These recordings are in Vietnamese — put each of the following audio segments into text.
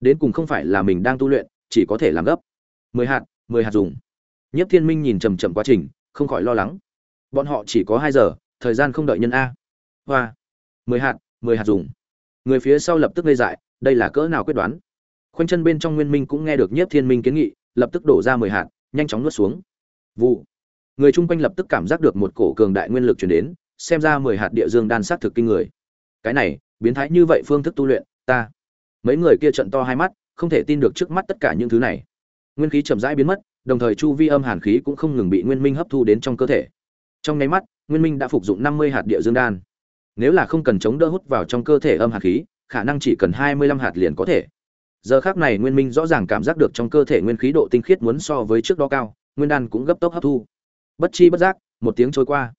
đến cùng không phải là mình đang tu luyện, chỉ có thể làm gấp. Mười hạt mười hạt dùng. Nhất thiên minh nhìn chầm trầm quá trình, không khỏi lo lắng. Bọn họ chỉ có hai giờ, thời gian không đợi nhân a. Hoa. Mười hạt mười hạt dùng. Người phía sau lập tức gây dại, đây là cỡ nào quyết đoán? Khoanh chân bên trong nguyên minh cũng nghe được nhiếp thiên minh kiến nghị, lập tức đổ ra mười hạt, nhanh chóng nuốt xuống. Vụ. Người chung quanh lập tức cảm giác được một cổ cường đại nguyên lực chuyển đến, xem ra mười hạt địa dương đan sát thực kinh người. Cái này, biến thái như vậy phương thức tu luyện, ta mấy người kia trận to hai mắt, không thể tin được trước mắt tất cả những thứ này. Nguyên khí chậm rãi biến mất, đồng thời chu vi âm hàn khí cũng không ngừng bị nguyên minh hấp thu đến trong cơ thể. Trong nháy mắt, nguyên minh đã phục dụng năm mươi hạt địa dương đan. Nếu là không cần chống đỡ hút vào trong cơ thể âm hàn khí, khả năng chỉ cần hai mươi lăm hạt liền có thể. Giờ khác này nguyên minh rõ ràng cảm giác được trong cơ thể nguyên khí độ tinh khiết muốn so với trước đó cao, nguyên đan cũng gấp tốc hấp thu. Bất chi bất giác, một tiếng trôi qua.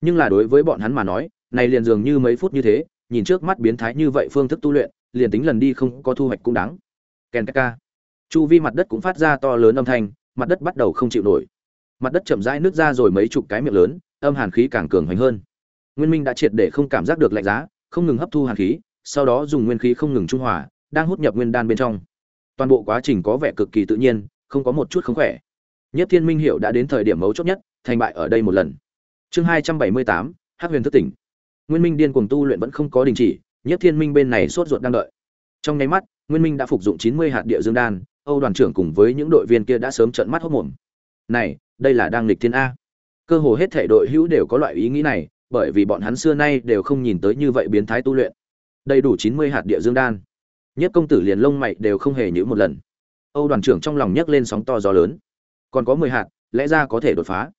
Nhưng là đối với bọn hắn mà nói, này liền dường như mấy phút như thế, nhìn trước mắt biến thái như vậy phương thức tu luyện liền tính lần đi không có thu hoạch cũng đáng. Ken ka chu vi mặt đất cũng phát ra to lớn âm thanh, mặt đất bắt đầu không chịu nổi. Mặt đất chậm rãi nước ra rồi mấy chục cái miệng lớn, âm hàn khí càng cường hoành hơn. Nguyên minh đã triệt để không cảm giác được lạnh giá, không ngừng hấp thu hàn khí, sau đó dùng nguyên khí không ngừng trung hòa, đang hút nhập nguyên đan bên trong. Toàn bộ quá trình có vẻ cực kỳ tự nhiên, không có một chút không khỏe. Nhất thiên minh hiệu đã đến thời điểm mấu chốt nhất, thành bại ở đây một lần. Chương hai trăm bảy mươi tám, hắc huyền thức tỉnh. Nguyên minh điên cuồng tu luyện vẫn không có đình chỉ nhất thiên minh bên này sốt ruột đang đợi. Trong nháy mắt, nguyên minh đã phục dụng chín mươi hạt địa dương đan, âu đoàn trưởng cùng với những đội viên kia đã sớm trợn mắt hốc mồm này, đây là đang lịch thiên a. Cơ hồ hết thể đội hữu đều có loại ý nghĩ này, bởi vì bọn hắn xưa nay đều không nhìn tới như vậy biến thái tu luyện. Đầy đủ chín mươi hạt địa dương đan. Nhất công tử liền lông mày đều không hề nhữ một lần. Âu đoàn trưởng trong lòng nhấc lên sóng to gió lớn. Còn có mười hạt, lẽ ra có thể đột phá.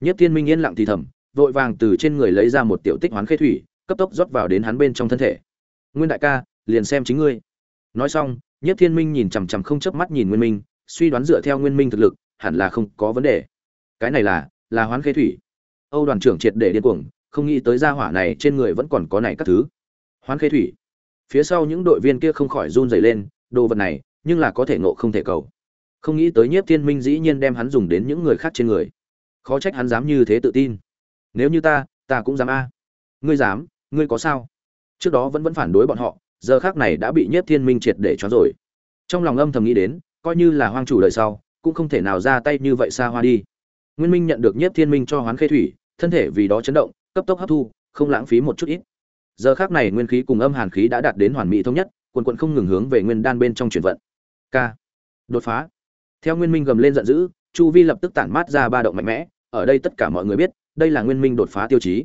Nhất thiên minh yên lặng thì thầm, vội vàng từ trên người lấy ra một tiểu tích hoán khê thủy, cấp tốc rót vào đến hắn bên trong thân thể nguyên đại ca, liền xem chính ngươi. Nói xong nhất thiên minh nhìn chằm chằm không chớp mắt nhìn nguyên minh, suy đoán dựa theo nguyên minh thực lực, hẳn là không có vấn đề. Cái này là là hoán khê thủy. Âu đoàn trưởng triệt để điên cuồng, không nghĩ tới gia hỏa này trên người vẫn còn có này các thứ. Hoán khê thủy. Phía sau những đội viên kia không khỏi run rẩy lên, đồ vật này, nhưng là có thể ngộ không thể cầu. Không nghĩ tới nhiếp thiên minh dĩ nhiên đem hắn dùng đến những người khác trên người. Khó trách hắn dám như thế tự tin. Nếu như ta ta cũng dám a. Ngươi dám, ngươi có sao? Trước đó vẫn vẫn phản đối bọn họ, giờ khác này đã bị Nhất thiên minh triệt để cho rồi. Trong lòng âm thầm nghĩ đến, coi như là hoang chủ đời sau, cũng không thể nào ra tay như vậy xa hoa đi. Nguyên minh nhận được Nhất thiên minh cho hoán khê thủy, thân thể vì đó chấn động, cấp tốc hấp thu, không lãng phí một chút ít. Giờ khác này nguyên khí cùng âm hàn khí đã đạt đến hoàn mỹ thống nhất, quần quận không ngừng hướng về nguyên đan bên trong chuyển vận. K đột phá. Theo nguyên minh gầm lên giận dữ, chu vi lập tức tản mát ra ba động mạnh mẽ, ở đây tất cả mọi người biết, đây là nguyên minh đột phá tiêu chí.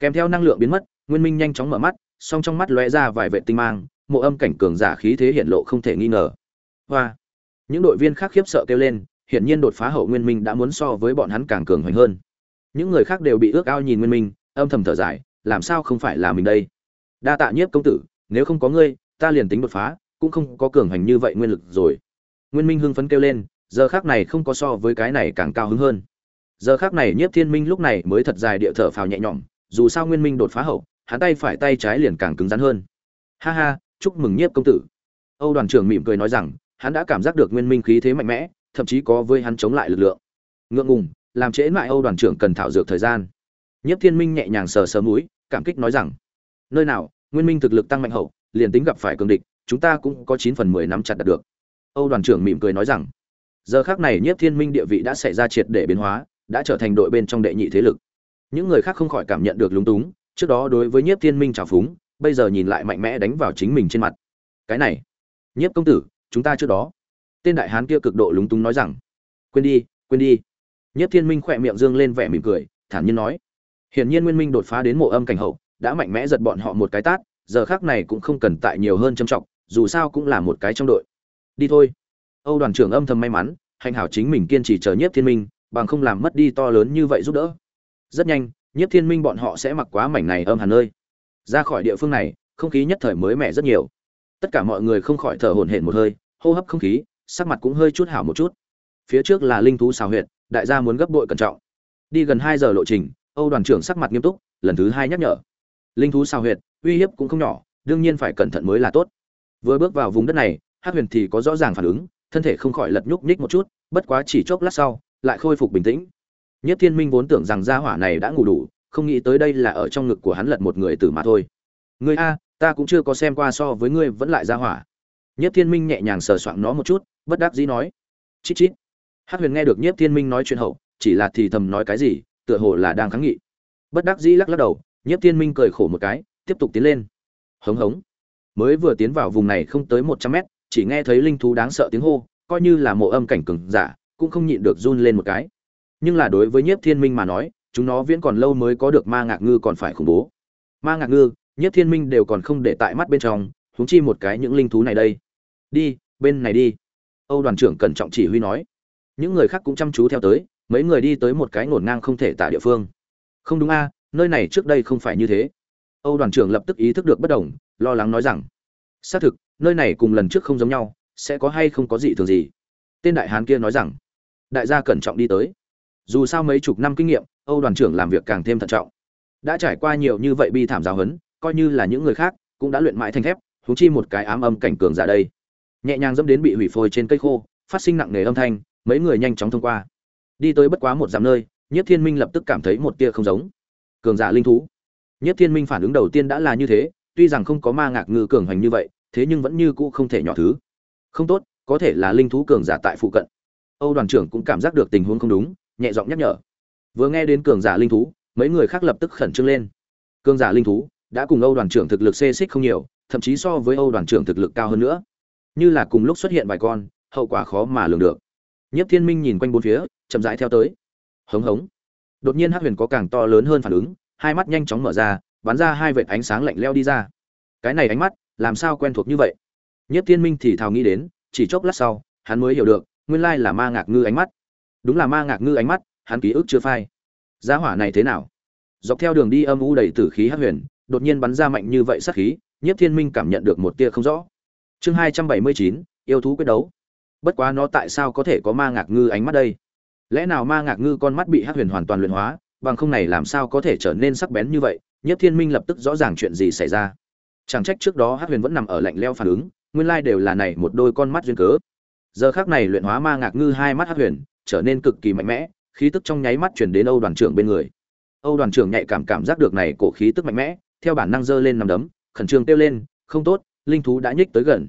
Kèm theo năng lượng biến mất, nguyên minh nhanh chóng mở mắt song trong mắt lóe ra vài vệ tinh mang, mộ âm cảnh cường giả khí thế hiện lộ không thể nghi ngờ. Hoa! Những đội viên khác khiếp sợ kêu lên, hiển nhiên đột phá hậu nguyên minh đã muốn so với bọn hắn càng cường hoành hơn. Những người khác đều bị ước ao nhìn nguyên minh, âm thầm thở dài, làm sao không phải là mình đây? Đa tạ nhiếp công tử, nếu không có ngươi, ta liền tính đột phá, cũng không có cường hành như vậy nguyên lực rồi. Nguyên minh hưng phấn kêu lên, giờ khác này không có so với cái này càng cao hứng hơn. Giờ khác này nhiếp thiên minh lúc này mới thật dài địa thở phào nhẹ nhõm, dù sao nguyên minh đột phá hậu hắn tay phải tay trái liền càng cứng rắn hơn. Ha ha, chúc mừng nhiếp công tử. Âu đoàn trưởng mỉm cười nói rằng, hắn đã cảm giác được nguyên minh khí thế mạnh mẽ, thậm chí có với hắn chống lại lực lượng. Ngượng ngùng, làm trễ mãi âu đoàn trưởng cần thảo dược thời gian. Nhiếp thiên minh nhẹ nhàng sờ sờ mũi, cảm kích nói rằng, nơi nào, nguyên minh thực lực tăng mạnh hậu, liền tính gặp phải cường địch, chúng ta cũng có chín phần mười nắm chặt đạt được. Âu đoàn trưởng mỉm cười nói rằng, giờ khác này nhiếp thiên minh địa vị đã xảy ra triệt để biến hóa, đã trở thành đội bên trong đệ nhị thế lực. Những người khác không khỏi cảm nhận được lúng túng trước đó đối với nhiếp thiên minh trào phúng, bây giờ nhìn lại mạnh mẽ đánh vào chính mình trên mặt. Cái này, nhiếp công tử, chúng ta trước đó. Tên đại hán kia cực độ lúng túng nói rằng, quên đi quên đi. Nhiếp thiên minh khỏe miệng dương lên vẻ mỉm cười, thản nhiên nói, hiển nhiên nguyên minh đột phá đến mộ âm cảnh hậu, đã mạnh mẽ giật bọn họ một cái tát, giờ khác này cũng không cần tại nhiều hơn châm trọng, dù sao cũng là một cái trong đội. Đi thôi. Âu đoàn trưởng âm thầm may mắn hành hảo chính mình kiên trì chờ nhiếp thiên minh, bằng không làm mất đi to lớn như vậy giúp đỡ. Rất nhanh nhiếp thiên minh bọn họ sẽ mặc quá mảnh này âm hàn nơi. Ra khỏi địa phương này, không khí nhất thời mới mẻ rất nhiều. Tất cả mọi người không khỏi thở hổn hển một hơi, hô hấp không khí, sắc mặt cũng hơi chút hảo một chút. Phía trước là linh thú xào huyệt, đại gia muốn gấp bội cẩn trọng. Đi gần hai giờ lộ trình, âu đoàn trưởng sắc mặt nghiêm túc, lần thứ hai nhắc nhở. Linh thú xào huyệt, uy hiếp cũng không nhỏ, đương nhiên phải cẩn thận mới là tốt. Vừa bước vào vùng đất này hát huyền thì có rõ ràng phản ứng, thân thể không khỏi lật nhúc nhích một chút, bất quá chỉ chốc lát sau, lại khôi phục bình tĩnh nhất thiên minh vốn tưởng rằng gia hỏa này đã ngủ đủ không nghĩ tới đây là ở trong ngực của hắn lật một người tử mà thôi ngươi a ta cũng chưa có xem qua so với ngươi vẫn lại gia hỏa Nhiếp Thiên Minh nhẹ nhàng sờ soạng nó một chút, bất đắc dĩ nói: "Chít chít." Hắc Huyền nghe được Nhiếp Thiên Minh nói chuyện hậu, chỉ là thì thầm nói cái gì, tựa hồ là đang kháng nghị. Bất đắc dĩ lắc lắc đầu, Nhiếp Thiên Minh cười khổ một cái, tiếp tục tiến lên. Hống hống. Mới vừa tiến vào vùng này không tới 100 mét, chỉ nghe thấy linh thú đáng sợ tiếng hô, coi như là mộ âm cảnh cường giả, cũng không nhịn được run lên một cái. Nhưng là đối với Nhiếp Thiên Minh mà nói, chúng nó viễn còn lâu mới có được ma ngạc ngư còn phải khủng bố. Ma ngạc ngư, Nhiếp Thiên Minh đều còn không để tại mắt bên trong, huống chi một cái những linh thú này đây. Đi, bên này đi. Âu đoàn trưởng cẩn trọng chỉ huy nói. Những người khác cũng chăm chú theo tới, mấy người đi tới một cái ngổn ngang không thể tả địa phương. Không đúng a, nơi này trước đây không phải như thế. Âu đoàn trưởng lập tức ý thức được bất đồng, lo lắng nói rằng: "Xác thực, nơi này cùng lần trước không giống nhau, sẽ có hay không có gì thường gì?" Tên đại hán kia nói rằng: "Đại gia cẩn trọng đi tới." Dù sao mấy chục năm kinh nghiệm, Âu đoàn trưởng làm việc càng thêm thận trọng. Đã trải qua nhiều như vậy bi thảm giáo huấn, coi như là những người khác cũng đã luyện mãi thành thép, thú chi một cái ám âm cảnh cường giả đây. Nhẹ nhàng dẫm đến bị hủy phôi trên cây khô, phát sinh nặng nề âm thanh, mấy người nhanh chóng thông qua. Đi tới bất quá một dặm nơi, Nhất Thiên Minh lập tức cảm thấy một tia không giống. Cường giả linh thú. Nhất Thiên Minh phản ứng đầu tiên đã là như thế, tuy rằng không có ma ngạc ngư cường hành như vậy, thế nhưng vẫn như cũ không thể nhỏ thứ. Không tốt, có thể là linh thú cường giả tại phụ cận. Âu đoàn trưởng cũng cảm giác được tình huống không đúng, nhẹ giọng nhắc nhở. Vừa nghe đến cường giả linh thú, mấy người khác lập tức khẩn trương lên. Cường giả linh thú đã cùng Âu đoàn trưởng thực lực xê xích không nhiều, thậm chí so với Âu đoàn trưởng thực lực cao hơn nữa. Như là cùng lúc xuất hiện vài con, hậu quả khó mà lường được. Nhất Thiên Minh nhìn quanh bốn phía, chậm rãi theo tới. Hống hống. Đột nhiên Hắc Huyền có càng to lớn hơn phản ứng, hai mắt nhanh chóng mở ra, bắn ra hai vệt ánh sáng lạnh lẽo đi ra. Cái này ánh mắt, làm sao quen thuộc như vậy? Nhất Thiên Minh thì thào nghĩ đến, chỉ chốc lát sau, hắn mới hiểu được, nguyên lai là ma ngạc ngư ánh mắt. Đúng là ma ngạc ngư ánh mắt, hắn ký ức chưa phai. Giá hỏa này thế nào? Dọc theo đường đi âm u đầy tử khí Hắc Huyền, đột nhiên bắn ra mạnh như vậy sát khí, Nhất Thiên Minh cảm nhận được một tia không rõ. Chương hai trăm bảy mươi chín yêu thú quyết đấu. Bất quá nó tại sao có thể có ma ngạc ngư ánh mắt đây? Lẽ nào ma ngạc ngư con mắt bị Hắc Huyền hoàn toàn luyện hóa, bằng không này làm sao có thể trở nên sắc bén như vậy? Nhất Thiên Minh lập tức rõ ràng chuyện gì xảy ra. Chẳng trách trước đó Hắc Huyền vẫn nằm ở lạnh leo phản ứng, nguyên lai đều là này một đôi con mắt duyên cớ. Giờ khắc này luyện hóa ma ngạc ngư hai mắt Hắc Huyền, trở nên cực kỳ mạnh mẽ, khí tức trong nháy mắt chuyển đến Âu đoàn trưởng bên người. Âu đoàn trưởng nhạy cảm cảm giác được này cổ khí tức mạnh mẽ, theo bản năng giơ lên nằm đấm, khẩn trương kêu lên, không tốt, linh thú đã nhích tới gần.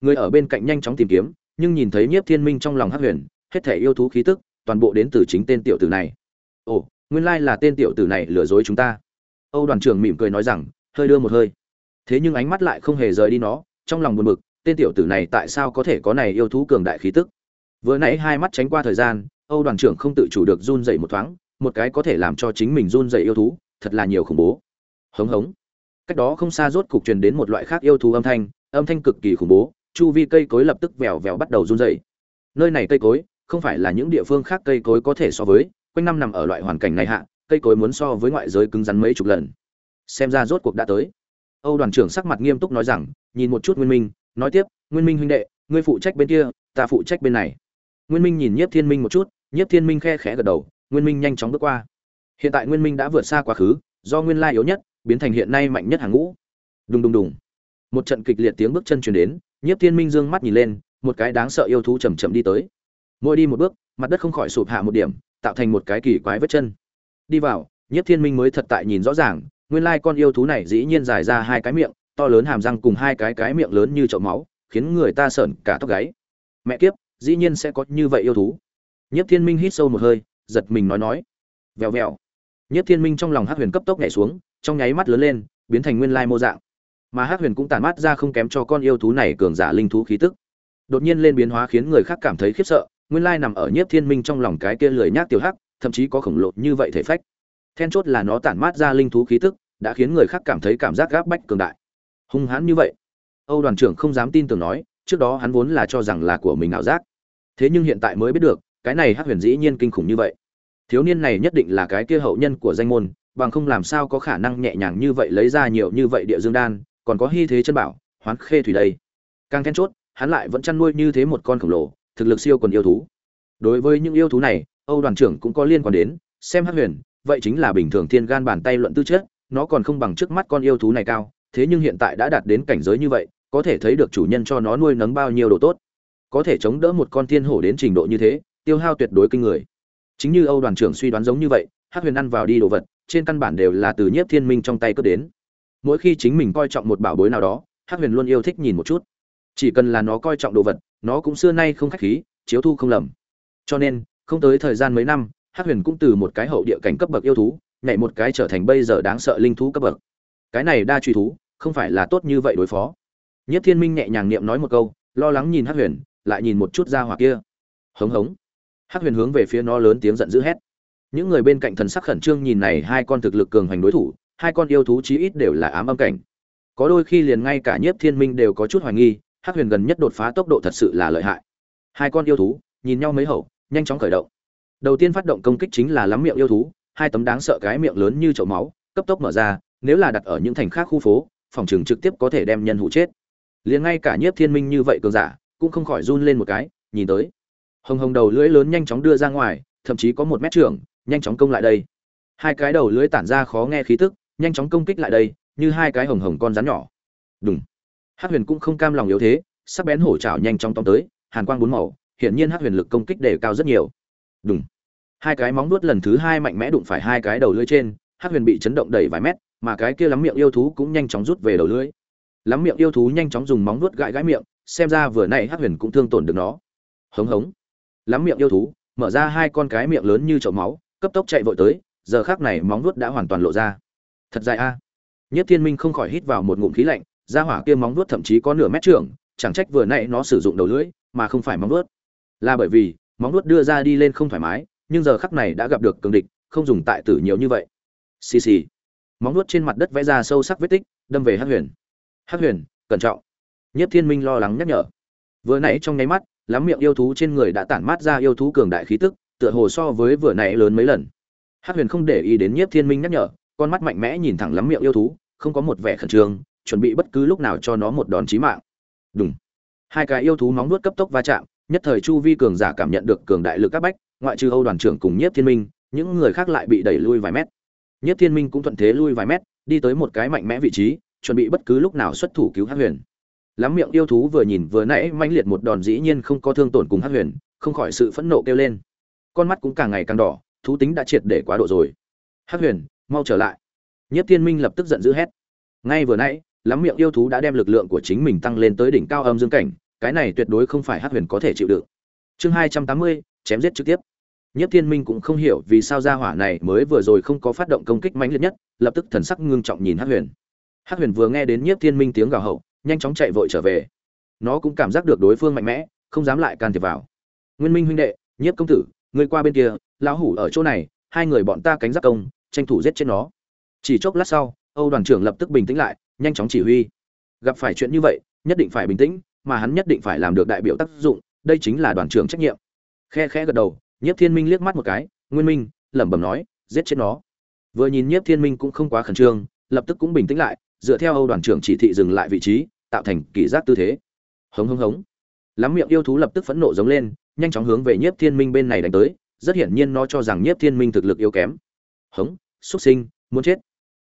Người ở bên cạnh nhanh chóng tìm kiếm, nhưng nhìn thấy Nhiếp Thiên Minh trong lòng Hắc Huyền, hết thể yêu thú khí tức, toàn bộ đến từ chính tên tiểu tử này. Ồ, nguyên lai là tên tiểu tử này lừa dối chúng ta. Âu đoàn trưởng mỉm cười nói rằng, hơi đưa một hơi. Thế nhưng ánh mắt lại không hề rời đi nó, trong lòng buồn bực, tên tiểu tử này tại sao có thể có này yêu thú cường đại khí tức? Vừa nãy hai mắt tránh qua thời gian, Âu đoàn trưởng không tự chủ được run rẩy một thoáng, một cái có thể làm cho chính mình run rẩy yêu thú, thật là nhiều khủng bố. Hống hống. Cách đó không xa rốt cục truyền đến một loại khác yêu thú âm thanh, âm thanh cực kỳ khủng bố, chu vi cây cối lập tức vèo vèo bắt đầu run rẩy. Nơi này cây cối, không phải là những địa phương khác cây cối có thể so với, quanh năm nằm ở loại hoàn cảnh này hạ, cây cối muốn so với ngoại giới cứng rắn mấy chục lần. Xem ra rốt cuộc đã tới. Âu đoàn trưởng sắc mặt nghiêm túc nói rằng, nhìn một chút Nguyên Minh, nói tiếp, Nguyên Minh huynh đệ, ngươi phụ trách bên kia, ta phụ trách bên này. Nguyên Minh nhìn Nhiếp Thiên Minh một chút, Nhiếp Thiên Minh khe khẽ gật đầu, Nguyên Minh nhanh chóng bước qua. Hiện tại Nguyên Minh đã vượt xa quá khứ, do nguyên lai yếu nhất, biến thành hiện nay mạnh nhất hàng ngũ. Đùng đùng đùng. Một trận kịch liệt tiếng bước chân truyền đến, Nhiếp Thiên Minh dương mắt nhìn lên, một cái đáng sợ yêu thú chậm chậm đi tới. Mỗi đi một bước, mặt đất không khỏi sụp hạ một điểm, tạo thành một cái kỳ quái vết chân. Đi vào, Nhiếp Thiên Minh mới thật tại nhìn rõ ràng, nguyên lai con yêu thú này dĩ nhiên dài ra hai cái miệng, to lớn hàm răng cùng hai cái cái miệng lớn như chậu máu, khiến người ta sởn cả tóc gáy. Mẹ kiếp, dĩ nhiên sẽ có như vậy yêu thú. nhất Thiên Minh hít sâu một hơi, giật mình nói nói. Vèo vèo. nhất Thiên Minh trong lòng Hắc Huyền cấp tốc nhảy xuống, trong nháy mắt lớn lên, biến thành nguyên lai mô dạng. Mà Hắc Huyền cũng tản mát ra không kém cho con yêu thú này cường giả linh thú khí tức. Đột nhiên lên biến hóa khiến người khác cảm thấy khiếp sợ, nguyên lai nằm ở Nhiếp Thiên Minh trong lòng cái kia lười nhác tiểu hắc, thậm chí có khổng lồ như vậy thể phách. Then chốt là nó tản mát ra linh thú khí tức, đã khiến người khác cảm thấy cảm giác gáp bách cường đại. Hung hãn như vậy. Âu đoàn trưởng không dám tin tưởng nói, trước đó hắn vốn là cho rằng là của mình ảo giác. Thế nhưng hiện tại mới biết được, cái này Hắc Huyền dĩ nhiên kinh khủng như vậy. Thiếu niên này nhất định là cái kia hậu nhân của danh môn, bằng không làm sao có khả năng nhẹ nhàng như vậy lấy ra nhiều như vậy địa dương đan, còn có hy thế chân bảo, hoán khê thủy đây. Càng then chốt, hắn lại vẫn chăn nuôi như thế một con khổng lồ, thực lực siêu quần yêu thú. Đối với những yêu thú này, Âu đoàn trưởng cũng có liên quan đến, xem Hắc Huyền, vậy chính là bình thường thiên gan bàn tay luận tư chất, nó còn không bằng trước mắt con yêu thú này cao, thế nhưng hiện tại đã đạt đến cảnh giới như vậy, có thể thấy được chủ nhân cho nó nuôi nấng bao nhiêu độ tốt. Có thể chống đỡ một con thiên hổ đến trình độ như thế, tiêu hao tuyệt đối kinh người. Chính như Âu đoàn trưởng suy đoán giống như vậy, Hắc Huyền ăn vào đi đồ vật, trên căn bản đều là từ Nhiếp Thiên Minh trong tay cướp đến. Mỗi khi chính mình coi trọng một bảo bối nào đó, Hắc Huyền luôn yêu thích nhìn một chút. chỉ cần là nó coi trọng đồ vật nó cũng xưa nay không khách khí chiếu thu không lầm cho nên không tới thời gian mấy năm hắc huyền cũng từ một cái hậu địa cảnh cấp bậc yêu thú nhảy một cái trở thành bây giờ đáng sợ linh thú cấp bậc cái này đa truy thú không phải là tốt như vậy đối phó nhất thiên minh nhẹ nhàng niệm nói một câu, lo lắng nhìn hắc huyền, lại nhìn một chút ra hỏa kia. Hống hống. Hắc huyền hướng về phía nó lớn tiếng giận dữ hét. Những người bên cạnh thần sắc khẩn trương nhìn này hai con thực lực cường hành đối thủ, hai con yêu thú chí ít đều là ám âm cảnh. Có đôi khi liền ngay cả nhiếp thiên minh đều có chút hoài nghi, hắc huyền gần nhất đột phá tốc độ thật sự là lợi hại. Hai con yêu thú, nhìn nhau mấy hậu, nhanh chóng khởi động. Đầu tiên phát động công kích chính là lắm miệng yêu thú, hai tấm đáng sợ cái miệng lớn như chậu máu, cấp tốc mở ra, nếu là đặt ở những thành khác khu phố, phòng trường trực tiếp có thể đem nhân hụ chết liền ngay cả nhiếp thiên minh như vậy cường giả, cũng không khỏi run lên một cái, nhìn tới. Hồng hồng đầu lưỡi lớn nhanh chóng đưa ra ngoài, thậm chí có một mét trưởng, nhanh chóng công lại đây. Hai cái đầu lưỡi tản ra khó nghe khí tức, nhanh chóng công kích lại đây, như hai cái hồng hồng con rắn nhỏ. Đúng hắc huyền cũng không cam lòng yếu thế, sắc bén hổ trào nhanh chóng tóm tới, hàn quang bốn màu, hiển nhiên hắc huyền lực công kích đề cao rất nhiều. Đúng hai cái móng nuốt lần thứ hai mạnh mẽ đụng phải hai cái đầu lưỡi trên, hắc huyền bị chấn động đầy vài mét, mà cái kia lắm miệng yêu thú cũng nhanh chóng rút về đầu lưỡi lắm miệng yêu thú nhanh chóng dùng móng nuốt gãi gãi miệng, xem ra vừa nãy hắc huyền cũng thương tổn được nó. Hống hống. Lắm miệng yêu thú, mở ra hai con cái miệng lớn như chậu máu, cấp tốc chạy vội tới, giờ khác này móng nuốt đã hoàn toàn lộ ra. Thật dài a. Nhất thiên minh không khỏi hít vào một ngụm khí lạnh ra hỏa kia móng nuốt thậm chí có nửa mét trưởng, chẳng trách vừa nãy nó sử dụng đầu lưỡi, mà không phải móng nuốt là bởi vì, móng nuốt đưa ra đi lên không thoải mái, nhưng giờ khắc này đã gặp được cường địch, không dùng tại tử nhiều như vậy. Xì xì. Móng nuốt trên mặt đất vẽ ra sâu sắc vết tích, đâm về hắc huyền hắc huyền, cẩn trọng. Nhất thiên minh lo lắng nhắc nhở. Vừa nãy trong nháy mắt, lắm miệng yêu thú trên người đã tản mát ra yêu thú cường đại khí tức, tựa hồ so với vừa nãy lớn mấy lần. Hắc huyền không để ý đến nhiếp thiên minh nhắc nhở, con mắt mạnh mẽ nhìn thẳng lắm miệng yêu thú, không có một vẻ khẩn trương, chuẩn bị bất cứ lúc nào cho nó một đòn chí mạng. Đúng hai cái yêu thú nóng nuốt cấp tốc va chạm, nhất thời chu vi cường giả cảm nhận được cường đại lực các bách, ngoại trừ âu đoàn trưởng cùng nhiếp thiên minh, những người khác lại bị đẩy lui vài mét. Nhiếp thiên minh cũng thuận thế lui vài mét, đi tới một cái mạnh mẽ vị trí chuẩn bị bất cứ lúc nào xuất thủ cứu hắc huyền. Lắm miệng yêu thú vừa nhìn vừa nãy manh liệt một đòn dĩ nhiên không có thương tổn cùng hắc huyền, không khỏi sự phẫn nộ kêu lên. Con mắt cũng càng ngày càng đỏ, thú tính đã triệt để quá độ rồi. Hắc huyền, mau trở lại. Nhất thiên minh lập tức giận dữ hét. Ngay vừa nãy, lắm miệng yêu thú đã đem lực lượng của chính mình tăng lên tới đỉnh cao âm dương cảnh, cái này tuyệt đối không phải hắc huyền có thể chịu đựng. Chương hai trăm tám mươi, chém giết trực tiếp. Nhất thiên minh cũng không hiểu vì sao gia hỏa này mới vừa rồi không có phát động công kích mãnh liệt nhất, lập tức thần sắc ngưng trọng nhìn hắc huyền hắc huyền vừa nghe đến nhiếp thiên minh tiếng gào hậu, nhanh chóng chạy vội trở về. Nó cũng cảm giác được đối phương mạnh mẽ, không dám lại can thiệp vào. Nguyên minh huynh đệ, nhiếp công tử, người qua bên kia, lão hủ ở chỗ này, hai người bọn ta cánh giáp công, tranh thủ giết chết nó. Chỉ chốc lát sau, âu đoàn trưởng lập tức bình tĩnh lại, nhanh chóng chỉ huy. Gặp phải chuyện như vậy, nhất định phải bình tĩnh, mà hắn nhất định phải làm được đại biểu tác dụng, đây chính là đoàn trưởng trách nhiệm. Khe khẽ gật đầu, nhiếp thiên minh liếc mắt một cái, nguyên minh, lẩm bẩm nói, giết chết nó. Vừa nhìn nhiếp thiên minh cũng không quá khẩn trương, lập tức cũng bình tĩnh lại dựa theo âu đoàn trưởng chỉ thị dừng lại vị trí, tạo thành kỳ giác tư thế. Hống hống hống. Lắm miệng yêu thú lập tức phẫn nộ giống lên, nhanh chóng hướng về nhiếp thiên minh bên này đánh tới, rất hiển nhiên nó cho rằng nhiếp thiên minh thực lực yếu kém. Hống, xuất sinh, muốn chết.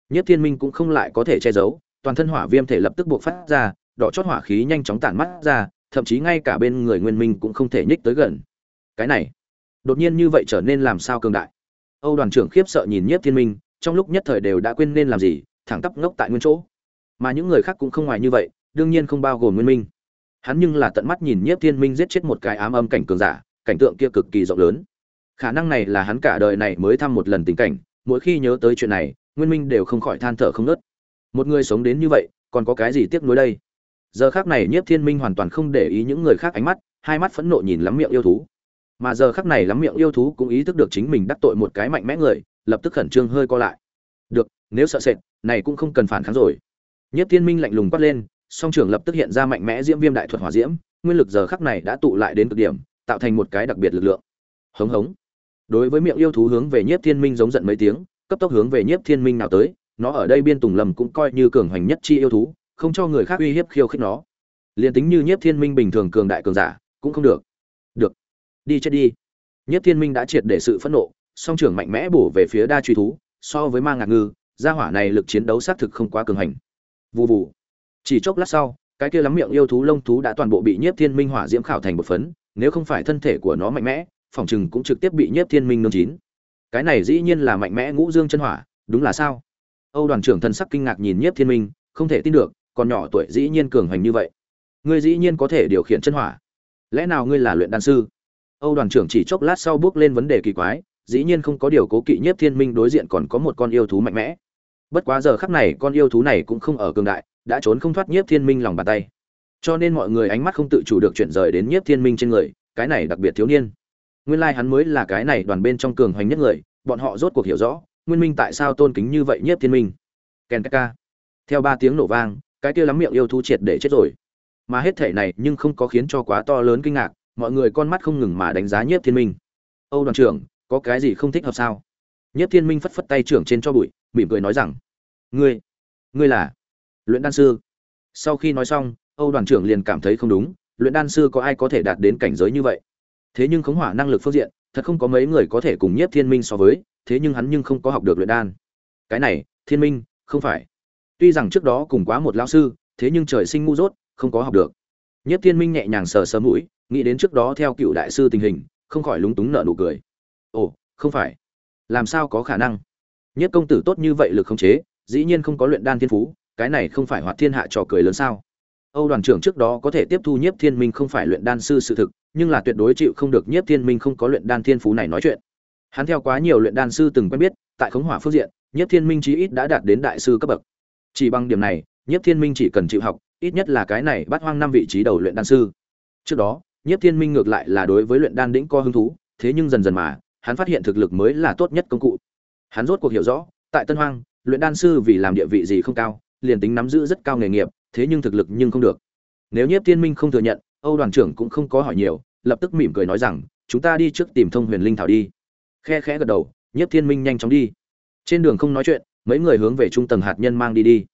Nhiếp thiên minh cũng không lại có thể che giấu, toàn thân hỏa viêm thể lập tức buộc phát ra, đỏ chót hỏa khí nhanh chóng tản mắt ra, thậm chí ngay cả bên người nguyên minh cũng không thể nhích tới gần. Cái này, đột nhiên như vậy trở nên làm sao cường đại? Âu đoàn trưởng khiếp sợ nhìn nhiếp thiên minh, trong lúc nhất thời đều đã quên nên làm gì thẳng tắp ngốc tại nguyên chỗ. Mà những người khác cũng không ngoài như vậy, đương nhiên không bao gồm nguyên minh. Hắn nhưng là tận mắt nhìn nhiếp thiên minh giết chết một cái ám âm cảnh cường giả, cảnh tượng kia cực kỳ rộng lớn. Khả năng này là hắn cả đời này mới thăm một lần tình cảnh, mỗi khi nhớ tới chuyện này, nguyên minh đều không khỏi than thở không nớt một người sống đến như vậy, còn có cái gì tiếc nuối đây? Giờ khác này nhiếp thiên minh hoàn toàn không để ý những người khác ánh mắt, hai mắt phẫn nộ nhìn lắm miệng yêu thú. Mà giờ khắc này lắm miệng yêu thú cũng ý thức được chính mình đắc tội một cái mạnh mẽ người, lập tức khẩn trương hơi co lại nếu sợ sệt, này cũng không cần phản kháng rồi. Nhất thiên minh lạnh lùng quát lên, song trưởng lập tức hiện ra mạnh mẽ diễm viêm đại thuật hỏa diễm, nguyên lực giờ khắc này đã tụ lại đến cực điểm, tạo thành một cái đặc biệt lực lượng. Hống hống. Đối với miệng yêu thú hướng về nhiếp thiên minh giống giận mấy tiếng, cấp tốc hướng về nhiếp thiên minh nào tới, nó ở đây biên tùng lầm cũng coi như cường hoành nhất chi yêu thú, không cho người khác uy hiếp khiêu khích nó. Liền tính như nhiếp thiên minh bình thường cường đại cường giả, cũng không được. Được. Đi chết đi. Nhiếp thiên minh đã triệt để sự phẫn nộ, song trưởng mạnh mẽ bổ về phía đa truy thú, so với ma ngạc ngư gia hỏa này lực chiến đấu xác thực không quá cường hành. Vụ vụ chỉ chốc lát sau, cái kia lắm miệng yêu thú lông thú đã toàn bộ bị nhiếp thiên minh hỏa diễm khảo thành một phấn, nếu không phải thân thể của nó mạnh mẽ, phòng chừng cũng trực tiếp bị nhiếp thiên minh nương chín. Cái này dĩ nhiên là mạnh mẽ ngũ dương chân hỏa, đúng là sao? Âu đoàn trưởng thân sắc kinh ngạc nhìn nhiếp thiên minh, không thể tin được, còn nhỏ tuổi dĩ nhiên cường hành như vậy. Ngươi dĩ nhiên có thể điều khiển chân hỏa. Lẽ nào ngươi là luyện đan sư? Âu đoàn trưởng chỉ chốc lát sau bước lên vấn đề kỳ quái, dĩ nhiên không có điều cố kỵ nhiếp thiên minh đối diện còn có một con yêu thú mạnh mẽ bất quá giờ khắc này con yêu thú này cũng không ở cường đại, đã trốn không thoát nhiếp thiên minh lòng bàn tay. Cho nên mọi người ánh mắt không tự chủ được chuyển rời đến nhiếp thiên minh trên người, cái này đặc biệt thiếu niên. Nguyên lai hắn mới là cái này đoàn bên trong cường hoành nhất người, bọn họ rốt cuộc hiểu rõ, nguyên minh tại sao tôn kính như vậy nhiếp thiên minh. Ken ka theo ba tiếng nổ vang, cái kia lắm miệng yêu thú triệt để chết rồi. Mà hết thể này nhưng không có khiến cho quá to lớn kinh ngạc, mọi người con mắt không ngừng mà đánh giá nhiếp thiên minh. Âu đoàn trưởng, có cái gì không thích hợp sao? Nhiếp thiên minh phất phất tay trưởng trên cho bụi mỉm cười nói rằng, ngươi ngươi là luyện đan sư. Sau khi nói xong, âu đoàn trưởng liền cảm thấy không đúng, luyện đan sư có ai có thể đạt đến cảnh giới như vậy? Thế nhưng khống hỏa năng lực phương diện, thật không có mấy người có thể cùng nhiếp thiên minh so với, thế nhưng hắn nhưng không có học được luyện đan. Cái này, thiên minh, không phải. Tuy rằng trước đó cùng quá một lão sư, thế nhưng trời sinh ngu dốt, không có học được. Nhiếp thiên minh nhẹ nhàng sờ sờ mũi, nghĩ đến trước đó theo cựu đại sư tình hình, không khỏi lúng túng nợ nụ cười. Ồ, không phải. Làm sao có khả năng? Nhất công tử tốt như vậy lực không chế, dĩ nhiên không có luyện đan thiên phú, cái này không phải hoạt thiên hạ trò cười lớn sao? Âu đoàn trưởng trước đó có thể tiếp thu nhiếp thiên minh không phải luyện đan sư sự thực, nhưng là tuyệt đối chịu không được nhiếp thiên minh không có luyện đan thiên phú này nói chuyện. Hắn theo quá nhiều luyện đan sư từng quen biết, tại khống hỏa phương diện, nhiếp thiên minh chí ít đã đạt đến đại sư cấp bậc. Chỉ bằng điểm này, nhiếp thiên minh chỉ cần chịu học, ít nhất là cái này bắt hoang năm vị trí đầu luyện đan sư. Trước đó, nhiếp thiên minh ngược lại là đối với luyện đan đĩnh co hứng thú, thế nhưng dần dần mà, hắn phát hiện thực lực mới là tốt nhất công cụ hắn rốt cuộc hiểu rõ, tại tân hoang, luyện đan sư vì làm địa vị gì không cao, liền tính nắm giữ rất cao nghề nghiệp, thế nhưng thực lực nhưng không được. Nếu nhiếp thiên minh không thừa nhận, âu đoàn trưởng cũng không có hỏi nhiều, lập tức mỉm cười nói rằng, chúng ta đi trước tìm thông huyền linh thảo đi. Khe khẽ gật đầu, nhiếp thiên minh nhanh chóng đi. Trên đường không nói chuyện, mấy người hướng về trung tầng hạt nhân mang đi đi.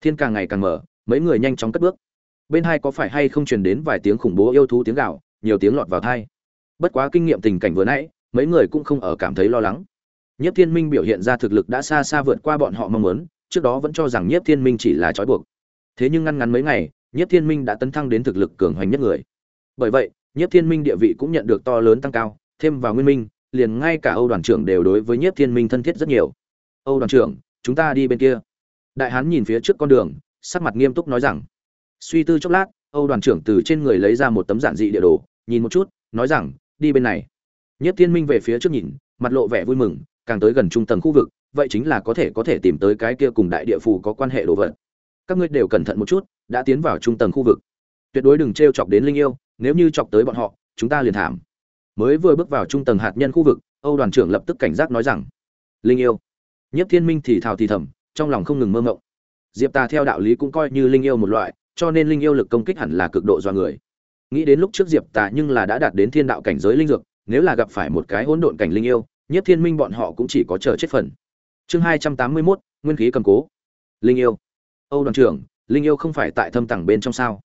Thiên càng ngày càng mở, mấy người nhanh chóng cất bước. Bên hai có phải hay không truyền đến vài tiếng khủng bố yêu thú tiếng gạo nhiều tiếng lọt vào thai bất quá kinh nghiệm tình cảnh vừa nãy, mấy người cũng không ở cảm thấy lo lắng. Nhiếp Thiên Minh biểu hiện ra thực lực đã xa xa vượt qua bọn họ mong muốn, trước đó vẫn cho rằng Nhiếp Thiên Minh chỉ là trói buộc. Thế nhưng ngăn ngắn mấy ngày, Nhiếp Thiên Minh đã tấn thăng đến thực lực cường hoành nhất người. Bởi vậy, Nhiếp Thiên Minh địa vị cũng nhận được to lớn tăng cao, thêm vào Nguyên Minh, liền ngay cả Âu đoàn trưởng đều đối với Nhiếp Thiên Minh thân thiết rất nhiều. "Âu đoàn trưởng, chúng ta đi bên kia." Đại hán nhìn phía trước con đường, sắc mặt nghiêm túc nói rằng. Suy tư chốc lát, Âu đoàn trưởng từ trên người lấy ra một tấm giản dị địa đồ, nhìn một chút, nói rằng, "Đi bên này." Nhiếp Thiên Minh về phía trước nhìn, mặt lộ vẻ vui mừng, càng tới gần trung tầng khu vực, vậy chính là có thể có thể tìm tới cái kia cùng đại địa phù có quan hệ đồ vật. Các ngươi đều cẩn thận một chút, đã tiến vào trung tầng khu vực. Tuyệt đối đừng trêu chọc đến linh yêu, nếu như chọc tới bọn họ, chúng ta liền thảm. Mới vừa bước vào trung tầng hạt nhân khu vực, Âu đoàn trưởng lập tức cảnh giác nói rằng: "Linh yêu." Nhiếp Thiên Minh thì thào thì thầm, trong lòng không ngừng mơ ngộng. Diệp Tà theo đạo lý cũng coi như linh yêu một loại, cho nên linh yêu lực công kích hẳn là cực độ do người. Nghĩ đến lúc trước Diệp Tà nhưng là đã đạt đến thiên đạo cảnh giới linh dược, nếu là gặp phải một cái hỗn độn cảnh linh yêu, Nhất Thiên Minh bọn họ cũng chỉ có chờ chết phần. Chương hai trăm tám mươi 281, nguyên khí cầm cố. Linh yêu. Âu đoàn trưởng, linh yêu không phải tại thâm tầng bên trong sao?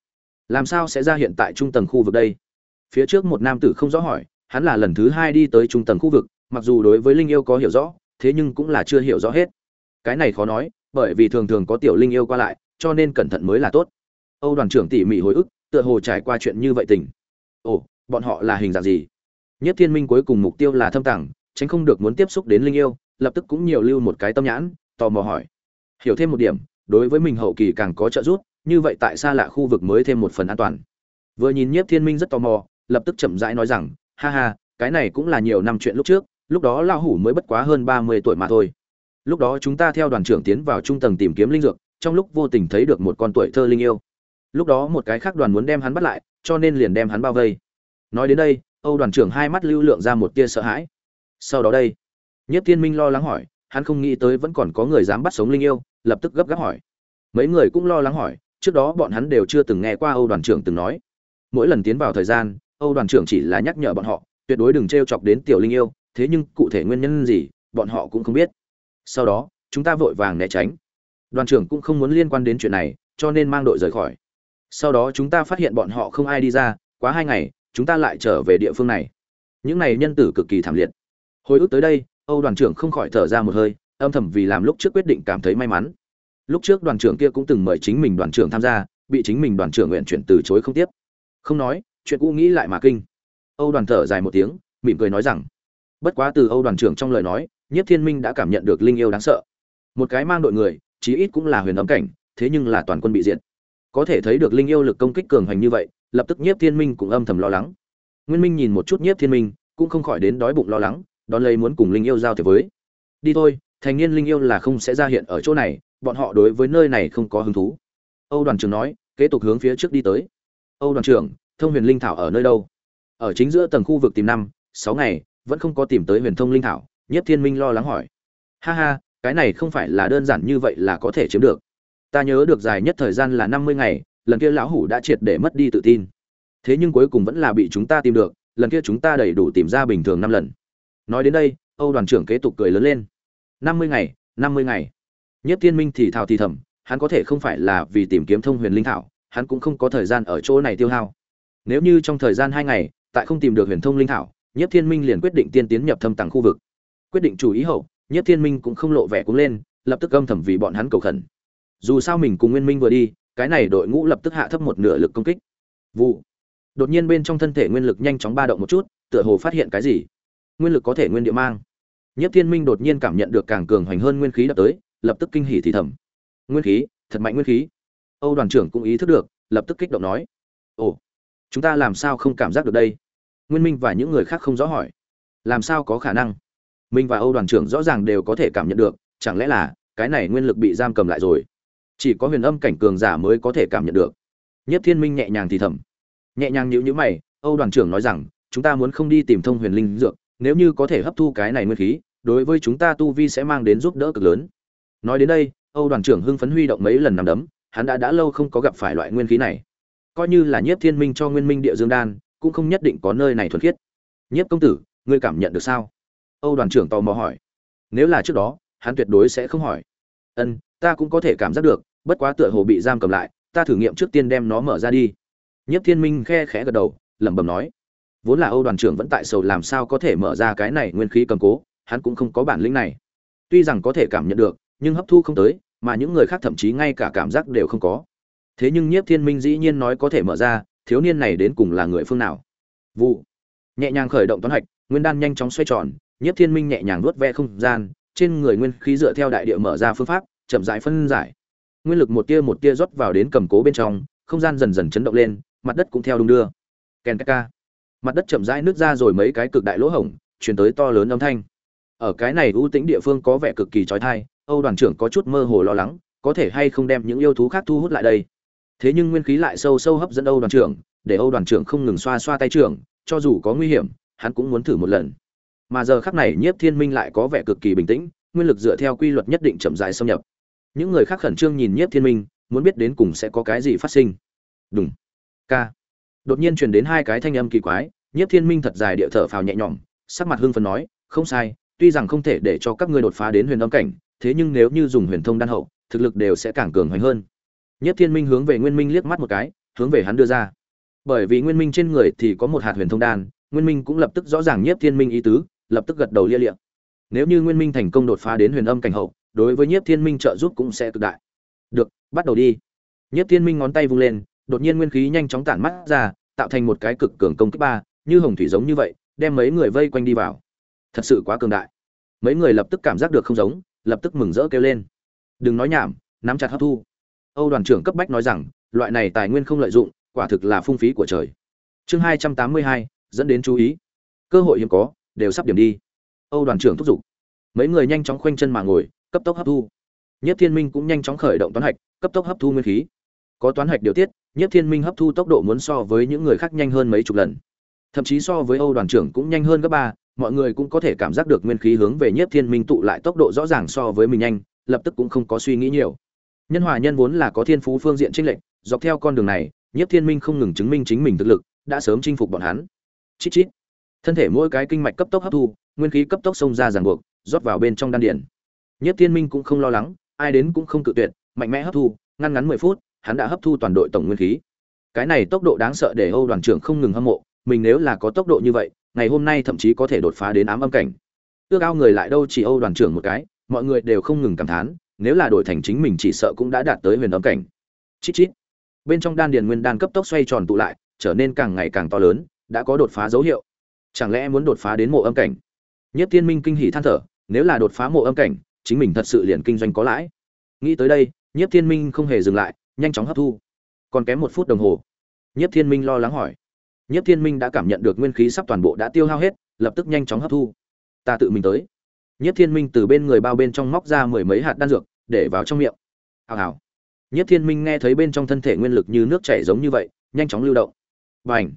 Làm sao sẽ ra hiện tại trung tầng khu vực đây? Phía trước một nam tử không rõ hỏi, hắn là lần thứ hai đi tới trung tầng khu vực, mặc dù đối với linh yêu có hiểu rõ, thế nhưng cũng là chưa hiểu rõ hết. Cái này khó nói, bởi vì thường thường có tiểu linh yêu qua lại, cho nên cẩn thận mới là tốt. Âu đoàn trưởng tỉ mỉ hồi ức, tựa hồ trải qua chuyện như vậy tình. Ồ, bọn họ là hình dạng gì? Nhất Thiên Minh cuối cùng mục tiêu là thâm tàng tránh không được muốn tiếp xúc đến linh yêu, lập tức cũng nhiều lưu một cái tâm nhãn, tò mò hỏi. Hiểu thêm một điểm, đối với mình hậu kỳ càng có trợ giúp, như vậy tại xa lạ khu vực mới thêm một phần an toàn. Vừa nhìn nhiếp thiên minh rất tò mò, lập tức chậm rãi nói rằng, ha ha, cái này cũng là nhiều năm chuyện lúc trước, lúc đó lao hủ mới bất quá hơn ba mươi tuổi mà thôi. Lúc đó chúng ta theo đoàn trưởng tiến vào trung tầng tìm kiếm linh dược, trong lúc vô tình thấy được một con tuổi thơ linh yêu. Lúc đó một cái khác đoàn muốn đem hắn bắt lại, cho nên liền đem hắn bao vây. Nói đến đây, âu đoàn trưởng hai mắt lưu lượng ra một tia sợ hãi sau đó đây. Nhất thiên minh lo lắng hỏi, hắn không nghĩ tới vẫn còn có người dám bắt sống linh yêu, lập tức gấp gáp hỏi. Mấy người cũng lo lắng hỏi, trước đó bọn hắn đều chưa từng nghe qua âu đoàn trưởng từng nói. Mỗi lần tiến vào thời gian, âu đoàn trưởng chỉ là nhắc nhở bọn họ, tuyệt đối đừng t r e o chọc đến tiểu linh yêu, thế nhưng cụ thể nguyên nhân gì, bọn họ cũng không biết. Sau đó, chúng ta vội vàng né tránh. Đoàn trưởng cũng không muốn liên quan đến chuyện này, cho nên mang đội rời khỏi. Sau đó chúng ta phát hiện bọn họ không ai đi ra, quá hai ngày, chúng ta lại trở về địa phương này. Những này nhân tử cực kỳ thảm liệt hồi ức tới đây, âu đoàn trưởng không khỏi thở ra một hơi, âm thầm vì làm lúc trước quyết định cảm thấy may mắn. Lúc trước đoàn trưởng kia cũng từng mời chính mình đoàn trưởng tham gia, bị chính mình đoàn trưởng nguyện chuyển từ chối không tiếp. Không nói, chuyện cũ nghĩ lại mà kinh. Âu đoàn thở dài một tiếng, mỉm cười nói rằng, bất quá từ âu đoàn trưởng trong lời nói nhất thiên minh đã cảm nhận được linh yêu đáng sợ. Một cái mang đội người, chí ít cũng là huyền ấm cảnh, thế nhưng là toàn quân bị diệt. Có thể thấy được linh yêu lực công kích cường hành như vậy, lập tức nhiếp thiên minh cũng âm thầm lo lắng. Nguyên minh nhìn một chút nhiếp thiên minh, cũng không khỏi đến đói bụng lo lắng đón lấy muốn cùng linh yêu giao thiệp với. Đi thôi, thành niên linh yêu là không sẽ ra hiện ở chỗ này, bọn họ đối với nơi này không có hứng thú. Âu đoàn trưởng nói, kế tục hướng phía trước đi tới. Âu đoàn trưởng, thông huyền linh thảo ở nơi đâu? Ở chính giữa tầng khu vực tìm năm, sáu ngày, vẫn không có tìm tới huyền thông linh thảo nhất thiên minh lo lắng hỏi. Ha ha, cái này không phải là đơn giản như vậy là có thể chiếm được. Ta nhớ được dài nhất thời gian là năm mươi ngày, lần kia lão hủ đã triệt để mất đi tự tin. Thế nhưng cuối cùng vẫn là bị chúng ta tìm được, lần kia chúng ta đầy đủ tìm ra bình thường năm lần nói đến đây, âu đoàn trưởng kế tục cười lớn lên. Năm mươi ngày, năm mươi ngày. Nhất thiên minh thì thào thì thầm, hắn có thể không phải là vì tìm kiếm thông huyền linh thảo, hắn cũng không có thời gian ở chỗ này tiêu hao. Nếu như trong thời gian hai ngày, tại không tìm được huyền thông linh thảo, nhất thiên minh liền quyết định tiên tiến nhập thâm tàng khu vực. Quyết định chủ ý hậu, nhất thiên minh cũng không lộ vẻ cũng lên, lập tức âm thầm vì bọn hắn cầu khẩn. Dù sao mình cùng nguyên minh vừa đi, cái này đội ngũ lập tức hạ thấp một nửa lực công kích. Vụ. Đột nhiên bên trong thân thể nguyên lực nhanh chóng ba động một chút, tựa hồ phát hiện cái gì nguyên lực có thể nguyên địa mang. Nhất thiên minh đột nhiên cảm nhận được càng cường hoành hơn nguyên khí đập tới, lập tức kinh hỉ thì thầm. Nguyên khí, thật mạnh nguyên khí. Âu đoàn trưởng cũng ý thức được, lập tức kích động nói. Ồ, chúng ta làm sao không cảm giác được đây? Nguyên minh và những người khác không rõ hỏi. Làm sao có khả năng? Minh và âu đoàn trưởng rõ ràng đều có thể cảm nhận được, chẳng lẽ là cái này nguyên lực bị giam cầm lại rồi? Chỉ có huyền âm cảnh cường giả mới có thể cảm nhận được. Nhất thiên minh nhẹ nhàng thì thầm. Nhẹ nhàng nhíu nhíu mày, âu đoàn trưởng nói rằng, chúng ta muốn không đi tìm thông huyền linh dược nếu như có thể hấp thu cái này nguyên khí, đối với chúng ta tu vi sẽ mang đến giúp đỡ cực lớn. Nói đến đây, âu đoàn trưởng hưng phấn huy động mấy lần nằm đấm, hắn đã đã lâu không có gặp phải loại nguyên khí này. Coi như là nhiếp thiên minh cho nguyên minh địa dương đan, cũng không nhất định có nơi này thuần khiết. Nhiếp công tử, ngươi cảm nhận được sao? Âu đoàn trưởng tò mò hỏi. Nếu là trước đó, hắn tuyệt đối sẽ không hỏi. Ân, ta cũng có thể cảm giác được, bất quá tựa hồ bị giam cầm lại, ta thử nghiệm trước tiên đem nó mở ra đi. Nhiếp thiên minh khe khẽ gật đầu, lẩm bẩm nói vốn là âu đoàn trưởng vẫn tại sầu làm sao có thể mở ra cái này nguyên khí cầm cố, hắn cũng không có bản lĩnh này. Tuy rằng có thể cảm nhận được, nhưng hấp thu không tới, mà những người khác thậm chí ngay cả cảm giác đều không có. Thế nhưng nhiếp thiên minh dĩ nhiên nói có thể mở ra, thiếu niên này đến cùng là người phương nào? Vụ. Nhẹ nhàng khởi động toán hạch, nguyên đan nhanh chóng xoay tròn, nhiếp thiên minh nhẹ nhàng nuốt ve không gian, trên người nguyên khí dựa theo đại địa mở ra phương pháp, chậm rãi phân giải. Nguyên lực một tia một tia rót vào đến cầm cố bên trong, không gian dần dần chấn động lên, mặt đất cũng theo đung đưa. Ken ka mặt đất chậm rãi nứt ra rồi mấy cái cực đại lỗ hổng, chuyển tới to lớn âm thanh. Ở cái này ưu tĩnh địa phương có vẻ cực kỳ trói thai âu đoàn trưởng có chút mơ hồ lo lắng, có thể hay không đem những yêu thú khác thu hút lại đây. Thế nhưng nguyên khí lại sâu sâu hấp dẫn âu đoàn trưởng, để âu đoàn trưởng không ngừng xoa xoa tay trưởng, cho dù có nguy hiểm, hắn cũng muốn thử một lần. Mà giờ khắc này nhiếp thiên minh lại có vẻ cực kỳ bình tĩnh, nguyên lực dựa theo quy luật nhất định chậm dài xâm nhập. Những người khác khẩn trương nhìn nhiếp thiên minh, muốn biết đến cùng sẽ có cái gì phát sinh. Đúng k đột nhiên truyền đến hai cái thanh âm kỳ quái, nhiếp thiên minh thật dài địa thở phào nhẹ nhõm, sắc mặt hưng phấn nói, không sai, tuy rằng không thể để cho các ngươi đột phá đến huyền âm cảnh, thế nhưng nếu như dùng huyền thông đan hậu, thực lực đều sẽ càng cường hoành hơn. Nhất thiên minh hướng về nguyên minh liếc mắt một cái, hướng về hắn đưa ra. Bởi vì nguyên minh trên người thì có một hạt huyền thông đan, nguyên minh cũng lập tức rõ ràng nhất thiên minh ý tứ, lập tức gật đầu lia liệm nếu như nguyên minh thành công đột phá đến huyền âm cảnh hậu, đối với nhiếp thiên minh trợ giúp cũng sẽ cực đại. Được, bắt đầu đi. Nhiếp thiên minh ngón tay vung lên đột nhiên nguyên khí nhanh chóng tản mắt ra, tạo thành một cái cực cường công kích ba, như hồng thủy giống như vậy, đem mấy người vây quanh đi vào. Thật sự quá cường đại. Mấy người lập tức cảm giác được không giống, lập tức mừng rỡ kêu lên. Đừng nói nhảm, nắm chặt hấp thu. Âu đoàn trưởng cấp bách nói rằng, loại này tài nguyên không lợi dụng, quả thực là phung phí của trời. Chương hai trăm tám mươi hai, dẫn đến chú ý. Cơ hội hiếm có, đều sắp điểm đi. Âu đoàn trưởng thúc giục. Mấy người nhanh chóng khoanh chân mà ngồi, cấp tốc hấp thu. Nhất thiên minh cũng nhanh chóng khởi động toán hạch, cấp tốc hấp thu nguyên khí có toán hạch điều tiết nhất thiên minh hấp thu tốc độ muốn so với những người khác nhanh hơn mấy chục lần. Thậm chí so với âu đoàn trưởng cũng nhanh hơn gấp ba mọi người cũng có thể cảm giác được nguyên khí hướng về nhất thiên minh tụ lại tốc độ rõ ràng so với mình nhanh lập tức cũng không có suy nghĩ nhiều. Nhân hòa nhân vốn là có thiên phú phương diện trinh lệnh, dọc theo con đường này nhất thiên minh không ngừng chứng minh chính mình thực lực đã sớm chinh phục bọn hắn. Chít chít. Thân thể mỗi cái kinh mạch cấp tốc hấp thu nguyên khí cấp tốc xông ra ràng buộc rót vào bên trong đan điển nhất thiên minh cũng không lo lắng ai đến cũng không cự tuyệt mạnh mẽ hấp thu ngăn ngắn mười phút hắn đã hấp thu toàn đội tổng nguyên khí. Cái này tốc độ đáng sợ để âu đoàn trưởng không ngừng hâm mộ, mình nếu là có tốc độ như vậy, ngày hôm nay thậm chí có thể đột phá đến ám âm cảnh. Ước ao người lại đâu chỉ âu đoàn trưởng một cái, mọi người đều không ngừng cảm thán, nếu là đổi thành chính mình chỉ sợ cũng đã đạt tới huyền âm cảnh. Chít chít. Bên trong đan điền nguyên đan cấp tốc xoay tròn tụ lại, trở nên càng ngày càng to lớn, đã có đột phá dấu hiệu. Chẳng lẽ muốn đột phá đến mộ âm cảnh? Nhất thiên minh kinh hỉ than thở, nếu là đột phá mộ âm cảnh, chính mình thật sự liền kinh doanh có lãi. Nghĩ tới đây, nhất thiên minh không hề dừng lại nhanh chóng hấp thu. Còn kém một phút đồng hồ. Nhất thiên minh lo lắng hỏi. Nhất thiên minh đã cảm nhận được nguyên khí sắp toàn bộ đã tiêu hao hết, lập tức nhanh chóng hấp thu. Ta tự mình tới. Nhất thiên minh từ bên người bao bên trong móc ra mười mấy hạt đan dược, để vào trong miệng. Hào hào. Nhất thiên minh nghe thấy bên trong thân thể nguyên lực như nước chảy giống như vậy, nhanh chóng lưu động. Và ảnh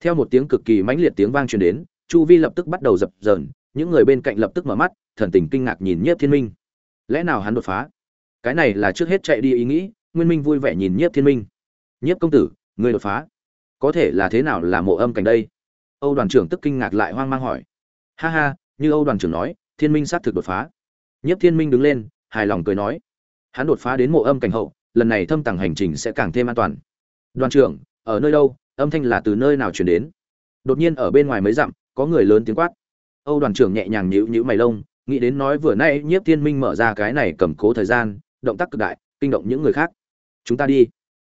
theo một tiếng cực kỳ mãnh liệt tiếng vang truyền đến, chu vi lập tức bắt đầu dập dờn, những người bên cạnh lập tức mở mắt, thần tình kinh ngạc nhìn nhiếp thiên minh. Lẽ nào hắn đột phá? Cái này là trước hết chạy đi ý nghĩ nguyên minh vui vẻ nhìn nhiếp thiên minh. Nhiếp công tử người đột phá. Có thể là thế nào là mộ âm cảnh đây? Âu đoàn trưởng tức kinh ngạc lại hoang mang hỏi. Ha ha, như âu đoàn trưởng nói, thiên minh xác thực đột phá. Nhiếp thiên minh đứng lên, hài lòng cười nói. Hắn đột phá đến mộ âm cảnh hậu, lần này thâm tàng hành trình sẽ càng thêm an toàn. Đoàn trưởng, ở nơi đâu? Âm thanh là từ nơi nào chuyển đến? Đột nhiên ở bên ngoài mấy dặm, có người lớn tiếng quát. Âu đoàn trưởng nhẹ nhàng nhíu nhíu mày lông, nghĩ đến nói vừa nay nhiếp thiên minh mở ra cái này cầm cố thời gian, động tác cực đại, kinh động những người khác chúng ta đi.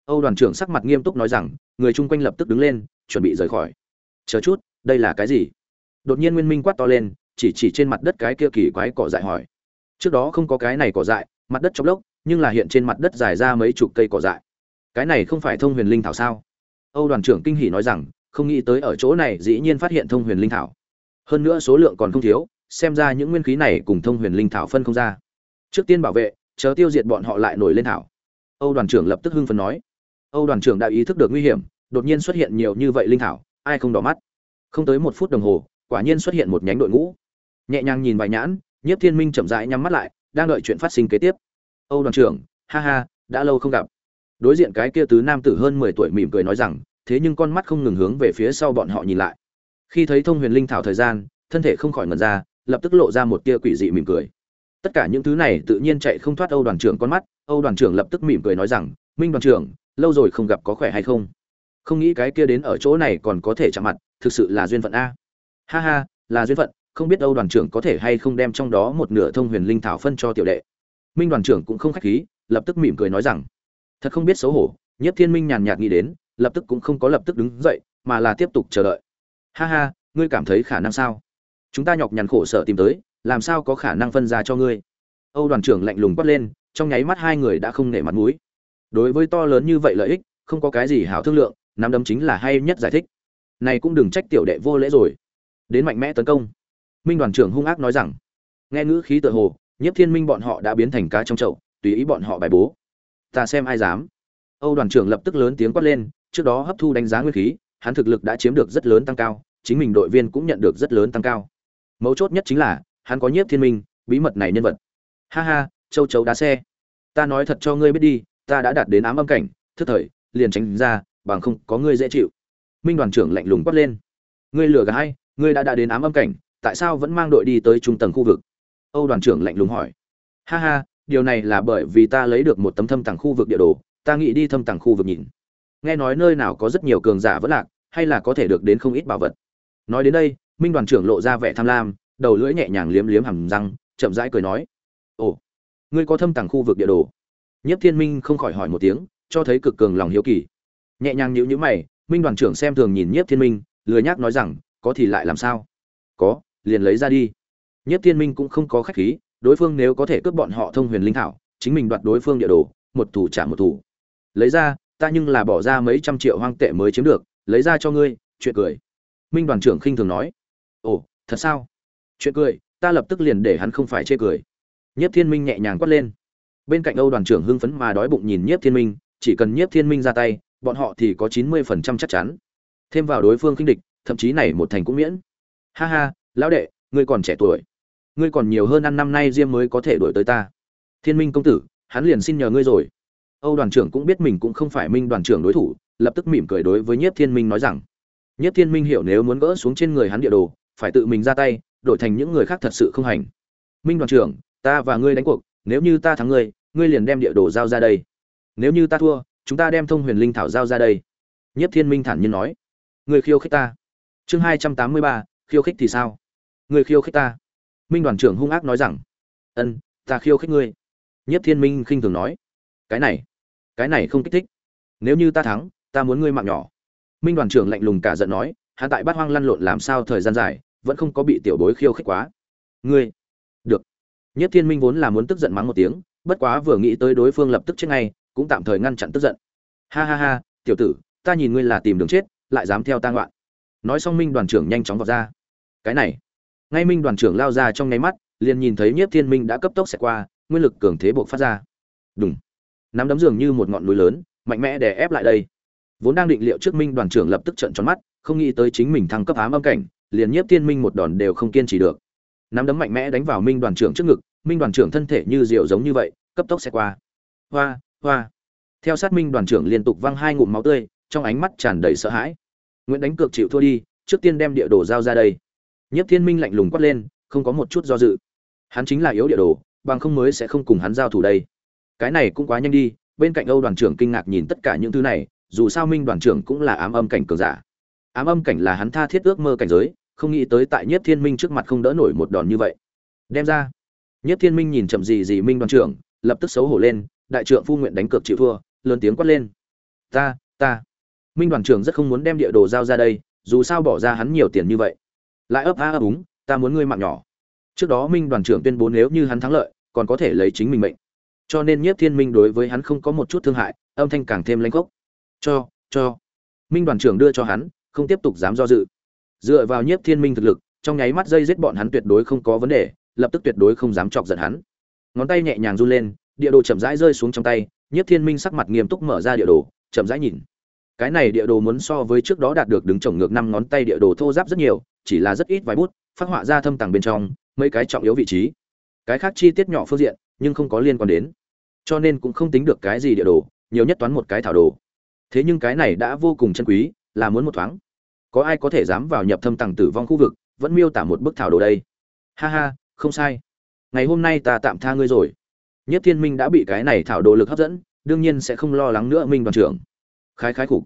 Âu đoàn trưởng sắc mặt nghiêm túc nói rằng, người chung quanh lập tức đứng lên, chuẩn bị rời khỏi. Chờ chút, đây là cái gì? Đột nhiên nguyên minh quát to lên, chỉ chỉ trên mặt đất cái kia kỳ quái cỏ dại hỏi. Trước đó không có cái này cỏ dại, mặt đất trong lốc, nhưng là hiện trên mặt đất dài ra mấy chục cây cỏ dại. Cái này không phải thông huyền linh thảo sao? Âu đoàn trưởng kinh hỉ nói rằng, không nghĩ tới ở chỗ này dĩ nhiên phát hiện thông huyền linh thảo. Hơn nữa số lượng còn không thiếu, xem ra những nguyên khí này cùng thông huyền linh thảo phân không ra. Trước tiên bảo vệ, chờ tiêu diệt bọn họ lại nổi lên thảo âu đoàn trưởng lập tức hưng phấn nói. Âu đoàn trưởng đã ý thức được nguy hiểm, đột nhiên xuất hiện nhiều như vậy linh thảo, ai không đỏ mắt? Không tới một phút đồng hồ, quả nhiên xuất hiện một nhánh đội ngũ. Nhẹ nhàng nhìn vài nhãn, nhiếp thiên minh chậm rãi nhắm mắt lại, đang đợi chuyện phát sinh kế tiếp. Âu đoàn trưởng, ha ha, đã lâu không gặp. Đối diện cái kia tứ nam tử hơn mười tuổi mỉm cười nói rằng, thế nhưng con mắt không ngừng hướng về phía sau bọn họ nhìn lại. Khi thấy thông huyền linh thảo thời gian, thân thể không khỏi mở ra, lập tức lộ ra một tia quỷ dị mỉm cười. Tất cả những thứ này tự nhiên chạy không thoát âu đoàn trưởng con mắt âu đoàn trưởng lập tức mỉm cười nói rằng, minh đoàn trưởng, lâu rồi không gặp có khỏe hay không? Không nghĩ cái kia đến ở chỗ này còn có thể chạm mặt, thực sự là duyên phận a. Ha ha, là duyên phận, không biết âu đoàn trưởng có thể hay không đem trong đó một nửa thông huyền linh thảo phân cho tiểu đệ. Minh đoàn trưởng cũng không khách khí, lập tức mỉm cười nói rằng, thật không biết xấu hổ nhất thiên minh nhàn nhạt nghĩ đến, lập tức cũng không có lập tức đứng dậy, mà là tiếp tục chờ đợi. Ha ha, ngươi cảm thấy khả năng sao? Chúng ta nhọc nhằn khổ sở tìm tới, làm sao có khả năng phân ra cho ngươi? Âu đoàn trưởng lạnh lùng quát lên trong nháy mắt hai người đã không nể mặt mũi. Đối với to lớn như vậy lợi ích, không có cái gì hảo thương lượng, nắm đấm chính là hay nhất giải thích. Này cũng đừng trách tiểu đệ vô lễ rồi. Đến mạnh mẽ tấn công. Minh đoàn trưởng hung ác nói rằng, nghe ngữ khí tự hồ, nhiếp thiên minh bọn họ đã biến thành cá trong chậu, tùy ý bọn họ bài bố. Ta xem ai dám. Âu đoàn trưởng lập tức lớn tiếng quát lên, trước đó hấp thu đánh giá nguyên khí, hắn thực lực đã chiếm được rất lớn tăng cao, chính mình đội viên cũng nhận được rất lớn tăng cao. Mấu chốt nhất chính là, hắn có nhiếp thiên minh, bí mật này nhân vật. Ha ha châu chấu đá xe. Ta nói thật cho ngươi biết đi, ta đã đạt đến ám âm cảnh, thức thời, liền tránh ra, bằng không có ngươi dễ chịu. Minh đoàn trưởng lạnh lùng quát lên. Ngươi lừa gái ngươi đã đạt đến ám âm cảnh, tại sao vẫn mang đội đi tới trung tầng khu vực? Âu đoàn trưởng lạnh lùng hỏi. Ha ha, điều này là bởi vì ta lấy được một tấm thâm tàng khu vực địa đồ, ta nghĩ đi thâm tàng khu vực nhìn. Nghe nói nơi nào có rất nhiều cường giả vẫn lạc, hay là có thể được đến không ít bảo vật. Nói đến đây, minh đoàn trưởng lộ ra vẻ tham lam, đầu lưỡi nhẹ nhàng liếm liếm hầm răng, chậm rãi cười nói. Ồ ngươi có thâm tàng khu vực địa đồ. Nhất thiên minh không khỏi hỏi một tiếng, cho thấy cực cường lòng hiếu kỳ. Nhẹ nhàng nhíu nhíu mày, minh đoàn trưởng xem thường nhìn nhiếp thiên minh, lười nhác nói rằng, có thì lại làm sao? Có, liền lấy ra đi. Nhiếp thiên minh cũng không có khách khí, đối phương nếu có thể cướp bọn họ thông huyền linh thảo, chính mình đoạt đối phương địa đồ, một thủ trả một thủ. Lấy ra, ta nhưng là bỏ ra mấy trăm triệu hoang tệ mới chiếm được, lấy ra cho ngươi, chuyện cười. Minh đoàn trưởng khinh thường nói. Ồ, thật sao? Chuyện cười, ta lập tức liền để hắn không phải chê cười nhiếp thiên minh nhẹ nhàng quát lên. Bên cạnh âu đoàn trưởng hưng phấn mà đói bụng nhìn nhiếp thiên minh, chỉ cần nhiếp thiên minh ra tay, bọn họ thì có chín mươi phần trăm chắc chắn. Thêm vào đối phương khinh địch, thậm chí này một thành cũng miễn. Ha ha, lão đệ, ngươi còn trẻ tuổi. Ngươi còn nhiều hơn ăn năm nay diêm mới có thể đuổi tới ta. Thiên minh công tử, hắn liền xin nhờ ngươi rồi. Âu đoàn trưởng cũng biết mình cũng không phải minh đoàn trưởng đối thủ, lập tức mỉm cười đối với nhiếp thiên minh nói rằng, nhiếp thiên minh hiểu nếu muốn gỡ xuống trên người hắn địa đồ, phải tự mình ra tay, đổi thành những người khác thật sự không hành. Minh đoàn trưởng ta và ngươi đánh cuộc, nếu như ta thắng ngươi ngươi liền đem địa đồ giao ra đây. Nếu như ta thua, chúng ta đem thông huyền linh thảo giao ra đây. Nhất thiên minh thản nhiên nói. Ngươi khiêu khích ta. Chương hai trăm tám mươi ba, khiêu khích thì sao? Ngươi khiêu khích ta. Minh đoàn trưởng hung ác nói rằng. Ân, ta khiêu khích ngươi. Nhất thiên minh khinh thường nói. Cái này cái này không kích thích. Nếu như ta thắng, ta muốn ngươi mạng nhỏ. Minh đoàn trưởng lạnh lùng cả giận nói. Hạ tại bát hoang lăn lộn làm sao thời gian dài, vẫn không có bị tiểu bối khiêu khích quá. Ngươi, được nhất thiên minh vốn là muốn tức giận mắng một tiếng, bất quá vừa nghĩ tới đối phương lập tức chết ngay, cũng tạm thời ngăn chặn tức giận. Ha ha ha, tiểu tử, ta nhìn ngươi là tìm đường chết, lại dám theo ta ngoạn. Nói xong minh đoàn trưởng nhanh chóng vào ra. Cái này, ngay minh đoàn trưởng lao ra trong nháy mắt, liền nhìn thấy nhiếp thiên minh đã cấp tốc xẹt qua, nguyên lực cường thế buộc phát ra. Đùng. nắm đấm dường như một ngọn núi lớn, mạnh mẽ đè ép lại đây. Vốn đang định liệu trước minh đoàn trưởng lập tức trợn tròn mắt, không nghĩ tới chính mình thăng cấp ám âm cảnh, liền nhiếp thiên minh một đòn đều không kiên trì được. Nắm đấm mạnh mẽ đánh vào minh đoàn trưởng trước ngực minh đoàn trưởng thân thể như rượu giống như vậy, cấp tốc xe qua. Hoa hoa. Theo sát minh đoàn trưởng liên tục văng hai ngụm máu tươi, trong ánh mắt tràn đầy sợ hãi. Nguyễn đánh cược chịu thua đi, trước tiên đem địa đồ giao ra đây. Nhất thiên minh lạnh lùng quát lên, không có một chút do dự. Hắn chính là yếu địa đồ, bằng không mới sẽ không cùng hắn giao thủ đây. Cái này cũng quá nhanh đi, bên cạnh âu đoàn trưởng kinh ngạc nhìn tất cả những thứ này, dù sao minh đoàn trưởng cũng là ám âm cảnh cường giả. Ám âm cảnh là hắn tha thiết ước mơ cảnh giới, không nghĩ tới tại nhất thiên minh trước mặt không đỡ nổi một đòn như vậy. Đem ra nhất thiên minh nhìn chậm gì gì minh đoàn trưởng, lập tức xấu hổ lên, đại trưởng phu nguyện đánh cược chịu thua, lớn tiếng quát lên. Ta ta. Minh đoàn trưởng rất không muốn đem địa đồ giao ra đây, dù sao bỏ ra hắn nhiều tiền như vậy. Lại ấp a ấp úng, ta muốn ngươi mạng nhỏ. Trước đó minh đoàn trưởng tuyên bố nếu như hắn thắng lợi, còn có thể lấy chính mình mệnh. Cho nên nhiếp thiên minh đối với hắn không có một chút thương hại, âm thanh càng thêm lãnh khốc. cho cho. Minh đoàn trưởng đưa cho hắn, không tiếp tục dám do dự. Dựa vào nhiếp thiên minh thực lực, trong nháy mắt dây giết bọn hắn tuyệt đối không có vấn đề lập tức tuyệt đối không dám chọc giận hắn. Ngón tay nhẹ nhàng run lên, địa đồ chậm rãi rơi xuống trong tay, nhiếp thiên minh sắc mặt nghiêm túc mở ra địa đồ, chậm rãi nhìn. Cái này địa đồ muốn so với trước đó đạt được đứng trồng ngược năm ngón tay địa đồ thô giáp rất nhiều, chỉ là rất ít vài bút, phát họa ra thâm tàng bên trong, mấy cái trọng yếu vị trí. Cái khác chi tiết nhỏ phương diện, nhưng không có liên quan đến. Cho nên cũng không tính được cái gì địa đồ, nhiều nhất toán một cái thảo đồ. Thế nhưng cái này đã vô cùng chân quý, là muốn một thoáng. Có ai có thể dám vào nhập thâm tàng tử vong khu vực, vẫn miêu tả một bức thảo đồ đây. Ha ha không sai. Ngày hôm nay ta tạm tha ngươi rồi. Nhất thiên minh đã bị cái này thảo đồ lực hấp dẫn, đương nhiên sẽ không lo lắng nữa, minh đoàn trưởng. Khái khái khục.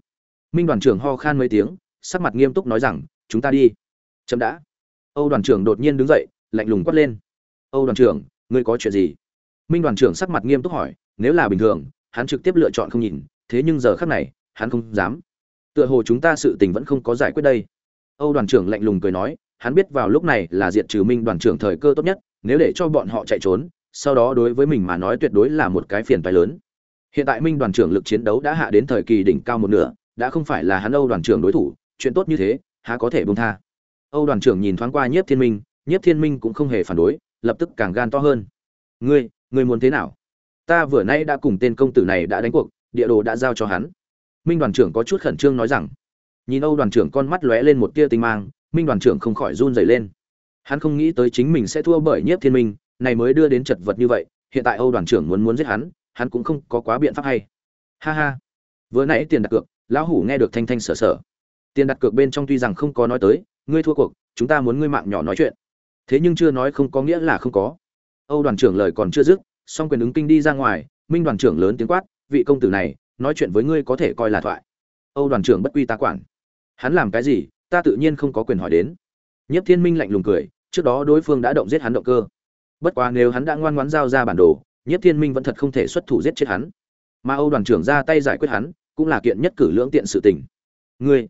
Minh đoàn trưởng ho khan mấy tiếng, sắc mặt nghiêm túc nói rằng, chúng ta đi. Chậm đã. Âu đoàn trưởng đột nhiên đứng dậy, lạnh lùng quát lên. Âu đoàn trưởng, ngươi có chuyện gì? Minh đoàn trưởng sắc mặt nghiêm túc hỏi, nếu là bình thường, hắn trực tiếp lựa chọn không nhìn, thế nhưng giờ khắc này, hắn không dám. Tựa hồ chúng ta sự tình vẫn không có giải quyết đây. Âu đoàn trưởng lạnh lùng cười nói hắn biết vào lúc này là diệt trừ minh đoàn trưởng thời cơ tốt nhất, nếu để cho bọn họ chạy trốn, sau đó đối với mình mà nói tuyệt đối là một cái phiền phái lớn. Hiện tại minh đoàn trưởng lực chiến đấu đã hạ đến thời kỳ đỉnh cao một nửa, đã không phải là hắn âu đoàn trưởng đối thủ, chuyện tốt như thế, há có thể bông tha. Âu đoàn trưởng nhìn thoáng qua nhiếp thiên minh, nhiếp thiên minh cũng không hề phản đối, lập tức càng gan to hơn. Ngươi ngươi muốn thế nào? Ta vừa nay đã cùng tên công tử này đã đánh cuộc, địa đồ đã giao cho hắn. Minh đoàn trưởng có chút khẩn trương nói rằng. Nhìn âu đoàn trưởng con mắt lóe lên một tia tinh mang minh đoàn trưởng không khỏi run rẩy lên. Hắn không nghĩ tới chính mình sẽ thua bởi nhiếp thiên minh, này mới đưa đến chật vật như vậy, hiện tại âu đoàn trưởng muốn muốn giết hắn hắn cũng không có quá biện pháp hay. Ha ha. Vừa nãy tiền đặt cược, lão hủ nghe được thanh thanh sở sở tiền đặt cược bên trong tuy rằng không có nói tới, ngươi thua cuộc, chúng ta muốn ngươi mạng nhỏ nói chuyện. Thế nhưng chưa nói không có nghĩa là không có. Âu đoàn trưởng lời còn chưa dứt, song quyền ứng kinh đi ra ngoài, minh đoàn trưởng lớn tiếng quát, vị công tử này, nói chuyện với ngươi có thể coi là thoại. Âu đoàn trưởng bất quy ta quản. Hắn làm cái gì ta tự nhiên không có quyền hỏi đến. Nhất thiên minh lạnh lùng cười, trước đó đối phương đã động giết hắn động cơ. Bất quá nếu hắn đã ngoan ngoãn giao ra bản đồ nhất thiên minh vẫn thật không thể xuất thủ giết chết hắn. Mà âu đoàn trưởng ra tay giải quyết hắn, cũng là kiện nhất cử lưỡng tiện sự tình. Ngươi,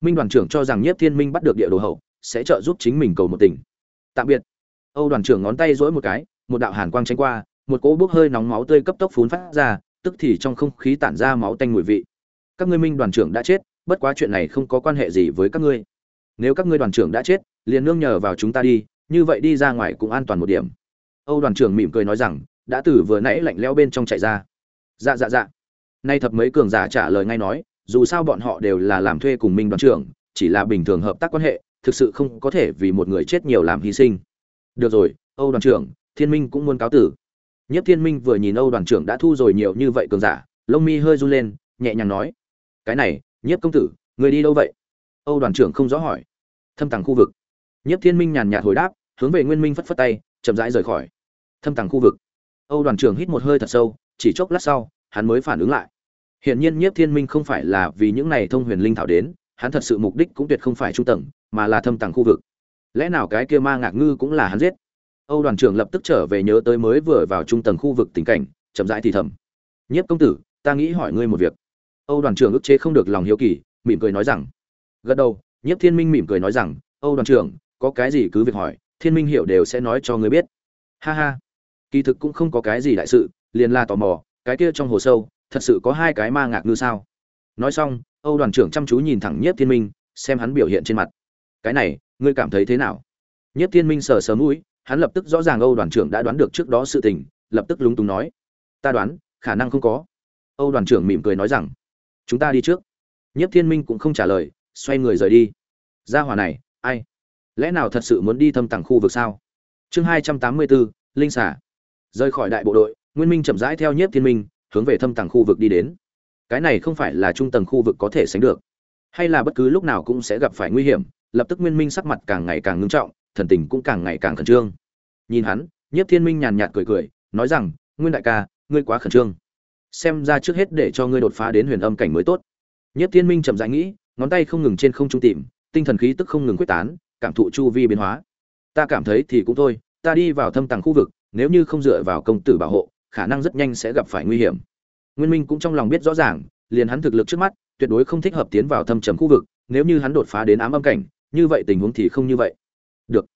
minh đoàn trưởng cho rằng nhất thiên minh bắt được địa đồ hậu, sẽ trợ giúp chính mình cầu một tình tạm biệt. Âu đoàn trưởng ngón tay dỗi một cái, một đạo hàn quang tranh qua, một cỗ bốc hơi nóng máu tươi cấp tốc phún phát ra, tức thì trong không khí tản ra máu tanh mùi vị. Các ngươi minh đoàn trưởng đã chết bất quá chuyện này không có quan hệ gì với các ngươi. Nếu các ngươi đoàn trưởng đã chết, liền nương nhờ vào chúng ta đi, như vậy đi ra ngoài cũng an toàn một điểm. Âu đoàn trưởng mỉm cười nói rằng, đã từ vừa nãy lạnh leo bên trong chạy ra. Dạ dạ dạ. Nay thập mấy cường giả trả lời ngay nói, dù sao bọn họ đều là làm thuê cùng minh đoàn trưởng, chỉ là bình thường hợp tác quan hệ, thực sự không có thể vì một người chết nhiều làm hy sinh. Được rồi, âu đoàn trưởng, thiên minh cũng muốn cáo tử. Nhất thiên minh vừa nhìn âu đoàn trưởng đã thu rồi nhiều như vậy cường giả, lông mi hơi run lên, nhẹ nhàng nói, cái này nhiếp công tử, người đi đâu vậy? Âu đoàn trưởng không rõ hỏi. Thâm tàng khu vực. Nhiếp thiên minh nhàn nhạt hồi đáp, hướng về nguyên minh phất phất tay, chậm rãi rời khỏi. Thâm tàng khu vực. Âu đoàn trưởng hít một hơi thật sâu, chỉ chốc lát sau, hắn mới phản ứng lại. Hiển nhiên nhiếp thiên minh không phải là vì những này thông huyền linh thảo đến, hắn thật sự mục đích cũng tuyệt không phải trung tầng, mà là thâm tàng khu vực. Lẽ nào cái kia ma ngạc ngư cũng là hắn giết? Âu đoàn trưởng lập tức trở về nhớ tới mới vừa vào trung tầng khu vực tình cảnh, chậm rãi thì thầm. Nhiếp công tử, ta nghĩ hỏi ngươi một việc âu đoàn trưởng ức chế không được lòng hiếu kỳ, mỉm cười nói rằng, gật đầu. Nhiếp thiên minh mỉm cười nói rằng, âu đoàn trưởng, có cái gì cứ việc hỏi, thiên minh hiểu đều sẽ nói cho ngươi biết. Ha ha. Kỳ thực cũng không có cái gì đại sự, liền là tò mò, cái kia trong hồ sâu, thật sự có hai cái ma ngạc ngư sao? Nói xong, âu đoàn trưởng chăm chú nhìn thẳng nhiếp thiên minh, xem hắn biểu hiện trên mặt. Cái này, ngươi cảm thấy thế nào? Nhiếp thiên minh sờ sờ mũi, hắn lập tức rõ ràng âu đoàn trưởng đã đoán được trước đó sự tình, lập tức lúng túng nói, ta đoán, khả năng không có. Âu đoàn trưởng mỉm cười nói rằng chúng ta đi trước. Nhiếp thiên minh cũng không trả lời, xoay người rời đi. Ra hòa này, ai? Lẽ nào thật sự muốn đi thâm tàng khu vực sao? Chương hai trăm tám mươi bốn linh xả rời khỏi đại bộ đội, nguyên minh chậm rãi theo nhiếp thiên minh, hướng về thâm tàng khu vực đi đến. Cái này không phải là trung tầng khu vực có thể sánh được. Hay là bất cứ lúc nào cũng sẽ gặp phải nguy hiểm, lập tức nguyên minh sắc mặt càng ngày càng ngưng trọng, thần tình cũng càng ngày càng khẩn trương. Nhìn hắn, nhiếp thiên minh nhàn nhạt cười cười, nói rằng, nguyên đại ca, ngươi quá khẩn trương xem ra trước hết để cho ngươi đột phá đến huyền âm cảnh mới tốt. Nhất thiên minh chậm rãi nghĩ, ngón tay không ngừng trên không trung tìm, tinh thần khí tức không ngừng quyết tán, cảm thụ chu vi biến hóa. Ta cảm thấy thì cũng thôi, ta đi vào thâm tàng khu vực, nếu như không dựa vào công tử bảo hộ, khả năng rất nhanh sẽ gặp phải nguy hiểm. Nguyên minh cũng trong lòng biết rõ ràng, liền hắn thực lực trước mắt, tuyệt đối không thích hợp tiến vào thâm trầm khu vực, nếu như hắn đột phá đến ám âm cảnh, như vậy tình huống thì không như vậy. Được.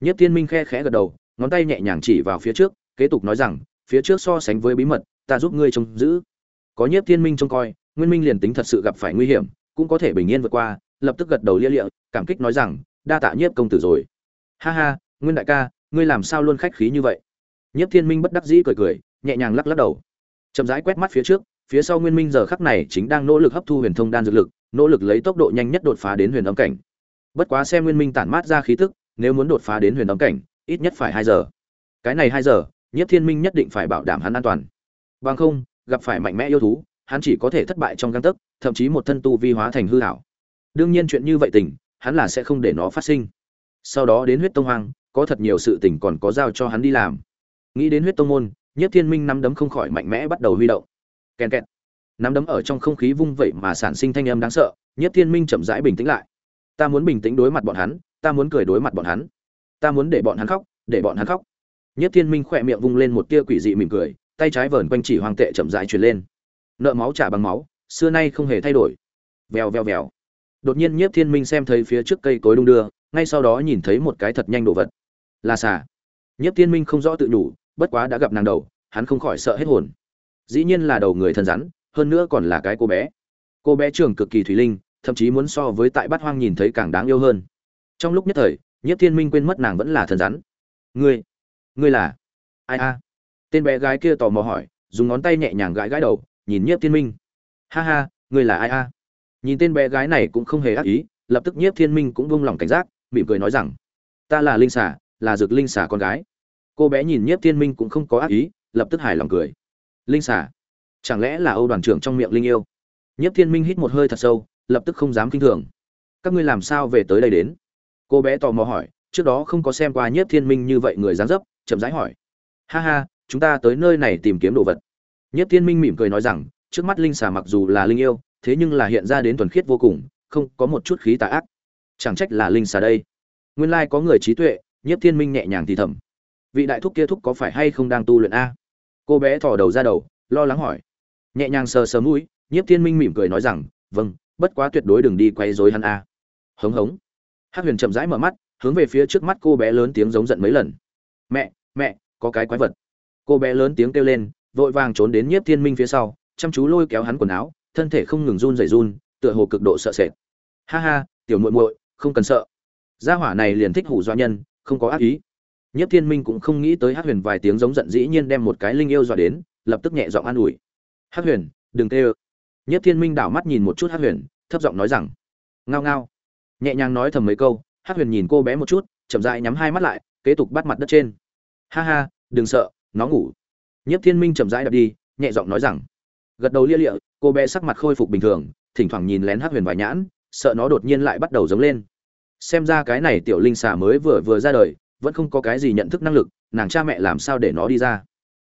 Nhất thiên minh khe khẽ gật đầu, ngón tay nhẹ nhàng chỉ vào phía trước, kế tục nói rằng, phía trước so sánh với bí mật ta giúp ngươi trông giữ. Có nhiếp thiên minh trông coi, nguyên minh liền tính thật sự gặp phải nguy hiểm, cũng có thể bình yên vượt qua, lập tức gật đầu lia lịa, cảm kích nói rằng, đa tạ nhiếp công tử rồi. Ha ha, nguyên đại ca, ngươi làm sao luôn khách khí như vậy? Nhiếp thiên minh bất đắc dĩ cười cười, nhẹ nhàng lắc lắc đầu. Chậm rãi quét mắt phía trước, phía sau nguyên minh giờ khắc này chính đang nỗ lực hấp thu huyền thông đan dược lực, nỗ lực lấy tốc độ nhanh nhất đột phá đến huyền âm cảnh. Bất quá xem nguyên minh tản mát ra khí tức, nếu muốn đột phá đến huyền âm cảnh, ít nhất phải hai giờ. Cái này hai giờ, nhiếp thiên minh nhất định phải bảo đảm hắn an toàn bằng không, gặp phải mạnh mẽ yêu thú, hắn chỉ có thể thất bại trong găng tấc, thậm chí một thân tu vi hóa thành hư hảo đương nhiên chuyện như vậy tình, hắn là sẽ không để nó phát sinh. Sau đó đến huyết tông hoang, có thật nhiều sự tình còn có giao cho hắn đi làm. Nghĩ đến huyết tông môn nhất thiên minh nắm đấm không khỏi mạnh mẽ bắt đầu huy động. Kèn kẹt. Nắm đấm ở trong không khí vung vẩy mà sản sinh thanh âm đáng sợ nhất thiên minh chậm rãi bình tĩnh lại. Ta muốn bình tĩnh đối mặt bọn hắn, ta muốn cười đối mặt bọn hắn. Ta muốn để bọn hắn khóc, để bọn hắn khóc. Nhất thiên minh khỏe miệng vung lên một tia quỷ dị mỉm cười tay trái vờn quanh chỉ hoàng tệ chậm rãi truyền lên. Nợ máu trả bằng máu, xưa nay không hề thay đổi. Vèo vèo vèo. Đột nhiên nhiếp thiên minh xem thấy phía trước cây cối đung đưa, ngay sau đó nhìn thấy một cái thật nhanh đồ vật. Là xà. Nhiếp thiên minh không rõ tự nhủ, bất quá đã gặp nàng đầu, hắn không khỏi sợ hết hồn. Dĩ nhiên là đầu người thân rắn, hơn nữa còn là cái cô bé. Cô bé trường cực kỳ thủy linh, thậm chí muốn so với tại bát hoang nhìn thấy càng đáng yêu hơn. Trong lúc nhất thời nhất thiên minh quên mất nàng vẫn là thần rắn. Ngươi ngươi là ai a? Tên bé gái kia tò mò hỏi, dùng ngón tay nhẹ nhàng gãi gãi đầu, nhìn nhiếp thiên minh. Ha ha, ngươi là ai a? Nhìn tên bé gái này cũng không hề ác ý, lập tức nhiếp thiên minh cũng vung lòng cảnh giác, mỉm cười nói rằng, ta là linh xả là dược linh xả con gái. Cô bé nhìn nhiếp thiên minh cũng không có ác ý, lập tức hài lòng cười. Linh xả chẳng lẽ là âu đoàn trưởng trong miệng linh yêu? Nhiếp thiên minh hít một hơi thật sâu, lập tức không dám kinh thường. Các ngươi làm sao về tới đây đến? Cô bé tò mò hỏi, trước đó không có xem qua nhiếp thiên minh như vậy người dán dấp, chậm rãi hỏi. Ha ha chúng ta tới nơi này tìm kiếm đồ vật. Nhất thiên minh mỉm cười nói rằng, trước mắt linh xà mặc dù là linh yêu, thế nhưng là hiện ra đến thuần khiết vô cùng, không có một chút khí tà ác. Chẳng trách là linh xà đây. Nguyên lai có người trí tuệ Nhất thiên minh nhẹ nhàng thì thầm. Vị đại thúc kia thúc có phải hay không đang tu luyện a? Cô bé thò đầu ra đầu, lo lắng hỏi. Nhẹ nhàng sờ sờ mũi, nhiếp thiên minh mỉm cười nói rằng vâng bất quá tuyệt đối đừng đi quay dối hắn a. Hống hống. Hát huyền chậm rãi mở mắt, hướng về phía trước mắt cô bé lớn tiếng giống giận mấy lần. Mẹ mẹ, có cái quái vật cô bé lớn tiếng kêu lên, vội vàng trốn đến nhiếp thiên minh phía sau, chăm chú lôi kéo hắn quần áo, thân thể không ngừng run rẩy run, tựa hồ cực độ sợ sệt. Ha ha, tiểu muội muội, không cần sợ. Gia hỏa này liền thích hủ doa nhân, không có ác ý. Nhất thiên minh cũng không nghĩ tới hát huyền vài tiếng giống giận dĩ nhiên đem một cái linh yêu dọa đến, lập tức nhẹ giọng an ủi. Hát huyền, đừng tê ơ. Nhất thiên minh đảo mắt nhìn một chút hát huyền, thấp giọng nói rằng, ngao ngao. Nhẹ nhàng nói thầm mấy câu hát huyền nhìn cô bé một chút, chậm dại nhắm hai mắt lại, kế tục bắt mặt đất trên. Ha ha, đừng sợ nó ngủ. Nhất thiên minh chậm rãi đập đi, nhẹ giọng nói rằng, gật đầu lia lịa, cô bé sắc mặt khôi phục bình thường, thỉnh thoảng nhìn lén Hắc huyền vài nhãn, sợ nó đột nhiên lại bắt đầu giống lên. Xem ra cái này tiểu linh xà mới vừa vừa ra đời, vẫn không có cái gì nhận thức năng lực, nàng cha mẹ làm sao để nó đi ra.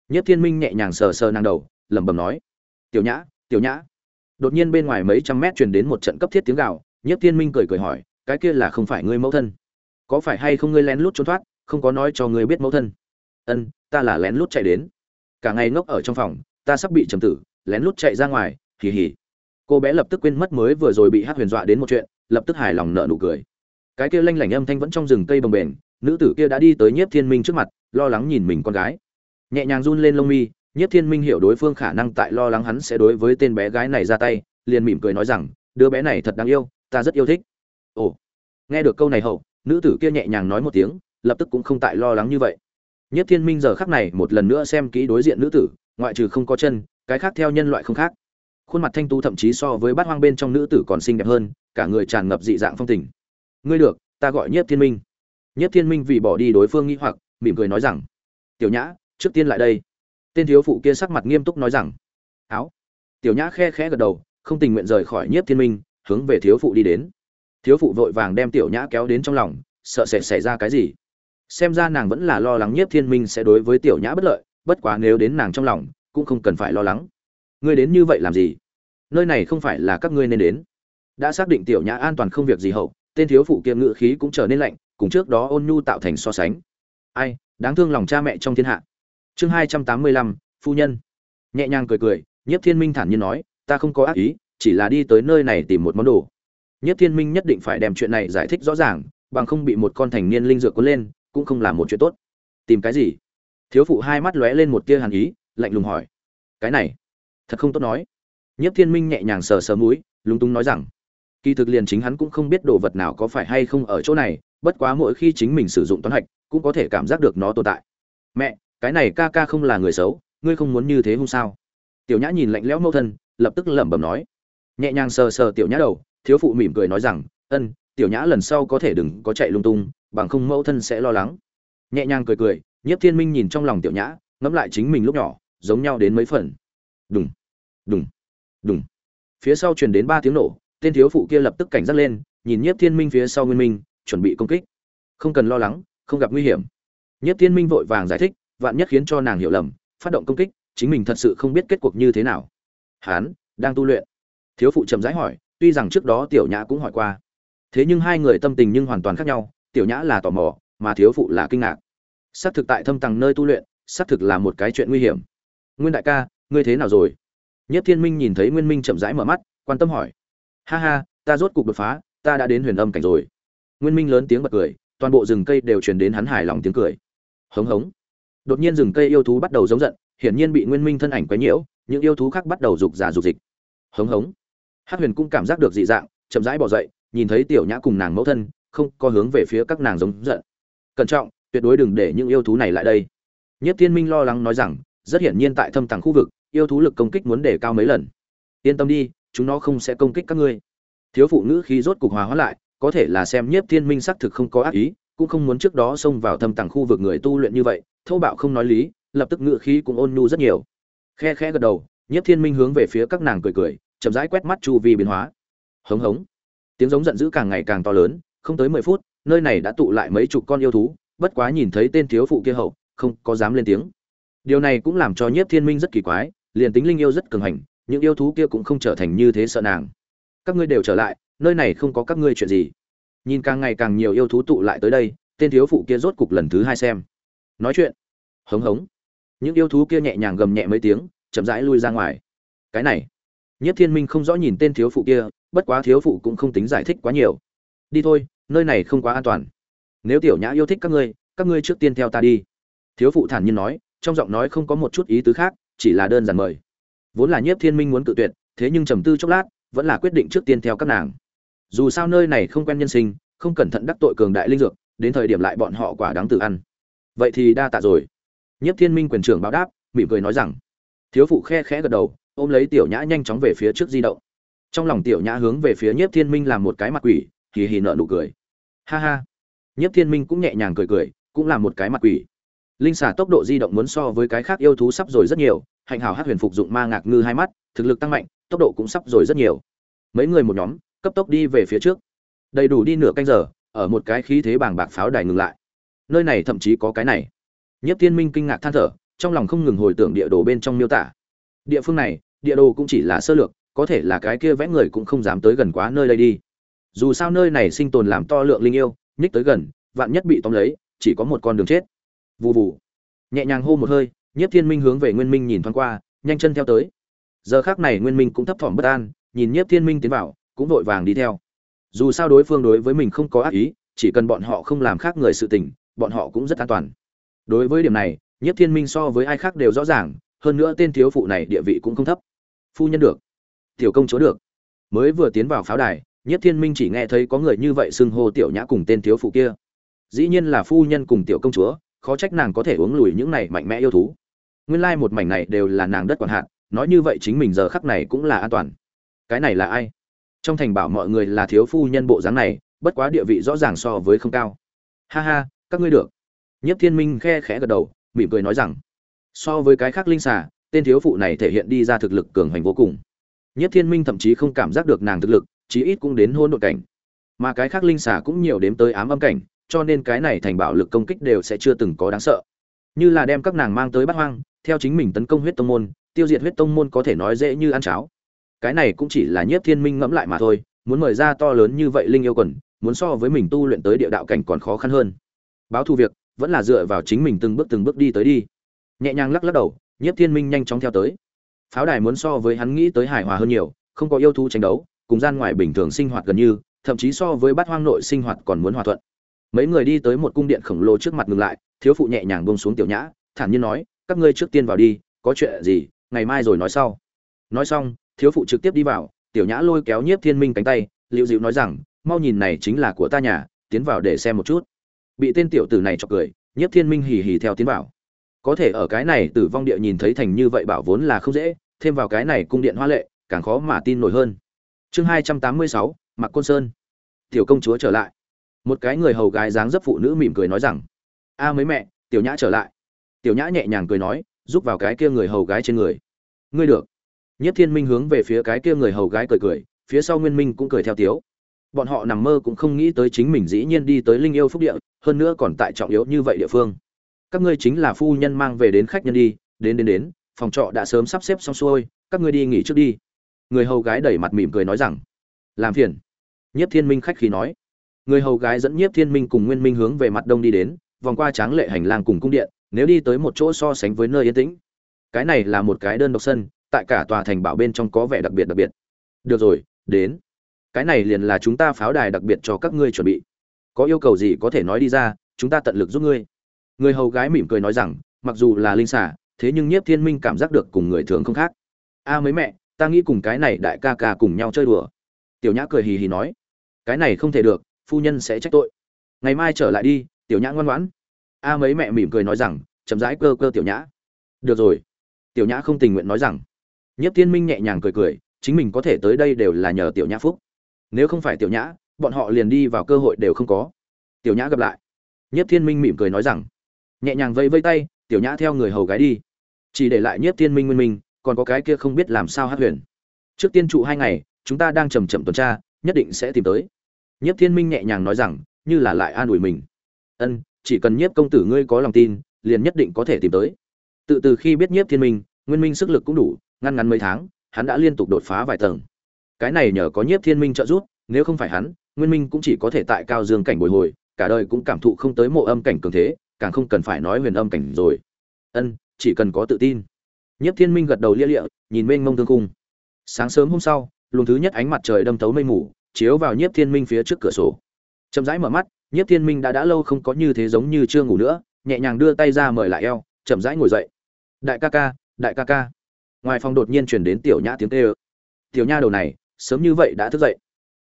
Nhất thiên minh nhẹ nhàng sờ sờ nàng đầu, lẩm bẩm nói, tiểu nhã tiểu nhã. Đột nhiên bên ngoài mấy trăm mét truyền đến một trận cấp thiết tiếng gào nhất thiên minh cười cười hỏi, cái kia là không phải ngươi mẫu thân? Có phải hay không ngươi lén lút trốn thoát, không có nói cho ngươi biết mẫu thân? Ân, ta là lén lút chạy đến. Cả ngày ngốc ở trong phòng, ta sắp bị trầm tử, lén lút chạy ra ngoài, hì hì. Cô bé lập tức quên mất mới vừa rồi bị hát huyền dọa đến một chuyện, lập tức hài lòng nợ nụ cười. Cái kia lanh lảnh âm thanh vẫn trong rừng cây bồng bềnh, nữ tử kia đã đi tới nhiếp thiên minh trước mặt, lo lắng nhìn mình con gái. Nhẹ nhàng run lên lông mi, nhiếp thiên minh hiểu đối phương khả năng tại lo lắng hắn sẽ đối với tên bé gái này ra tay, liền mỉm cười nói rằng, đứa bé này thật đáng yêu, ta rất yêu thích. Ồ. Nghe được câu này hậu, nữ tử kia nhẹ nhàng nói một tiếng, lập tức cũng không tại lo lắng như vậy nhất thiên minh giờ khắc này một lần nữa xem kỹ đối diện nữ tử, ngoại trừ không có chân, cái khác theo nhân loại không khác. Khuôn mặt thanh tú thậm chí so với bát hoang bên trong nữ tử còn xinh đẹp hơn, cả người tràn ngập dị dạng phong tình. Ngươi được, ta gọi nhất thiên minh. Nhất thiên minh vì bỏ đi đối phương nghi hoặc, mỉm cười nói rằng, tiểu nhã, trước tiên lại đây. Tên thiếu phụ kia sắc mặt nghiêm túc nói rằng, áo. Tiểu nhã khe khẽ gật đầu, không tình nguyện rời khỏi Nhất thiên minh, hướng về thiếu phụ đi đến. Thiếu phụ vội vàng đem tiểu nhã kéo đến trong lòng, sợ sẽ xảy ra cái gì? Xem ra nàng vẫn là lo lắng nhiếp thiên minh sẽ đối với tiểu nhã bất lợi, bất quá nếu đến nàng trong lòng, cũng không cần phải lo lắng. Ngươi đến như vậy làm gì? Nơi này không phải là các ngươi nên đến. Đã xác định tiểu nhã an toàn không việc gì hậu, tên thiếu phụ kia ngự khí cũng trở nên lạnh, cùng trước đó ôn nhu tạo thành so sánh. Ai, đáng thương lòng cha mẹ trong thiên hạ. Chương hai trăm tám mươi lăm, phu nhân. Nhẹ nhàng cười cười, nhiếp thiên minh thản nhiên nói, ta không có ác ý, chỉ là đi tới nơi này tìm một món đồ. Nhiếp thiên minh nhất định phải đem chuyện này giải thích rõ ràng, bằng không bị một con thành niên linh dược cuốn lên cũng không là một chuyện tốt. Tìm cái gì? Thiếu phụ hai mắt lóe lên một tia hàn ý, lạnh lùng hỏi. Cái này, thật không tốt nói. Nhiếp thiên minh nhẹ nhàng sờ sờ mũi, lúng túng nói rằng, kỳ thực liền chính hắn cũng không biết đồ vật nào có phải hay không ở chỗ này, bất quá mỗi khi chính mình sử dụng toán hạch, cũng có thể cảm giác được nó tồn tại. Mẹ, cái này ca ca không là người xấu, ngươi không muốn như thế không sao? Tiểu nhã nhìn lạnh lẽo mâu thân, lập tức lẩm bẩm nói. Nhẹ nhàng sờ sờ tiểu nhã đầu, thiếu phụ mỉm cười nói rằng, ân, tiểu nhã lần sau có thể đừng có chạy lung tung bằng không mẫu thân sẽ lo lắng. Nhẹ nhàng cười cười, nhiếp thiên minh nhìn trong lòng tiểu nhã, ngẫm lại chính mình lúc nhỏ, giống nhau đến mấy phần. Đùng đùng đùng. Phía sau truyền đến ba tiếng nổ, tên thiếu phụ kia lập tức cảnh giác lên, nhìn nhiếp thiên minh phía sau nguyên minh, chuẩn bị công kích. Không cần lo lắng, không gặp nguy hiểm. Nhiếp thiên minh vội vàng giải thích, vạn nhất khiến cho nàng hiểu lầm, phát động công kích, chính mình thật sự không biết kết cuộc như thế nào. Hán, đang tu luyện. Thiếu phụ chậm rãi hỏi, tuy rằng trước đó tiểu nhã cũng hỏi qua, thế nhưng hai người tâm tình nhưng hoàn toàn khác nhau tiểu nhã là tò mò, mà thiếu phụ là kinh ngạc. Xác thực tại thâm tàng nơi tu luyện, xác thực là một cái chuyện nguy hiểm. Nguyên đại ca, ngươi thế nào rồi? Nhất thiên minh nhìn thấy nguyên minh chậm rãi mở mắt, quan tâm hỏi. Ha ha, ta rốt cục đột phá, ta đã đến huyền âm cảnh rồi. Nguyên minh lớn tiếng bật cười, toàn bộ rừng cây đều truyền đến hắn hài lòng tiếng cười. Hống hống. Đột nhiên rừng cây yêu thú bắt đầu giống giận, hiển nhiên bị nguyên minh thân ảnh quấy nhiễu, những yêu thú khác bắt đầu rục giả rục dịch. Hống hống. Hát huyền cũng cảm giác được dị dạng, chậm rãi bỏ dậy, nhìn thấy tiểu nhã cùng nàng mẫu thân không có hướng về phía các nàng giống giận. Cẩn trọng, tuyệt đối đừng để những yêu thú này lại đây. Nhất thiên minh lo lắng nói rằng, rất hiển nhiên tại thâm tàng khu vực, yêu thú lực công kích muốn để cao mấy lần. Yên tâm đi, chúng nó không sẽ công kích các ngươi. Thiếu phụ nữ khi rốt cục hòa hóa lại, có thể là xem nhiếp thiên minh xác thực không có ác ý, cũng không muốn trước đó xông vào thâm tàng khu vực người tu luyện như vậy, thô bạo không nói lý, lập tức ngự khí cũng ôn nhu rất nhiều. Khe khe gật đầu nhiếp thiên minh hướng về phía các nàng cười cười, chậm rãi quét mắt chu vi biến hóa. Hống hống. Tiếng giống giận dữ càng ngày càng to lớn không tới mười phút, nơi này đã tụ lại mấy chục con yêu thú, bất quá nhìn thấy tên thiếu phụ kia hậu, không có dám lên tiếng. Điều này cũng làm cho nhiếp thiên minh rất kỳ quái, liền tính linh yêu rất cường hành, những yêu thú kia cũng không trở thành như thế sợ nàng. Các ngươi đều trở lại, nơi này không có các ngươi chuyện gì. Nhìn càng ngày càng nhiều yêu thú tụ lại tới đây, tên thiếu phụ kia rốt cục lần thứ hai xem. Nói chuyện. Hống hống. Những yêu thú kia nhẹ nhàng gầm nhẹ mấy tiếng, chậm rãi lui ra ngoài. Cái này. Nhất thiên minh không rõ nhìn tên thiếu phụ kia, bất quá thiếu phụ cũng không tính giải thích quá nhiều. Đi thôi nơi này không quá an toàn. Nếu tiểu nhã yêu thích các ngươi các ngươi trước tiên theo ta đi. Thiếu phụ thản nhiên nói, trong giọng nói không có một chút ý tứ khác, chỉ là đơn giản mời. Vốn là nhiếp thiên minh muốn cự tuyệt, thế nhưng trầm tư chốc lát, vẫn là quyết định trước tiên theo các nàng. Dù sao nơi này không quen nhân sinh, không cẩn thận đắc tội cường đại linh dược, đến thời điểm lại bọn họ quả đáng tự ăn. Vậy thì đa tạ rồi. Nhiếp thiên minh quyền trưởng báo đáp, mỉm cười nói rằng. Thiếu phụ khe khẽ gật đầu, ôm lấy tiểu nhã nhanh chóng về phía trước di động. Trong lòng tiểu nhã hướng về phía nhiếp thiên minh làm một cái mặt quỷ, hì hì nợ nụ cười ha ha. Nhiếp thiên minh cũng nhẹ nhàng cười cười, cũng là một cái mặt quỷ. Linh xà tốc độ di động muốn so với cái khác yêu thú sắp rồi rất nhiều, hạnh hảo hát huyền phục dụng ma ngạc ngư hai mắt, thực lực tăng mạnh, tốc độ cũng sắp rồi rất nhiều. Mấy người một nhóm, cấp tốc đi về phía trước. Đầy đủ đi nửa canh giờ, ở một cái khí thế bàng bạc pháo đài ngừng lại. Nơi này thậm chí có cái này. Nhất thiên minh kinh ngạc than thở, trong lòng không ngừng hồi tưởng địa đồ bên trong miêu tả. Địa phương này, địa đồ cũng chỉ là sơ lược, có thể là cái kia vẽ người cũng không dám tới gần quá nơi đây đi dù sao nơi này sinh tồn làm to lượng linh yêu, nhích tới gần, vạn nhất bị tóm lấy, chỉ có một con đường chết. Vù vù. Nhẹ nhàng hô một hơi nhất thiên minh hướng về nguyên minh nhìn thoáng qua, nhanh chân theo tới. Giờ khác này nguyên minh cũng thấp thỏm bất an, nhìn nhiếp thiên minh tiến vào, cũng vội vàng đi theo. Dù sao đối phương đối với mình không có ác ý, chỉ cần bọn họ không làm khác người sự tình, bọn họ cũng rất an toàn. Đối với điểm này, nhiếp thiên minh so với ai khác đều rõ ràng, hơn nữa tên thiếu phụ này địa vị cũng không thấp. Phu nhân được. Tiểu công chúa được. Mới vừa tiến vào pháo đài nhất thiên minh chỉ nghe thấy có người như vậy xưng hô tiểu nhã cùng tên thiếu phụ kia. Dĩ nhiên là phu nhân cùng tiểu công chúa khó trách nàng có thể uống lùi những này mạnh mẽ yêu thú. Nguyên lai một mảnh này đều là nàng đất quản hạt, nói như vậy chính mình giờ khắc này cũng là an toàn. Cái này là ai? Trong thành bảo mọi người là thiếu phu nhân bộ dáng này bất quá địa vị rõ ràng so với không cao. Ha ha các ngươi được. Nhất thiên minh khe khẽ gật đầu mỉm cười nói rằng so với cái khác linh xà tên thiếu phụ này thể hiện đi ra thực lực cường hành vô cùng. Nhất thiên minh thậm chí không cảm giác được nàng thực lực chí ít cũng đến hôn đội cảnh. Mà cái khác linh xà cũng nhiều đếm tới ám âm cảnh, cho nên cái này thành bạo lực công kích đều sẽ chưa từng có đáng sợ. Như là đem các nàng mang tới bắt hoang, theo chính mình tấn công huyết tông môn, tiêu diệt huyết tông môn có thể nói dễ như ăn cháo. Cái này cũng chỉ là nhiếp thiên minh ngẫm lại mà thôi, muốn mời ra to lớn như vậy linh yêu quần, muốn so với mình tu luyện tới địa đạo cảnh còn khó khăn hơn. Báo thù việc, vẫn là dựa vào chính mình từng bước từng bước đi tới đi. Nhẹ nhàng lắc lắc đầu, nhiếp thiên minh nhanh chóng theo tới. Pháo đài muốn so với hắn nghĩ tới hài hòa hơn nhiều, không có yêu thú tranh đấu cùng gian ngoài bình thường sinh hoạt gần như, thậm chí so với bát hoang nội sinh hoạt còn muốn hòa thuận. Mấy người đi tới một cung điện khổng lồ trước mặt ngừng lại, thiếu phụ nhẹ nhàng buông xuống tiểu nhã, thản nhiên nói, các ngươi trước tiên vào đi, có chuyện gì, ngày mai rồi nói sau. Nói xong, thiếu phụ trực tiếp đi vào, tiểu nhã lôi kéo nhiếp thiên minh cánh tay liệu dịu nói rằng, mau nhìn này chính là của ta nhà, tiến vào để xem một chút. Bị tên tiểu tử này chọc cười, nhiếp thiên minh hì hì theo tiến vào. Có thể ở cái này tử vong địa nhìn thấy thành như vậy bảo vốn là không dễ, thêm vào cái này cung điện hoa lệ, càng khó mà tin nổi hơn chương hai trăm tám mươi sáu mặc côn sơn. Tiểu công chúa trở lại. Một cái người hầu gái dáng dấp phụ nữ mỉm cười nói rằng, a mấy mẹ, tiểu nhã trở lại. Tiểu nhã nhẹ nhàng cười nói giúp vào cái kia người hầu gái trên người. Ngươi được. Nhất thiên minh hướng về phía cái kia người hầu gái cười cười, phía sau nguyên minh cũng cười theo tiếu. Bọn họ nằm mơ cũng không nghĩ tới chính mình dĩ nhiên đi tới linh yêu phúc địa, hơn nữa còn tại trọng yếu như vậy địa phương. Các ngươi chính là phu nhân mang về đến khách nhân đi, đến đến đến, phòng trọ đã sớm sắp xếp xong xuôi, các ngươi đi nghỉ trước đi người hầu gái đẩy mặt mỉm cười nói rằng, làm phiền. Nhất thiên minh khách khí nói. Người hầu gái dẫn nhiếp thiên minh cùng nguyên minh hướng về mặt đông đi đến, vòng qua tráng lệ hành lang cùng cung điện, nếu đi tới một chỗ so sánh với nơi yên tĩnh. Cái này là một cái đơn độc sân, tại cả tòa thành bảo bên trong có vẻ đặc biệt đặc biệt. Được rồi, đến. Cái này liền là chúng ta pháo đài đặc biệt cho các ngươi chuẩn bị. Có yêu cầu gì có thể nói đi ra, chúng ta tận lực giúp ngươi. Người hầu gái mỉm cười nói rằng, mặc dù là linh xả thế nhưng nhiếp thiên minh cảm giác được cùng người thường không khác. A, mấy mẹ ta nghĩ cùng cái này đại ca ca cùng nhau chơi đùa. Tiểu nhã cười hì hì nói, cái này không thể được, phu nhân sẽ trách tội. Ngày mai trở lại đi, tiểu nhã ngoan ngoãn. A mấy mẹ mỉm cười nói rằng, chậm rãi cơ cơ tiểu nhã. Được rồi. Tiểu nhã không tình nguyện nói rằng. Nhất thiên minh nhẹ nhàng cười cười, chính mình có thể tới đây đều là nhờ tiểu nhã phúc. Nếu không phải tiểu nhã, bọn họ liền đi vào cơ hội đều không có. Tiểu nhã gặp lại. Nhất thiên minh mỉm cười nói rằng, nhẹ nhàng vây vây tay, tiểu nhã theo người hầu gái đi. Chỉ để lại nhất thiên minh nguyên minh còn có cái kia không biết làm sao hát huyền. Trước tiên trụ hai ngày, chúng ta đang chầm chậm tuần tra, nhất định sẽ tìm tới. Nhất thiên minh nhẹ nhàng nói rằng, như là lại an ủi mình. Ân, chỉ cần nhiếp công tử ngươi có lòng tin, liền nhất định có thể tìm tới. Tự từ khi biết nhiếp thiên minh, nguyên minh sức lực cũng đủ, ngăn ngắn mấy tháng, hắn đã liên tục đột phá vài tầng. Cái này nhờ có nhiếp thiên minh trợ giúp, nếu không phải hắn, nguyên minh cũng chỉ có thể tại cao dương cảnh bồi hồi, cả đời cũng cảm thụ không tới mộ âm cảnh cường thế, càng không cần phải nói huyền âm cảnh rồi. Ân, chỉ cần có tự tin nhiếp thiên minh gật đầu lia lịa, nhìn mênh mông thương cung. Sáng sớm hôm sau, luồng thứ nhất ánh mặt trời đâm tấu mây mù, chiếu vào nhiếp thiên minh phía trước cửa sổ. Chậm rãi mở mắt, nhiếp thiên minh đã đã lâu không có như thế giống như chưa ngủ nữa, nhẹ nhàng đưa tay ra mời lại eo, chậm rãi ngồi dậy. Đại ca ca, đại ca ca. Ngoài phòng đột nhiên truyền đến tiểu nhã tiếng kêu. tiểu nha đầu này, sớm như vậy đã thức dậy.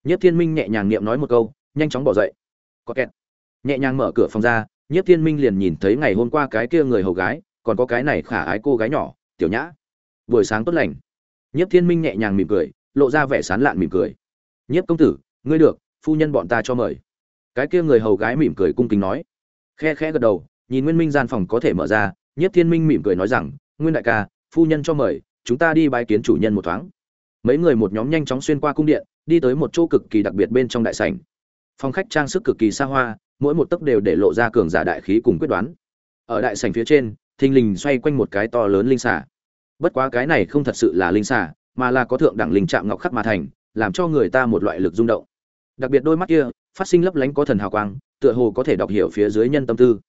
Nhiếp thiên minh nhẹ nhàng niệm nói một câu, nhanh chóng bỏ dậy. Có kẹt. Nhẹ nhàng mở cửa phòng ra, Nhiếp thiên minh liền nhìn thấy ngày hôm qua cái kia người hầu gái, còn có cái này khả ái cô gái nhỏ tiểu nhã. Buổi sáng tốt lành. Nhất thiên minh nhẹ nhàng mỉm cười, lộ ra vẻ sán lạn mỉm cười. Nhất công tử, ngươi được, phu nhân bọn ta cho mời. Cái kia người hầu gái mỉm cười cung kính nói. Khe khẽ gật đầu, nhìn nguyên minh gian phòng có thể mở ra nhất thiên minh mỉm cười nói rằng, nguyên đại ca, phu nhân cho mời, chúng ta đi bái kiến chủ nhân một thoáng. Mấy người một nhóm nhanh chóng xuyên qua cung điện, đi tới một chỗ cực kỳ đặc biệt bên trong đại sảnh. Phòng khách trang sức cực kỳ xa hoa, mỗi một tấc đều để lộ ra cường giả đại khí cùng quyết đoán. Ở đại sảnh phía trên thình lình xoay quanh một cái to lớn linh xà. Bất quá cái này không thật sự là linh xà, mà là có thượng đẳng linh trạm ngọc khắc mà thành, làm cho người ta một loại lực rung động. Đặc biệt đôi mắt kia, phát sinh lấp lánh có thần hào quang, tựa hồ có thể đọc hiểu phía dưới nhân tâm tư.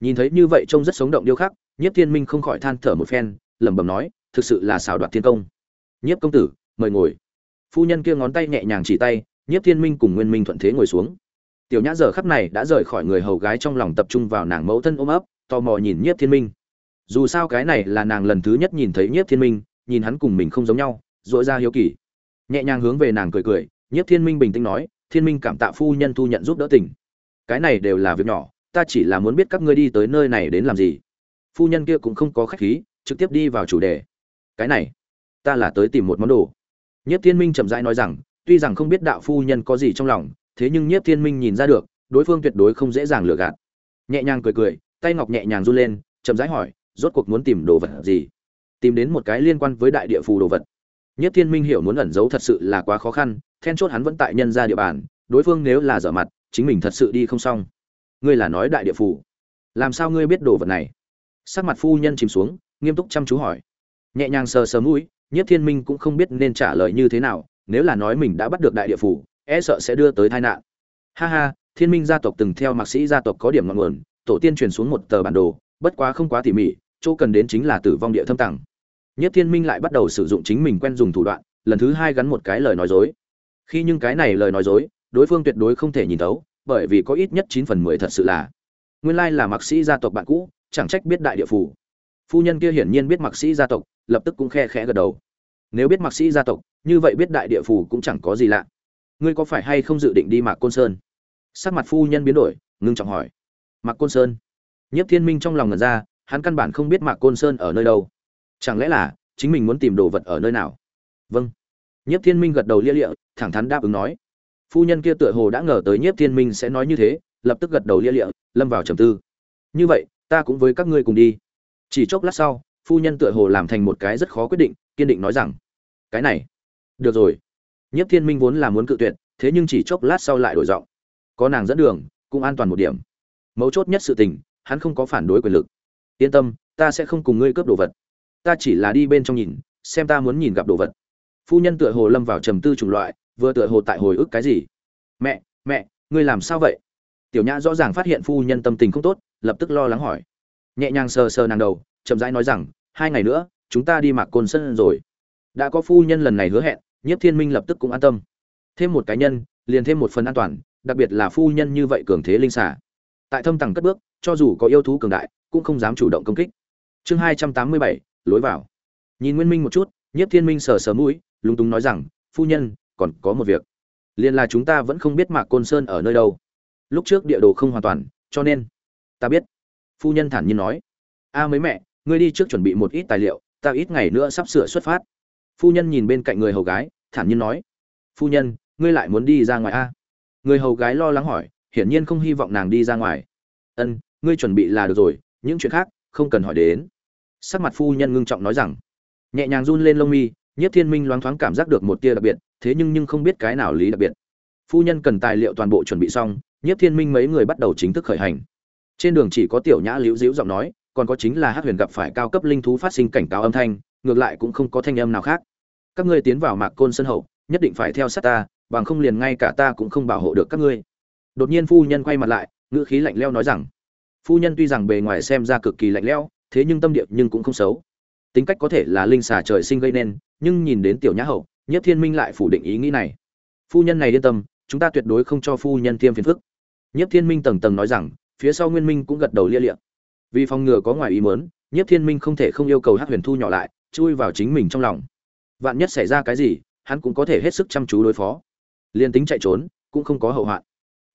Nhìn thấy như vậy trông rất sống động điêu khắc, nhiếp thiên minh không khỏi than thở một phen, lẩm bẩm nói, thực sự là xảo đoạt thiên công. Nhiếp công tử, mời ngồi. Phu nhân kia ngón tay nhẹ nhàng chỉ tay, nhiếp thiên minh cùng nguyên minh thuận thế ngồi xuống. Tiểu nhã giờ khắp này đã rời khỏi người hầu gái trong lòng tập trung vào nàng mẫu thân ôm ấp, tò mò nhìn nhiếp thiên minh dù sao cái này là nàng lần thứ nhất nhìn thấy nhiếp thiên minh, nhìn hắn cùng mình không giống nhau dội ra hiếu kỳ. Nhẹ nhàng hướng về nàng cười cười, nhiếp thiên minh bình tĩnh nói, thiên minh cảm tạ phu nhân thu nhận giúp đỡ tình. Cái này đều là việc nhỏ, ta chỉ là muốn biết các ngươi đi tới nơi này đến làm gì. Phu nhân kia cũng không có khách khí, trực tiếp đi vào chủ đề. Cái này, ta là tới tìm một món đồ. Nhiếp thiên minh chậm rãi nói rằng, tuy rằng không biết đạo phu nhân có gì trong lòng, thế nhưng nhiếp thiên minh nhìn ra được, đối phương tuyệt đối không dễ dàng lừa gạt. Nhẹ nhàng cười cười, tay ngọc nhẹ nhàng run lên, chậm rãi hỏi rốt cuộc muốn tìm đồ vật gì? Tìm đến một cái liên quan với đại địa phù đồ vật. Nhất thiên minh hiểu muốn ẩn giấu thật sự là quá khó khăn, then chốt hắn vẫn tại nhân ra địa bàn, đối phương nếu là dở mặt, chính mình thật sự đi không xong. Ngươi là nói đại địa phù. Làm sao ngươi biết đồ vật này? Sắc mặt phu nhân chìm xuống, nghiêm túc chăm chú hỏi. Nhẹ nhàng sờ sờ mũi, nhất thiên minh cũng không biết nên trả lời như thế nào, nếu là nói mình đã bắt được đại địa phủ e sợ sẽ đưa tới tai nạn. Ha ha, thiên minh gia tộc từng theo mạc sĩ gia tộc có điểm ngọn nguồn, tổ tiên truyền xuống một tờ bản đồ, bất quá không quá tỉ mỉ chỗ cần đến chính là tử vong địa thâm tàng. Nhất thiên minh lại bắt đầu sử dụng chính mình quen dùng thủ đoạn, lần thứ hai gắn một cái lời nói dối. Khi nhưng cái này lời nói dối, đối phương tuyệt đối không thể nhìn thấu, bởi vì có ít nhất chín phần mười thật sự là. Nguyên lai là mạc sĩ gia tộc bạn cũ, chẳng trách biết đại địa phủ. Phu nhân kia hiển nhiên biết mạc sĩ gia tộc, lập tức cũng khe khẽ gật đầu. Nếu biết mạc sĩ gia tộc, như vậy biết đại địa phủ cũng chẳng có gì lạ. Ngươi có phải hay không dự định đi mạc côn sơn? Sắc mặt phu nhân biến đổi, ngưng trọng hỏi. Mạc côn sơn. Nhất thiên minh trong lòng ngần ra hắn căn bản không biết mạc côn sơn ở nơi đâu. Chẳng lẽ là chính mình muốn tìm đồ vật ở nơi nào? Vâng. Nhất thiên minh gật đầu lia lịa, thẳng thắn đáp ứng nói. Phu nhân kia tựa hồ đã ngờ tới nhất thiên minh sẽ nói như thế, lập tức gật đầu lia lịa, lâm vào trầm tư. Như vậy, ta cũng với các ngươi cùng đi. Chỉ chốc lát sau, phu nhân tựa hồ làm thành một cái rất khó quyết định, kiên định nói rằng, cái này, được rồi. Nhất thiên minh vốn là muốn cự tuyệt, thế nhưng chỉ chốc lát sau lại đổi giọng. Có nàng dẫn đường, cũng an toàn một điểm. Mấu chốt nhất sự tình, hắn không có phản đối quyền lực yên tâm, ta sẽ không cùng ngươi cướp đồ vật. Ta chỉ là đi bên trong nhìn, xem ta muốn nhìn gặp đồ vật. Phu nhân tựa hồ lâm vào trầm tư chủng loại, vừa tựa hồ tại hồi ức cái gì. Mẹ mẹ, ngươi làm sao vậy? Tiểu nhã rõ ràng phát hiện phu nhân tâm tình không tốt, lập tức lo lắng hỏi. Nhẹ nhàng sờ sờ nàng đầu, chậm rãi nói rằng, hai ngày nữa, chúng ta đi mặc côn sân rồi. Đã có phu nhân lần này hứa hẹn, nhiếp thiên minh lập tức cũng an tâm. Thêm một cá nhân, liền thêm một phần an toàn, đặc biệt là phu nhân như vậy cường thế linh xả tại thâm tầng cất bước, cho dù có yêu thú cường đại cũng không dám chủ động công kích. Chương hai trăm tám mươi bảy, lối vào. Nhìn nguyên minh một chút, nhiếp thiên minh sờ sờ mũi, lúng túng nói rằng, phu nhân, còn có một việc. Liền là chúng ta vẫn không biết mạc côn sơn ở nơi đâu. Lúc trước địa đồ không hoàn toàn, cho nên ta biết. Phu nhân thản nhiên nói. A mấy mẹ, ngươi đi trước chuẩn bị một ít tài liệu, ta ít ngày nữa sắp sửa xuất phát. Phu nhân nhìn bên cạnh người hầu gái, thản nhiên nói. Phu nhân, ngươi lại muốn đi ra ngoài a? Người hầu gái lo lắng hỏi, hiển nhiên không hy vọng nàng đi ra ngoài. Ân, ngươi chuẩn bị là được rồi những chuyện khác không cần hỏi đến. Sắc mặt phu nhân ngưng trọng nói rằng, nhẹ nhàng run lên lông mi nhất thiên minh loáng thoáng cảm giác được một tia đặc biệt, thế nhưng nhưng không biết cái nào lý đặc biệt. Phu nhân cần tài liệu toàn bộ chuẩn bị xong nhất thiên minh mấy người bắt đầu chính thức khởi hành. Trên đường chỉ có tiểu nhã liễu diễu giọng nói, còn có chính là hát huyền gặp phải cao cấp linh thú phát sinh cảnh cáo âm thanh, ngược lại cũng không có thanh âm nào khác. Các ngươi tiến vào mạc côn sân hậu, nhất định phải theo sát ta, bằng không liền ngay cả ta cũng không bảo hộ được các ngươi. Đột nhiên phu nhân quay mặt lại, ngữ khí lạnh leo nói rằng phu nhân tuy rằng bề ngoài xem ra cực kỳ lạnh lẽo, thế nhưng tâm địa nhưng cũng không xấu. Tính cách có thể là linh xà trời sinh gây nên, nhưng nhìn đến tiểu nhã hậu, nhất thiên minh lại phủ định ý nghĩ này. Phu nhân này yên tâm, chúng ta tuyệt đối không cho phu nhân tiêm phiền phức. Nhất thiên minh tầng tầng nói rằng, phía sau nguyên minh cũng gật đầu lia lịa. vì phòng ngừa có ngoài ý mớn nhất thiên minh không thể không yêu cầu hát huyền thu nhỏ lại, chui vào chính mình trong lòng. Vạn nhất xảy ra cái gì, hắn cũng có thể hết sức chăm chú đối phó. Liền tính chạy trốn, cũng không có hậu hoạn.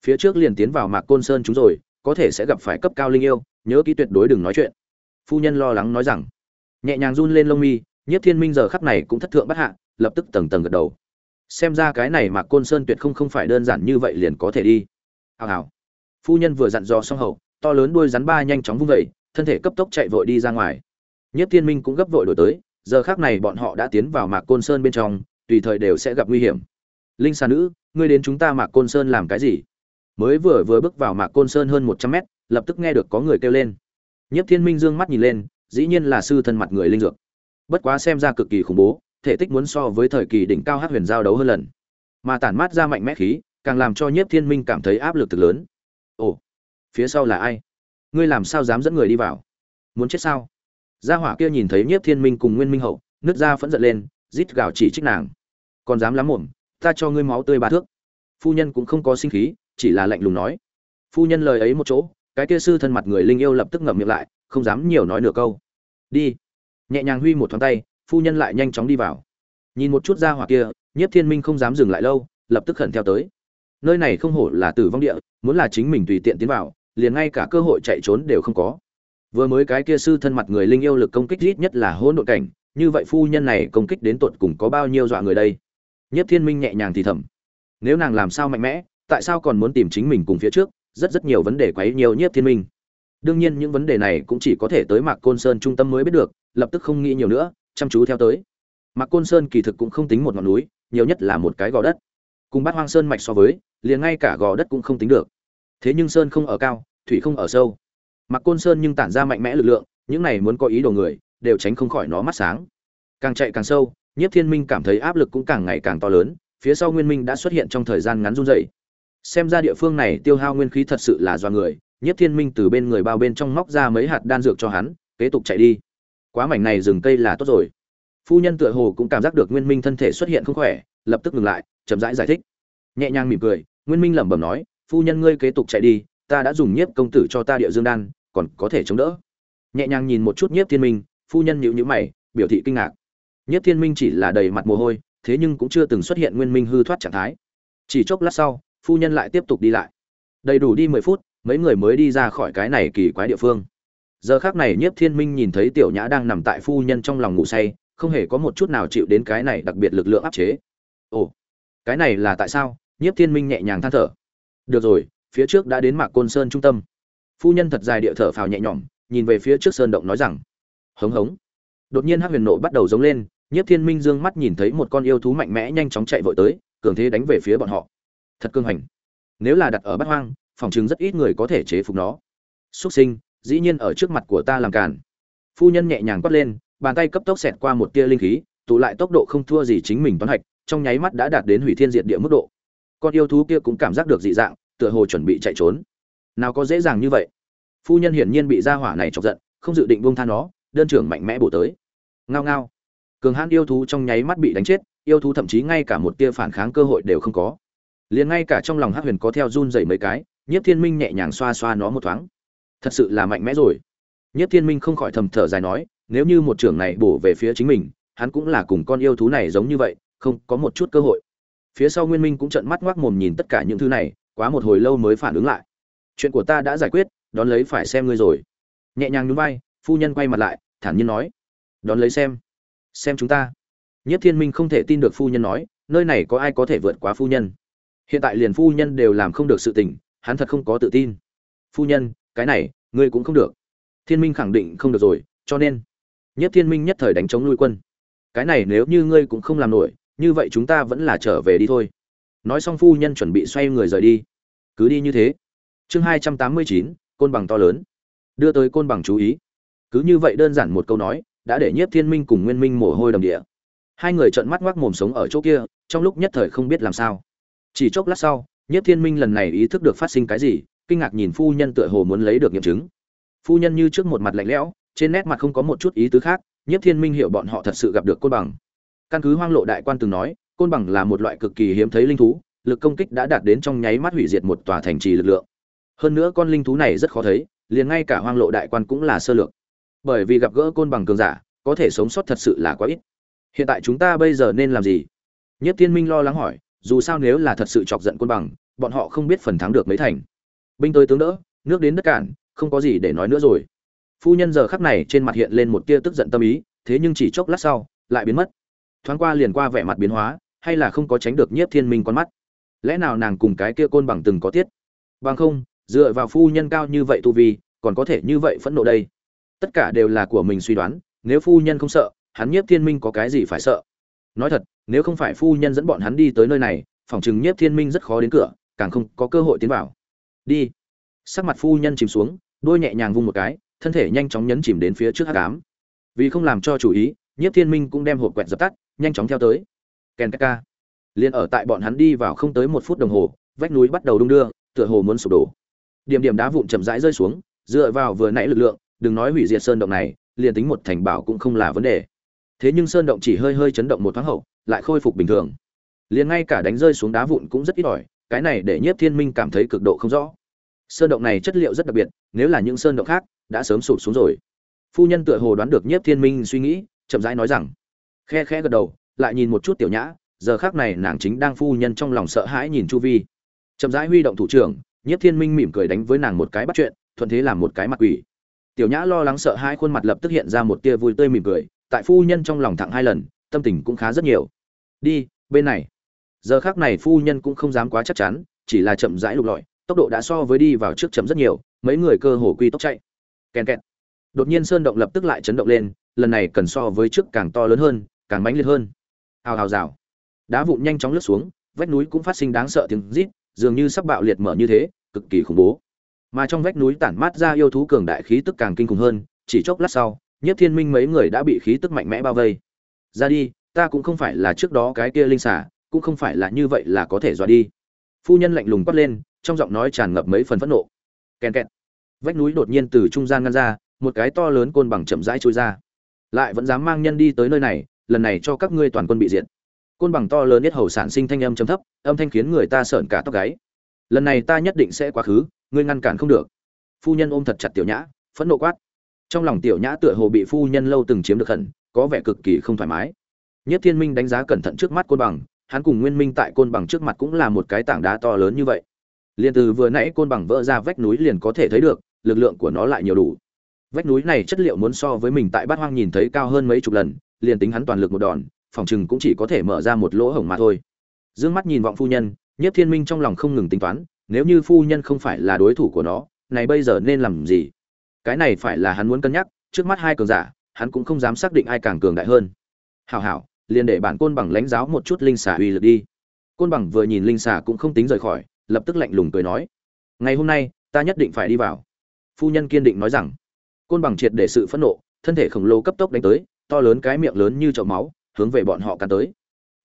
Phía trước liền tiến vào mạc côn sơn chúng rồi có thể sẽ gặp phải cấp cao linh yêu, nhớ kỹ tuyệt đối đừng nói chuyện. Phu nhân lo lắng nói rằng. Nhẹ nhàng run lên lông mi nhất thiên minh giờ khắp này cũng thất thượng bất hạ, lập tức tầng tầng gật đầu. Xem ra cái này mạc côn sơn tuyệt không không phải đơn giản như vậy liền có thể đi. Hào hào. Phu nhân vừa dặn dò xong hậu, to lớn đuôi rắn ba nhanh chóng vung vẩy thân thể cấp tốc chạy vội đi ra ngoài. Nhất thiên minh cũng gấp vội đổi tới, giờ khác này bọn họ đã tiến vào mạc côn sơn bên trong, tùy thời đều sẽ gặp nguy hiểm. Linh xà nữ, ngươi đến chúng ta mạc côn sơn làm cái gì? Mới vừa vừa bước vào mạc côn sơn hơn một trăm mét, lập tức nghe được có người kêu lên. Nhất thiên minh dương mắt nhìn lên, dĩ nhiên là sư thân mặt người linh dược. Bất quá xem ra cực kỳ khủng bố, thể tích muốn so với thời kỳ đỉnh cao hát huyền giao đấu hơn lần. Mà tản mát ra mạnh mẽ khí, càng làm cho nhiếp thiên minh cảm thấy áp lực thực lớn. Ồ, phía sau là ai? Ngươi làm sao dám dẫn người đi vào? Muốn chết sao? Gia hỏa kia nhìn thấy nhiếp thiên minh cùng nguyên minh hậu nước da phẫn giận lên, rít gào chỉ trích nàng. Còn dám lắm mồm ta cho ngươi máu tươi ba thước. Phu nhân cũng không có sinh khí chỉ là lạnh lùng nói. Phu nhân lời ấy một chỗ, cái kia sư thân mặt người linh yêu lập tức ngậm miệng lại, không dám nhiều nói nửa câu. Đi. Nhẹ nhàng huy một thoáng tay, phu nhân lại nhanh chóng đi vào. Nhìn một chút ra hỏa kia, nhiếp thiên minh không dám dừng lại lâu, lập tức khẩn theo tới. Nơi này không hổ là tử vong địa, muốn là chính mình tùy tiện tiến vào, liền ngay cả cơ hội chạy trốn đều không có. Vừa mới cái kia sư thân mặt người linh yêu lực công kích ít nhất là hỗn độn cảnh, như vậy phu nhân này công kích đến tột cùng có bao nhiêu dọa người đây? Nhiếp thiên minh nhẹ nhàng thì thầm. Nếu nàng làm sao mạnh mẽ tại sao còn muốn tìm chính mình cùng phía trước? Rất rất nhiều vấn đề quấy nhiều nhất thiên minh. Đương nhiên những vấn đề này cũng chỉ có thể tới mạc côn sơn trung tâm mới biết được, lập tức không nghĩ nhiều nữa, chăm chú theo tới. Mạc côn sơn kỳ thực cũng không tính một ngọn núi, nhiều nhất là một cái gò đất. Cùng bát hoang sơn mạch so với, liền ngay cả gò đất cũng không tính được. Thế nhưng sơn không ở cao, thủy không ở sâu. Mạc côn sơn nhưng tản ra mạnh mẽ lực lượng, những này muốn có ý đồ người, đều tránh không khỏi nó mắt sáng. Càng chạy càng sâu, nhiếp thiên minh cảm thấy áp lực cũng càng ngày càng to lớn, phía sau nguyên minh đã xuất hiện trong thời gian ngắn run dày xem ra địa phương này tiêu hao nguyên khí thật sự là do người nhiếp thiên minh từ bên người bao bên trong móc ra mấy hạt đan dược cho hắn kế tục chạy đi. Quá mảnh này rừng cây là tốt rồi. Phu nhân tựa hồ cũng cảm giác được nguyên minh thân thể xuất hiện không khỏe lập tức ngừng lại chậm rãi giải, giải thích. Nhẹ nhàng mỉm cười nguyên minh lẩm bẩm nói phu nhân ngươi kế tục chạy đi ta đã dùng nhiếp công tử cho ta địa dương đan còn có thể chống đỡ. Nhẹ nhàng nhìn một chút nhiếp thiên minh phu nhân nhíu nhíu mày biểu thị kinh ngạc. Nhiếp thiên minh chỉ là đầy mặt mồ hôi thế nhưng cũng chưa từng xuất hiện nguyên minh hư thoát trạng thái. Chỉ chốc lát sau phu nhân lại tiếp tục đi lại. Đầy đủ đi mười phút, mấy người mới đi ra khỏi cái này kỳ quái địa phương. Giờ khác này nhiếp thiên minh nhìn thấy tiểu nhã đang nằm tại phu nhân trong lòng ngủ say, không hề có một chút nào chịu đến cái này đặc biệt lực lượng áp chế. Ồ, cái này là tại sao? Nhiếp thiên minh nhẹ nhàng than thở. Được rồi, phía trước đã đến mạc côn sơn trung tâm. Phu nhân thật dài địa thở phào nhẹ nhõm, nhìn về phía trước sơn động nói rằng, hống hống. Đột nhiên hắc huyền nộ bắt đầu giống lên, nhiếp thiên minh dương mắt nhìn thấy một con yêu thú mạnh mẽ nhanh chóng chạy vội tới, cường thế đánh về phía bọn họ thật cương hành nếu là đặt ở bát hoang, phòng chứng rất ít người có thể chế phục nó. Xuất sinh, dĩ nhiên ở trước mặt của ta làm càn. Phu nhân nhẹ nhàng quát lên, bàn tay cấp tốc xẹt qua một tia linh khí, tụ lại tốc độ không thua gì chính mình toán hạch, trong nháy mắt đã đạt đến hủy thiên diệt địa mức độ. Con yêu thú kia cũng cảm giác được dị dạng, tựa hồ chuẩn bị chạy trốn. Nào có dễ dàng như vậy. Phu nhân hiển nhiên bị gia hỏa này chọc giận, không dự định buông tha nó, đơn trưởng mạnh mẽ bổ tới. Ngao ngao. Cường hãn yêu thú trong nháy mắt bị đánh chết, yêu thú thậm chí ngay cả một tia phản kháng cơ hội đều không có liền ngay cả trong lòng hắc huyền có theo run dày mấy cái, nhiếp thiên minh nhẹ nhàng xoa xoa nó một thoáng. Thật sự là mạnh mẽ rồi. Nhiếp thiên minh không khỏi thầm thở dài nói, nếu như một trưởng này bổ về phía chính mình, hắn cũng là cùng con yêu thú này giống như vậy, không có một chút cơ hội. Phía sau nguyên minh cũng trợn mắt ngoác mồm nhìn tất cả những thứ này, quá một hồi lâu mới phản ứng lại. Chuyện của ta đã giải quyết, đón lấy phải xem ngươi rồi. Nhẹ nhàng nhún vai, phu nhân quay mặt lại, thản nhiên nói, đón lấy xem xem chúng ta. Nhất thiên minh không thể tin được phu nhân nói, nơi này có ai có thể vượt quá phu nhân hiện tại liền phu nhân đều làm không được sự tình, hắn thật không có tự tin. Phu nhân, cái này, ngươi cũng không được. Thiên minh khẳng định không được rồi, cho nên, nhất thiên minh nhất thời đánh chống nuôi quân. Cái này nếu như ngươi cũng không làm nổi, như vậy chúng ta vẫn là trở về đi thôi. Nói xong phu nhân chuẩn bị xoay người rời đi. Cứ đi như thế. Chương hai trăm tám mươi chín, côn bằng to lớn. Đưa tới côn bằng chú ý. Cứ như vậy đơn giản một câu nói, đã để nhiếp thiên minh cùng nguyên minh mồ hôi đầm địa. Hai người trợn mắt ngoác mồm sống ở chỗ kia, trong lúc nhất thời không biết làm sao chỉ chốc lát sau nhất thiên minh lần này ý thức được phát sinh cái gì, kinh ngạc nhìn phu nhân tựa hồ muốn lấy được nghiệm chứng. Phu nhân như trước một mặt lạnh lẽo, trên nét mặt không có một chút ý tứ khác nhất thiên minh hiểu bọn họ thật sự gặp được côn bằng. Căn cứ hoang lộ đại quan từng nói, côn bằng là một loại cực kỳ hiếm thấy linh thú, lực công kích đã đạt đến trong nháy mắt hủy diệt một tòa thành trì lực lượng. Hơn nữa con linh thú này rất khó thấy, liền ngay cả hoang lộ đại quan cũng là sơ lược. Bởi vì gặp gỡ côn bằng cường giả, có thể sống sót thật sự là quá ít. Hiện tại chúng ta bây giờ nên làm gì? Nhất thiên minh lo lắng hỏi dù sao nếu là thật sự chọc giận côn bằng, bọn họ không biết phần thắng được mấy thành. Binh tới tướng đỡ, nước đến đất cản, không có gì để nói nữa rồi. Phu nhân giờ khắc này trên mặt hiện lên một tia tức giận tâm ý, thế nhưng chỉ chốc lát sau, lại biến mất. Thoáng qua liền qua vẻ mặt biến hóa, hay là không có tránh được nhiếp thiên minh con mắt. Lẽ nào nàng cùng cái kia côn bằng từng có tiết? Bằng không, dựa vào phu nhân cao như vậy tu vi, còn có thể như vậy phẫn nộ đây? Tất cả đều là của mình suy đoán, nếu phu nhân không sợ, hắn nhiếp thiên minh có cái gì phải sợ? Nói thật, nếu không phải phu nhân dẫn bọn hắn đi tới nơi này, phòng chừng nhiếp thiên minh rất khó đến cửa, càng không có cơ hội tiến vào. Đi. Sắc mặt phu nhân chìm xuống, đôi nhẹ nhàng vung một cái, thân thể nhanh chóng nhấn chìm đến phía trước hát cám vì không làm cho chủ ý, nhiếp thiên minh cũng đem hộp quẹt dập tắt, nhanh chóng theo tới. Kèn ca liền ở tại bọn hắn đi vào không tới một phút đồng hồ, vách núi bắt đầu đung đưa, tựa hồ muốn sụp đổ. Điểm điểm đá vụn chậm rãi rơi xuống, dựa vào vừa nãy lực lượng, đừng nói hủy diệt sơn động này, liền tính một thành bảo cũng không là vấn đề thế nhưng sơn động chỉ hơi hơi chấn động một thoáng hậu, lại khôi phục bình thường. Liền ngay cả đánh rơi xuống đá vụn cũng rất ít ỏi, cái này để nhiếp thiên minh cảm thấy cực độ không rõ. Sơn động này chất liệu rất đặc biệt, nếu là những sơn động khác, đã sớm sụp xuống rồi. Phu nhân tựa hồ đoán được nhiếp thiên minh suy nghĩ, chậm rãi nói rằng, khe khẽ gật đầu, lại nhìn một chút tiểu nhã, giờ khác này nàng chính đang phu nhân trong lòng sợ hãi nhìn chu vi. Chậm rãi huy động thủ trưởng nhất thiên minh mỉm cười đánh với nàng một cái bắt chuyện, thuận thế làm một cái mặt quỷ. Tiểu nhã lo lắng sợ hai khuôn mặt lập tức hiện ra một tia vui tươi mỉm cười tại phu nhân trong lòng thẳng hai lần, tâm tình cũng khá rất nhiều. Đi, bên này. Giờ khác này phu nhân cũng không dám quá chắc chắn, chỉ là chậm rãi lục lọi, tốc độ đã so với đi vào trước chậm rất nhiều, mấy người cơ hồ quy tốc chạy. Kèn kẹt. Đột nhiên sơn động lập tức lại chấn động lên, lần này cần so với trước càng to lớn hơn, càng mãnh liệt hơn. Hào hào rào. Đá vụn nhanh chóng lướt xuống, vách núi cũng phát sinh đáng sợ tiếng rít, dường như sắp bạo liệt mở như thế, cực kỳ khủng bố. Mà trong vách núi tản mát ra yêu thú cường đại khí tức càng kinh khủng hơn, chỉ chốc lát sau nhất thiên minh mấy người đã bị khí tức mạnh mẽ bao vây. Ra đi, ta cũng không phải là trước đó cái kia linh xả cũng không phải là như vậy là có thể dọa đi. Phu nhân lạnh lùng quát lên, trong giọng nói tràn ngập mấy phần phẫn nộ. Kèn kẹt. Vách núi đột nhiên từ trung gian ngăn ra, một cái to lớn côn bằng chậm rãi trôi ra. Lại vẫn dám mang nhân đi tới nơi này, lần này cho các ngươi toàn quân bị diệt. Côn bằng to lớn nhất hầu sản sinh thanh âm trầm thấp, âm thanh khiến người ta sợn cả tóc gáy. Lần này ta nhất định sẽ quá khứ, ngươi ngăn cản không được. Phu nhân ôm thật chặt tiểu nhã, phẫn nộ quát trong lòng tiểu nhã tựa hồ bị phu nhân lâu từng chiếm được hận, có vẻ cực kỳ không thoải mái. Nhất thiên minh đánh giá cẩn thận trước mắt côn bằng, hắn cùng nguyên minh tại côn bằng trước mặt cũng là một cái tảng đá to lớn như vậy. Liền từ vừa nãy côn bằng vỡ ra vách núi liền có thể thấy được, lực lượng của nó lại nhiều đủ. Vách núi này chất liệu muốn so với mình tại bát hoang nhìn thấy cao hơn mấy chục lần, liền tính hắn toàn lực một đòn, phòng chừng cũng chỉ có thể mở ra một lỗ hổng mà thôi. Dương mắt nhìn vọng phu nhân, nhất thiên minh trong lòng không ngừng tính toán, nếu như phu nhân không phải là đối thủ của nó, này bây giờ nên làm gì? Cái này phải là hắn muốn cân nhắc, trước mắt hai cường giả, hắn cũng không dám xác định ai càng cường đại hơn. Hảo hảo, liền để bản côn bằng lãnh giáo một chút linh xà uy lực đi. Côn bằng vừa nhìn linh xà cũng không tính rời khỏi, lập tức lạnh lùng cười nói, ngày hôm nay, ta nhất định phải đi vào. Phu nhân kiên định nói rằng. Côn bằng triệt để sự phẫn nộ, thân thể khổng lồ cấp tốc đánh tới, to lớn cái miệng lớn như chậu máu, hướng về bọn họ cắn tới.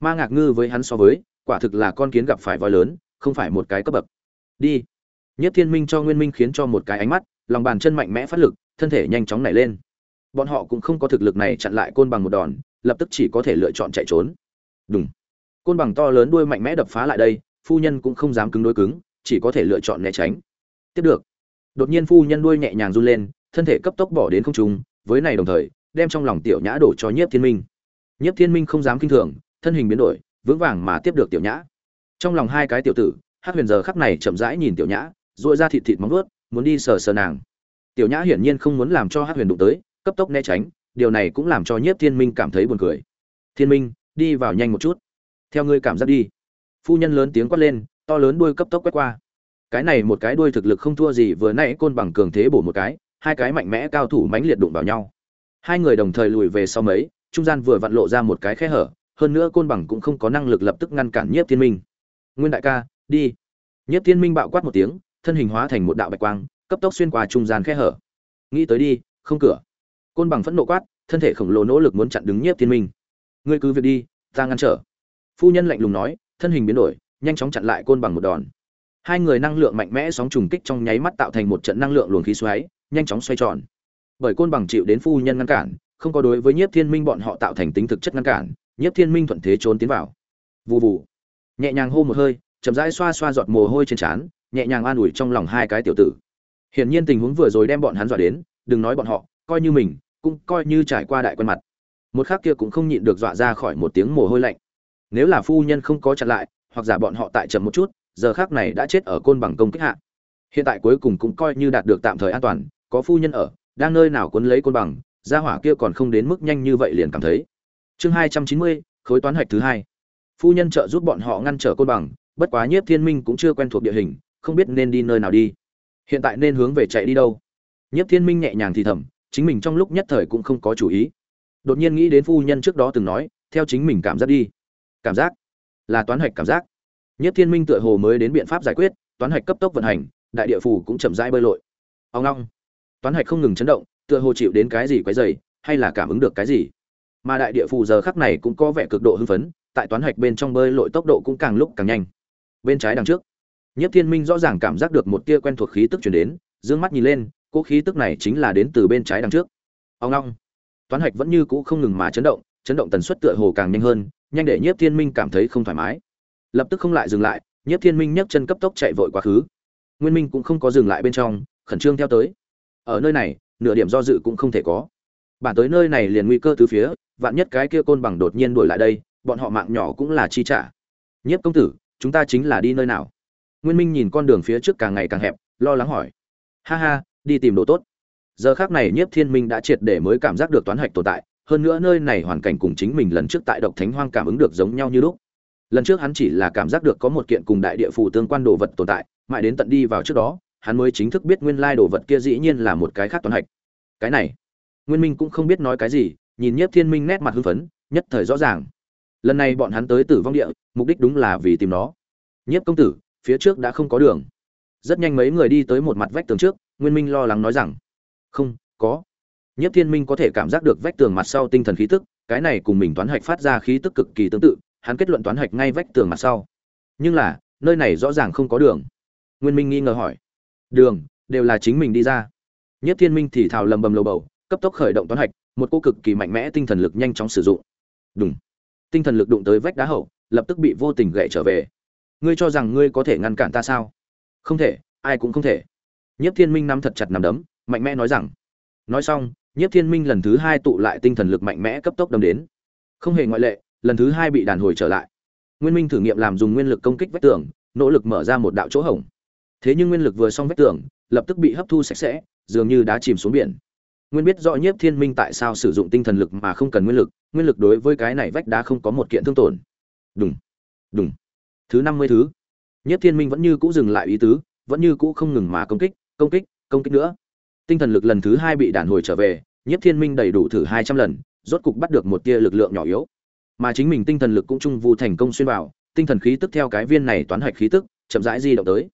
Ma ngạc ngư với hắn so với, quả thực là con kiến gặp phải voi lớn, không phải một cái cấp bậc. Đi. Nhất thiên minh cho nguyên minh khiến cho một cái ánh mắt lòng bàn chân mạnh mẽ phát lực, thân thể nhanh chóng nảy lên. Bọn họ cũng không có thực lực này chặn lại côn bằng một đòn, lập tức chỉ có thể lựa chọn chạy trốn. Đúng côn bằng to lớn đuôi mạnh mẽ đập phá lại đây, phu nhân cũng không dám cứng đối cứng, chỉ có thể lựa chọn né tránh. Tiếp được. Đột nhiên phu nhân đuôi nhẹ nhàng run lên, thân thể cấp tốc bỏ đến không trung, với này đồng thời, đem trong lòng tiểu nhã đổ cho nhiếp thiên minh. Nhiếp thiên minh không dám kinh thường, thân hình biến đổi, vững vàng mà tiếp được tiểu nhã. Trong lòng hai cái tiểu tử hát huyền giờ khắc này chậm rãi nhìn tiểu nhã dội ra thịt thịt móng vuốt muốn đi sờ sờ nàng. Tiểu nhã hiển nhiên không muốn làm cho hát huyền đụng tới, cấp tốc né tránh, điều này cũng làm cho nhiếp thiên minh cảm thấy buồn cười. Thiên minh, đi vào nhanh một chút. Theo ngươi cảm giác đi. Phu nhân lớn tiếng quát lên, to lớn đuôi cấp tốc quét qua. Cái này một cái đuôi thực lực không thua gì, vừa nãy côn bằng cường thế bổ một cái, hai cái mạnh mẽ cao thủ mãnh liệt đụng vào nhau. Hai người đồng thời lùi về sau mấy, trung gian vừa vặn lộ ra một cái khe hở, hơn nữa côn bằng cũng không có năng lực lập tức ngăn cản nhiếp thiên minh. Nguyên đại ca, đi. Nhiếp thiên minh bạo quát một tiếng thân hình hóa thành một đạo bạch quang, cấp tốc xuyên qua trung gian khe hở. Nghĩ tới đi, không cửa. Côn bằng phẫn nộ quát, thân thể khổng lồ nỗ lực muốn chặn đứng nhiếp thiên minh. Ngươi cứ việc đi, ta ngăn trở. Phu nhân lạnh lùng nói, thân hình biến đổi, nhanh chóng chặn lại côn bằng một đòn. Hai người năng lượng mạnh mẽ sóng trùng kích trong nháy mắt tạo thành một trận năng lượng luồng khí xoáy, nhanh chóng xoay tròn. Bởi côn bằng chịu đến phu nhân ngăn cản, không có đối với nhiếp thiên minh bọn họ tạo thành tính thực chất ngăn cản, nhiếp thiên minh thuận thế trốn tiến vào. Vụ vụ nhẹ nhàng hô một hơi, chậm rãi xoa xoa giọt mồ hôi trên trán nhẹ nhàng an ủi trong lòng hai cái tiểu tử. Hiển nhiên tình huống vừa rồi đem bọn hắn dọa đến, đừng nói bọn họ, coi như mình, cũng coi như trải qua đại quân mặt. Một khắc kia cũng không nhịn được dọa ra khỏi một tiếng mồ hôi lạnh. Nếu là phu nhân không có chặn lại, hoặc giả bọn họ tại chậm một chút, giờ khác này đã chết ở côn bằng công kích hạ. Hiện tại cuối cùng cũng coi như đạt được tạm thời an toàn, có phu nhân ở, đang nơi nào quấn lấy côn bằng, gia hỏa kia còn không đến mức nhanh như vậy liền cảm thấy. Chương hai trăm chín mươi, khối toán hạch thứ hai. Phu nhân trợ giúp bọn họ ngăn trở côn bằng, bất quá nhiếp thiên minh cũng chưa quen thuộc địa hình không biết nên đi nơi nào đi. Hiện tại nên hướng về chạy đi đâu? Nhiếp thiên minh nhẹ nhàng thì thầm, chính mình trong lúc nhất thời cũng không có chủ ý. Đột nhiên nghĩ đến phu nhân trước đó từng nói, theo chính mình cảm giác đi. Cảm giác? Là toán hạch cảm giác. Nhất thiên minh tựa hồ mới đến biện pháp giải quyết, toán hạch cấp tốc vận hành, đại địa phủ cũng chậm rãi bơi lội. Ông long toán hạch không ngừng chấn động, tựa hồ chịu đến cái gì quấy dày hay là cảm ứng được cái gì? Mà đại địa phủ giờ khắc này cũng có vẻ cực độ hưng phấn, tại toán hạch bên trong bơi lội tốc độ cũng càng lúc càng nhanh. Bên trái đằng trước. Nhiếp thiên minh rõ ràng cảm giác được một tia quen thuộc khí tức truyền đến, dương mắt nhìn lên, cỗ khí tức này chính là đến từ bên trái đằng trước. Ông ngoong. toán hạch vẫn như cũ không ngừng mà chấn động chấn động tần suất tựa hồ càng nhanh hơn, nhanh để nhiếp thiên minh cảm thấy không thoải mái. Lập tức không lại dừng lại, nhiếp thiên minh nhấc chân cấp tốc chạy vội quá khứ. Nguyên minh cũng không có dừng lại bên trong, khẩn trương theo tới. Ở nơi này, nửa điểm do dự cũng không thể có. Bản tới nơi này liền nguy cơ tứ phía, vạn nhất cái kia côn bằng đột nhiên đuổi lại đây, bọn họ mạng nhỏ cũng là chi trả. Nhiếp công tử, chúng ta chính là đi nơi nào? Nguyên minh nhìn con đường phía trước càng ngày càng hẹp, lo lắng hỏi. Ha ha, đi tìm đồ tốt. Giờ khác này nhiếp thiên minh đã triệt để mới cảm giác được toán hạch tồn tại, hơn nữa nơi này hoàn cảnh cùng chính mình lần trước tại độc thánh hoang cảm ứng được giống nhau như lúc. Lần trước hắn chỉ là cảm giác được có một kiện cùng đại địa phủ tương quan đồ vật tồn tại, mãi đến tận đi vào trước đó, hắn mới chính thức biết nguyên lai đồ vật kia dĩ nhiên là một cái khác toán hạch. Cái này, nguyên minh cũng không biết nói cái gì, nhìn nhiếp thiên minh nét mặt hưng phấn, nhất thời rõ ràng. Lần này bọn hắn tới tử vong địa, mục đích đúng là vì tìm nó. Nhiếp công tử phía trước đã không có đường. Rất nhanh mấy người đi tới một mặt vách tường trước, nguyên minh lo lắng nói rằng, không, có. Nhất thiên minh có thể cảm giác được vách tường mặt sau tinh thần khí tức, cái này cùng mình toán hạch phát ra khí tức cực kỳ tương tự, hắn kết luận toán hạch ngay vách tường mặt sau. Nhưng là, nơi này rõ ràng không có đường. Nguyên minh nghi ngờ hỏi, đường, đều là chính mình đi ra. Nhất thiên minh thì thào lầm bầm lầu bầu, cấp tốc khởi động toán hạch, một cô cực kỳ mạnh mẽ tinh thần lực nhanh chóng sử dụng. Đúng tinh thần lực đụng tới vách đá hậu, lập tức bị vô tình gậy trở về ngươi cho rằng ngươi có thể ngăn cản ta sao? Không thể, ai cũng không thể. Nhất thiên minh nắm thật chặt nắm đấm, mạnh mẽ nói rằng. Nói xong nhất thiên minh lần thứ hai tụ lại tinh thần lực mạnh mẽ cấp tốc đâm đến. Không hề ngoại lệ, lần thứ hai bị đàn hồi trở lại. Nguyên minh thử nghiệm làm dùng nguyên lực công kích vách tường, nỗ lực mở ra một đạo chỗ hổng. Thế nhưng nguyên lực vừa xong vách tường, lập tức bị hấp thu sạch sẽ, dường như đã chìm xuống biển. Nguyên biết rõ nhiếp thiên minh tại sao sử dụng tinh thần lực mà không cần nguyên lực nguyên lực đối với cái này vách đá không có một kiện thương tổn. Đúng đúng thứ năm mươi thứ. Nhất thiên minh vẫn như cũ dừng lại ý tứ, vẫn như cũ không ngừng mà công kích công kích công kích nữa. Tinh thần lực lần thứ hai bị đản hồi trở về nhất thiên minh đầy đủ thử hai trăm lần, rốt cục bắt được một tia lực lượng nhỏ yếu. Mà chính mình tinh thần lực cũng trung vụ thành công xuyên vào, tinh thần khí tức theo cái viên này toán hạch khí tức, chậm rãi di động tới.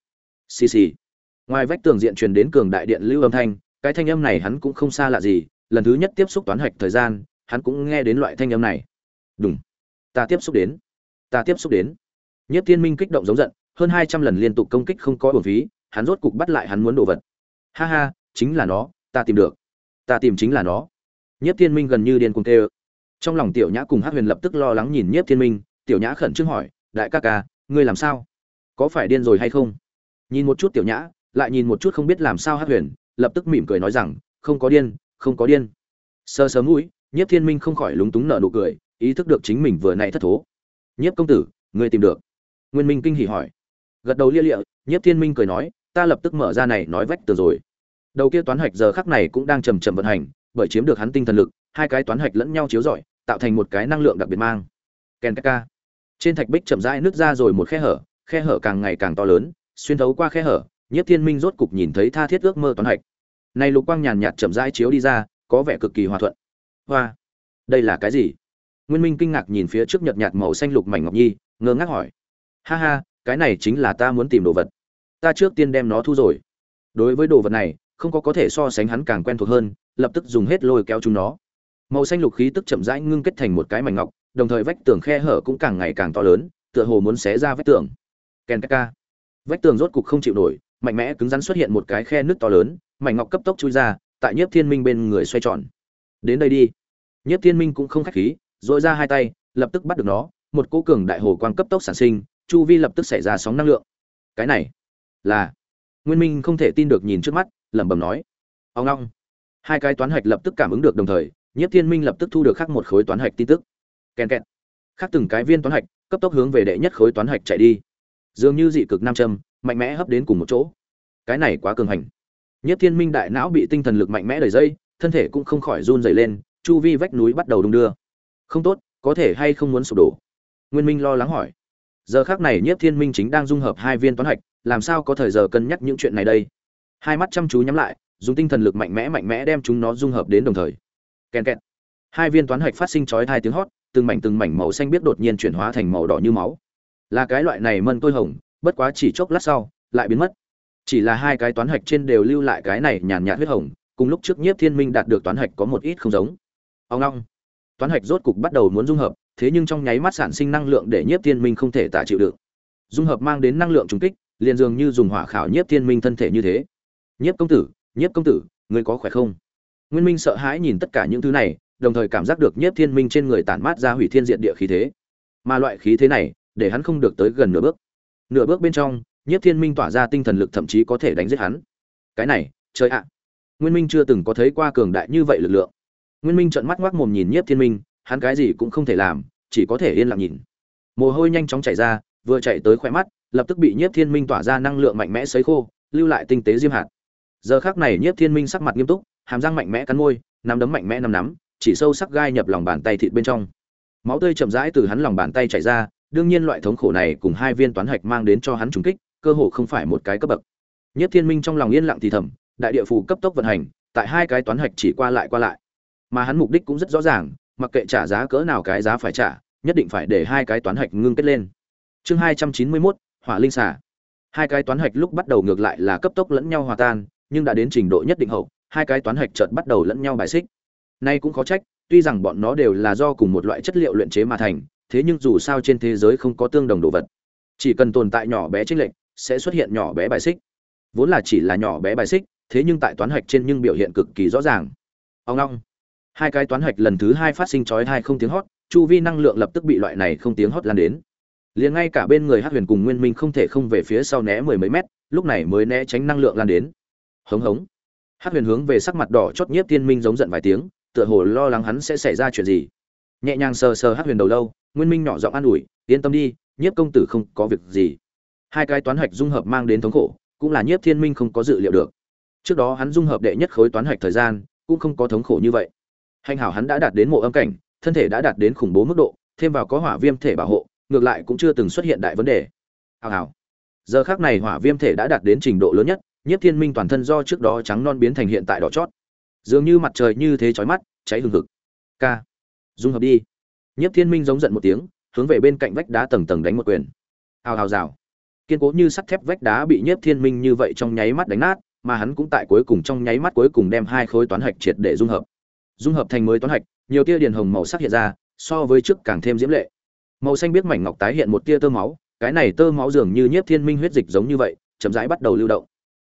Xì xì. Ngoài vách tường diện truyền đến cường đại điện lưu âm thanh, cái thanh âm này hắn cũng không xa lạ gì, lần thứ nhất tiếp xúc toán hạch thời gian, hắn cũng nghe đến loại thanh âm này. Đúng ta tiếp xúc đến. Ta tiếp xúc đến. Nhiếp thiên minh kích động giống giận, hơn hai trăm lần liên tục công kích không có uổng phí, hắn rốt cục bắt lại hắn muốn đồ vật. Ha ha, chính là nó, ta tìm được. Ta tìm chính là nó. Nhiếp thiên minh gần như điên cuồng kêu. trong lòng tiểu nhã cùng Hắc huyền lập tức lo lắng nhìn nhiếp thiên minh, tiểu nhã khẩn trương hỏi, đại ca ca, ngươi làm sao? Có phải điên rồi hay không? Nhìn một chút tiểu nhã, lại nhìn một chút không biết làm sao Hắc huyền, lập tức mỉm cười nói rằng, không có điên, không có điên. Sơ sớm mũi, nhiếp thiên minh không khỏi lúng túng nở nụ cười, ý thức được chính mình vừa nãy thất thố. Nhiếp công tử, ngươi tìm được nguyên minh kinh hỉ hỏi. Gật đầu lia lịa, nhiếp thiên minh cười nói, ta lập tức mở ra này nói vách tường rồi. Đầu kia toán hạch giờ khắc này cũng đang chầm chậm vận hành, bởi chiếm được hắn tinh thần lực, hai cái toán hạch lẫn nhau chiếu rọi, tạo thành một cái năng lượng đặc biệt mang. Ken ka trên thạch bích chậm rãi nứt ra rồi một khe hở khe hở càng ngày càng to lớn, xuyên thấu qua khe hở nhất thiên minh rốt cục nhìn thấy tha thiết ước mơ toán hạch. Này lục quang nhàn nhạt chậm rãi chiếu đi ra, có vẻ cực kỳ hòa thuận. Hoa, đây là cái gì? Nguyên minh kinh ngạc nhìn phía trước nhợt nhạt màu xanh lục mảnh ngọc nhi, ngơ ngác hỏi ha ha, cái này chính là ta muốn tìm đồ vật. Ta trước tiên đem nó thu rồi. Đối với đồ vật này, không có có thể so sánh hắn càng quen thuộc hơn, lập tức dùng hết lôi kéo chúng nó. Màu xanh lục khí tức chậm rãi ngưng kết thành một cái mảnh ngọc, đồng thời vách tường khe hở cũng càng ngày càng to lớn, tựa hồ muốn xé ra vách tường. Ken ka vách tường rốt cục không chịu nổi, mạnh mẽ cứng rắn xuất hiện một cái khe nước to lớn, mảnh ngọc cấp tốc chui ra, tại nhiếp thiên minh bên người xoay tròn. Đến đây đi. Nhiếp thiên minh cũng không khách khí dội ra hai tay, lập tức bắt được nó, một cỗ cường đại hồ quang cấp tốc sản sinh chu vi lập tức xảy ra sóng năng lượng cái này là nguyên minh không thể tin được nhìn trước mắt lẩm bẩm nói ông long hai cái toán hạch lập tức cảm ứng được đồng thời Nhiếp Thiên Minh lập tức thu được khác một khối toán hạch tin tức. kèn kẹt. Khác từng cái viên toán hạch, cấp tốc hướng về đệ nhất khối toán hạch chạy đi. Dường như dị cực nam châm, mạnh mẽ hấp đến cùng một chỗ. Cái này quá cường hành. Nhiếp Thiên Minh đại não bị tinh thần lực mạnh mẽ đẩy dây, thân thể cũng không khỏi run dày lên, chu vi vách núi bắt đầu đung đưa. Không tốt, có thể hay không muốn sụp đổ. Nguyên Minh lo lắng hỏi. Giờ khắc này Nhiếp Thiên Minh chính đang dung hợp hai viên toán hạch, làm sao có thời giờ cân nhắc những chuyện này đây? Hai mắt chăm chú nhắm lại, dùng tinh thần lực mạnh mẽ mạnh mẽ đem chúng nó dung hợp đến đồng thời. Kèn kẹt. Hai viên toán hạch phát sinh chói hai tiếng hót từng mảnh từng mảnh màu xanh biết đột nhiên chuyển hóa thành màu đỏ như máu. Là cái loại này mân tôi hồng bất quá chỉ chốc lát sau lại biến mất. Chỉ là hai cái toán hạch trên đều lưu lại cái này nhàn nhạt huyết hồng cùng lúc trước nhiếp thiên minh đạt được toán hạch có một ít không giống. Ông long. Toán hạch rốt cục bắt đầu muốn dung hợp thế nhưng trong nháy mắt sản sinh năng lượng để nhiếp thiên minh không thể tả chịu được dung hợp mang đến năng lượng trùng kích liền dường như dùng hỏa khảo nhiếp thiên minh thân thể như thế nhiếp công tử nhiếp công tử ngươi có khỏe không Nguyên Minh sợ hãi nhìn tất cả những thứ này, đồng thời cảm giác được Nhiếp Thiên Minh trên người tản mát ra hủy thiên diện địa khí thế. Mà loại khí thế này, để hắn không được tới gần nửa bước. Nửa bước bên trong, Nhiếp Thiên Minh tỏa ra tinh thần lực thậm chí có thể đánh giết hắn. Cái này, trời ạ. Nguyên Minh chưa từng có thấy qua cường đại như vậy lực lượng. Nguyên Minh trợn mắt ngoác mồm nhìn Nhiếp Thiên Minh, hắn cái gì cũng không thể làm, chỉ có thể yên lặng nhìn. Mồ hôi nhanh chóng chảy ra vừa chạy tới khỏe mắt lập tức bị nhiếp thiên minh tỏa ra năng lượng mạnh mẽ sấy khô lưu lại tinh tế diêm hạt. Giờ khác này nhiếp thiên minh sắc mặt nghiêm túc hàm răng mạnh mẽ cắn môi nắm đấm mạnh mẽ nắm nắm chỉ sâu sắc gai nhập lòng bàn tay thịt bên trong. Máu tươi chậm rãi từ hắn lòng bàn tay chảy ra đương nhiên loại thống khổ này cùng hai viên toán hạch mang đến cho hắn trùng kích cơ hồ không phải một cái cấp bậc. Nhất thiên minh trong lòng yên lặng thì thầm đại địa phủ cấp tốc vận hành tại hai cái toán hạch chỉ qua lại qua lại. Mà hắn mục đích cũng rất rõ ràng mặc kệ trả giá cỡ nào cái giá phải trả, nhất định phải để hai cái toán hạch ngưng kết lên. Chương hai trăm chín mươi mốt, hỏa linh xả hai cái toán hạch lúc bắt đầu ngược lại là cấp tốc lẫn nhau hòa tan, nhưng đã đến trình độ nhất định hậu, hai cái toán hạch chợt bắt đầu lẫn nhau bài xích. Nay cũng khó trách, tuy rằng bọn nó đều là do cùng một loại chất liệu luyện chế mà thành, thế nhưng dù sao trên thế giới không có tương đồng đồ vật. Chỉ cần tồn tại nhỏ bé chênh lệch, sẽ xuất hiện nhỏ bé bài xích. Vốn là chỉ là nhỏ bé bài xích, thế nhưng tại toán hạch trên nhưng biểu hiện cực kỳ rõ ràng. Ông long hai cái toán hạch lần thứ hai phát sinh chói hai không tiếng hót, chu vi năng lượng lập tức bị loại này không tiếng hót lan đến. Liền ngay cả bên người hát huyền cùng nguyên minh không thể không về phía sau né mười mấy mét, lúc này mới né tránh năng lượng lan đến. Hống hống. Hát huyền hướng về sắc mặt đỏ chót nhiếp tiên minh giống giận vài tiếng, tựa hồ lo lắng hắn sẽ xảy ra chuyện gì. Nhẹ nhàng sờ sờ hát huyền đầu lâu, nguyên minh nhỏ giọng an ủi, yên tâm đi, nhiếp công tử không có việc gì. Hai cái toán hạch dung hợp mang đến thống khổ, cũng là nhiếp thiên minh không có dự liệu được. Trước đó hắn dung hợp đệ nhất khối toán hạch thời gian, cũng không có thống khổ như vậy hành hảo hắn đã đạt đến mộ âm cảnh, thân thể đã đạt đến khủng bố mức độ, thêm vào có hỏa viêm thể bảo hộ, ngược lại cũng chưa từng xuất hiện đại vấn đề. Hào hào. Giờ khác này hỏa viêm thể đã đạt đến trình độ lớn nhất, nhiếp thiên minh toàn thân do trước đó trắng non biến thành hiện tại đỏ chót. Dường như mặt trời như thế chói mắt, cháy hừng hực. K dung hợp đi. Nhiếp thiên minh giống giận một tiếng, hướng về bên cạnh vách đá tầng tầng đánh một quyền. Hào hào rào. Kiên cố như sắt thép vách đá bị nhiếp thiên minh như vậy trong nháy mắt đánh nát, mà hắn cũng tại cuối cùng trong nháy mắt cuối cùng đem hai khối toán hạch triệt để dung hợp dung hợp thành mới toán hạch, nhiều tia điền hồng màu sắc hiện ra, so với trước càng thêm diễm lệ. Màu xanh biết mảnh ngọc tái hiện một tia tơ máu, cái này tơ máu dường như nhiếp thiên minh huyết dịch giống như vậy, chậm rãi bắt đầu lưu động.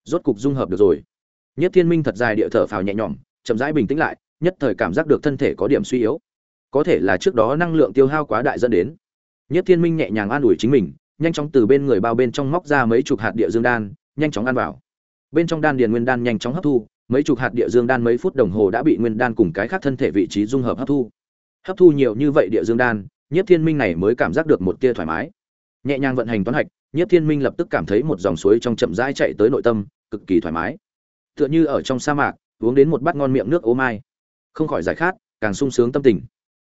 Rốt cục dung hợp được rồi. Nhiếp thiên minh thật dài địa thở phào nhẹ nhõm, chậm rãi bình tĩnh lại, nhất thời cảm giác được thân thể có điểm suy yếu. Có thể là trước đó năng lượng tiêu hao quá đại dẫn đến. Nhiếp thiên minh nhẹ nhàng an ủi chính mình, nhanh chóng từ bên người bao bên trong móc ra mấy chục hạt địa dương đan, nhanh chóng ăn vào. Bên trong đan điền nguyên đan nhanh chóng hấp thu mấy chục hạt địa dương đan mấy phút đồng hồ đã bị nguyên đan cùng cái khác thân thể vị trí dung hợp hấp thu hấp thu nhiều như vậy địa dương đan Nhiếp Thiên Minh này mới cảm giác được một tia thoải mái. Nhẹ nhàng vận hành toán hạch, Nhiếp Thiên Minh lập tức cảm thấy một dòng suối trong chậm rãi chạy tới nội tâm, cực kỳ thoải mái. Tựa như ở trong sa mạc, uống đến một bát ngon miệng nước ô mai. Không khỏi giải khát, càng sung sướng tâm tình.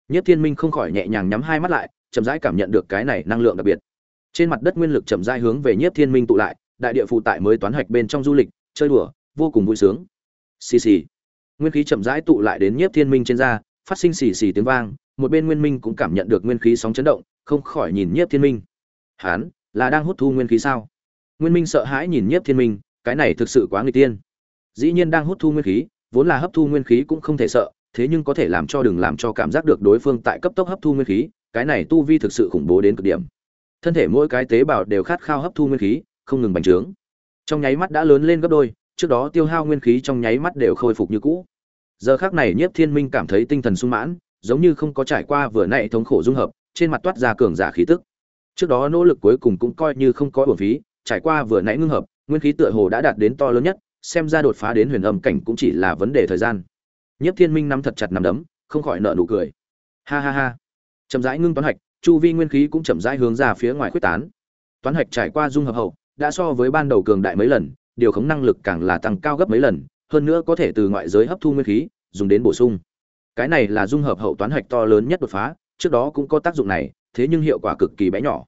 Nhiếp Thiên Minh không khỏi nhẹ nhàng nhắm hai mắt lại, chậm rãi cảm nhận được cái này năng lượng đặc biệt. Trên mặt đất nguyên lực chậm rãi hướng về Nhiếp Thiên Minh tụ lại, đại địa phụ tại mới toán hạch bên trong du lịch, chơi đùa, vô cùng vui sướng. Xì xì. Nguyên khí chậm rãi tụ lại đến Nhiếp Thiên Minh trên da, phát sinh xì xì tiếng vang, một bên Nguyên Minh cũng cảm nhận được nguyên khí sóng chấn động, không khỏi nhìn Nhiếp Thiên Minh. Hán, là đang hút thu nguyên khí sao? Nguyên Minh sợ hãi nhìn Nhiếp Thiên Minh, cái này thực sự quá nguy tiên. Dĩ nhiên đang hút thu nguyên khí, vốn là hấp thu nguyên khí cũng không thể sợ, thế nhưng có thể làm cho đừng làm cho cảm giác được đối phương tại cấp tốc hấp thu nguyên khí, cái này tu vi thực sự khủng bố đến cực điểm. Thân thể mỗi cái tế bào đều khát khao hấp thu nguyên khí, không ngừng bành trướng. Trong nháy mắt đã lớn lên gấp đôi, trước đó tiêu hao nguyên khí trong nháy mắt đều khôi phục như cũ. Giờ khắc này Nhiếp Thiên Minh cảm thấy tinh thần sung mãn, giống như không có trải qua vừa nãy thống khổ dung hợp, trên mặt toát ra cường giả khí tức. Trước đó nỗ lực cuối cùng cũng coi như không có uổng phí, trải qua vừa nãy ngưng hợp, nguyên khí tựa hồ đã đạt đến to lớn nhất, xem ra đột phá đến huyền âm cảnh cũng chỉ là vấn đề thời gian. Nhiếp Thiên Minh nắm thật chặt nắm đấm, không khỏi nở nụ cười. Ha ha ha. Chậm rãi ngưng toán hạch, chu vi nguyên khí cũng chậm rãi hướng ra phía ngoài khuếch tán. Toán hạch trải qua dung hợp hậu, đã so với ban đầu cường đại mấy lần, điều khống năng lực càng là tăng cao gấp mấy lần, hơn nữa có thể từ ngoại giới hấp thu nguyên khí, dùng đến bổ sung. Cái này là dung hợp hậu toán hạch to lớn nhất đột phá trước đó cũng có tác dụng này thế nhưng hiệu quả cực kỳ bé nhỏ.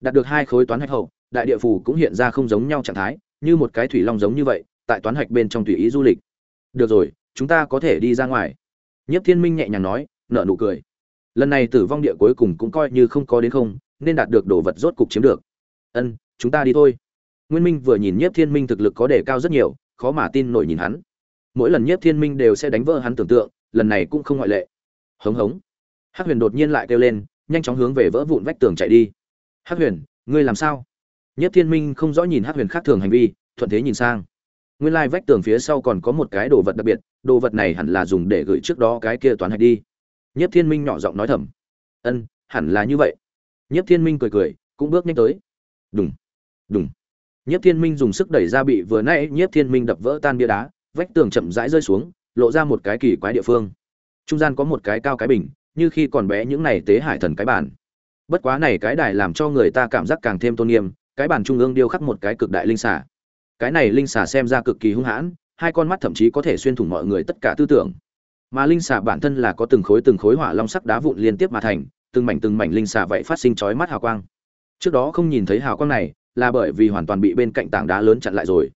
Đạt được hai khối toán hạch hậu đại địa phủ cũng hiện ra không giống nhau trạng thái như một cái thủy long giống như vậy tại toán hạch bên trong tùy ý du lịch. Được rồi chúng ta có thể đi ra ngoài. Nhất thiên minh nhẹ nhàng nói nợ nụ cười. Lần này tử vong địa cuối cùng cũng coi như không có đến không nên đạt được đồ vật rốt cục chiếm được. Ân chúng ta đi thôi nguyên minh vừa nhìn nhất thiên minh thực lực có đề cao rất nhiều, khó mà tin nổi nhìn hắn. Mỗi lần nhất thiên minh đều sẽ đánh vỡ hắn tưởng tượng, lần này cũng không ngoại lệ. Hống hống. Hắc huyền đột nhiên lại kêu lên, nhanh chóng hướng về vỡ vụn vách tường chạy đi. Hắc huyền, ngươi làm sao? Nhất thiên minh không rõ nhìn hắc huyền khác thường hành vi, thuận thế nhìn sang. Nguyên lai vách tường phía sau còn có một cái đồ vật đặc biệt, đồ vật này hẳn là dùng để gửi trước đó cái kia toán hạch đi. Nhất thiên minh nhỏ giọng nói thầm. Ân, hẳn là như vậy. Nhất thiên minh cười cười, cũng bước nhanh tới. Đùng. Đùng. Nhiếp thiên minh dùng sức đẩy ra bị vừa nãy Nhiếp thiên minh đập vỡ tan bia đá, vách tường chậm rãi rơi xuống, lộ ra một cái kỳ quái địa phương. Trung gian có một cái cao cái bình, như khi còn bé những này tế hải thần cái bản bất quá này cái đài làm cho người ta cảm giác càng thêm tôn nghiêm, cái bàn trung ương điêu khắc một cái cực đại linh xà. Cái này linh xà xem ra cực kỳ hung hãn, hai con mắt thậm chí có thể xuyên thủng mọi người tất cả tư tưởng. Mà linh xà bản thân là có từng khối từng khối hỏa long sắc đá vụn liên tiếp mà thành, từng mảnh từng mảnh linh xà vậy phát sinh chói mắt hào quang. Trước đó không nhìn thấy hào quang này là bởi vì hoàn toàn bị bên cạnh tảng đá lớn chặn lại rồi.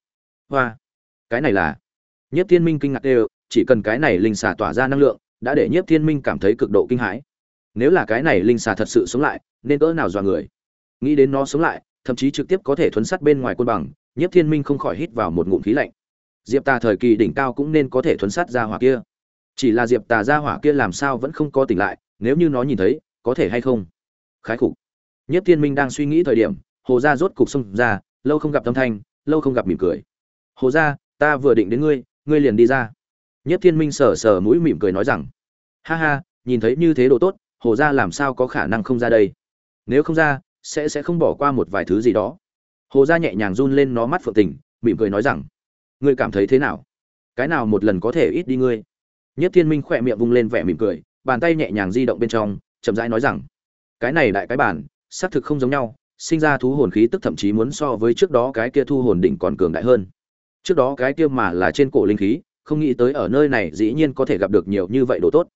Hoa, cái này là nhất thiên minh kinh ngạc đều, chỉ cần cái này linh xà tỏa ra năng lượng, đã để nhất thiên minh cảm thấy cực độ kinh hãi. Nếu là cái này linh xà thật sự sống lại, nên cỡ nào dọa người? Nghĩ đến nó sống lại, thậm chí trực tiếp có thể thuấn sát bên ngoài côn bằng nhất thiên minh không khỏi hít vào một ngụm khí lạnh. Diệp tà thời kỳ đỉnh cao cũng nên có thể thuấn sát ra hỏa kia. Chỉ là diệp tà ra hỏa kia làm sao vẫn không có tỉnh lại, nếu như nó nhìn thấy, có thể hay không? Khái khục. Nhất thiên minh đang suy nghĩ thời điểm hồ gia rốt cục xông ra, lâu không gặp âm thanh, lâu không gặp mỉm cười. Hồ gia, ta vừa định đến ngươi ngươi liền đi ra. Nhất thiên minh sờ sờ mũi mỉm cười nói rằng, ha ha, nhìn thấy như thế độ tốt, hồ gia làm sao có khả năng không ra đây? Nếu không ra, sẽ sẽ không bỏ qua một vài thứ gì đó. Hồ gia nhẹ nhàng run lên nó mắt phượng tình mỉm cười nói rằng, ngươi cảm thấy thế nào? Cái nào một lần có thể ít đi ngươi? Nhất thiên minh khỏe miệng vung lên vẻ mỉm cười, bàn tay nhẹ nhàng di động bên trong, chậm rãi nói rằng, cái này đại cái bản xác thực không giống nhau sinh ra thú hồn khí tức thậm chí muốn so với trước đó cái kia thu hồn đỉnh còn cường đại hơn. Trước đó cái kia mà là trên cổ linh khí không nghĩ tới ở nơi này dĩ nhiên có thể gặp được nhiều như vậy đồ tốt.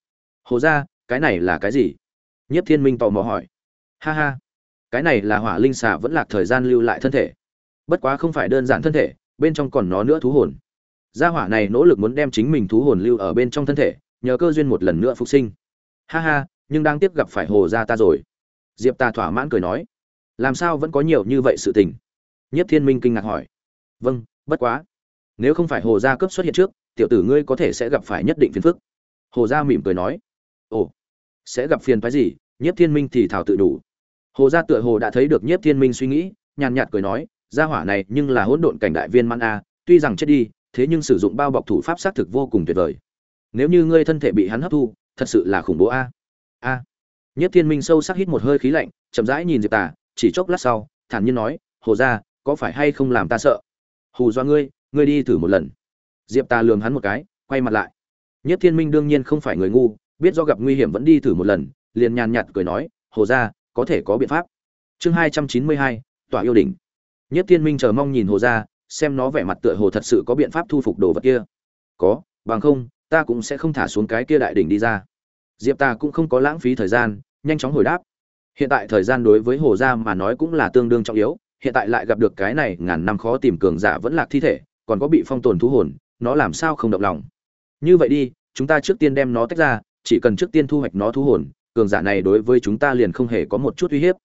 Hồ gia, cái này là cái gì? Nhất thiên minh tò mò hỏi. Ha ha cái này là hỏa linh xà vẫn lạc thời gian lưu lại thân thể. Bất quá không phải đơn giản thân thể bên trong còn nó nữa thú hồn. Gia hỏa này nỗ lực muốn đem chính mình thú hồn lưu ở bên trong thân thể nhờ cơ duyên một lần nữa phục sinh. Ha ha nhưng đang tiếp gặp phải hồ gia ta rồi. Diệp ta thỏa mãn cười nói làm sao vẫn có nhiều như vậy sự tình? Nhất thiên minh kinh ngạc hỏi. Vâng bất quá. Nếu không phải hồ gia cấp xuất hiện trước, tiểu tử ngươi có thể sẽ gặp phải nhất định phiền phức. Hồ gia mỉm cười nói. Ồ, sẽ gặp phiền phái gì? Nhất thiên minh thì thảo tự đủ. Hồ gia tựa hồ đã thấy được nhất thiên minh suy nghĩ, nhàn nhạt cười nói, gia hỏa này nhưng là hỗn độn cảnh đại viên man a, tuy rằng chết đi, thế nhưng sử dụng bao bọc thủ pháp xác thực vô cùng tuyệt vời. Nếu như ngươi thân thể bị hắn hấp thu, thật sự là khủng bố a. A. Nhất thiên minh sâu sắc hít một hơi khí lạnh, chậm rãi nhìn diệp tà chỉ chốc lát sau, thản nhiên nói, hồ gia, có phải hay không làm ta sợ? Hù do ngươi ngươi đi thử một lần. Diệp ta lường hắn một cái, quay mặt lại. Nhất thiên minh đương nhiên không phải người ngu, biết do gặp nguy hiểm vẫn đi thử một lần, liền nhàn nhạt cười nói, hồ gia, có thể có biện pháp. Chương hai trăm chín mươi hai, tỏa yêu đỉnh. Nhất thiên minh chờ mong nhìn hồ gia, xem nó vẻ mặt tựa hồ thật sự có biện pháp thu phục đồ vật kia. Có, bằng không, ta cũng sẽ không thả xuống cái kia đại đỉnh đi ra. Diệp ta cũng không có lãng phí thời gian, nhanh chóng hồi đáp hiện tại thời gian đối với hồ gia mà nói cũng là tương đương trọng yếu, hiện tại lại gặp được cái này ngàn năm khó tìm cường giả vẫn lạc thi thể, còn có bị phong tồn thú hồn, nó làm sao không động lòng? Như vậy đi, chúng ta trước tiên đem nó tách ra, chỉ cần trước tiên thu hoạch nó thú hồn, cường giả này đối với chúng ta liền không hề có một chút uy hiếp.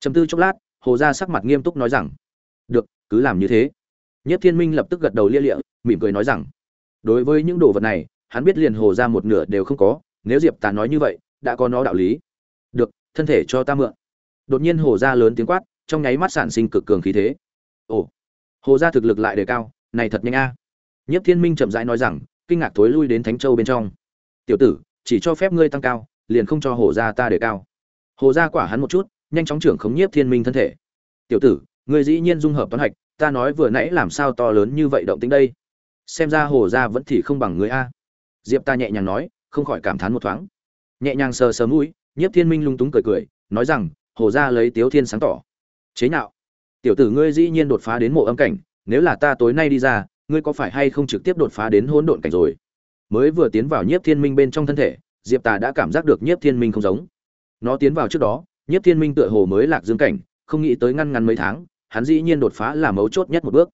Chấm tư chốc lát, hồ gia sắc mặt nghiêm túc nói rằng, được, cứ làm như thế. Nhất thiên minh lập tức gật đầu lia lịa, mỉm cười nói rằng, đối với những đồ vật này, hắn biết liền hồ ra một nửa đều không có, nếu diệp tà nói như vậy, đã có nó đạo lý. Được thân thể cho ta mượn. Đột nhiên hồ gia lớn tiếng quát, trong nháy mắt sản sinh cực cường khí thế. Ồ, hồ gia thực lực lại đề cao, này thật nhanh a. Nhiếp thiên minh chậm rãi nói rằng, kinh ngạc thối lui đến thánh châu bên trong. Tiểu tử, chỉ cho phép ngươi tăng cao, liền không cho hồ gia ta đề cao. Hồ gia quả hắn một chút, nhanh chóng trưởng khống nhiếp thiên minh thân thể. Tiểu tử, ngươi dĩ nhiên dung hợp toán hạch, ta nói vừa nãy làm sao to lớn như vậy động tính đây? Xem ra hồ gia vẫn thì không bằng người a. Diệp ta nhẹ nhàng nói, không khỏi cảm thán một thoáng. Nhẹ nhàng sờ sờ mũi nhiếp thiên minh lung túng cười cười, nói rằng, hồ gia lấy tiếu thiên sáng tỏ. Chế nhạo. Tiểu tử ngươi dĩ nhiên đột phá đến mộ âm cảnh, nếu là ta tối nay đi ra, ngươi có phải hay không trực tiếp đột phá đến hỗn độn cảnh rồi? Mới vừa tiến vào nhiếp thiên minh bên trong thân thể, diệp tà đã cảm giác được nhiếp thiên minh không giống. Nó tiến vào trước đó, nhiếp thiên minh tựa hồ mới lạc dương cảnh, không nghĩ tới ngăn ngắn mấy tháng, hắn dĩ nhiên đột phá là mấu chốt nhất một bước.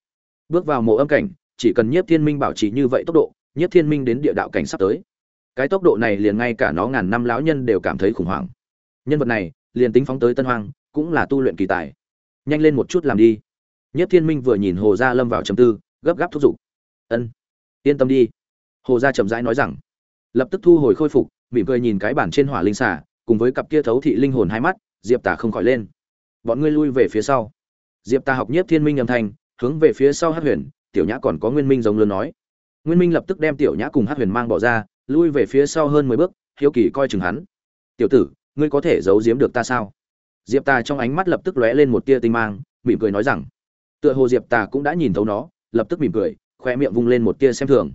Bước vào mộ âm cảnh, chỉ cần nhiếp thiên minh bảo trì như vậy tốc độ, nhiếp thiên minh đến địa đạo cảnh sắp tới cái tốc độ này liền ngay cả nó ngàn năm lão nhân đều cảm thấy khủng hoảng. Nhân vật này, liền tính phóng tới tân hoang, cũng là tu luyện kỳ tài. Nhanh lên một chút làm đi. Nhất thiên minh vừa nhìn hồ gia lâm vào trầm tư, gấp gáp thúc giục. Ân, yên tâm đi. Hồ gia chậm rãi nói rằng. Lập tức thu hồi khôi phục, mỉm cười nhìn cái bản trên hỏa linh xả cùng với cặp kia thấu thị linh hồn hai mắt, diệp tả không khỏi lên. Bọn ngươi lui về phía sau. Diệp ta học nhiếp thiên minh âm thanh, hướng về phía sau hát huyền, tiểu nhã còn có nguyên minh giống lớn nói. Nguyên minh lập tức đem tiểu nhã cùng hát huyền mang bỏ ra lui về phía sau hơn mười bước, hiếu kỳ coi chừng hắn. Tiểu tử, ngươi có thể giấu giếm được ta sao? Diệp ta trong ánh mắt lập tức lóe lên một tia tinh mang, mỉm cười nói rằng, tựa hồ diệp ta cũng đã nhìn thấu nó. Lập tức mỉm cười, khoe miệng vung lên một tia xem thường.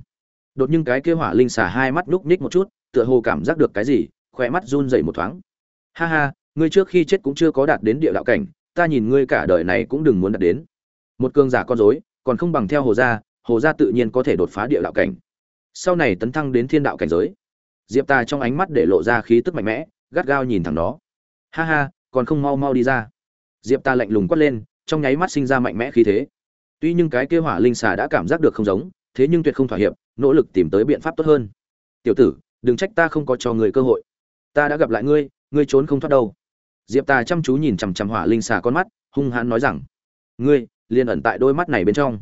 Đột nhiên cái kia hỏa linh xả hai mắt núc ních một chút, tựa hồ cảm giác được cái gì, khoe mắt run dậy một thoáng. Ha ha, ngươi trước khi chết cũng chưa có đạt đến địa đạo cảnh, ta nhìn ngươi cả đời này cũng đừng muốn đạt đến. Một cường giả con dối còn không bằng theo hồ gia hồ gia tự nhiên có thể đột phá địa đạo cảnh sau này tấn thăng đến thiên đạo cảnh giới. Diệp ta trong ánh mắt để lộ ra khí tức mạnh mẽ, gắt gao nhìn thẳng nó. Ha ha, còn không mau mau đi ra. Diệp ta lạnh lùng quát lên, trong nháy mắt sinh ra mạnh mẽ khí thế. Tuy nhưng cái kia hỏa linh xà đã cảm giác được không giống, thế nhưng tuyệt không thỏa hiệp, nỗ lực tìm tới biện pháp tốt hơn. Tiểu tử, đừng trách ta không có cho người cơ hội. Ta đã gặp lại ngươi ngươi trốn không thoát đâu. Diệp ta chăm chú nhìn chằm chằm hỏa linh xà con mắt, hung hãn nói rằng, ngươi, liền ẩn tại đôi mắt này bên trong.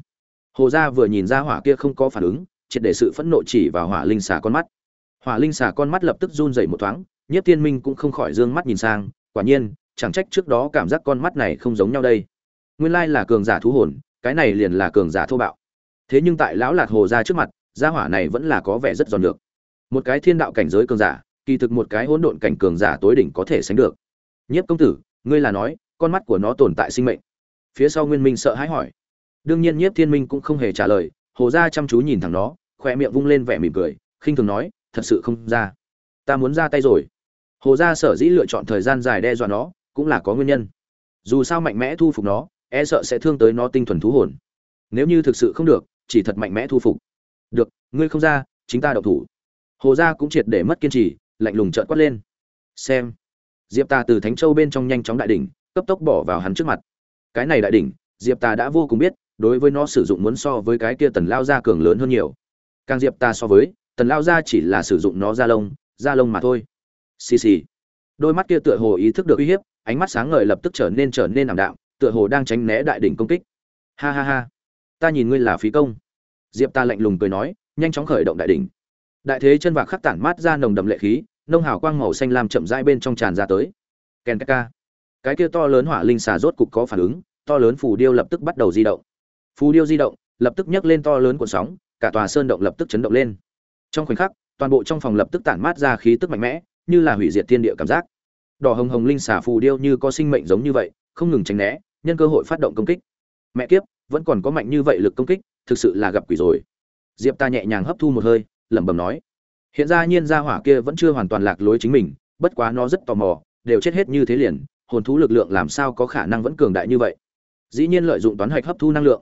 Hồ gia vừa nhìn ra hỏa kia không có phản ứng triệt để sự phẫn nộ chỉ vào hỏa linh xà con mắt. Hỏa linh xà con mắt lập tức run rẩy một thoáng nhất tiên minh cũng không khỏi d ư ơ n g mắt nhìn sang, quả nhiên, chẳng trách trước đó cảm giác con mắt này không giống nhau đây. Nguyên lai là cường giả thú hồn, cái này liền là cường giả thô bạo. Thế nhưng tại lão lạc hồ ra trước mặt, gia hỏa này vẫn là có vẻ rất giòn được một cái thiên đạo cảnh giới cường giả, kỳ thực một cái hỗn độn cảnh cường giả tối đỉnh có thể sánh được. Nhất công tử, ngươi là nói, con mắt của nó tồn tại sinh mệnh. Phía sau nguyên minh sợ hãi hỏi. Đương nhiên nhiếp thiên minh cũng không hề trả lời hồ gia chăm chú nhìn thẳng nó khoe miệng vung lên vẻ mỉm cười, khinh thường nói, thật sự không ra. Ta muốn ra tay rồi. Hồ gia sở dĩ lựa chọn thời gian dài đe dọa nó, cũng là có nguyên nhân. Dù sao mạnh mẽ thu phục nó e sợ sẽ thương tới nó tinh thuần thú hồn. Nếu như thực sự không được, chỉ thật mạnh mẽ thu phục. Được, ngươi không ra, chính ta đậu thủ. Hồ gia cũng triệt để mất kiên trì, lạnh lùng trợn quát lên. Xem. Diệp ta từ thánh châu bên trong nhanh chóng đại đỉnh, cấp tốc bỏ vào hắn trước mặt. Cái này đại đỉnh, diệp ta đã vô cùng biết đối với nó sử dụng muốn so với cái kia tần lao ra cường lớn hơn nhiều. Càng diệp ta so với, tần lao ra chỉ là sử dụng nó da lông da lông mà thôi. Xì xì. Đôi mắt kia tựa hồ ý thức được uy hiếp, ánh mắt sáng ngời lập tức trở nên trở nên ảm đạm, tựa hồ đang tránh né đại đỉnh công kích. Ha ha ha. Ta nhìn ngươi là phí công. Diệp ta lạnh lùng cười nói, nhanh chóng khởi động đại đỉnh. Đại thế chân vạc khắc tản mát ra nồng đậm lệ khí, nông hào quang màu xanh làm chậm rãi bên trong tràn ra tới. Ken ka cái kia to lớn hỏa linh xà rốt cục có phản ứng, to lớn phù điêu lập tức bắt đầu di động phù điêu di động, lập tức nhấc lên to lớn cuộn sóng, cả tòa sơn động lập tức chấn động lên. Trong khoảnh khắc, toàn bộ trong phòng lập tức tản mát ra khí tức mạnh mẽ, như là hủy diệt thiên địa cảm giác. Đỏ hồng hồng linh xả phù điêu như có sinh mệnh giống như vậy, không ngừng tránh né, nhân cơ hội phát động công kích. Mẹ kiếp, vẫn còn có mạnh như vậy lực công kích, thực sự là gặp quỷ rồi. Diệp ta nhẹ nhàng hấp thu một hơi, lẩm bẩm nói. Hiện ra nhiên gia hỏa kia vẫn chưa hoàn toàn lạc lối chính mình, bất quá nó rất tò mò, đều chết hết như thế liền, hồn thú lực lượng làm sao có khả năng vẫn cường đại như vậy? Dĩ nhiên lợi dụng toán hạch hấp thu năng lượng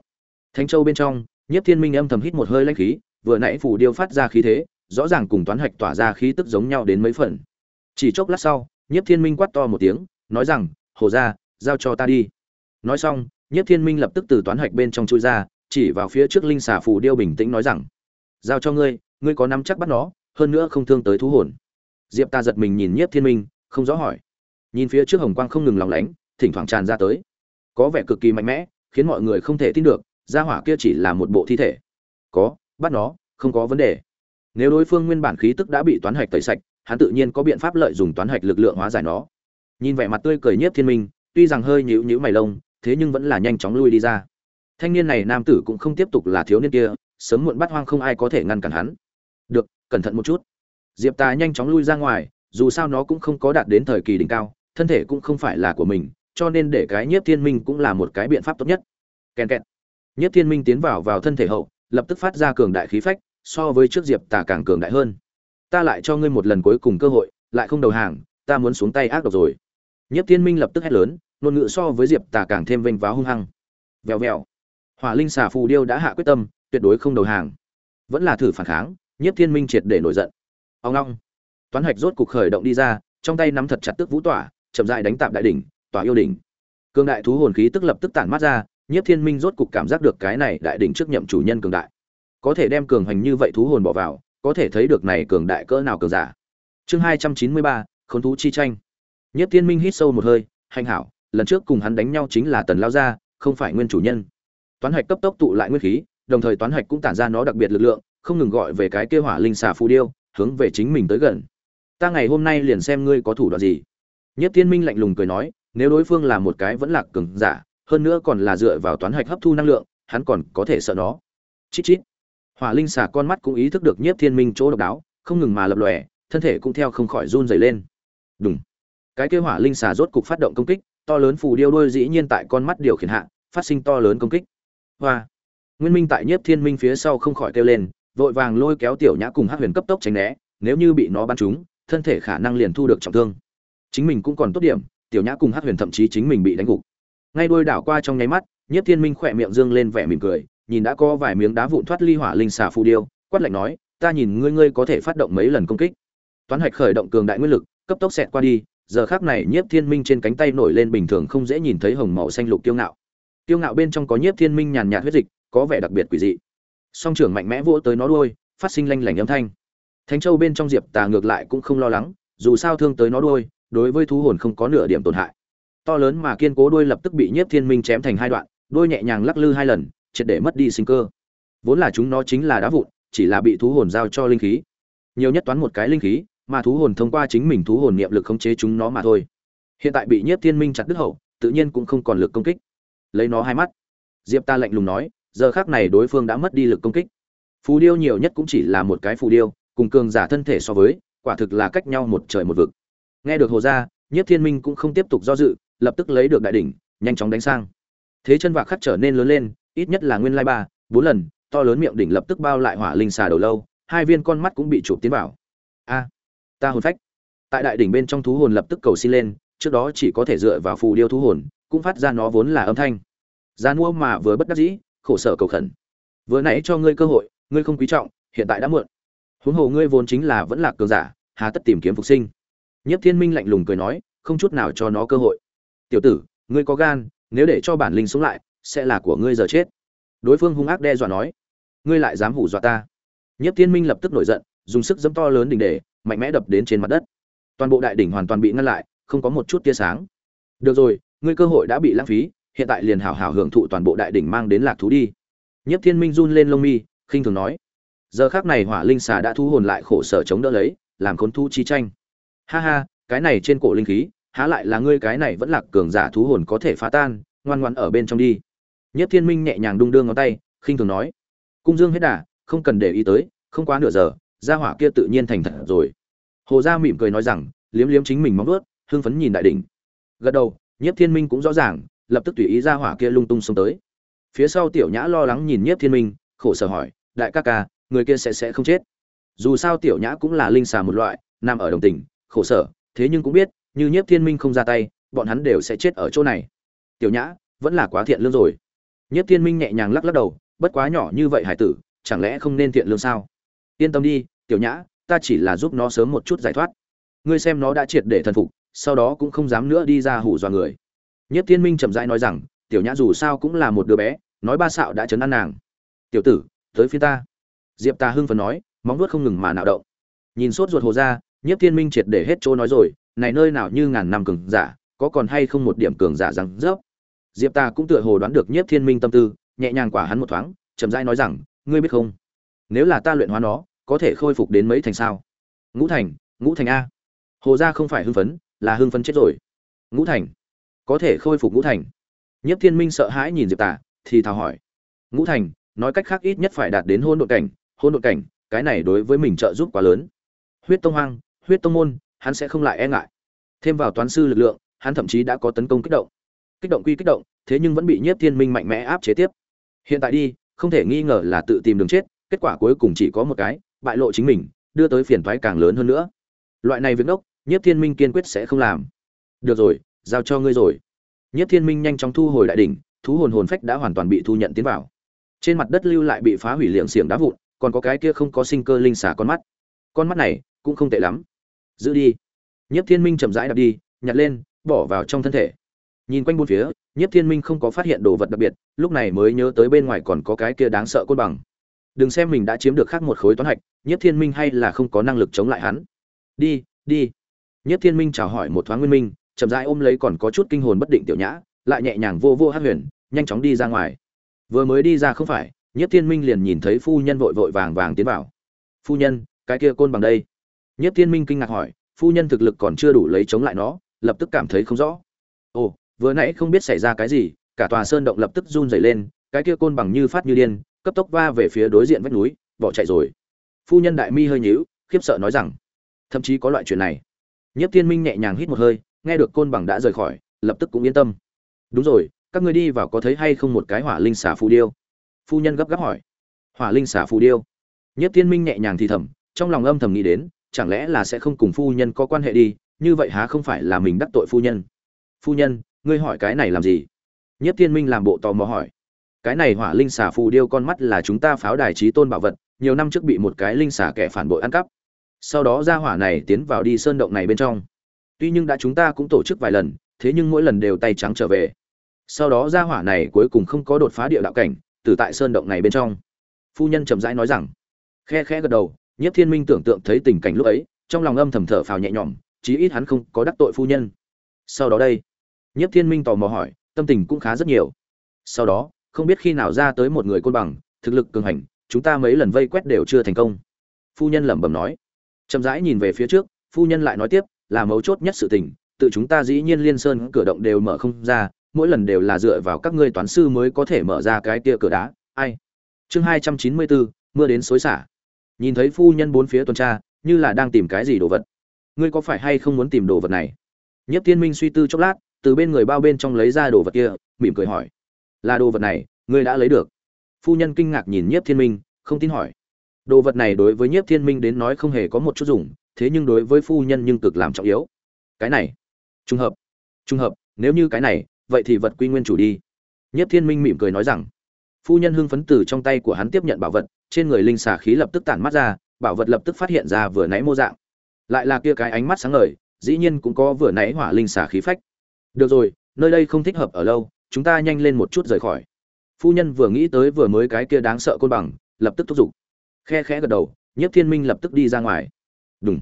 thánh châu bên trong Nhiếp Thiên Minh âm thầm hít một hơi lãnh khí, vừa nãy phủ điêu phát ra khí thế, rõ ràng cùng toán hạch tỏa ra khí tức giống nhau đến mấy phần. Chỉ chốc lát sau, Nhiếp Thiên Minh quát to một tiếng, nói rằng, "Hồ gia, giao cho ta đi." Nói xong, Nhiếp Thiên Minh lập tức từ toán hạch bên trong chui ra, chỉ vào phía trước linh xà phủ điêu bình tĩnh nói rằng, "Giao cho ngươi, ngươi có nắm chắc bắt nó, hơn nữa không thương tới thú hồn." Diệp Ta giật mình nhìn Nhiếp Thiên Minh, không rõ hỏi. Nhìn phía trước hồng quang không ngừng lóng lánh, thỉnh thoảng tràn ra tới, có vẻ cực kỳ mạnh mẽ, khiến mọi người không thể tin được, gia hỏa kia chỉ là một bộ thi thể. Có, bắt nó, không có vấn đề. Nếu đối phương nguyên bản khí tức đã bị toán hạch tẩy sạch, hắn tự nhiên có biện pháp lợi dụng toán hạch lực lượng hóa giải nó. Nhìn vẻ mặt tươi cười nhiếp thiên minh, tuy rằng hơi nhíu nhíu mày lông, thế nhưng vẫn là nhanh chóng lui đi ra. Thanh niên này nam tử cũng không tiếp tục là thiếu niên kia, sớm muộn bắt hoang không ai có thể ngăn cản hắn. Được, cẩn thận một chút. Diệp tà nhanh chóng lui ra ngoài, dù sao nó cũng không có đạt đến thời kỳ đỉnh cao, thân thể cũng không phải là của mình, cho nên để cái nhiếp thiên minh cũng là một cái biện pháp tốt nhất. Kèn kẹt. Nhất Thiên Minh tiến vào vào thân thể hậu, lập tức phát ra cường đại khí phách, so với trước Diệp Tà càng cường đại hơn. Ta lại cho ngươi một lần cuối cùng cơ hội, lại không đầu hàng, ta muốn xuống tay ác độc rồi. Nhất Thiên Minh lập tức hét lớn, ngôn ngữ so với Diệp Tà càng thêm vênh váo hung hăng. Vèo vèo. Hỏa Linh xà phù điêu đã hạ quyết tâm, tuyệt đối không đầu hàng. Vẫn là thử phản kháng, Nhất Thiên Minh triệt để nổi giận. Ông ngoong. Toán Hạch rốt cục khởi động đi ra, trong tay nắm thật chặt tức vũ tỏa, chậm rãi đánh tạm đại đỉnh, tỏa yêu đỉnh. Cương đại thú hồn khí tức lập tức tản mát ra, Nhiếp Thiên Minh rốt cục cảm giác được cái này đại đỉnh trước nhậm chủ nhân cường đại. Có thể đem cường hành như vậy thú hồn bỏ vào, có thể thấy được này cường đại cỡ nào cường giả. Chương hai trăm chín mươi ba, Khốn thú chi tranh. Nhiếp Thiên Minh hít sâu một hơi, hành hảo, lần trước cùng hắn đánh nhau chính là Tần Lao gia, không phải nguyên chủ nhân. Toán hạch cấp tốc tụ lại nguyên khí, đồng thời toán hạch cũng tản ra nó đặc biệt lực lượng, không ngừng gọi về cái kia hỏa linh xà phù điêu, hướng về chính mình tới gần. Ta ngày hôm nay liền xem ngươi có thủ đoạn gì. Nhất Thiên Minh lạnh lùng cười nói, nếu đối phương là một cái vẫn lạc cường giả, hơn nữa còn là dựa vào toán hạch hấp thu năng lượng, hắn còn có thể sợ nó. Chít chít. Hỏa linh xà con mắt cũng ý thức được nhiếp thiên minh chỗ độc đáo, không ngừng mà lập lòe, thân thể cũng theo không khỏi run dày lên. Đúng cái kêu hỏa linh xà rốt cục phát động công kích, to lớn phù điêu đôi dĩ nhiên tại con mắt điều khiển hạ, phát sinh to lớn công kích. Hoa. Nguyên minh tại nhiếp thiên minh phía sau không khỏi kêu lên, vội vàng lôi kéo tiểu nhã cùng hát huyền cấp tốc tránh né, nếu như bị nó bắn trúng, thân thể khả năng liền thu được trọng thương. Chính mình cũng còn tốt điểm, tiểu nhã cùng hát huyền thậm chí chính mình bị đánh gục ngay đôi đảo qua trong nháy mắt nhất thiên minh khỏe miệng dương lên vẻ mỉm cười, nhìn đã có vài miếng đá vụn thoát ly hỏa linh xà phù điêu, quát lạnh nói, ta nhìn ngươi ngươi có thể phát động mấy lần công kích. Toán hạch khởi động cường đại nguyên lực, cấp tốc xẹt qua đi, giờ khác này nhiếp thiên minh trên cánh tay nổi lên bình thường không dễ nhìn thấy hồng màu xanh lục kiêu ngạo. Kiêu ngạo bên trong có nhiếp thiên minh nhàn nhạt huyết dịch, có vẻ đặc biệt quỷ dị. Song trưởng mạnh mẽ vỗ tới nó đuôi, phát sinh lanh lảnh âm thanh. Thánh châu bên trong diệp tà ngược lại cũng không lo lắng, dù sao thương tới nó đuôi, đối với thú hồn không có nửa điểm tổn hại to lớn mà kiên cố đuôi lập tức bị nhiếp thiên minh chém thành hai đoạn, đuôi nhẹ nhàng lắc lư hai lần, triệt để mất đi sinh cơ. Vốn là chúng nó chính là đá vụn, chỉ là bị thú hồn giao cho linh khí. Nhiều nhất toán một cái linh khí, mà thú hồn thông qua chính mình thú hồn niệm lực khống chế chúng nó mà thôi. Hiện tại bị nhiếp thiên minh chặt đứt hậu, tự nhiên cũng không còn lực công kích. Lấy nó hai mắt. Diệp ta lạnh lùng nói, giờ khác này đối phương đã mất đi lực công kích. Phù điêu nhiều nhất cũng chỉ là một cái phù điêu, cùng cường giả thân thể so với, quả thực là cách nhau một trời một vực. Nghe được hồ gia, nhiếp thiên minh cũng không tiếp tục do dự lập tức lấy được đại đỉnh, nhanh chóng đánh sang. Thế chân vạc khắc trở nên lớn lên, ít nhất là nguyên lai ba, bốn lần, to lớn miệng đỉnh lập tức bao lại hỏa linh xà đầu lâu, hai viên con mắt cũng bị chụp tiến vào. A, ta hồn phách. Tại đại đỉnh bên trong thú hồn lập tức cầu xin lên, trước đó chỉ có thể dựa vào phù điêu thú hồn, cũng phát ra nó vốn là âm thanh. Gian mua mà vừa bất đắc dĩ, khổ sở cầu khẩn. Vừa nãy cho ngươi cơ hội, ngươi không quý trọng, hiện tại đã muộn. Huống hồ ngươi vốn chính là vẫn là cường giả, hà tất tìm kiếm phục sinh. Nhất thiên minh lạnh lùng cười nói, không chút nào cho nó cơ hội tiểu tử, ngươi có gan, nếu để cho bản linh sống lại, sẽ là của ngươi giờ chết. Đối phương hung ác đe dọa nói, ngươi lại dám hủ dọa ta. Nhất thiên minh lập tức nổi giận, dùng sức dẫm to lớn đỉnh để, mạnh mẽ đập đến trên mặt đất. Toàn bộ đại đỉnh hoàn toàn bị ngăn lại, không có một chút tia sáng. Được rồi, ngươi cơ hội đã bị lãng phí, hiện tại liền hảo hảo hưởng thụ toàn bộ đại đỉnh mang đến lạc thú đi. Nhất thiên minh run lên lông mi, khinh thường nói, giờ khác này hỏa linh xà đã thu hồn lại khổ sở chống đỡ lấy, làm khốn thu chi tranh. Ha ha, cái này trên cổ linh khí há lại là ngươi cái này vẫn là cường giả thú hồn có thể phá tan, ngoan ngoan ở bên trong đi. Nhất thiên minh nhẹ nhàng đung đưa ngón tay, khinh thường nói. Cung dương hết đà, không cần để ý tới, không quá nửa giờ, gia hỏa kia tự nhiên thành thật rồi. Hồ gia mỉm cười nói rằng, liếm liếm chính mình móng ướt hưng phấn nhìn đại đỉnh. Gật đầu, nhiếp thiên minh cũng rõ ràng, lập tức tùy ý gia hỏa kia lung tung xông tới. Phía sau tiểu nhã lo lắng nhìn nhiếp thiên minh, khổ sở hỏi, đại ca ca, người kia sẽ sẽ không chết? Dù sao tiểu nhã cũng là linh xà một loại, nằm ở đồng tình, khổ sở, thế nhưng cũng biết như nhiếp thiên minh không ra tay, bọn hắn đều sẽ chết ở chỗ này. Tiểu nhã, vẫn là quá thiện lương rồi. Nhiếp thiên minh nhẹ nhàng lắc lắc đầu, bất quá nhỏ như vậy hải tử, chẳng lẽ không nên thiện lương sao? Yên tâm đi, tiểu nhã, ta chỉ là giúp nó sớm một chút giải thoát. Ngươi xem nó đã triệt để thần phục, sau đó cũng không dám nữa đi ra hủ dọa người. Nhất thiên minh chậm rãi nói rằng, tiểu nhã dù sao cũng là một đứa bé, nói ba xạo đã chấn an nàng. Tiểu tử, tới phía ta. Diệp ta hưng phấn nói, móng vuốt không ngừng mà nạo động. Nhìn sốt ruột hồ ra nhất thiên minh triệt để hết chỗ nói rồi này nơi nào như ngàn năm cường giả có còn hay không một điểm cường giả rằng rớp? Diệp ta cũng tựa hồ đoán được Nhiếp thiên minh tâm tư nhẹ nhàng quả hắn một thoáng chậm rãi nói rằng ngươi biết không? Nếu là ta luyện hóa nó có thể khôi phục đến mấy thành sao? Ngũ thành ngũ thành a. Hồ gia không phải hưng phấn là hưng phấn chết rồi. Ngũ thành có thể khôi phục ngũ thành. Nhiếp thiên minh sợ hãi nhìn diệp ta, thì thào hỏi. Ngũ thành nói cách khác ít nhất phải đạt đến hôn độn cảnh hôn độn cảnh cái này đối với mình trợ giúp quá lớn. Huyết tông hoang huyết tông môn hắn sẽ không lại e ngại. Thêm vào toán sư lực lượng, hắn thậm chí đã có tấn công kích động. Kích động quy kích động, thế nhưng vẫn bị nhiếp thiên minh mạnh mẽ áp chế tiếp. Hiện tại đi, không thể nghi ngờ là tự tìm đường chết, kết quả cuối cùng chỉ có một cái, bại lộ chính mình, đưa tới phiền thoái càng lớn hơn nữa. Loại này việc đốc nhiếp thiên minh kiên quyết sẽ không làm. Được rồi, giao cho ngươi rồi. Nhiếp thiên minh nhanh chóng thu hồi đại đỉnh, thú hồn hồn phách đã hoàn toàn bị thu nhận tiến vào. Trên mặt đất lưu lại bị phá hủy liệng xiềng đá vụn, còn có cái kia không có sinh cơ linh xả con mắt. Con mắt này cũng không tệ lắm giữ đi. Nhất thiên minh chậm rãi đập đi, nhặt lên, bỏ vào trong thân thể. Nhìn quanh bốn phía nhất thiên minh không có phát hiện đồ vật đặc biệt, lúc này mới nhớ tới bên ngoài còn có cái kia đáng sợ côn bằng. Đừng xem mình đã chiếm được khác một khối toán hạch nhất thiên minh hay là không có năng lực chống lại hắn. Đi đi. Nhất thiên minh chào hỏi một thoáng nguyên minh, chậm rãi ôm lấy còn có chút kinh hồn bất định tiểu nhã, lại nhẹ nhàng vô vô hát huyền, nhanh chóng đi ra ngoài. Vừa mới đi ra không phải nhất thiên minh liền nhìn thấy phu nhân vội vội vàng vàng tiến vào. Phu nhân, cái kia côn bằng đây nhất thiên minh kinh ngạc hỏi, phu nhân thực lực còn chưa đủ lấy chống lại nó, lập tức cảm thấy không rõ. Ồ, vừa nãy không biết xảy ra cái gì, cả tòa sơn động lập tức run rẩy lên, cái kia côn bằng như phát như điên, cấp tốc va về phía đối diện vách núi, bỏ chạy rồi. Phu nhân đại mi hơi nhíu, khiếp sợ nói rằng, thậm chí có loại chuyện này. Nhất Thiên minh nhẹ nhàng hít một hơi, nghe được côn bằng đã rời khỏi, lập tức cũng yên tâm. Đúng rồi, các ngươi đi vào có thấy hay không một cái hỏa linh xà phù điêu? Phu nhân gấp gáp hỏi. Hỏa linh xà phù điêu? Nhất Thiên minh nhẹ nhàng thì thầm, trong lòng âm thầm nghĩ đến chẳng lẽ là sẽ không cùng phu nhân có quan hệ đi, như vậy há không phải là mình đắc tội phu nhân? Phu nhân, ngươi hỏi cái này làm gì? Nhất thiên minh làm bộ tò mò hỏi. Cái này hỏa linh xà phù điêu con mắt là chúng ta pháo đài trí tôn bảo vật, nhiều năm trước bị một cái linh xà kẻ phản bội ăn cắp. Sau đó ra hỏa này tiến vào đi sơn động này bên trong. Tuy nhưng đã chúng ta cũng tổ chức vài lần, thế nhưng mỗi lần đều tay trắng trở về. Sau đó ra hỏa này cuối cùng không có đột phá địa đạo cảnh, từ tại sơn động này bên trong. Phu nhân chậm rãi nói rằng. Khe khẽ gật đầu Nhiếp thiên minh tưởng tượng thấy tình cảnh lúc ấy, trong lòng âm thầm thở phào nhẹ nhõm, chí ít hắn không có đắc tội phu nhân. Sau đó đây, Nhiếp thiên minh tò mò hỏi, tâm tình cũng khá rất nhiều. Sau đó, không biết khi nào ra tới một người côn bằng, thực lực cường hành, chúng ta mấy lần vây quét đều chưa thành công. Phu nhân lẩm bẩm nói. Chậm rãi nhìn về phía trước, phu nhân lại nói tiếp, là mấu chốt nhất sự tình, tự chúng ta dĩ nhiên liên sơn cửa động đều mở không ra, mỗi lần đều là dựa vào các ngươi toán sư mới có thể mở ra cái kia cửa đá. Ai? Chương hai trăm chín mươi bốn, mưa đến xối xả nhìn thấy phu nhân bốn phía tuần tra, như là đang tìm cái gì đồ vật. Ngươi có phải hay không muốn tìm đồ vật này? Nhất thiên minh suy tư chốc lát, từ bên người bao bên trong lấy ra đồ vật kia, mỉm cười hỏi. Là đồ vật này, ngươi đã lấy được. Phu nhân kinh ngạc nhìn nhiếp thiên minh, không tin hỏi. Đồ vật này đối với nhiếp thiên minh đến nói không hề có một chút dùng, thế nhưng đối với phu nhân nhưng cực làm trọng yếu. Cái này, trùng hợp trùng hợp, nếu như cái này, vậy thì vật quy nguyên chủ đi. Nhiếp thiên minh mỉm cười nói rằng. Phu nhân hưng phấn từ trong tay của hắn tiếp nhận bảo vật trên người linh xà khí lập tức tản mắt ra, bảo vật lập tức phát hiện ra vừa nãy mô dạng. Lại là kia cái ánh mắt sáng ngời, dĩ nhiên cũng có vừa nãy hỏa linh xà khí phách. Được rồi, nơi đây không thích hợp ở lâu, chúng ta nhanh lên một chút rời khỏi. Phu nhân vừa nghĩ tới vừa mới cái kia đáng sợ côn bằng, lập tức thúc giục. Khe khẽ gật đầu nhất thiên minh lập tức đi ra ngoài. Đúng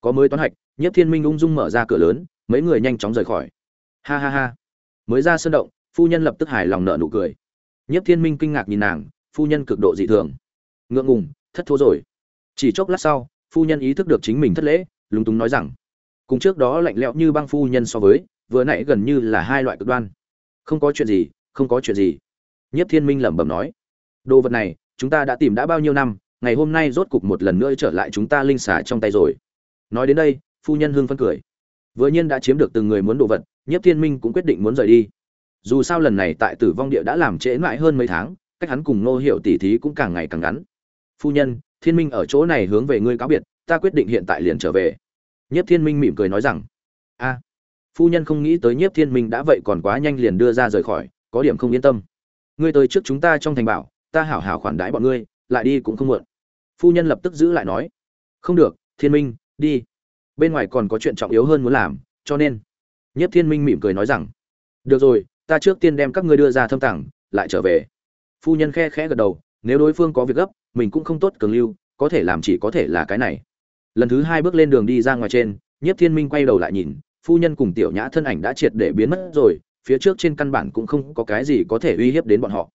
có mới toán hạch nhất thiên minh ung dung mở ra cửa lớn, mấy người nhanh chóng rời khỏi. Ha ha ha. Mới ra sân động, phu nhân lập tức hài lòng nở nụ cười. Nhất thiên minh kinh ngạc nhìn nàng, phu nhân cực độ dị thường ngượng ngùng, thất thố rồi. Chỉ chốc lát sau, phu nhân ý thức được chính mình thất lễ, lúng túng nói rằng, cùng trước đó lạnh lẽo như băng phu nhân so với, vừa nãy gần như là hai loại cực đoan. Không có chuyện gì, không có chuyện gì. Nhất thiên minh lẩm bẩm nói, đồ vật này, chúng ta đã tìm đã bao nhiêu năm, ngày hôm nay rốt cục một lần nữa trở lại chúng ta linh xả trong tay rồi. Nói đến đây, phu nhân hương phân cười. Vừa nhiên đã chiếm được từng người muốn đồ vật nhất thiên minh cũng quyết định muốn rời đi. Dù sao lần này tại tử vong địa đã làm trễ mãi hơn mấy tháng, cách hắn cùng nô hiệu tỉ thí cũng càng ngày càng ngắn phu nhân, thiên minh ở chỗ này hướng về ngươi cáo biệt, ta quyết định hiện tại liền trở về. Nhất thiên minh mỉm cười nói rằng, a, phu nhân không nghĩ tới nhiếp thiên minh đã vậy còn quá nhanh liền đưa ra rời khỏi, có điểm không yên tâm. Ngươi tới trước chúng ta trong thành bảo, ta hảo hảo khoản đãi bọn ngươi, lại đi cũng không muộn. Phu nhân lập tức giữ lại nói, không được, thiên minh, đi. Bên ngoài còn có chuyện trọng yếu hơn muốn làm, cho nên. Nhất thiên minh mỉm cười nói rằng, được rồi, ta trước tiên đem các ngươi đưa ra thâm tặng lại trở về. Phu nhân khe khẽ gật đầu nếu đối phương có việc gấp, mình cũng không tốt cường lưu, có thể làm chỉ có thể là cái này. Lần thứ hai bước lên đường đi ra ngoài trên nhất thiên minh quay đầu lại nhìn, phu nhân cùng tiểu nhã thân ảnh đã triệt để biến mất rồi, phía trước trên căn bản cũng không có cái gì có thể uy hiếp đến bọn họ.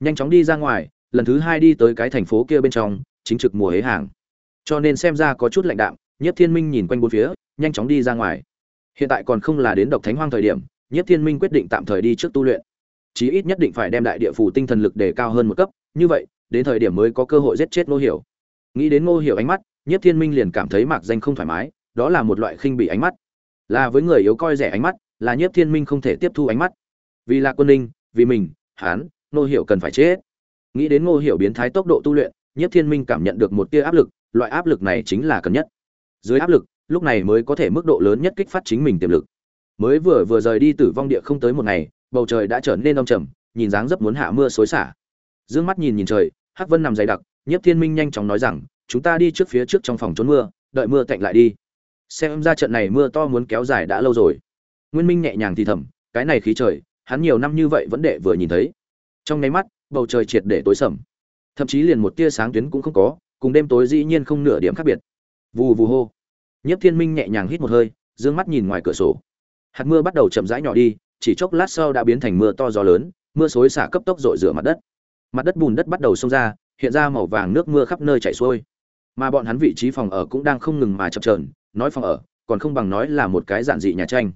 Nhanh chóng đi ra ngoài, lần thứ hai đi tới cái thành phố kia bên trong, chính trực mùa hế hàng. Cho nên xem ra có chút lạnh đạm nhất thiên minh nhìn quanh bốn phía, nhanh chóng đi ra ngoài. Hiện tại còn không là đến độc thánh hoang thời điểm nhất thiên minh quyết định tạm thời đi trước tu luyện. Chí ít nhất định phải đem đại địa phủ tinh thần lực để cao hơn một cấp như vậy, đến thời điểm mới có cơ hội giết chết ngô hiểu. Nghĩ đến ngô hiểu ánh mắt nhất thiên minh liền cảm thấy mạc danh không thoải mái, đó là một loại khinh bị ánh mắt. Là với người yếu coi rẻ ánh mắt, là Nhất thiên minh không thể tiếp thu ánh mắt. Vì là quân ninh, vì mình hán ngô hiểu cần phải chết. Nghĩ đến ngô hiểu biến thái tốc độ tu luyện Nhất thiên minh cảm nhận được một tia áp lực, loại áp lực này chính là cần nhất. Dưới áp lực, lúc này mới có thể mức độ lớn nhất kích phát chính mình tiềm lực. Mới vừa vừa rời đi tử vong địa không tới một ngày, bầu trời đã trở nên đông trầm, nhìn dáng dấp muốn hạ mưa xối xả dương mắt nhìn nhìn trời, hắc vân nằm dày đặc, nhiếp thiên minh nhanh chóng nói rằng, chúng ta đi trước phía trước trong phòng trốn mưa, đợi mưa tạnh lại đi. Xem ra trận này mưa to muốn kéo dài đã lâu rồi. Nguyên minh nhẹ nhàng thì thầm, cái này khí trời, hắn nhiều năm như vậy vẫn đệ vừa nhìn thấy. Trong nháy mắt, bầu trời triệt để tối sầm. Thậm chí liền một tia sáng tuyến cũng không có, cùng đêm tối dĩ nhiên không nửa điểm khác biệt. Vù vù hô. Nhất thiên minh nhẹ nhàng hít một hơi, dương mắt nhìn ngoài cửa sổ. Hạt mưa bắt đầu chậm rãi nhỏ đi, chỉ chốc lát sau đã biến thành mưa to gió lớn, mưa xối xả cấp tốc rội rửa mặt đất mặt đất bùn đất bắt đầu xông ra, hiện ra màu vàng nước mưa khắp nơi chảy xuôi. Mà bọn hắn vị trí phòng ở cũng đang không ngừng mà chập trờn nói phòng ở, còn không bằng nói là một cái giản dị nhà tranh.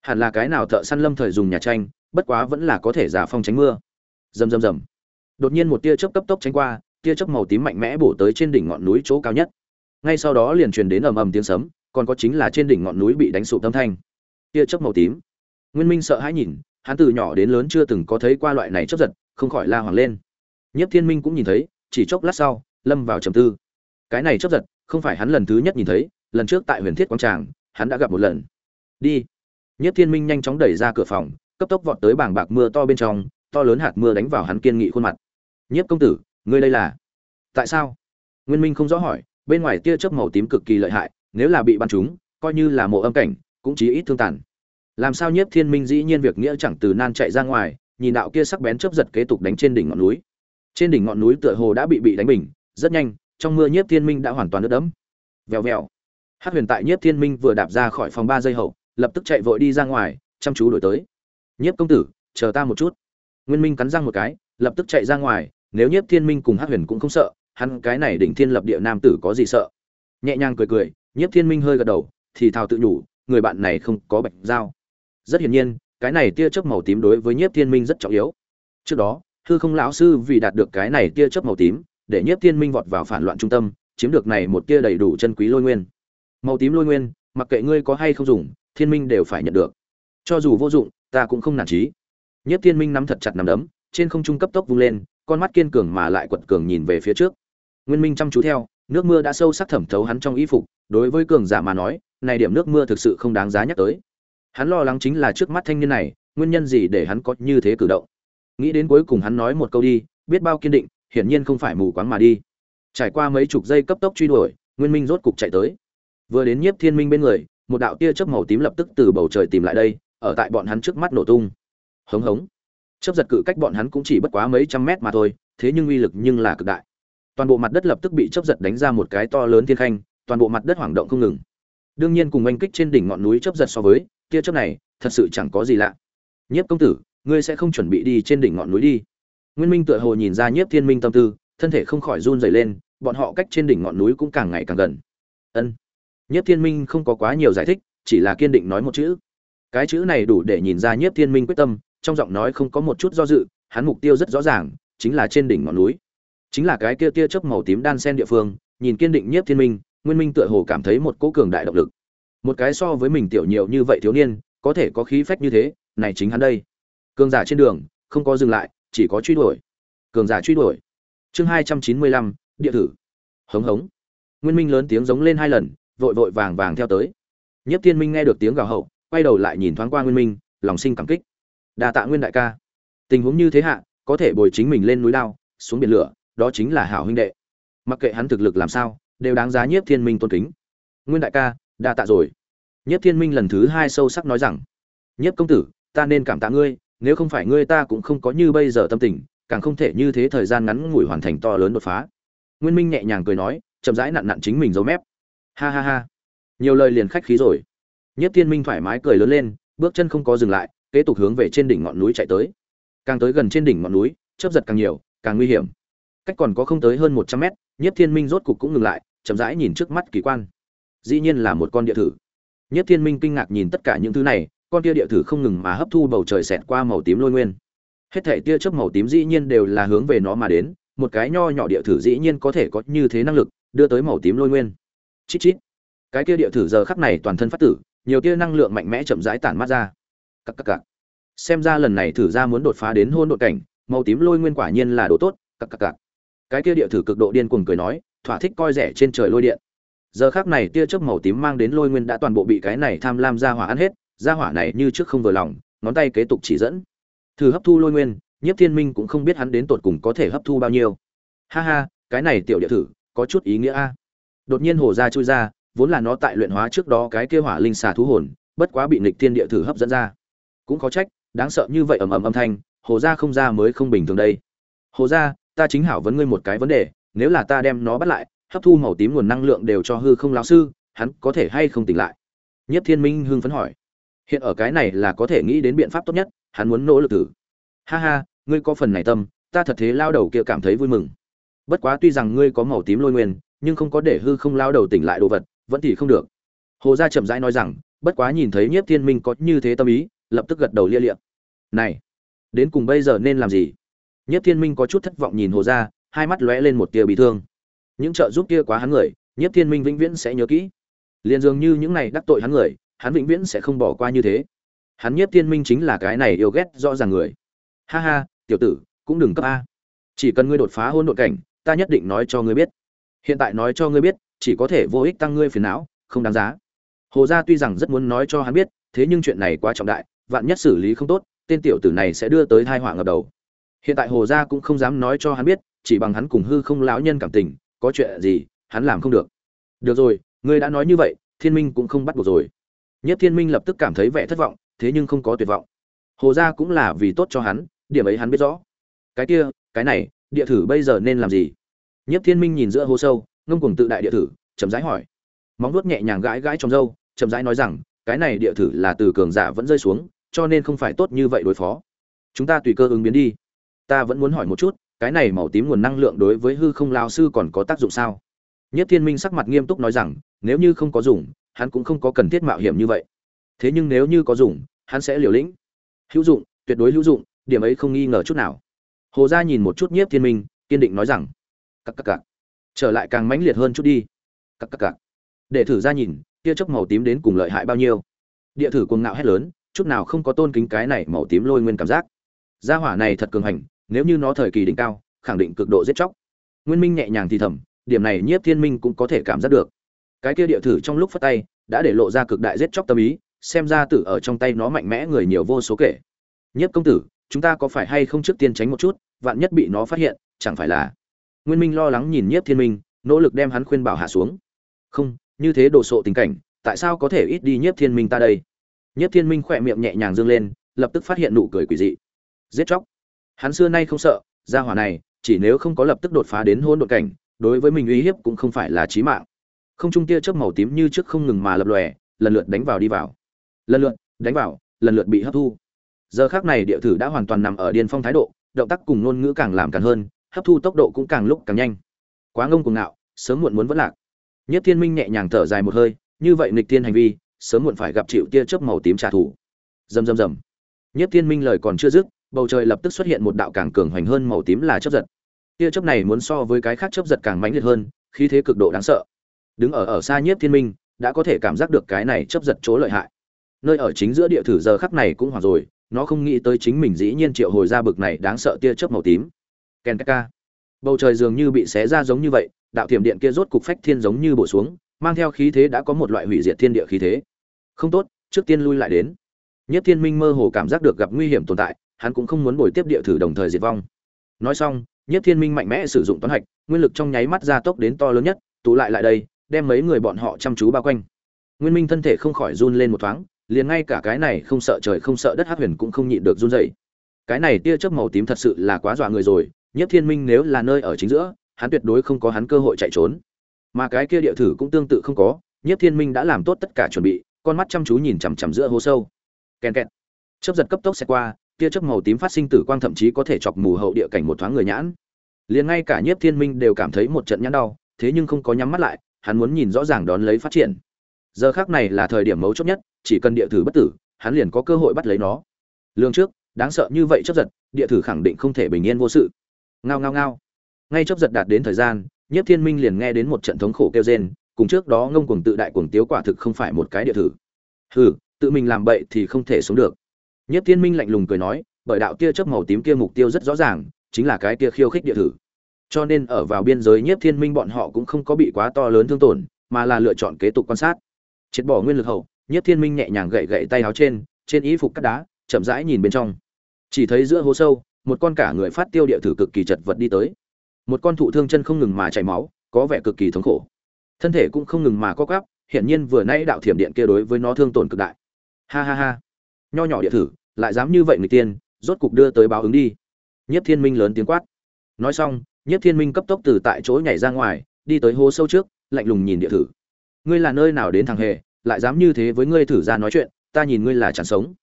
Hẳn là cái nào thợ săn lâm thời dùng nhà tranh, bất quá vẫn là có thể giả phong tránh mưa. Rầm rầm rầm. Đột nhiên một tia chớp cấp tốc tránh qua, tia chớp màu tím mạnh mẽ bổ tới trên đỉnh ngọn núi chỗ cao nhất. Ngay sau đó liền truyền đến ầm ầm tiếng sấm, còn có chính là trên đỉnh ngọn núi bị đánh sụp âm thanh. Tia chớp màu tím. Nguyên minh sợ hãi nhìn, hắn từ nhỏ đến lớn chưa từng có thấy qua loại này chớp giật, không khỏi la hoàng lên. Nhiếp thiên minh cũng nhìn thấy, chỉ chốc lát sau, lâm vào trầm tư. Cái này chớp giật, không phải hắn lần thứ nhất nhìn thấy, lần trước tại huyền thiết quang tràng, hắn đã gặp một lần. Đi. Nhất thiên minh nhanh chóng đẩy ra cửa phòng, cấp tốc vọt tới bảng bạc mưa to bên trong, to lớn hạt mưa đánh vào hắn kiên nghị khuôn mặt. Nhất công tử, ngươi đây là? Tại sao? Nguyên minh không rõ hỏi, bên ngoài tia chớp màu tím cực kỳ lợi hại, nếu là bị bắn trúng, coi như là mộ âm cảnh, cũng chí ít thương tàn. Làm sao nhiếp thiên minh dĩ nhiên việc nghĩa chẳng từ nan chạy ra ngoài, nhìn đạo kia sắc bén chớp giật kế tục đánh trên đỉnh ngọn núi trên đỉnh ngọn núi tựa hồ đã bị bị đánh bình, rất nhanh, trong mưa nhiếp thiên minh đã hoàn toàn ướt đẫm. Vèo vèo. Hát huyền tại nhiếp thiên minh vừa đạp ra khỏi phòng ba giây hậu, lập tức chạy vội đi ra ngoài, chăm chú đổi tới. Nhiếp công tử, chờ ta một chút. Nguyên minh cắn răng một cái, lập tức chạy ra ngoài, nếu nhiếp thiên minh cùng hát huyền cũng không sợ, hắn cái này đỉnh thiên lập địa nam tử có gì sợ? Nhẹ nhàng cười cười, nhiếp thiên minh hơi gật đầu, thì thào tự nhủ, người bạn này không có bạch dao rất hiển nhiên, cái này tia chớp màu tím đối với nhiếp thiên minh rất trọng yếu. Trước đó hư không lão sư vì đạt được cái này tia chớp màu tím, để nhiếp thiên minh vọt vào phản loạn trung tâm, chiếm được này một tia đầy đủ chân quý lôi nguyên. Màu tím lôi nguyên, mặc kệ ngươi có hay không dùng, thiên minh đều phải nhận được. Cho dù vô dụng, ta cũng không nản trí. Nhiếp thiên minh nắm thật chặt nắm đấm, trên không trung cấp tốc vung lên, con mắt kiên cường mà lại quật cường nhìn về phía trước. Nguyên minh chăm chú theo, nước mưa đã sâu sắc thẩm thấu hắn trong y phục, đối với cường giả mà nói, này điểm nước mưa thực sự không đáng giá nhắc tới. Hắn lo lắng chính là trước mắt thanh niên này, nguyên nhân gì để hắn có như thế cử động? Nghĩ đến cuối cùng hắn nói một câu đi, biết bao kiên định, hiển nhiên không phải mù quáng mà đi. Trải qua mấy chục giây cấp tốc truy đuổi, nguyên minh rốt cục chạy tới. Vừa đến nhiếp thiên minh bên người, một đạo tia chớp màu tím lập tức từ bầu trời tìm lại đây, ở tại bọn hắn trước mắt nổ tung. Hống hống. Chớp giật cự cách bọn hắn cũng chỉ bất quá mấy trăm mét mà thôi, thế nhưng uy lực nhưng là cực đại. Toàn bộ mặt đất lập tức bị chớp giật đánh ra một cái to lớn thiên khanh, toàn bộ mặt đất hoảng động không ngừng. Đương nhiên cùng oanh kích trên đỉnh ngọn núi chớp giật so với, tia chớp này thật sự chẳng có gì lạ. Nhiếp công tử ngươi sẽ không chuẩn bị đi trên đỉnh ngọn núi đi. Nguyên minh tựa hồ nhìn ra nhiếp thiên minh tâm tư, thân thể không khỏi run rẩy lên, bọn họ cách trên đỉnh ngọn núi cũng càng ngày càng gần. Ân. Nhiếp thiên minh không có quá nhiều giải thích, chỉ là kiên định nói một chữ. Cái chữ này đủ để nhìn ra nhiếp thiên minh quyết tâm, trong giọng nói không có một chút do dự, hắn mục tiêu rất rõ ràng, chính là trên đỉnh ngọn núi. Chính là cái kia tia chớp màu tím đan sen địa phương, nhìn kiên định nhiếp thiên minh, nguyên minh tựa hồ cảm thấy một cỗ cường đại động lực. Một cái so với mình tiểu nhiều như vậy thiếu niên, có thể có khí phách như thế, này chính hắn đây cường giả trên đường, không có dừng lại, chỉ có truy đuổi. Cường giả truy đuổi. Chương hai trăm chín mươi lăm, địa thử. Hống hống. Nguyên minh lớn tiếng giống lên hai lần, vội vội vàng vàng theo tới. Nhất thiên minh nghe được tiếng gào hậu, quay đầu lại nhìn thoáng qua nguyên minh, lòng sinh cảm kích. Đa tạ nguyên đại ca. Tình huống như thế hạ, có thể bồi chính mình lên núi lao xuống biển lửa, đó chính là hảo huynh đệ. Mặc kệ hắn thực lực làm sao, đều đáng giá nhiếp thiên minh tôn kính. Nguyên đại ca, đa tạ rồi. Nhiếp thiên minh lần thứ hai sâu sắc nói rằng, nhiếp công tử, ta nên cảm tạ ngươi nếu không phải ngươi ta cũng không có như bây giờ tâm tình, càng không thể như thế thời gian ngắn ngủi hoàn thành to lớn đột phá. Nguyên minh nhẹ nhàng cười nói, chậm rãi nặn nặn chính mình dấu mép. Ha ha ha. Nhiều lời liền khách khí rồi. Nhất thiên minh thoải mái cười lớn lên, bước chân không có dừng lại, kế tục hướng về trên đỉnh ngọn núi chạy tới. Càng tới gần trên đỉnh ngọn núi, chớp giật càng nhiều, càng nguy hiểm. Cách còn có không tới hơn một trăm mét nhất thiên minh rốt cục cũng ngừng lại, chậm rãi nhìn trước mắt kỳ quan. Dĩ nhiên là một con địa thử. Nhất thiên minh kinh ngạc nhìn tất cả những thứ này con tia địa thử không ngừng mà hấp thu bầu trời xẹt qua màu tím lôi nguyên. Hết thể tia chớp màu tím dĩ nhiên đều là hướng về nó mà đến một cái nho nhỏ địa thử dĩ nhiên có thể có như thế năng lực đưa tới màu tím lôi nguyên. Chít chít. Cái kia địa thử giờ khắc này toàn thân phát tử nhiều tia năng lượng mạnh mẽ chậm rãi tản mát ra. Cắc cắc cắc xem ra lần này thử ra muốn đột phá đến hôn đột cảnh màu tím lôi nguyên quả nhiên là đồ tốt cặc cặc cặc, cái kia địa thử cực độ điên cuồng cười nói thỏa thích coi rẻ trên trời lôi điện. Giờ khắc này tia chớp màu tím mang đến lôi nguyên đã toàn bộ bị cái này tham lam ra hỏa ăn hết gia hỏa này như trước không vừa lòng, ngón tay kế tục chỉ dẫn. Thử hấp thu lôi nguyên, nhiếp thiên minh cũng không biết hắn đến tột cùng có thể hấp thu bao nhiêu. Ha ha, cái này tiểu địa thử, có chút ý nghĩa a. Đột nhiên hồ ra chui ra, vốn là nó tại luyện hóa trước đó cái kia hỏa linh xà thú hồn, bất quá bị nghịch thiên địa thử hấp dẫn ra. Cũng có trách, đáng sợ như vậy ầm ầm âm thanh hồ ra không ra mới không bình thường đây. Hồ ra, ta chính hảo vấn ngươi một cái vấn đề, nếu là ta đem nó bắt lại, hấp thu màu tím nguồn năng lượng đều cho hư không lão sư, hắn có thể hay không tỉnh lại? Nhất thiên minh hưng phấn hỏi hiện ở cái này là có thể nghĩ đến biện pháp tốt nhất, hắn muốn nỗ lực thử. Ha ha, ngươi có phần này tâm, ta thật thế lao đầu kia cảm thấy vui mừng. Bất quá tuy rằng ngươi có màu tím lôi nguyên, nhưng không có để hư không lao đầu tỉnh lại đồ vật, vẫn thì không được. Hồ gia chậm rãi nói rằng, bất quá nhìn thấy nhiếp thiên minh có như thế tâm ý, lập tức gật đầu lia liệm này, đến cùng bây giờ nên làm gì? Nhiếp thiên minh có chút thất vọng nhìn hồ gia, hai mắt lóe lên một tia bị thương. Những trợ giúp kia quá hắn người, nhiếp thiên minh vĩnh viễn sẽ nhớ kỹ. Liền dường như những này đắc tội hắn người hắn vĩnh viễn sẽ không bỏ qua như thế. Hắn nhiếp thiên minh chính là cái này yêu ghét rõ ràng người. Ha ha, tiểu tử, cũng đừng cấp a. Chỉ cần ngươi đột phá hôn đột cảnh, ta nhất định nói cho ngươi biết. Hiện tại nói cho ngươi biết, chỉ có thể vô ích tăng ngươi phiền não, không đáng giá. Hồ gia tuy rằng rất muốn nói cho hắn biết, thế nhưng chuyện này quá trọng đại, vạn nhất xử lý không tốt, tên tiểu tử này sẽ đưa tới tai họa ngập đầu. Hiện tại hồ gia cũng không dám nói cho hắn biết, chỉ bằng hắn cùng hư không lão nhân cảm tình, có chuyện gì, hắn làm không được. Được rồi, ngươi đã nói như vậy, thiên minh cũng không bắt buộc rồi nhất thiên minh lập tức cảm thấy vẻ thất vọng, thế nhưng không có tuyệt vọng. Hồ gia cũng là vì tốt cho hắn, điểm ấy hắn biết rõ. Cái kia, cái này, địa thử bây giờ nên làm gì? Nhất thiên minh nhìn giữa hồ sâu, ngông cuồng tự đại địa thử, chậm rãi hỏi. Móng vuốt nhẹ nhàng gãi gãi trong râu, chậm rãi nói rằng, cái này địa thử là từ cường giả vẫn rơi xuống, cho nên không phải tốt như vậy đối phó. Chúng ta tùy cơ ứng biến đi. Ta vẫn muốn hỏi một chút, cái này màu tím nguồn năng lượng đối với hư không lao sư còn có tác dụng sao? Nhất thiên minh sắc mặt nghiêm túc nói rằng, nếu như không có dùng hắn cũng không có cần thiết mạo hiểm như vậy. Thế nhưng nếu như có dùng, hắn sẽ liều lĩnh. Hữu dụng, tuyệt đối hữu dụng, điểm ấy không nghi ngờ chút nào. Hồ gia nhìn một chút nhiếp thiên minh, kiên định nói rằng cặp cặp cặp trở lại càng mãnh liệt hơn chút đi. Cặp cặp cặp để thử ra nhìn, tia chớp màu tím đến cùng lợi hại bao nhiêu. Địa thử cuồng ngạo hét lớn, chút nào không có tôn kính cái này màu tím lôi nguyên cảm giác. Gia hỏa này thật cường hành, nếu như nó thời kỳ đỉnh cao, khẳng định cực độ giết chóc. Nguyên minh nhẹ nhàng thì thầm, điểm này nhiếp thiên minh cũng có thể cảm giác được cái kia địa thử trong lúc phát tay, đã để lộ ra cực đại giết chóc tâm ý, xem ra tử ở trong tay nó mạnh mẽ người nhiều vô số kể. Nhất công tử, chúng ta có phải hay không trước tiên tránh một chút, vạn nhất bị nó phát hiện, chẳng phải là? Nguyên minh lo lắng nhìn nhiếp thiên minh, nỗ lực đem hắn khuyên bảo hạ xuống. Không, như thế đồ sộ tình cảnh, tại sao có thể ít đi nhiếp thiên minh ta đây? Nhiếp thiên minh khỏe miệng nhẹ nhàng dương lên, lập tức phát hiện nụ cười quỷ dị. Giết chóc. Hắn xưa nay không sợ, gia hỏa này, chỉ nếu không có lập tức đột phá đến hôn đột cảnh, đối với mình uy hiếp cũng không phải là chí mạng không trung tia chớp màu tím như trước không ngừng mà lập lòe, lần lượt đánh vào đi vào. Lần lượt, đánh vào, lần lượt bị hấp thu. Giờ khác này địa thử đã hoàn toàn nằm ở điên phong thái độ, động tác cùng ngôn ngữ càng làm càng hơn, hấp thu tốc độ cũng càng lúc càng nhanh. Quá ngông cuồng ngạo, sớm muộn muốn vẫn lạc. Nhất thiên minh nhẹ nhàng thở dài một hơi, như vậy nghịch thiên hành vi, sớm muộn phải gặp chịu tia chớp màu tím trả thù. Rầm rầm rầm. Nhất thiên minh lời còn chưa dứt, bầu trời lập tức xuất hiện một đạo càng cường hoành hơn màu tím là chớp giật. Tia chớp này muốn so với cái khác chớp giật càng mãnh liệt hơn, khí thế cực độ đáng sợ đứng ở ở xa nhiếp thiên minh, đã có thể cảm giác được cái này chớp giật chỗ lợi hại. Nơi ở chính giữa địa thử giờ khắc này cũng hoảng rồi, nó không nghĩ tới chính mình dĩ nhiên triệu hồi ra bực này đáng sợ tia chớp màu tím. Ken ka bầu trời dường như bị xé ra giống như vậy, đạo thiểm điện kia rốt cục phách thiên giống như bổ xuống, mang theo khí thế đã có một loại hủy diệt thiên địa khí thế. Không tốt, trước tiên lui lại đến. Nhất thiên minh mơ hồ cảm giác được gặp nguy hiểm tồn tại, hắn cũng không muốn bồi tiếp địa thử đồng thời diệt vong. Nói xong nhất thiên minh mạnh mẽ sử dụng toán hạch, nguyên lực trong nháy mắt gia tốc đến to lớn nhất, tụ lại lại đây đem mấy người bọn họ chăm chú bao quanh. Nguyên minh thân thể không khỏi run lên một thoáng, liền ngay cả cái này không sợ trời không sợ đất hát huyền cũng không nhịn được run dậy cái này tia chớp màu tím thật sự là quá dọa người rồi, nhất thiên minh nếu là nơi ở chính giữa, hắn tuyệt đối không có hắn cơ hội chạy trốn. Mà cái kia địa thử cũng tương tự không có, nhất thiên minh đã làm tốt tất cả chuẩn bị, con mắt chăm chú nhìn chằm chằm giữa hố sâu. Kèn kẹt. Chớp giật cấp tốc xẹt qua, tia chớp màu tím phát sinh tử quang thậm chí có thể chọc mù hậu địa cảnh một thoáng người nhãn. Liền ngay cả nhiếp thiên minh đều cảm thấy một trận nhãn đau, thế nhưng không có nhắm mắt lại hắn muốn nhìn rõ ràng đón lấy phát triển. Giờ khác này là thời điểm mấu chốt nhất, chỉ cần địa thử bất tử, hắn liền có cơ hội bắt lấy nó. Lương trước, đáng sợ như vậy chấp giật, địa thử khẳng định không thể bình yên vô sự. Ngao ngao ngao. Ngay chấp giật đạt đến thời gian, nhiếp thiên minh liền nghe đến một trận thống khổ kêu rên, cùng trước đó ngông cuồng tự đại cuồng tiếu quả thực không phải một cái địa thử. Hừ, tự mình làm bậy thì không thể sống được. Nhiếp thiên minh lạnh lùng cười nói, bởi đạo tia chớp màu tím kia mục tiêu rất rõ ràng, chính là cái kia khiêu khích địa thử cho nên ở vào biên giới nhiếp thiên minh bọn họ cũng không có bị quá to lớn thương tổn, mà là lựa chọn kế tục quan sát. Triệt bỏ nguyên lực hậu nhất thiên minh nhẹ nhàng gậy gậy tay áo trên trên y phục cắt đá, chậm rãi nhìn bên trong. Chỉ thấy giữa hố sâu, một con cả người phát tiêu địa thử cực kỳ chật vật đi tới. Một con thụ thương chân không ngừng mà chảy máu, có vẻ cực kỳ thống khổ. Thân thể cũng không ngừng mà co quắp, hiển nhiên vừa nay đạo thiểm điện kia đối với nó thương tổn cực đại. Ha ha ha. Nho nhỏ địa thử, lại dám như vậy người tiên, rốt cục đưa tới báo ứng đi. Nhất thiên minh lớn tiếng quát. Nói xong nhất thiên minh cấp tốc từ tại chỗ nhảy ra ngoài, đi tới hố sâu trước, lạnh lùng nhìn địa thử. Ngươi là nơi nào đến thằng hề, lại dám như thế với ngươi thử ra nói chuyện, ta nhìn ngươi là chẳng sống.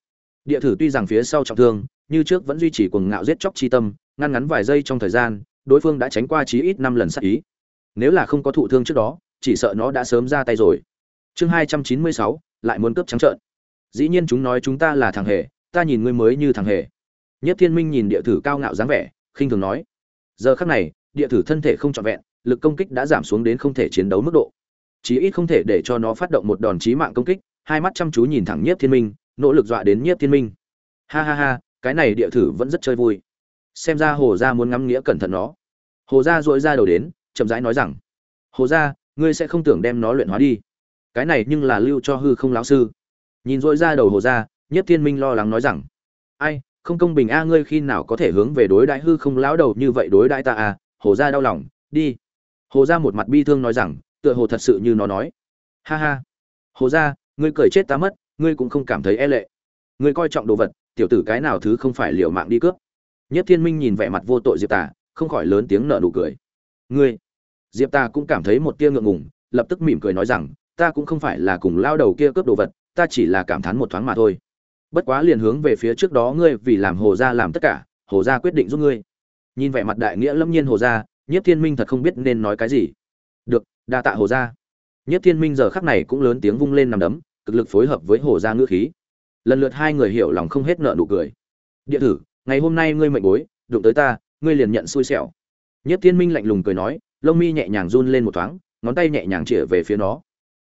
Địa thử tuy rằng phía sau trọng thương, như trước vẫn duy trì cuồng ngạo giết chóc chi tâm, ngăn ngắn vài giây trong thời gian, đối phương đã tránh qua chí ít năm lần sát ý. Nếu là không có thụ thương trước đó, chỉ sợ nó đã sớm ra tay rồi. Chương hai trăm chín mươi sáu, lại muốn cướp trắng trợn. Dĩ nhiên chúng nói chúng ta là thằng hề, ta nhìn ngươi mới như thằng hề. Nhất thiên minh nhìn địa thử cao ngạo dáng vẻ, khinh thường nói giờ khắc này, địa thử thân thể không trọn vẹn, lực công kích đã giảm xuống đến không thể chiến đấu mức độ. Chí ít không thể để cho nó phát động một đòn chí mạng công kích, hai mắt chăm chú nhìn thẳng nhiếp thiên minh, nỗ lực dọa đến nhiếp thiên minh. Ha ha ha, cái này địa thử vẫn rất chơi vui. Xem ra hồ gia muốn ngắm nghĩa cẩn thận nó. Hồ gia dội ra đầu đến, chậm rãi nói rằng, hồ gia, ngươi sẽ không tưởng đem nó luyện hóa đi. Cái này nhưng là lưu cho hư không lão sư. Nhìn dội ra đầu hồ gia, nhiếp thiên minh lo lắng nói rằng, ai không công bình a, ngươi khi nào có thể hướng về đối đại hư không lão đầu như vậy đối đại ta a hồ gia đau lòng, đi. Hồ gia một mặt bi thương nói rằng, tựa hồ thật sự như nó nói. Ha ha. Hồ gia, ngươi cười chết ta mất, ngươi cũng không cảm thấy e lệ. Ngươi coi trọng đồ vật, tiểu tử cái nào thứ không phải liều mạng đi cướp. Nhất thiên minh nhìn vẻ mặt vô tội diệp tà, không khỏi lớn tiếng nở nụ cười. Ngươi. Diệp tà cũng cảm thấy một tia ngượng ngùng, lập tức mỉm cười nói rằng, ta cũng không phải là cùng lao đầu kia cướp đồ vật, ta chỉ là cảm thán một thoáng mà thôi bất quá liền hướng về phía trước đó ngươi vì làm hồ gia làm tất cả, hồ gia quyết định giúp ngươi. Nhìn vẻ mặt đại nghĩa lâm nhiên hồ gia, nhiếp thiên minh thật không biết nên nói cái gì. Được, đa tạ hồ gia. Nhiếp thiên minh giờ khắc này cũng lớn tiếng vung lên nằm đấm, cực lực phối hợp với hồ gia ngữ khí. Lần lượt hai người hiểu lòng không hết nợ nụ cười. Địa thử ngày hôm nay ngươi mệnh bối, đụng tới ta, ngươi liền nhận xui xẻo. Nhiếp thiên minh lạnh lùng cười nói, lông mi nhẹ nhàng run lên một thoáng, ngón tay nhẹ nhàng chĩa về phía nó.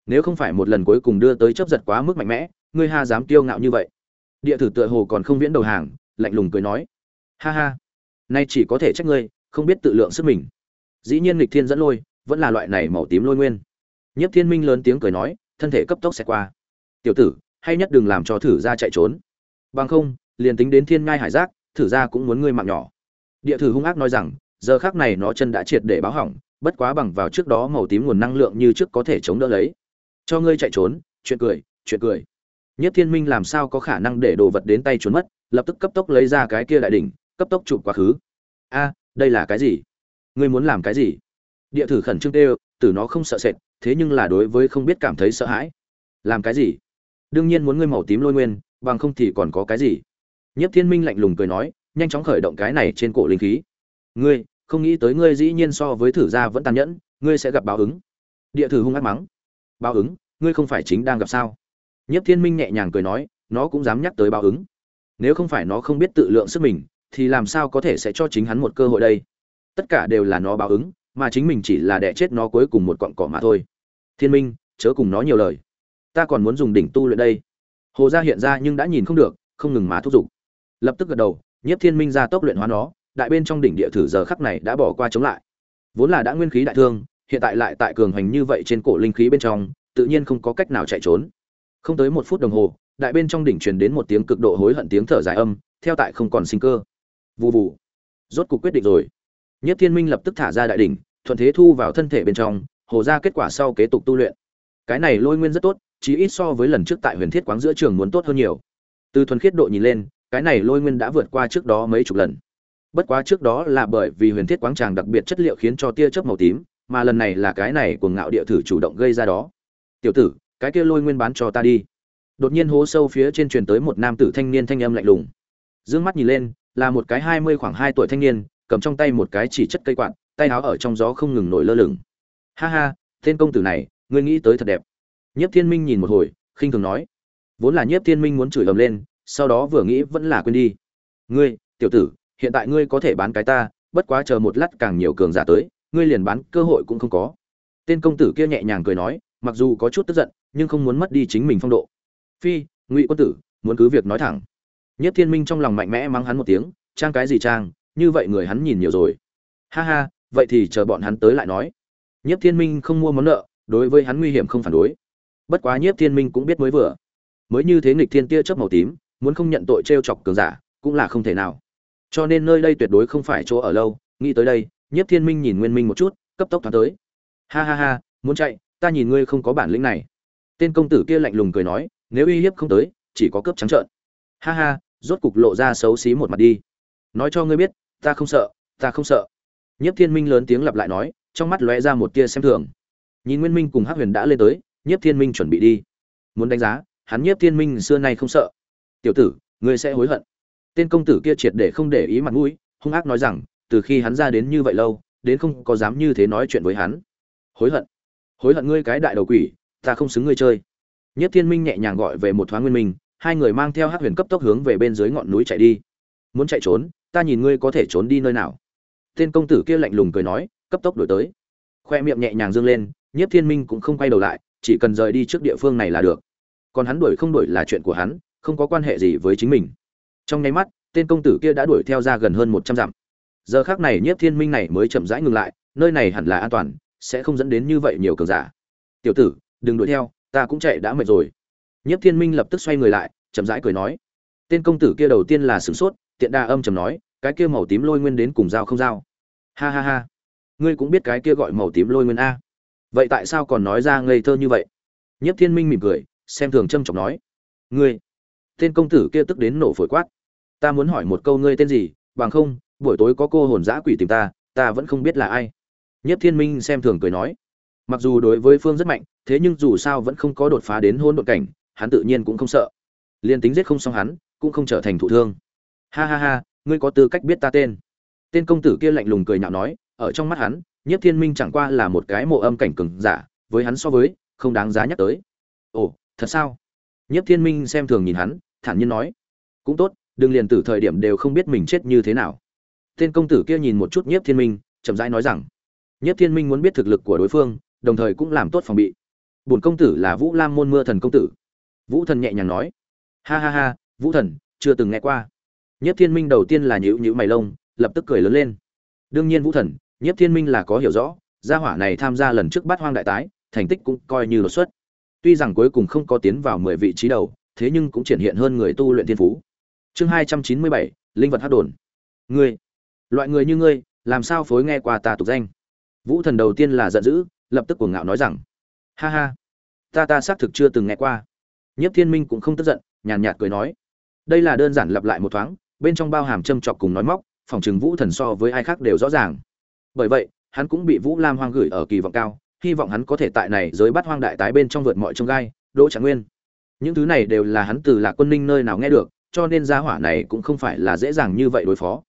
Nếu không phải một lần cuối cùng đưa tới chấp giật quá mức mạnh mẽ, ngươi ha dám kiêu ngạo như vậy địa thử tựa hồ còn không viễn đầu hàng, lạnh lùng cười nói. Ha ha, nay chỉ có thể trách ngươi, không biết tự lượng sức mình. Dĩ nhiên nghịch thiên dẫn lôi, vẫn là loại này màu tím lôi nguyên. Nhất thiên minh lớn tiếng cười nói, thân thể cấp tốc sẽ qua. Tiểu tử, hay nhất đừng làm cho thử ra chạy trốn. Bằng không, liền tính đến thiên ngai hải giác, thử ra cũng muốn ngươi mạng nhỏ. Địa thử hung ác nói rằng, giờ khác này nó chân đã triệt để báo hỏng, bất quá bằng vào trước đó màu tím nguồn năng lượng như trước có thể chống đỡ lấy. Cho ngươi chạy trốn, chuyện cười chuyện cười nhất thiên minh làm sao có khả năng để đồ vật đến tay trốn mất, lập tức cấp tốc lấy ra cái kia đại đỉnh, cấp tốc chụp quá khứ. A, đây là cái gì? Ngươi muốn làm cái gì? Địa thử khẩn trương tê tử nó không sợ sệt, thế nhưng là đối với không biết cảm thấy sợ hãi. Làm cái gì? Đương nhiên muốn ngươi màu tím lôi nguyên, bằng không thì còn có cái gì? Nhất thiên minh lạnh lùng cười nói, nhanh chóng khởi động cái này trên cổ linh khí. Ngươi, không nghĩ tới ngươi dĩ nhiên so với thử gia vẫn tàn nhẫn, ngươi sẽ gặp báo ứng. Địa thử hung ác mắng. Báo ứng, ngươi không phải chính đang gặp sao? Nhiếp thiên minh nhẹ nhàng cười nói, nó cũng dám nhắc tới báo ứng. Nếu không phải nó không biết tự lượng sức mình, thì làm sao có thể sẽ cho chính hắn một cơ hội đây? Tất cả đều là nó báo ứng, mà chính mình chỉ là đẻ chết nó cuối cùng một cọng cỏ mà thôi. Thiên minh, chớ cùng nó nhiều lời. Ta còn muốn dùng đỉnh tu luyện đây. Hồ gia hiện ra nhưng đã nhìn không được, không ngừng má thúc giục. Lập tức gật đầu, nhiếp thiên minh ra tốc luyện hóa nó, đại bên trong đỉnh địa thử giờ khắc này đã bỏ qua chống lại. Vốn là đã nguyên khí đại thương, hiện tại lại tại cường hành như vậy trên cổ linh khí bên trong, tự nhiên không có cách nào chạy trốn không tới một phút đồng hồ, đại bên trong đỉnh truyền đến một tiếng cực độ hối hận tiếng thở dài âm, theo tại không còn sinh cơ. Vụ vụ rốt cuộc quyết định rồi. Nhất thiên minh lập tức thả ra đại đỉnh, thuận thế thu vào thân thể bên trong, hồ ra kết quả sau kế tục tu luyện. Cái này lôi nguyên rất tốt, chí ít so với lần trước tại huyền thiết quán giữa trường muốn tốt hơn nhiều. Từ thuần khiết độ nhìn lên, cái này lôi nguyên đã vượt qua trước đó mấy chục lần. Bất quá trước đó là bởi vì huyền thiết quán tràng đặc biệt chất liệu khiến cho tia chớp màu tím, mà lần này là cái này của ngạo địa thử chủ động gây ra đó. Tiểu tử cái kia lôi nguyên bán cho ta đi. Đột nhiên hố sâu phía trên truyền tới một nam tử thanh niên thanh âm lạnh lùng. Dương mắt nhìn lên, là một cái hai mươi khoảng hai tuổi thanh niên, cầm trong tay một cái chỉ chất cây quạt, tay áo ở trong gió không ngừng nổi lơ lửng. Ha ha, tên công tử này, ngươi nghĩ tới thật đẹp. Nhiếp thiên minh nhìn một hồi, khinh thường nói. Vốn là nhiếp thiên minh muốn chửi ầm lên, sau đó vừa nghĩ vẫn là quên đi. Ngươi, tiểu tử, hiện tại ngươi có thể bán cái ta, bất quá chờ một lát càng nhiều cường giả tới, ngươi liền bán, cơ hội cũng không có. Tên công tử kia nhẹ nhàng cười nói, mặc dù có chút tức giận nhưng không muốn mất đi chính mình phong độ. Phi, ngụy quân tử, muốn cứ việc nói thẳng. Nhất thiên minh trong lòng mạnh mẽ mắng hắn một tiếng, trang cái gì trang, như vậy người hắn nhìn nhiều rồi. Ha ha, vậy thì chờ bọn hắn tới lại nói. Nhất thiên minh không mua món nợ, đối với hắn nguy hiểm không phản đối. Bất quá nhất thiên minh cũng biết mới vừa. Mới như thế nghịch thiên tia chớp màu tím, muốn không nhận tội t chọc cường giả, cũng là không thể nào. Cho nên nơi đây tuyệt đối không phải chỗ ở lâu, nghĩ tới đây nhất thiên minh nhìn nguyên minh một chút, cấp tốc thoáng tới. Ha ha ha, muốn chạy, ta nhìn ngươi không có bản lĩnh này tên công tử kia lạnh lùng cười nói, nếu uy hiếp không tới, chỉ có cướp trắng trợn. Ha ha, rốt cục lộ ra xấu xí một mặt đi. Nói cho ngươi biết, ta không sợ, ta không sợ. Nhất thiên minh lớn tiếng lặp lại nói, trong mắt lóe ra một tia xem thường. Nhìn nguyên minh cùng hắc huyền đã lên tới nhất thiên minh chuẩn bị đi. Muốn đánh giá, hắn nhất thiên minh xưa nay không sợ. Tiểu tử, ngươi sẽ hối hận. Tên công tử kia triệt để không để ý mặt mũi, hung ác nói rằng, từ khi hắn ra đến như vậy lâu, đến không có dám như thế nói chuyện với hắn. Hối hận? Hối hận ngươi cái đại đầu quỷ ta không xứng ngươi chơi. Nhất thiên minh nhẹ nhàng gọi về một thoáng nguyên minh hai người mang theo hắc huyền cấp tốc hướng về bên dưới ngọn núi chạy đi. Muốn chạy trốn, ta nhìn ngươi có thể trốn đi nơi nào. Tên công tử kia lạnh lùng cười nói, cấp tốc đổi tới. Khoe miệng nhẹ nhàng dương lên nhất thiên minh cũng không quay đầu lại, chỉ cần rời đi trước địa phương này là được. Còn hắn đuổi không đuổi là chuyện của hắn, không có quan hệ gì với chính mình. Trong nháy mắt, tên công tử kia đã đuổi theo ra gần hơn một trăm dặm. Giờ khác này nhất thiên minh này mới chậm rãi ngừng lại, nơi này hẳn là an toàn, sẽ không dẫn đến như vậy nhiều cường giả. Tiểu tử đừng đuổi theo, ta cũng chạy đã mệt rồi. Nhất thiên minh lập tức xoay người lại, chậm rãi cười nói. Tên công tử kia đầu tiên là sửng sốt, tiện đa âm chầm nói, cái kia màu tím lôi nguyên đến cùng dao không dao ha ha ha, ngươi cũng biết cái kia gọi màu tím lôi nguyên a. Vậy tại sao còn nói ra ngây thơ như vậy? Nhất thiên minh mỉm cười, xem thường trâm trọng nói. Ngươi, tên công tử kia tức đến nổ phổi quát. Ta muốn hỏi một câu ngươi tên gì, bằng không, buổi tối có cô hồn giã quỷ tìm ta ta vẫn không biết là ai. Nhất thiên minh xem thường cười nói mặc dù đối với phương rất mạnh, thế nhưng dù sao vẫn không có đột phá đến hôn đột cảnh, hắn tự nhiên cũng không sợ. Liên tính giết không xong hắn, cũng không trở thành thụ thương. Ha ha ha, ngươi có tư cách biết ta tên? Tên công tử kia lạnh lùng cười nhạo nói, ở trong mắt hắn nhất thiên minh chẳng qua là một cái mộ âm cảnh cừng giả, với hắn so với, không đáng giá nhắc tới. Ồ, thật sao? Nhất thiên minh xem thường nhìn hắn, thản nhiên nói. Cũng tốt, đừng liền từ thời điểm đều không biết mình chết như thế nào. Tên công tử kia nhìn một chút nhất thiên minh, chậm rãi nói rằng nhất thiên minh muốn biết thực lực của đối phương đồng thời cũng làm tốt phòng bị. Bổn công tử là vũ lam môn mưa thần công tử. Vũ thần nhẹ nhàng nói. Ha ha ha, vũ thần, chưa từng nghe qua. Nhất thiên minh đầu tiên là nhữ nhữ mày lông, lập tức cười lớn lên. Đương nhiên vũ thần nhất thiên minh là có hiểu rõ, gia hỏa này tham gia lần trước Bát hoang đại tái, thành tích cũng coi như đột xuất. Tuy rằng cuối cùng không có tiến vào mười vị trí đầu, thế nhưng cũng triển hiện hơn người tu luyện thiên phú. Chương hai trăm chín mươi bảy, linh vật hát đồn. Ngươi, loại người như ngươi, làm sao phối nghe qua ta tục danh? Vũ thần đầu tiên là giận dữ lập tức cuồng ngạo nói rằng, ha ha, ta ta xác thực chưa từng nghe qua. Nhất thiên minh cũng không tức giận, nhàn nhạt cười nói, đây là đơn giản lặp lại một thoáng, bên trong bao hàm châm chọc cùng nói móc, phòng chừng vũ thần so với ai khác đều rõ ràng. Bởi vậy, hắn cũng bị vũ lam hoang gửi ở kỳ vọng cao, hy vọng hắn có thể tại này giới bắt hoang đại tái bên trong vượt mọi trông gai, đỗ trạng nguyên. Những thứ này đều là hắn từ lạc quân ninh nơi nào nghe được, cho nên gia hỏa này cũng không phải là dễ dàng như vậy đối phó.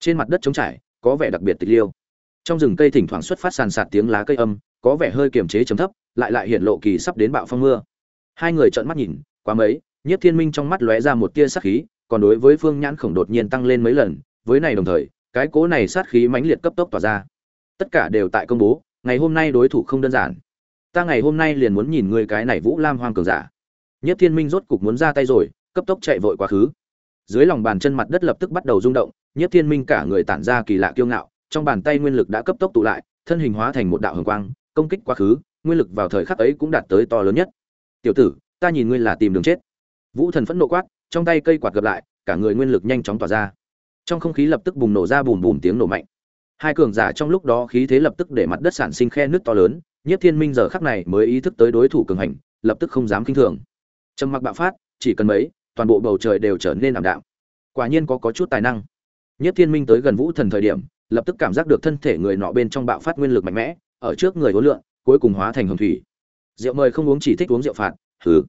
Trên mặt đất trống trải, có vẻ đặc biệt tịch liêu. Trong rừng cây thỉnh thoảng xuất phát sàn sạt tiếng lá cây âm có vẻ hơi kiềm chế chấm thấp, lại lại hiện lộ kỳ sắp đến bạo phong mưa. Hai người trợn mắt nhìn, quá mấy nhất thiên minh trong mắt lóe ra một tia sát khí, còn đối với phương nhãn khổng đột nhiên tăng lên mấy lần, với này đồng thời, cái cố này sát khí mãnh liệt cấp tốc tỏa ra. Tất cả đều tại công bố, ngày hôm nay đối thủ không đơn giản. Ta ngày hôm nay liền muốn nhìn người cái này vũ lam hoang cường giả. Nhất thiên minh rốt cục muốn ra tay rồi, cấp tốc chạy vội quá khứ. Dưới lòng bàn chân mặt đất lập tức bắt đầu rung động nhất thiên minh cả người tản ra kỳ lạ kiêu ngạo, trong bàn tay nguyên lực đã cấp tốc tụ lại, thân hình hóa thành một đạo hồng quang công kích quá khứ, nguyên lực vào thời khắc ấy cũng đạt tới to lớn nhất. Tiểu tử, ta nhìn ngươi là tìm đường chết. Vũ thần phẫn nộ quát, trong tay cây quạt gập lại, cả người nguyên lực nhanh chóng tỏa ra. Trong không khí lập tức bùng nổ ra bùm bùm tiếng nổ mạnh. Hai cường giả trong lúc đó khí thế lập tức để mặt đất sản sinh khe nước to lớn nhất thiên minh giờ khắc này mới ý thức tới đối thủ cường hành, lập tức không dám kinh thường. Trầm mặc bạo phát, chỉ cần mấy, toàn bộ bầu trời đều trở nên ảm đạm. Quả nhiên có có chút tài năng. Nhất thiên minh tới gần vũ thần thời điểm, lập tức cảm giác được thân thể người nọ bên trong bạo phát nguyên lực mạnh mẽ ở trước người uốn lượng cuối cùng hóa thành hồng thủy. Rượu mời không uống chỉ thích uống rượu phạt, hừ.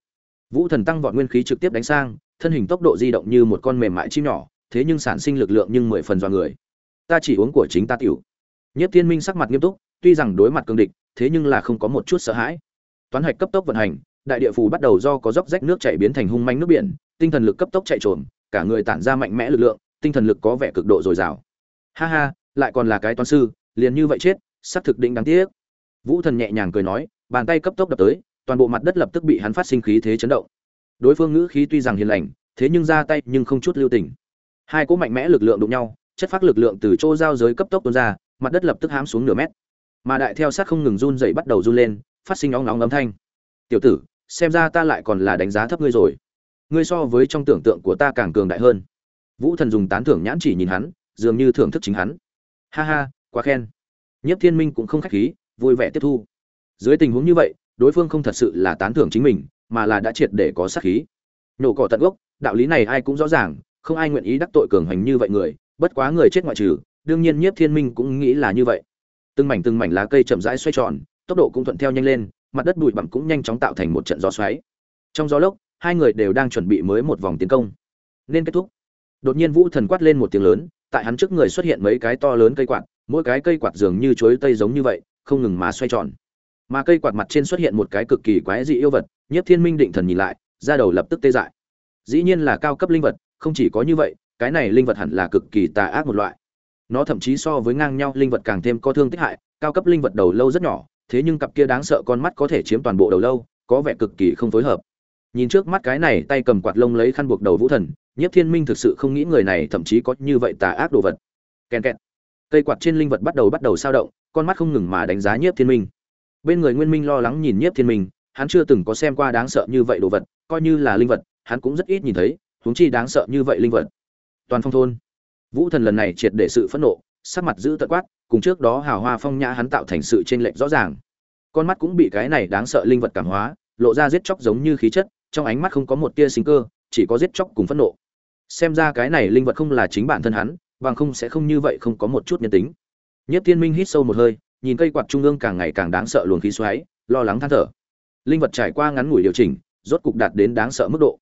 Vũ thần tăng vọt nguyên khí trực tiếp đánh sang, thân hình tốc độ di động như một con mềm mại chim nhỏ, thế nhưng sản sinh lực lượng nhưng mười phần do người. Ta chỉ uống của chính ta tiểu. Nhất thiên minh sắc mặt nghiêm túc, tuy rằng đối mặt cương địch, thế nhưng là không có một chút sợ hãi. Toán hạch cấp tốc vận hành, đại địa phù bắt đầu do có dốc rách nước chảy biến thành hung manh nước biển, tinh thần lực cấp tốc chạy trồm, cả người tản ra mạnh mẽ lực lượng, tinh thần lực có vẻ cực độ dồi dào. Ha ha, lại còn là cái toán sư, liền như vậy chết sắp thực định đáng tiếc. Vũ thần nhẹ nhàng cười nói, bàn tay cấp tốc đập tới, toàn bộ mặt đất lập tức bị hắn phát sinh khí thế chấn động. Đối phương ngữ khí tuy rằng hiền lành, thế nhưng ra tay nhưng không chút lưu tình. Hai cỗ mạnh mẽ lực lượng đụng nhau, chất phát lực lượng từ chỗ giao giới cấp tốc tuôn ra, mặt đất lập tức hám xuống nửa mét. Mà đại theo sát không ngừng run dậy bắt đầu run lên, phát sinh óng nóng âm thanh. Tiểu tử, xem ra ta lại còn là đánh giá thấp ngươi rồi. Ngươi so với trong tưởng tượng của ta càng cường đại hơn. Vũ thần dùng tán thưởng nhãn chỉ nhìn hắn, dường như thưởng thức chính hắn. Ha ha, quá khen nhất thiên minh cũng không khách khí, vui vẻ tiếp thu. Dưới tình huống như vậy, đối phương không thật sự là tán thưởng chính mình, mà là đã triệt để có sát khí. Nổ cỏ tận gốc, đạo lý này ai cũng rõ ràng, không ai nguyện ý đắc tội cường hành như vậy người, bất quá người chết ngoại trừ, đương nhiên nhiếp thiên minh cũng nghĩ là như vậy. Từng mảnh từng mảnh lá cây chậm rãi xoay tròn, tốc độ cũng thuận theo nhanh lên, mặt đất bụi bặm cũng nhanh chóng tạo thành một trận gió xoáy. Trong gió lốc, hai người đều đang chuẩn bị mới một vòng tiến công. Nên kết thúc. Đột nhiên vũ thần quát lên một tiếng lớn, tại hắn trước người xuất hiện mấy cái to lớn cây quạt mỗi cái cây quạt dường như chuối tây giống như vậy, không ngừng mà xoay tròn. Mà cây quạt mặt trên xuất hiện một cái cực kỳ quái dị yêu vật nhất thiên minh định thần nhìn lại ra đầu lập tức tê dại. Dĩ nhiên là cao cấp linh vật, không chỉ có như vậy, cái này linh vật hẳn là cực kỳ tà ác một loại. Nó thậm chí so với ngang nhau linh vật càng thêm có thương tích hại, cao cấp linh vật đầu lâu rất nhỏ, thế nhưng cặp kia đáng sợ con mắt có thể chiếm toàn bộ đầu lâu, có vẻ cực kỳ không phối hợp. Nhìn trước mắt cái này tay cầm quạt lông lấy khăn buộc đầu vũ thần nhất thiên minh thực sự không nghĩ người này thậm chí có như vậy tà ác đồ vật. Kèn kẹt cây quạt trên linh vật bắt đầu bắt đầu sao động, con mắt không ngừng mà đánh giá nhiếp thiên minh. Bên người nguyên minh lo lắng nhìn nhiếp thiên minh, hắn chưa từng có xem qua đáng sợ như vậy đồ vật, coi như là linh vật, hắn cũng rất ít nhìn thấy, huống chi đáng sợ như vậy linh vật. Toàn phong thôn. Vũ thần lần này triệt để sự phẫn nộ, sắc mặt giữ tận quát, cùng trước đó hào hoa phong nhã hắn tạo thành sự chênh lệch rõ ràng. Con mắt cũng bị cái này đáng sợ linh vật cảm hóa, lộ ra giết chóc giống như khí chất, trong ánh mắt không có một tia sinh cơ, chỉ có giết chóc cùng phẫn nộ. Xem ra cái này linh vật không là chính bản thân hắn bằng không sẽ không như vậy không có một chút nhân tính. Nhất thiên minh hít sâu một hơi, nhìn cây quạt trung ương càng ngày càng đáng sợ luồng khí xoáy, lo lắng than thở. Linh vật trải qua ngắn ngủi điều chỉnh, rốt cục đạt đến đáng sợ mức độ.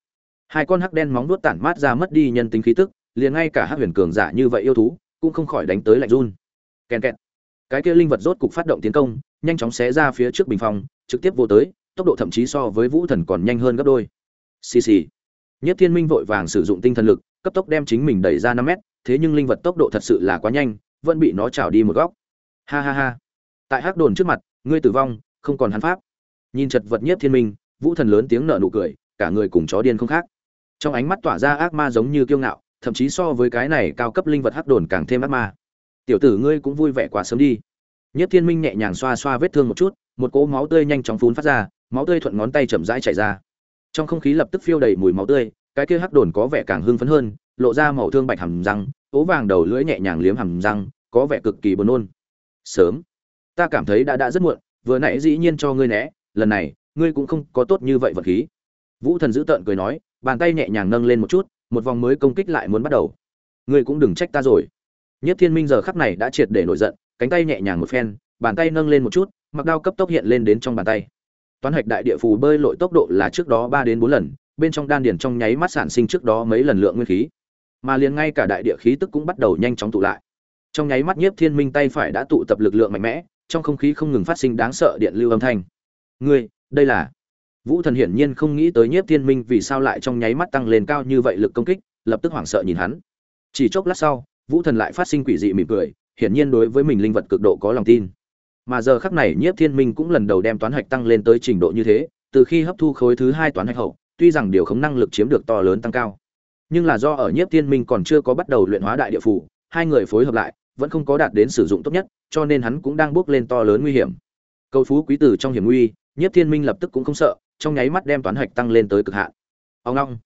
Hai con hắc đen móng vuốt tản mát ra mất đi nhân tính khí tức, liền ngay cả hắc huyền cường giả như vậy yêu thú, cũng không khỏi đánh tới lạnh run. Kèn kẹt. Cái kia linh vật rốt cục phát động tiến công, nhanh chóng xé ra phía trước bình phong, trực tiếp vô tới, tốc độ thậm chí so với vũ thần còn nhanh hơn gấp đôi. Xì xì. Nhất thiên minh vội vàng sử dụng tinh thần lực, cấp tốc đem chính mình đẩy ra năm mét thế nhưng linh vật tốc độ thật sự là quá nhanh, vẫn bị nó chảo đi một góc. Ha ha ha. Tại hắc đồn trước mặt, ngươi tử vong, không còn hắn pháp. Nhìn chật vật nhất thiên minh, vũ thần lớn tiếng nở nụ cười, cả người cùng chó điên không khác. Trong ánh mắt tỏa ra ác ma giống như kiêu ngạo, thậm chí so với cái này cao cấp linh vật hắc đồn càng thêm ác ma. Tiểu tử ngươi cũng vui vẻ quá sớm đi. Nhất thiên minh nhẹ nhàng xoa xoa vết thương một chút, một cỗ máu tươi nhanh chóng phun phát ra, máu tươi thuận ngón tay chậm rãi chảy ra. Trong không khí lập tức phiêu đầy mùi máu tươi, cái kia hắc đồn có vẻ càng hưng phấn hơn lộ ra màu thương bạch hầm răng ố vàng đầu lưỡi nhẹ nhàng liếm hầm răng, có vẻ cực kỳ buồn nôn. Sớm. Ta cảm thấy đã đã rất muộn, vừa nãy dĩ nhiên cho ngươi né, lần này, ngươi cũng không có tốt như vậy vật khí. Vũ thần dữ tợn cười nói, bàn tay nhẹ nhàng nâng lên một chút, một vòng mới công kích lại muốn bắt đầu. Ngươi cũng đừng trách ta rồi. Nhất thiên minh giờ khắc này đã triệt để nổi giận, cánh tay nhẹ nhàng một phen, bàn tay nâng lên một chút, mặc đao cấp tốc hiện lên đến trong bàn tay. Toán hạch đại địa phù bơi lội tốc độ là trước đó ba đến bốn lần, bên trong đan điền trong nháy mắt sản sinh trước đó mấy lần lượng nguyên khí mà liền ngay cả đại địa khí tức cũng bắt đầu nhanh chóng tụ lại. Trong nháy mắt nhiếp thiên minh tay phải đã tụ tập lực lượng mạnh mẽ, trong không khí không ngừng phát sinh đáng sợ điện lưu âm thanh. Ngươi, đây là? Vũ thần hiển nhiên không nghĩ tới nhiếp thiên minh vì sao lại trong nháy mắt tăng lên cao như vậy lực công kích, lập tức hoảng sợ nhìn hắn. Chỉ chốc lát sau, vũ thần lại phát sinh quỷ dị mỉm cười, hiển nhiên đối với mình linh vật cực độ có lòng tin. Mà giờ khắc này nhiếp thiên minh cũng lần đầu đem toán hạch tăng lên tới trình độ như thế, từ khi hấp thu khối thứ hai toán hạch hậu, tuy rằng điều khống năng lực chiếm được to lớn tăng cao nhưng là do ở nhiếp thiên minh còn chưa có bắt đầu luyện hóa đại địa phủ, hai người phối hợp lại, vẫn không có đạt đến sử dụng tốt nhất, cho nên hắn cũng đang bước lên to lớn nguy hiểm. Cầu phú quý tử trong hiểm nguy, nhiếp thiên minh lập tức cũng không sợ, trong nháy mắt đem toán hạch tăng lên tới cực hạn. Ông long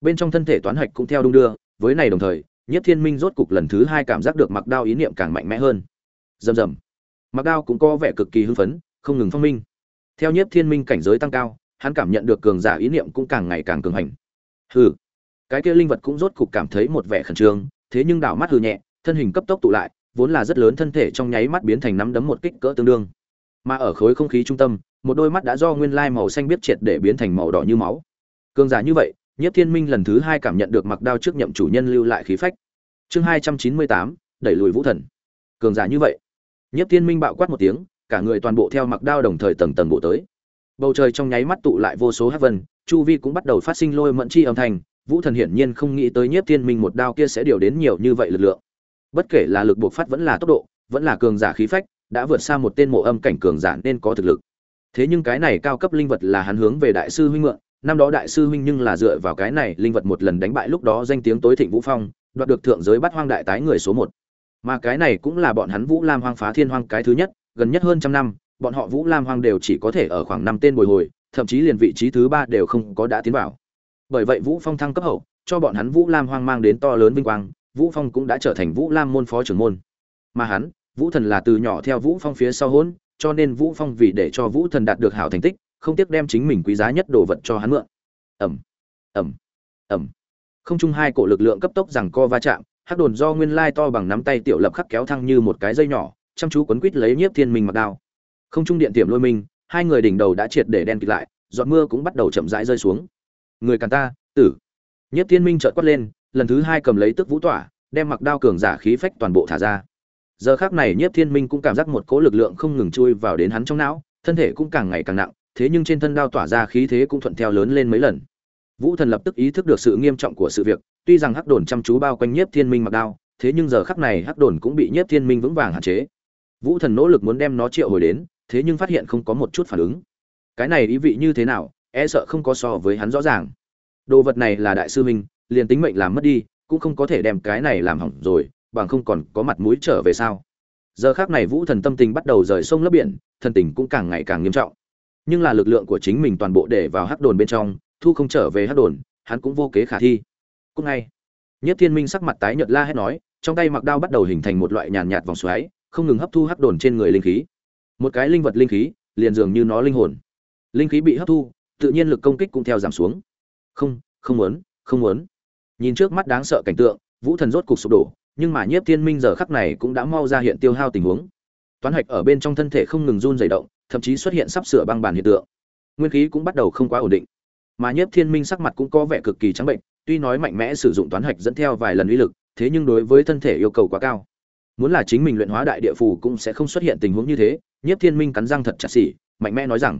bên trong thân thể toán hạch cũng theo đung đưa, với này đồng thời, nhiếp thiên minh rốt cục lần thứ hai cảm giác được mặc đao ý niệm càng mạnh mẽ hơn. Rầm rầm. Mặc đao cũng có vẻ cực kỳ hưng phấn, không ngừng phong minh. Theo nhiếp thiên minh cảnh giới tăng cao, hắn cảm nhận được cường giả ý niệm cũng càng ngày càng cường hành. Hừ cái kia linh vật cũng rốt cục cảm thấy một vẻ khẩn trương, thế nhưng đảo mắt hư nhẹ, thân hình cấp tốc tụ lại, vốn là rất lớn thân thể trong nháy mắt biến thành nắm đấm một kích cỡ tương đương. Mà ở khối không khí trung tâm, một đôi mắt đã do nguyên lai màu xanh biết triệt để biến thành màu đỏ như máu. Cường giả như vậy nhất thiên minh lần thứ hai cảm nhận được mặc đao trước nhậm chủ nhân lưu lại khí phách. Chương hai trăm chín mươi tám, đẩy lùi vũ thần. Cường giả như vậy. Nhất thiên minh bạo quát một tiếng, cả người toàn bộ theo mặc đao đồng thời tầng tầng bộ tới. Bầu trời trong nháy mắt tụ lại vô số hát vân, chu vi cũng bắt đầu phát sinh lôi mẫn chi âm thanh vũ thần hiển nhiên không nghĩ tới nhiếp thiên minh một đao kia sẽ điều đến nhiều như vậy lực lượng. Bất kể là lực buộc phát vẫn là tốc độ, vẫn là cường giả khí phách, đã vượt xa một tên mộ âm cảnh cường giả nên có thực lực. Thế nhưng cái này cao cấp linh vật là hắn hướng về đại sư huynh mượn, năm đó đại sư huynh nhưng là dựa vào cái này linh vật một lần đánh bại lúc đó danh tiếng tối thịnh vũ phong, đoạt được thượng giới bắt hoang đại tái người số một. Mà cái này cũng là bọn hắn vũ lam hoang phá thiên hoang cái thứ nhất, gần nhất hơn trăm năm, bọn họ vũ lam hoang đều chỉ có thể ở khoảng năm tên bồi hồi, thậm chí liền vị trí thứ ba đều không có đã tiến vào bởi vậy vũ phong thăng cấp hậu, cho bọn hắn vũ lam hoang mang đến to lớn vinh quang, vũ phong cũng đã trở thành vũ lam môn phó trưởng môn. Mà hắn, vũ thần là từ nhỏ theo vũ phong phía sau hôn, cho nên vũ phong vì để cho vũ thần đạt được hảo thành tích, không tiếc đem chính mình quý giá nhất đồ vật cho hắn mượn. Ẩm ẩm ẩm không chung hai cổ lực lượng cấp tốc rằng co va chạm, hắc đồn do nguyên lai to bằng nắm tay tiểu lập khắc kéo thăng như một cái dây nhỏ, chăm chú quấn quít lấy nhiếp thiên minh mặc đao. Không trung điện tiệm lôi minh, hai người đỉnh đầu đã triệt để đen kịt lại, giọt mưa cũng bắt đầu chậm rãi rơi xuống người càn ta, tử. Nhất thiên minh trợn quát lên, lần thứ hai cầm lấy tức vũ tỏa, đem mặc đao cường giả khí phách toàn bộ thả ra. Giờ khác này nhiếp thiên minh cũng cảm giác một cỗ lực lượng không ngừng chui vào đến hắn trong não, thân thể cũng càng ngày càng nặng, thế nhưng trên thân đao tỏa ra khí thế cũng thuận theo lớn lên mấy lần. Vũ thần lập tức ý thức được sự nghiêm trọng của sự việc, tuy rằng hắc đồn chăm chú bao quanh nhiếp thiên minh mặc đao, thế nhưng giờ khắc này hắc đồn cũng bị nhiếp thiên minh vững vàng hạn chế. Vũ thần nỗ lực muốn đem nó triệu hồi đến, thế nhưng phát hiện không có một chút phản ứng. Cái này ý vị như thế nào e sợ không có so với hắn rõ ràng. Đồ vật này là đại sư minh liền tính mệnh làm mất đi, cũng không có thể đem cái này làm hỏng rồi, bằng không còn có mặt mũi trở về sao? Giờ khác này vũ thần tâm tình bắt đầu rời sông lấp biển, thần tình cũng càng ngày càng nghiêm trọng. Nhưng là lực lượng của chính mình toàn bộ để vào hắc đồn bên trong, thu không trở về hắc đồn, hắn cũng vô kế khả thi. Cũng ngay, nhất thiên minh sắc mặt tái nhợt la hét nói, trong tay mặc đao bắt đầu hình thành một loại nhàn nhạt vòng xoáy, không ngừng hấp thu hắc đồn trên người linh khí. Một cái linh vật linh khí, liền dường như nó linh hồn. Linh khí bị hấp thu tự nhiên lực công kích cũng theo giảm xuống. Không không muốn không muốn. Nhìn trước mắt đáng sợ cảnh tượng, vũ thần rốt cục sụp đổ, nhưng mà nhiếp thiên minh giờ khắc này cũng đã mau ra hiện tiêu hao tình huống. Toán hạch ở bên trong thân thể không ngừng run dày động, thậm chí xuất hiện sắp sửa băng bàn hiện tượng. Nguyên khí cũng bắt đầu không quá ổn định. Mà nhiếp thiên minh sắc mặt cũng có vẻ cực kỳ trắng bệnh, tuy nói mạnh mẽ sử dụng toán hạch dẫn theo vài lần uy lực, thế nhưng đối với thân thể yêu cầu quá cao. Muốn là chính mình luyện hóa đại địa phù cũng sẽ không xuất hiện tình huống như thế, nhiếp thiên minh cắn răng thật chặt xỉ, mạnh mẽ nói rằng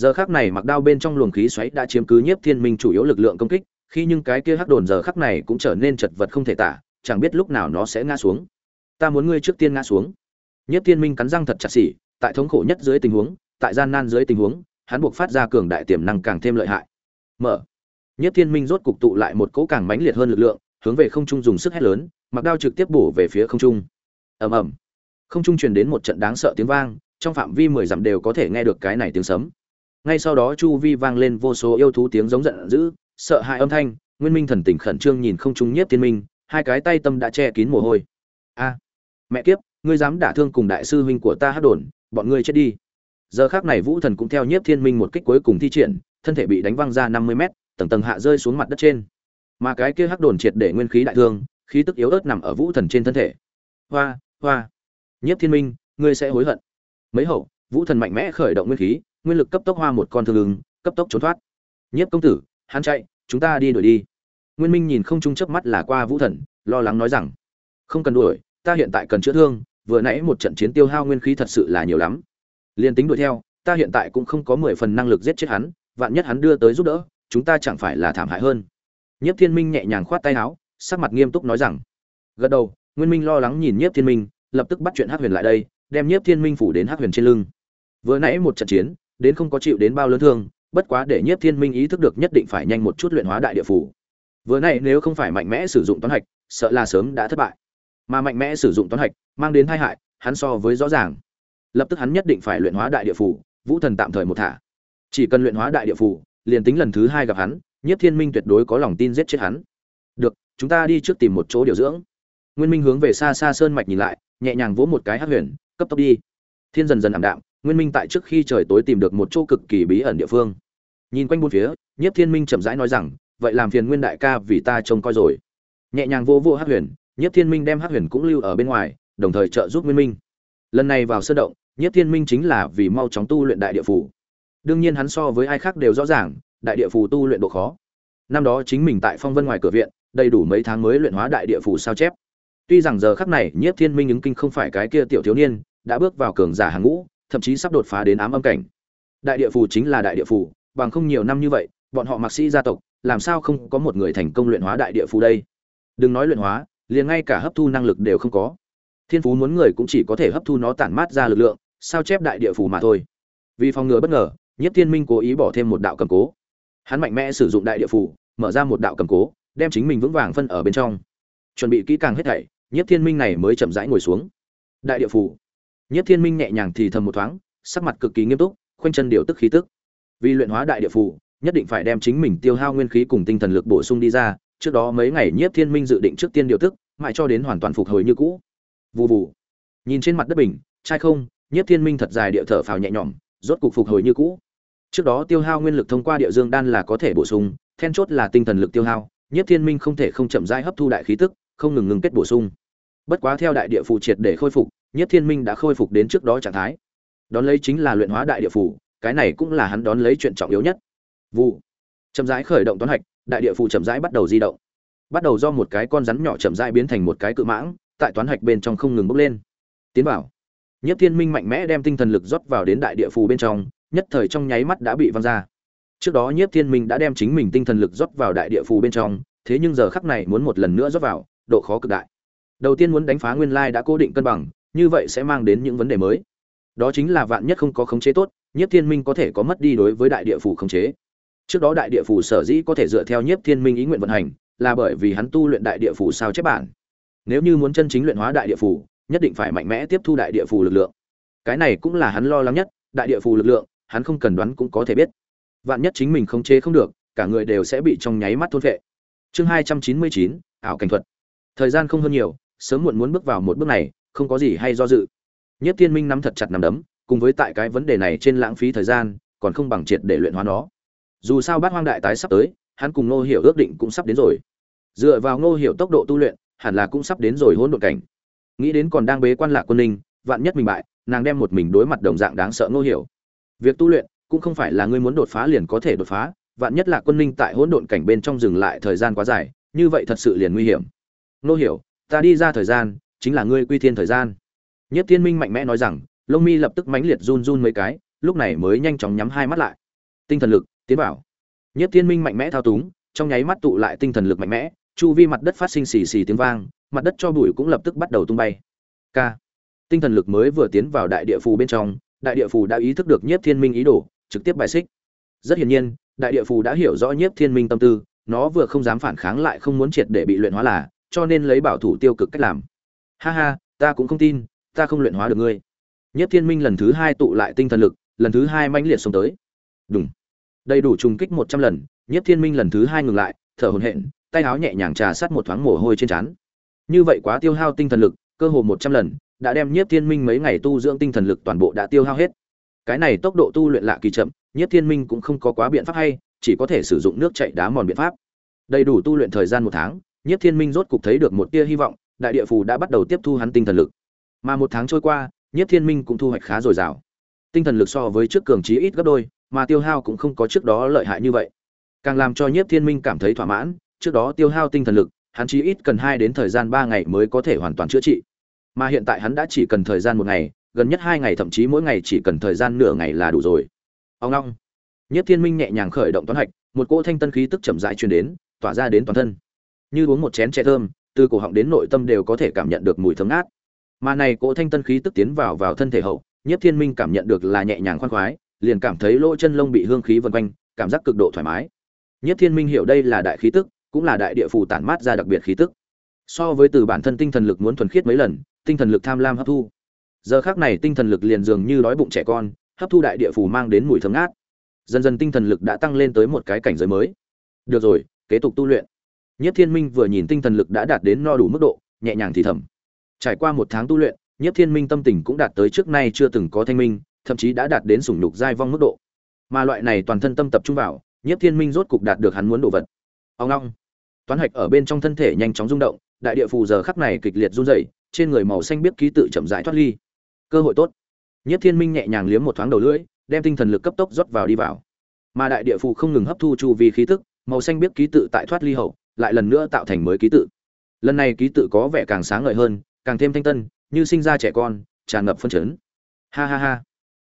giờ khắc này mặc đao bên trong luồng khí xoáy đã chiếm cứ nhiếp thiên minh chủ yếu lực lượng công kích, khi nhưng cái kia hắc đồn giờ khắc này cũng trở nên chật vật không thể tả, chẳng biết lúc nào nó sẽ ngã xuống. Ta muốn ngươi trước tiên ngã xuống. Nhiếp thiên minh cắn răng thật chặt xỉ, tại thống khổ nhất dưới tình huống, tại gian nan dưới tình huống, hắn buộc phát ra cường đại tiềm năng càng thêm lợi hại. Mở. Nhiếp thiên minh rốt cục tụ lại một cỗ càng mãnh liệt hơn lực lượng, hướng về không trung dùng sức hét lớn, mặc đao trực tiếp bổ về phía không trung. Ầm ầm. Không trung truyền đến một trận đáng sợ tiếng vang, trong phạm vi mười dặm đều có thể nghe được cái này tiếng sấm ngay sau đó chu vi vang lên vô số yêu thú tiếng giống giận dữ, sợ hãi âm thanh, nguyên minh thần tỉnh khẩn trương nhìn không trung nhiếp thiên minh, hai cái tay tâm đã che kín mồ hôi. A, mẹ kiếp, ngươi dám đả thương cùng đại sư huynh của ta hát đồn, bọn ngươi chết đi. Giờ khác này vũ thần cũng theo nhiếp thiên minh một kích cuối cùng thi triển, thân thể bị đánh văng ra năm mươi mét, tầng tầng hạ rơi xuống mặt đất trên. Mà cái kia hắc đồn triệt để nguyên khí đại thương, khí tức yếu ớt nằm ở vũ thần trên thân thể. Hoa hoa. Nhiếp thiên minh, ngươi sẽ hối hận. Mấy hậu, vũ thần mạnh mẽ khởi động nguyên khí nguyên lực cấp tốc hoa một con thương ứng, cấp tốc trốn thoát. Nhiếp công tử, hắn chạy, chúng ta đi đuổi đi. Nguyên minh nhìn không trung chớp mắt là qua vũ thần, lo lắng nói rằng, không cần đuổi, ta hiện tại cần chữa thương, vừa nãy một trận chiến tiêu hao nguyên khí thật sự là nhiều lắm. Liền tính đuổi theo, ta hiện tại cũng không có mười phần năng lực giết chết hắn, vạn nhất hắn đưa tới giúp đỡ, chúng ta chẳng phải là thảm hại hơn. Nhiếp thiên minh nhẹ nhàng khoát tay áo, sắc mặt nghiêm túc nói rằng, gật đầu. Nguyên minh lo lắng nhìn nhiếp thiên minh, lập tức bắt chuyện hắc huyền lại đây, đem nhiếp thiên minh phủ đến hắc huyền trên lưng. Vừa nãy một trận chiến đến không có chịu đến bao lớn thương, bất quá để nhiếp thiên minh ý thức được nhất định phải nhanh một chút luyện hóa đại địa phủ. Vừa nãy nếu không phải mạnh mẽ sử dụng toán hạch, sợ là sớm đã thất bại. Mà mạnh mẽ sử dụng toán hạch mang đến tai hại, hắn so với rõ ràng. Lập tức hắn nhất định phải luyện hóa đại địa phủ, vũ thần tạm thời một thả. Chỉ cần luyện hóa đại địa phủ, liền tính lần thứ hai gặp hắn nhất thiên minh tuyệt đối có lòng tin giết chết hắn. Được, chúng ta đi trước tìm một chỗ điều dưỡng. Nguyên minh hướng về xa xa sơn mạch nhìn lại, nhẹ nhàng vỗ một cái hắc huyền, cấp tốc đi. Thiên dần dần ảm đạm nguyên minh tại trước khi trời tối tìm được một chỗ cực kỳ bí ẩn địa phương. Nhìn quanh bốn phía nhất thiên minh chậm rãi nói rằng, vậy làm phiền nguyên đại ca vì ta trông coi rồi. Nhẹ nhàng vô vô hát huyền nhất thiên minh đem hát huyền cũng lưu ở bên ngoài, đồng thời trợ giúp nguyên minh. Lần này vào sơ động nhất thiên minh chính là vì mau chóng tu luyện đại địa phủ đương nhiên hắn so với ai khác đều rõ ràng, đại địa phủ tu luyện độ khó. Năm đó chính mình tại phong vân ngoài cửa viện, đầy đủ mấy tháng mới luyện hóa đại địa phủ sao chép. Tuy rằng giờ khắc này nhiếp thiên minh ứng kinh không phải cái kia tiểu thiếu niên, đã bước vào cường giả hàng ngũ thậm chí sắp đột phá đến ám âm cảnh. Đại địa phủ chính là đại địa phủ bằng không nhiều năm như vậy, bọn họ mặc sĩ gia tộc, làm sao không có một người thành công luyện hóa đại địa phủ đây? Đừng nói luyện hóa, liền ngay cả hấp thu năng lực đều không có. Thiên phú muốn người cũng chỉ có thể hấp thu nó tản mát ra lực lượng, sao chép đại địa phủ mà thôi. Vì phòng ngừa bất ngờ nhất thiên minh cố ý bỏ thêm một đạo cầm cố. Hắn mạnh mẽ sử dụng đại địa phủ mở ra một đạo cầm cố, đem chính mình vững vàng phân ở bên trong. Chuẩn bị kỹ càng hết thảy nhất thiên minh này mới chậm rãi ngồi xuống. Đại địa phủ nhất thiên minh nhẹ nhàng thì thầm một thoáng sắc mặt cực kỳ nghiêm túc khoanh chân điều tức khí tức. Vì luyện hóa đại địa Phù, nhất định phải đem chính mình tiêu hao nguyên khí cùng tinh thần lực bổ sung đi ra trước đó mấy ngày nhiếp thiên minh dự định trước tiên điều tức mãi cho đến hoàn toàn phục hồi như cũ. Vù vù. Nhìn trên mặt đất bình trai không nhiếp thiên minh thật dài địa thở phào nhẹ nhõm rốt cục phục hồi như cũ. Trước đó tiêu hao nguyên lực thông qua địa dương đan là có thể bổ sung then chốt là tinh thần lực tiêu hao nhiếp thiên minh không thể không chậm rãi hấp thu đại khí tức không ngừng ngừng kết bổ sung. Bất quá theo đại địa Phù triệt để khôi phục Nhất thiên minh đã khôi phục đến trước đó trạng thái. Đón lấy chính là luyện hóa đại địa phủ cái này cũng là hắn đón lấy chuyện trọng yếu nhất. Vụ. Chậm rãi khởi động toán hạch đại địa phủ chậm rãi bắt đầu di động. Bắt đầu do một cái con rắn nhỏ chậm rãi biến thành một cái cự mãng tại toán hạch bên trong không ngừng bốc lên. Tiến vào. Nhất Thiên Minh mạnh mẽ đem tinh thần lực rót vào đến đại địa Phủ bên trong, nhất thời trong nháy mắt đã bị văng ra. Trước đó Nhiếp Thiên Minh đã đem chính mình tinh thần lực rót vào đại địa phù bên trong, thế nhưng giờ khắc này muốn một lần nữa rót vào, độ khó cực đại. Đầu tiên muốn đánh phá nguyên lai đã cố định cân bằng, như vậy sẽ mang đến những vấn đề mới. Đó chính là vạn nhất không có khống chế tốt, Nhiếp Thiên Minh có thể có mất đi đối với đại địa phủ khống chế. Trước đó đại địa phủ sở dĩ có thể dựa theo Nhiếp Thiên Minh ý nguyện vận hành, là bởi vì hắn tu luyện đại địa phủ sao chép bản. Nếu như muốn chân chính luyện hóa đại địa phủ nhất định phải mạnh mẽ tiếp thu đại địa phủ lực lượng cái này cũng là hắn lo lắng nhất đại địa phủ lực lượng hắn không cần đoán cũng có thể biết vạn nhất chính mình khống chế không được cả người đều sẽ bị trong nháy mắt thôn vệ chương hai trăm chín mươi chín ảo cảnh thuật thời gian không hơn nhiều sớm muộn muốn bước vào một bước này không có gì hay do dự. Nhất thiên minh nắm thật chặt nắm đấm, cùng với tại cái vấn đề này trên lãng phí thời gian, còn không bằng triệt để luyện hóa nó. Dù sao bát hoang đại tái sắp tới, hắn cùng ngô hiểu ước định cũng sắp đến rồi. Dựa vào ngô hiểu tốc độ tu luyện, hẳn là cũng sắp đến rồi hỗn độn cảnh. Nghĩ đến còn đang bế quan lạc quân ninh, vạn nhất mình bại, nàng đem một mình đối mặt đồng dạng đáng sợ ngô hiểu. Việc tu luyện cũng không phải là ngươi muốn đột phá liền có thể đột phá, vạn nhất là quân ninh tại hỗn độn cảnh bên trong dừng lại thời gian quá dài, như vậy thật sự liền nguy hiểm. Ngô hiểu, ta đi ra thời gian chính là ngươi quy thiên thời gian. Nhất thiên minh mạnh mẽ nói rằng, lông mi lập tức mãnh liệt run run mấy cái, lúc này mới nhanh chóng nhắm hai mắt lại. Tinh thần lực, tiến vào. Nhất thiên minh mạnh mẽ thao túng, trong nháy mắt tụ lại tinh thần lực mạnh mẽ, chu vi mặt đất phát sinh xì xì tiếng vang, mặt đất cho bụi cũng lập tức bắt đầu tung bay. K tinh thần lực mới vừa tiến vào đại địa phù bên trong, đại địa phù đã ý thức được nhiếp thiên minh ý đồ, trực tiếp bài xích. Rất hiển nhiên, đại địa phù đã hiểu rõ nhiếp thiên minh tâm tư, nó vừa không dám phản kháng lại không muốn triệt để bị luyện hóa là, cho nên lấy bảo thủ tiêu cực cách làm ha ha, ta cũng không tin, ta không luyện hóa được ngươi. Nhất thiên minh lần thứ hai tụ lại tinh thần lực, lần thứ hai mãnh liệt xông tới. Đúng đầy đủ trùng kích một trăm lần, Nhất thiên minh lần thứ hai ngừng lại, thở hổn hển, tay áo nhẹ nhàng trà sát một thoáng mồ hôi trên trán. Như vậy quá tiêu hao tinh thần lực, cơ hồ một trăm lần, đã đem nhiếp thiên minh mấy ngày tu dưỡng tinh thần lực toàn bộ đã tiêu hao hết. Cái này tốc độ tu luyện lạ kỳ chậm nhiếp thiên minh cũng không có quá biện pháp hay, chỉ có thể sử dụng nước chạy đá mòn biện pháp. Đầy đủ tu luyện thời gian một tháng nhiếp thiên minh rốt cục thấy được một tia hy vọng đại địa phù đã bắt đầu tiếp thu hắn tinh thần lực. Mà một tháng trôi qua, nhiếp thiên minh cũng thu hoạch khá dồi dào. Tinh thần lực so với trước cường trí ít gấp đôi, mà tiêu hao cũng không có trước đó lợi hại như vậy. Càng làm cho nhiếp thiên minh cảm thấy thỏa mãn, trước đó tiêu hao tinh thần lực, hắn chí ít cần hai đến thời gian ba ngày mới có thể hoàn toàn chữa trị. Mà hiện tại hắn đã chỉ cần thời gian một ngày, gần nhất hai ngày thậm chí mỗi ngày chỉ cần thời gian nửa ngày là đủ rồi. Ông long nhiếp thiên minh nhẹ nhàng khởi động toán hạch, một cỗ thanh tân khí tức chậm rãi truyền đến, tỏa ra đến toàn thân. Như uống một chén chè thơm từ cổ họng đến nội tâm đều có thể cảm nhận được mùi thơm ngát. Mà này cỗ thanh tân khí tức tiến vào vào thân thể hậu nhất thiên minh cảm nhận được là nhẹ nhàng khoan khoái, liền cảm thấy lỗ chân lông bị hương khí vần quanh, cảm giác cực độ thoải mái. Nhất thiên minh hiểu đây là đại khí tức, cũng là đại địa phù tản mát ra đặc biệt khí tức. So với từ bản thân tinh thần lực muốn thuần khiết mấy lần, tinh thần lực tham lam hấp thu. Giờ khác này tinh thần lực liền dường như đói bụng trẻ con, hấp thu đại địa phù mang đến mùi thơm ngát. Dần dần tinh thần lực đã tăng lên tới một cái cảnh giới mới. Được rồi, kế tục tu luyện nhất thiên minh vừa nhìn tinh thần lực đã đạt đến no đủ mức độ, nhẹ nhàng thì thầm. Trải qua một tháng tu luyện, nhất thiên minh tâm tình cũng đạt tới trước nay chưa từng có thanh minh, thậm chí đã đạt đến sủng nhục giai vong mức độ. Mà loại này toàn thân tâm tập trung vào, nhất thiên minh rốt cục đạt được hắn muốn đồ vật. Ông long toán hạch ở bên trong thân thể nhanh chóng rung động, đại địa phù giờ khắc này kịch liệt run rẩy, trên người màu xanh biết ký tự chậm rãi thoát ly. Cơ hội tốt. Nhất thiên minh nhẹ nhàng liếm một thoáng đầu lưỡi, đem tinh thần lực cấp tốc rót vào đi vào. Mà đại địa phù không ngừng hấp thu chu vi khí tức, màu xanh biết ký tự tại thoát ly hậu lại lần nữa tạo thành mới ký tự. Lần này ký tự có vẻ càng sáng ngời hơn, càng thêm thanh tân, như sinh ra trẻ con, tràn ngập phân chấn. Ha ha ha.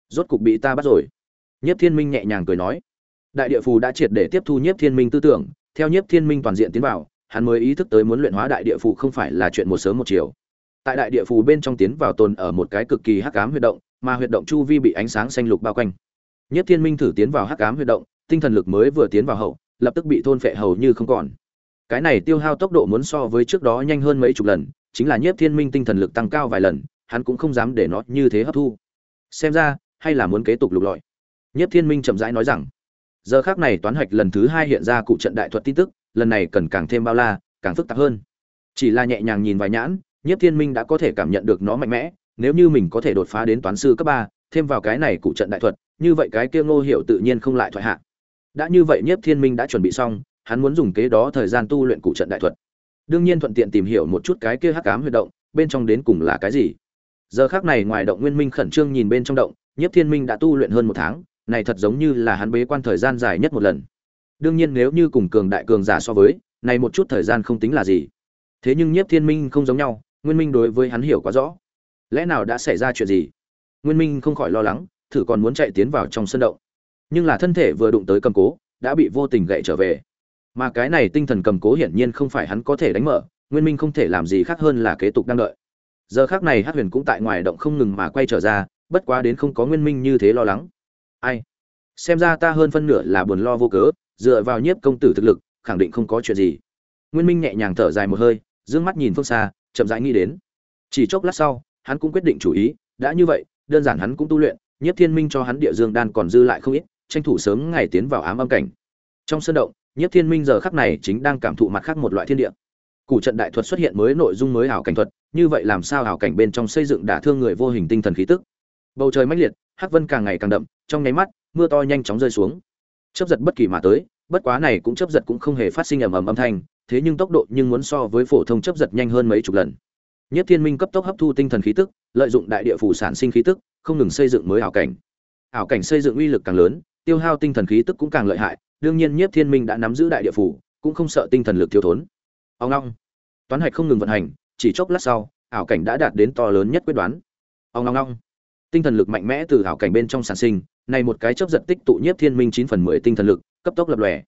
Rốt cục bị ta bắt rồi. Nhất thiên minh nhẹ nhàng cười nói. Đại địa phù đã triệt để tiếp thu nhất thiên minh tư tưởng, theo nhất thiên minh toàn diện tiến vào, hắn mới ý thức tới muốn luyện hóa đại địa phù không phải là chuyện một sớm một chiều. Tại đại địa phù bên trong tiến vào tồn ở một cái cực kỳ hắc ám huyệt động, mà huyệt động chu vi bị ánh sáng xanh lục bao quanh. Nhất thiên minh thử tiến vào hắc ám huyệt động, tinh thần lực mới vừa tiến vào hậu, lập tức bị thôn phệ hầu như không còn cái này tiêu hao tốc độ muốn so với trước đó nhanh hơn mấy chục lần chính là nhất thiên minh tinh thần lực tăng cao vài lần hắn cũng không dám để nó như thế hấp thu. Xem ra hay là muốn kế tục lục lọi. Nhất thiên minh chậm rãi nói rằng giờ khác này toán hạch lần thứ hai hiện ra cụ trận đại thuật tin tức lần này cần càng thêm bao la càng phức tạp hơn. Chỉ là nhẹ nhàng nhìn vài nhãn Nhiếp Thiên Minh đã có thể cảm nhận được nó mạnh mẽ, nếu như mình có thể đột phá đến toán sư cấp ba, thêm vào cái này cụ trận đại thuật, như vậy cái kia Ngô hiệu tự nhiên không lại thoại hạ. Đã như vậy Nhiếp Thiên Minh đã chuẩn bị xong, hắn muốn dùng kế đó thời gian tu luyện cụ trận đại thuật. Đương nhiên thuận tiện tìm hiểu một chút cái kia hắc ám huy động, bên trong đến cùng là cái gì. Giờ khắc này ngoài động Nguyên Minh khẩn trương nhìn bên trong động, Nhiếp Thiên Minh đã tu luyện hơn một tháng, này thật giống như là hắn bế quan thời gian dài nhất một lần. Đương nhiên nếu như cùng cường đại cường giả so với, này một chút thời gian không tính là gì. Thế nhưng Nhiếp Thiên Minh không giống nhau, nguyên minh đối với hắn hiểu quá rõ lẽ nào đã xảy ra chuyện gì nguyên minh không khỏi lo lắng thử còn muốn chạy tiến vào trong sân động nhưng là thân thể vừa đụng tới cầm cố đã bị vô tình gậy trở về mà cái này tinh thần cầm cố hiển nhiên không phải hắn có thể đánh mở nguyên minh không thể làm gì khác hơn là kế tục đang đợi. Giờ khác này hát huyền cũng tại ngoài động không ngừng mà quay trở ra bất quá đến không có nguyên minh như thế lo lắng. Ai? Xem ra ta hơn phân nửa là buồn lo vô cớ dựa vào nhiếp công tử thực lực khẳng định không có chuyện gì. Nguyên minh nhẹ nhàng thở dài một hơi d ư ơ n g mắt nhìn phương xa chậm rãi nghĩ đến. Chỉ chốc lát sau hắn cũng quyết định chủ ý đã như vậy đơn giản hắn cũng tu luyện Nhiếp Thiên Minh cho hắn địa dương đan còn dư lại không ít, tranh thủ sớm ngày tiến vào ám âm cảnh. Trong sân động, Nhiếp Thiên Minh giờ khắc này chính đang cảm thụ mặt khác một loại thiên địa. Cụ trận đại thuật xuất hiện mới nội dung mới ảo cảnh thuật, như vậy làm sao ảo cảnh bên trong xây dựng đả thương người vô hình tinh thần khí tức. Bầu trời mãnh liệt, hắc vân càng ngày càng đậm, trong nháy mắt, mưa to nhanh chóng rơi xuống. Chớp giật bất kỳ mà tới, bất quá này cũng chớp giật cũng không hề phát sinh ầm ầm âm thanh, thế nhưng tốc độ nhưng muốn so với phổ thông chớp giật nhanh hơn mấy chục lần. Nhất Thiên Minh cấp tốc hấp thu tinh thần khí tức, lợi dụng đại địa phủ sản sinh khí tức, không ngừng xây dựng mới ảo cảnh. Ảo cảnh xây dựng uy lực càng lớn, tiêu hao tinh thần khí tức cũng càng lợi hại, đương nhiên Nhiếp Thiên Minh đã nắm giữ đại địa phủ, cũng không sợ tinh thần lực thiếu thốn. Ông long, toán hạch không ngừng vận hành, chỉ chốc lát sau, ảo cảnh đã đạt đến to lớn nhất quyết đoán. Ông long long, tinh thần lực mạnh mẽ từ ảo cảnh bên trong sản sinh, này một cái chớp giật tích tụ Nhiếp Thiên Minh 9 phần 10 tinh thần lực, cấp tốc lập lòe.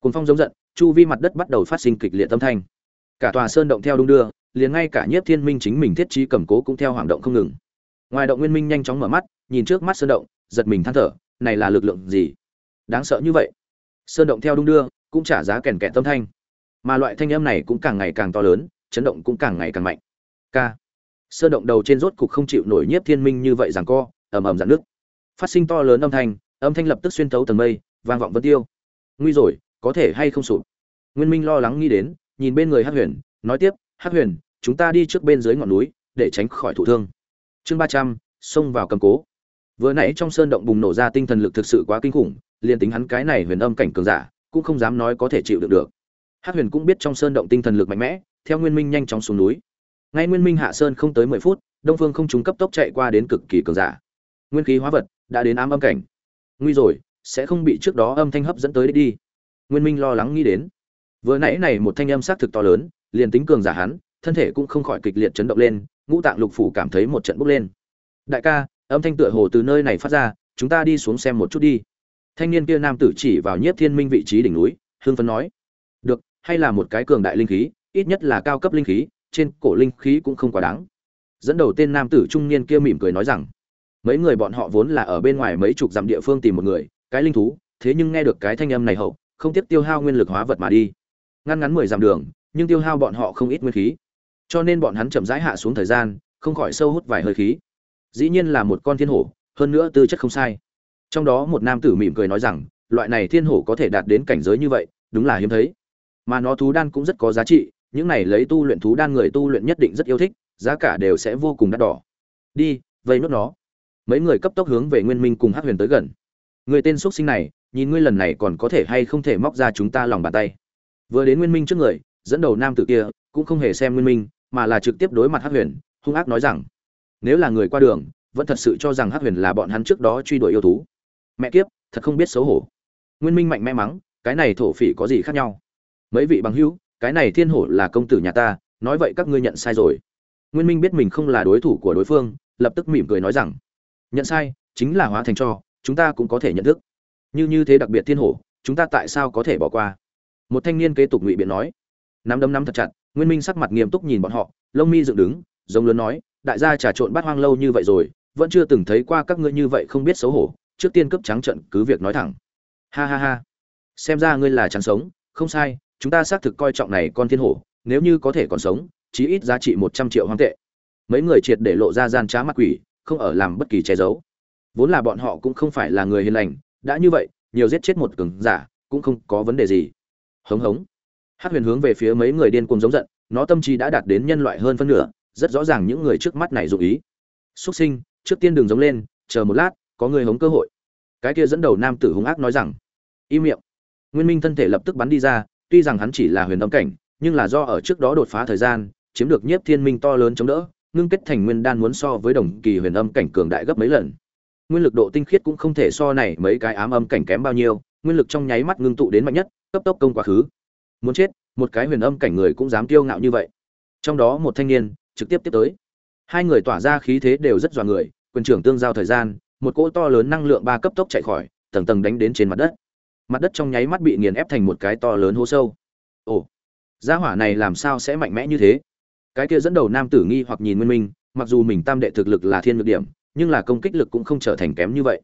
cồn phong giống giận, chu vi mặt đất bắt đầu phát sinh kịch liệt âm thanh. Cả tòa sơn động theo đung đưa, liền ngay cả Nhiếp Thiên Minh chính mình thiết trí cầm cố cũng theo hoảng động không ngừng. Ngoài động Nguyên Minh nhanh chóng mở mắt, nhìn trước mắt sơn động, giật mình than thở, này là lực lượng gì? Đáng sợ như vậy. Sơn động theo đung đưa, cũng trả giá kèn kẹt tâm thanh. Mà loại thanh âm này cũng càng ngày càng to lớn, chấn động cũng càng ngày càng mạnh. K. Sơn động đầu trên rốt cục không chịu nổi Nhiếp Thiên Minh như vậy giằng co, ầm ầm dạn nước. Phát sinh to lớn âm thanh, âm thanh lập tức xuyên thấu tầng mây, vang vọng vân tiêu. Nguy rồi, có thể hay không sụp. Nguyên Minh lo lắng nghĩ đến, nhìn bên người Hắc Huyền, nói tiếp, "Hắc Huyền, chúng ta đi trước bên dưới ngọn núi để tránh khỏi thụ thương chương ba trăm xông vào cầm cố vừa nãy trong sơn động bùng nổ ra tinh thần lực thực sự quá kinh khủng, liền tính hắn cái này huyền âm cảnh cường giả, cũng không dám nói có thể chịu được được. Hát huyền cũng biết trong sơn động tinh thần lực mạnh mẽ, theo nguyên minh nhanh chóng xuống núi. Ngay nguyên minh hạ sơn không tới mười phút, đông phương không trúng cấp tốc chạy qua đến cực kỳ cường giả. Nguyên khí hóa vật đã đến ám âm cảnh. Nguy rồi, sẽ không bị trước đó âm thanh hấp dẫn tới đi. Nguyên minh lo lắng nghĩ đến. Vừa nãy này một thanh âm xác thực to lớn, liền tính cường giả hắn, thân thể cũng không khỏi kịch liệt chấn động lên, ngũ tạng lục phủ cảm thấy một trận bốc lên. Đại ca âm thanh tựa hồ từ nơi này phát ra, chúng ta đi xuống xem một chút đi. Thanh niên kia nam tử chỉ vào nhiếp thiên minh vị trí đỉnh núi hương phấn nói. Được, hay là một cái cường đại linh khí, ít nhất là cao cấp linh khí, trên cổ linh khí cũng không quá đáng. Dẫn đầu tên nam tử trung niên kia mỉm cười nói rằng, mấy người bọn họ vốn là ở bên ngoài mấy chục dặm địa phương tìm một người, cái linh thú, thế nhưng nghe được cái thanh âm này hậu, không tiếp tiêu hao nguyên lực hóa vật mà đi. Ngăn ngắn mười dặm đường, nhưng tiêu hao bọn họ không ít nguyên khí. Cho nên bọn hắn chậm rãi hạ xuống thời gian, không khỏi sâu hút vài hơi khí dĩ nhiên là một con thiên hổ, hơn nữa tư chất không sai. Trong đó một nam tử mỉm cười nói rằng, loại này thiên hổ có thể đạt đến cảnh giới như vậy, đúng là hiếm thấy. Mà nó thú đan cũng rất có giá trị, những này lấy tu luyện thú đan người tu luyện nhất định rất yêu thích, giá cả đều sẽ vô cùng đắt đỏ. Đi, vây nốt nó. Mấy người cấp tốc hướng về nguyên minh cùng hát huyền tới gần. Người tên x sinh này, nhìn ngươi lần này còn có thể hay không thể móc ra chúng ta lòng bàn tay. Vừa đến nguyên minh trước người, dẫn đầu nam tử kia, cũng không hề xem nguyên minh, mà là trực tiếp đối mặt hắc huyền, hung ác nói rằng nếu là người qua đường, vẫn thật sự cho rằng hắc huyền là bọn hắn trước đó truy đuổi yêu thú. Mẹ kiếp, thật không biết xấu hổ. Nguyên minh mạnh mẽ mắng, cái này thổ phỉ có gì khác nhau? Mấy vị bằng hữu, cái này thiên hổ là công tử nhà ta, nói vậy các ngươi nhận sai rồi. Nguyên minh biết mình không là đối thủ của đối phương, lập tức mỉm cười nói rằng, nhận sai, chính là hóa thành cho, chúng ta cũng có thể nhận thức. Như như thế đặc biệt thiên hổ, chúng ta tại sao có thể bỏ qua? Một thanh niên kế tục ngụy biện nói. Nắm đấm nắm thật chặt, nguyên minh sắc mặt nghiêm túc nhìn bọn họ, lông mi dựng đứng, giống lớn nói đại gia trà trộn bát hoang lâu như vậy rồi, vẫn chưa từng thấy qua các ngươi như vậy không biết xấu hổ, trước tiên cấp trắng trận, cứ việc nói thẳng. Ha ha ha. Xem ra ngươi là trắng sống, không sai, chúng ta xác thực coi trọng này con thiên hổ, nếu như có thể còn sống, chí ít giá trị một trăm triệu hoang tệ. Mấy người triệt để lộ ra gian trá mặt quỷ, không ở làm bất kỳ che giấu. Vốn là bọn họ cũng không phải là người hiền lành, đã như vậy, nhiều giết chết một cường giả, cũng không có vấn đề gì. Hống hống. Hát huyền hướng về phía mấy người điên cuồng giống giận, nó tâm trí đã đạt đến nhân loại hơn phân nửa rất rõ ràng những người trước mắt này dụng ý. Xuất sinh, trước tiên đường giống lên, chờ một lát, có người hống cơ hội. Cái kia dẫn đầu nam tử hung ác nói rằng, im miệng. Nguyên minh thân thể lập tức bắn đi ra, tuy rằng hắn chỉ là huyền âm cảnh, nhưng là do ở trước đó đột phá thời gian, chiếm được nhiếp thiên minh to lớn chống đỡ, ngưng kết thành nguyên đan muốn so với đồng kỳ huyền âm cảnh cường đại gấp mấy lần. Nguyên lực độ tinh khiết cũng không thể so này mấy cái ám âm cảnh kém bao nhiêu, nguyên lực trong nháy mắt ngưng tụ đến mạnh nhất, cấp tốc công quá khứ. Muốn chết, một cái huyền âm cảnh người cũng dám kiêu ngạo như vậy. Trong đó một thanh niên trực tiếp tiếp tới. Hai người tỏa ra khí thế đều rất dọa người quyền trưởng tương giao thời gian một cỗ to lớn năng lượng ba cấp tốc chạy khỏi tầng tầng đánh đến trên mặt đất. Mặt đất trong nháy mắt bị nghiền ép thành một cái to lớn hố sâu. Ồ gia hỏa này làm sao sẽ mạnh mẽ như thế? Cái kia dẫn đầu nam tử nghi hoặc nhìn nguyên minh mặc dù mình tam đệ thực lực là thiên ngược điểm nhưng là công kích lực cũng không trở thành kém như vậy.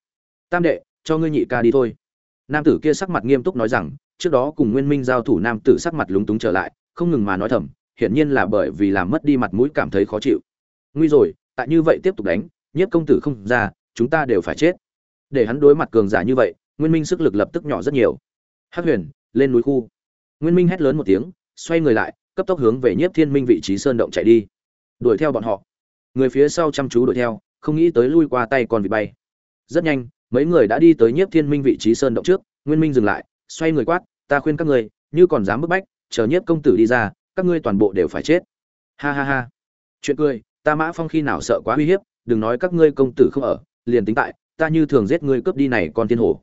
Tam đệ cho ngươi nhị ca đi thôi. Nam tử kia sắc mặt nghiêm túc nói rằng trước đó cùng Nguyên Minh giao thủ nam tử sắc mặt lúng túng trở lại, không ngừng mà nói thầm, hiển nhiên là bởi vì làm mất đi mặt mũi cảm thấy khó chịu. Nguy rồi, tại như vậy tiếp tục đánh, Nhiếp công tử không ra, chúng ta đều phải chết. Để hắn đối mặt cường giả như vậy nguyên minh sức lực lập tức nhỏ rất nhiều. Hắc huyền lên núi khu. Nguyên minh hét lớn một tiếng xoay người lại cấp tốc hướng về nhiếp thiên minh vị trí sơn động chạy đi. Đuổi theo bọn họ. Người phía sau chăm chú đuổi theo không nghĩ tới lui qua tay còn vịt bay. Rất nhanh mấy người đã đi tới nhiếp thiên minh vị trí sơn động trước nguyên minh dừng lại xoay người quát ta khuyên các ngươi như còn dám bức bách chờ nhiếp công tử đi ra các ngươi toàn bộ đều phải chết. Ha ha ha. Chuyện cười, ta mã phong khi nào sợ quá uy hiếp, đừng nói các ngươi công tử không ở, liền tính tại, ta như thường giết ngươi cướp đi này con tiên hổ.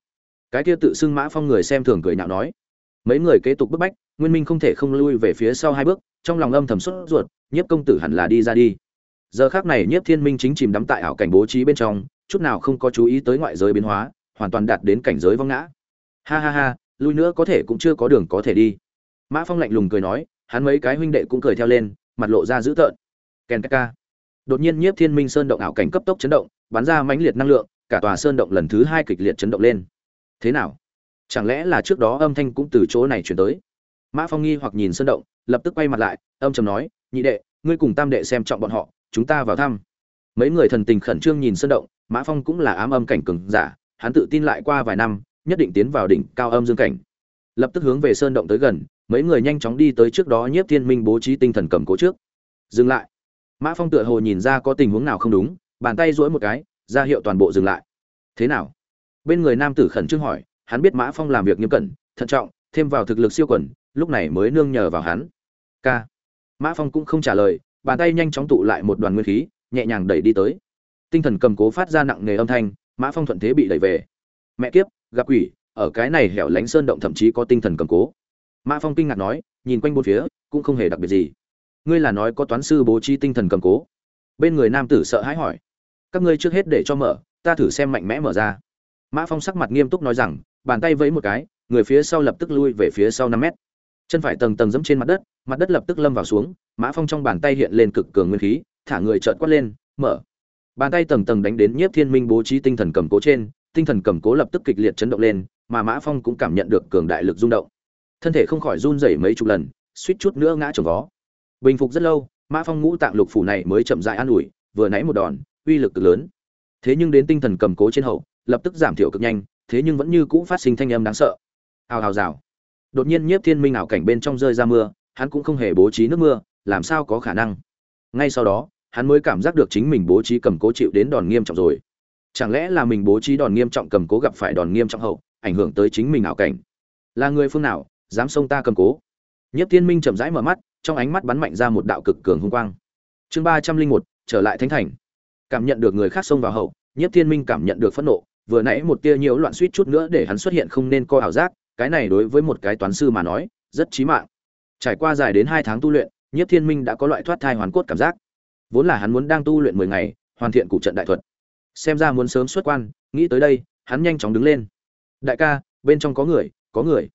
Cái kia tự xưng mã phong người xem thường cười nhạo nói. Mấy người kế tục bức bách, nguyên minh không thể không lui về phía sau hai bước, trong lòng âm thầm sốt ruột, nhiếp công tử hẳn là đi ra đi. Giờ khác này nhiếp thiên minh chính chìm đắm tại ảo cảnh bố trí bên trong, chút nào không có chú ý tới ngoại giới biến hóa, hoàn toàn đạt đến cảnh giới vong ngã. Ha ha ha, lui nữa có thể cũng chưa có đường có thể đi. Mã phong lạnh lùng cười nói hắn mấy cái huynh đệ cũng cười theo lên, mặt lộ ra dữ tợn. Ken ka đột nhiên nhiếp thiên minh sơn động ảo cảnh cấp tốc chấn động, bắn ra mãnh liệt năng lượng, cả tòa sơn động lần thứ hai kịch liệt chấn động lên. Thế nào? Chẳng lẽ là trước đó âm thanh cũng từ chỗ này chuyển tới? Mã phong nghi hoặc nhìn sơn động, lập tức quay mặt lại, âm trầm nói, nhị đệ, ngươi cùng tam đệ xem trọng bọn họ, chúng ta vào thăm. Mấy người thần tình khẩn trương nhìn sơn động, mã phong cũng là ám âm cảnh cường giả, hắn tự tin lại qua vài năm, nhất định tiến vào đỉnh cao âm dương cảnh. Lập tức hướng về sơn động tới gần mấy người nhanh chóng đi tới trước đó nhiếp thiên minh bố trí tinh thần cầm cố trước. Dừng lại. Mã phong tựa hồ nhìn ra có tình huống nào không đúng, bàn tay duỗi một cái, ra hiệu toàn bộ dừng lại. Thế nào? Bên người nam tử khẩn trương hỏi, hắn biết mã phong làm việc nghiêm cẩn, thận trọng, thêm vào thực lực siêu quẩn lúc này mới nương nhờ vào hắn. K mã phong cũng không trả lời, bàn tay nhanh chóng tụ lại một đoàn nguyên khí, nhẹ nhàng đẩy đi tới. Tinh thần cầm cố phát ra nặng nề âm thanh, mã phong thuận thế bị đẩy về. Mẹ kiếp, gặp quỷ, ở cái này hẻo lánh sơn động thậm chí có tinh thần cầm cố mã phong kinh ngạc nói, nhìn quanh bốn phía, cũng không hề đặc biệt gì. Ngươi là nói có toán sư bố trí tinh thần cầm cố? Bên người nam tử sợ hãi hỏi. Các ngươi trước hết để cho mở, ta thử xem mạnh mẽ mở ra. Mã phong sắc mặt nghiêm túc nói rằng, bàn tay vẫy một cái, người phía sau lập tức lui về phía sau năm mét. Chân phải tầng tầng dẫm trên mặt đất mặt đất lập tức lâm vào xuống, mã phong trong bàn tay hiện lên cực cường nguyên khí, thả người trợn quát lên, mở. Bàn tay tầng tầng đánh đến nhiếp thiên minh bố trí tinh thần cầm cố trên, tinh thần cầm cố lập tức kịch liệt chấn động lên, mà mã phong cũng cảm nhận được cường đại lực rung động thân thể không khỏi run rẩy mấy chục lần, suýt chút nữa ngã trồng vó. Bình phục rất lâu, mã phong ngũ tạng lục phủ này mới chậm rãi an ủi, vừa nãy một đòn, uy lực cực lớn. Thế nhưng đến tinh thần cầm cố trên hậu, lập tức giảm thiểu cực nhanh, thế nhưng vẫn như cũ phát sinh thanh âm đáng sợ. Hào hào rào. Đột nhiên nhiếp thiên minh ảo cảnh bên trong rơi ra mưa, hắn cũng không hề bố trí nước mưa, làm sao có khả năng? Ngay sau đó, hắn mới cảm giác được chính mình bố trí cầm cố chịu đến đòn nghiêm trọng rồi. Chẳng lẽ là mình bố trí đòn nghiêm trọng cầm cố gặp phải đòn nghiêm trọng hậu, ảnh hưởng tới chính mình ảo cảnh? Là người phương nào dám xông ta cầm cố. Nhất thiên minh chậm rãi mở mắt, trong ánh mắt bắn mạnh ra một đạo cực cường hung quang. Chương ba trăm linh một, trở lại thánh thành. Cảm nhận được người khác xông vào hậu nhất thiên minh cảm nhận được phẫn nộ, vừa nãy một tia nhiễu loạn suýt chút nữa để hắn xuất hiện không nên co ảo giác, cái này đối với một cái toán sư mà nói, rất chí mạng. Trải qua dài đến hai tháng tu luyện nhất thiên minh đã có loại thoát thai hoàn cốt cảm giác. Vốn là hắn muốn đang tu luyện mười ngày, hoàn thiện cụ trận đại thuật. Xem ra muốn sớm xuất quan, nghĩ tới đây, hắn nhanh chóng đứng lên. Đại ca, bên trong có người có người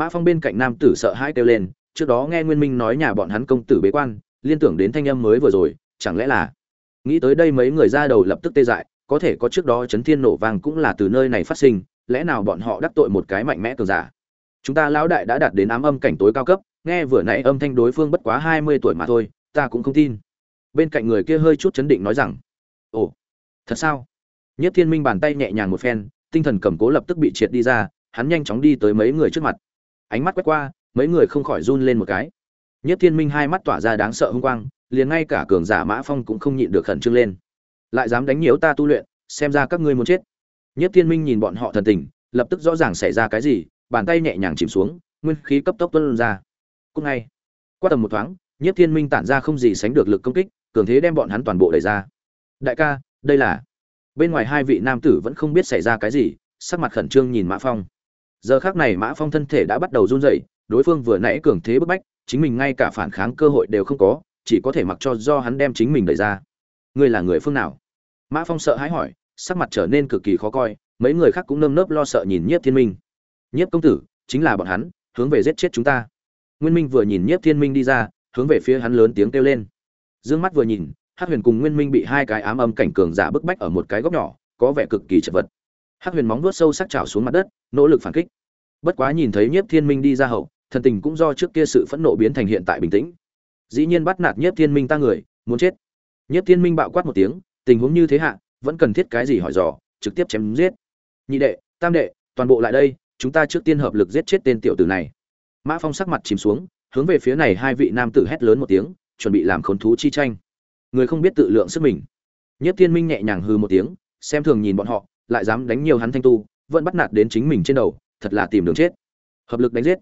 mã phong bên cạnh nam tử sợ hãi kêu lên, trước đó nghe nguyên minh nói nhà bọn hắn công tử bế quan, liên tưởng đến thanh âm mới vừa rồi, chẳng lẽ là nghĩ tới đây mấy người ra đầu lập tức tê dại, có thể có trước đó chấn thiên nổ vang cũng là từ nơi này phát sinh, lẽ nào bọn họ đắc tội một cái mạnh mẽ cường giả? Chúng ta lão đại đã đạt đến ám âm cảnh tối cao cấp, nghe vừa nãy âm thanh đối phương bất quá hai mươi tuổi mà thôi, ta cũng không tin. Bên cạnh người kia hơi chút chấn định nói rằng, ồ, thật sao? Nhất thiên minh bàn tay nhẹ nhàng một phen, tinh thần cầm cố lập tức bị triệt đi ra, hắn nhanh chóng đi tới mấy người trước mặt ánh mắt quét qua, mấy người không khỏi run lên một cái. Nhất thiên minh hai mắt tỏa ra đáng sợ hung quang, liền ngay cả cường giả mã phong cũng không nhịn được khẩn trương lên. Lại dám đánh nhiễu ta tu luyện, xem ra các ngươi muốn chết. Nhất thiên minh nhìn bọn họ thần tình, lập tức rõ ràng xảy ra cái gì, bàn tay nhẹ nhàng chìm xuống, nguyên khí cấp tốc tuân ra. Cúc ngay qua tầm một thoáng, nhất thiên minh tản ra không gì sánh được lực công kích, cường thế đem bọn hắn toàn bộ đẩy ra. Đại ca, đây là, bên ngoài hai vị nam tử vẫn không biết xảy ra cái gì, sắc mặt khẩn trương nhìn mã phong giờ khác này mã phong thân thể đã bắt đầu run rẩy, đối phương vừa nãy cường thế bức bách, chính mình ngay cả phản kháng cơ hội đều không có, chỉ có thể mặc cho do hắn đem chính mình đẩy ra. Ngươi là người phương nào? Mã phong sợ hãi hỏi, sắc mặt trở nên cực kỳ khó coi, mấy người khác cũng nơm nớp lo sợ nhìn nhiếp thiên minh. Nhiếp công tử, chính là bọn hắn, hướng về giết chết chúng ta. Nguyên minh vừa nhìn nhiếp thiên minh đi ra, hướng về phía hắn lớn tiếng kêu lên. D ư ơ n g mắt vừa nhìn hát huyền cùng nguyên minh bị hai cái ám âm cảnh cường giả bức bách ở một cái góc nhỏ, có vẻ cực kỳ chật vật. Hắc huyền móng vuốt sâu sắc trào xuống mặt đất, nỗ lực phản kích. Bất quá nhìn thấy nhiếp thiên minh đi ra hậu, thần tình cũng do trước kia sự phẫn nộ biến thành hiện tại bình tĩnh. Dĩ nhiên bắt nạt nhiếp thiên minh ta người, muốn chết. Nhiếp thiên minh bạo quát một tiếng, tình huống như thế hạ, vẫn cần thiết cái gì hỏi dò, trực tiếp chém giết. Nhị đệ, tam đệ, toàn bộ lại đây, chúng ta trước tiên hợp lực giết chết tên tiểu tử này. Mã phong sắc mặt chìm xuống, hướng về phía này hai vị nam tử hét lớn một tiếng, chuẩn bị làm khốn thú chi tranh. Người không biết tự lượng sức mình. Nhất thiên minh nhẹ nhàng hư một tiếng, xem thường nhìn bọn họ lại dám đánh nhiều hắn thanh tu, vẫn bắt nạt đến chính mình trên đầu, thật là tìm đường chết. Hợp lực đánh giết.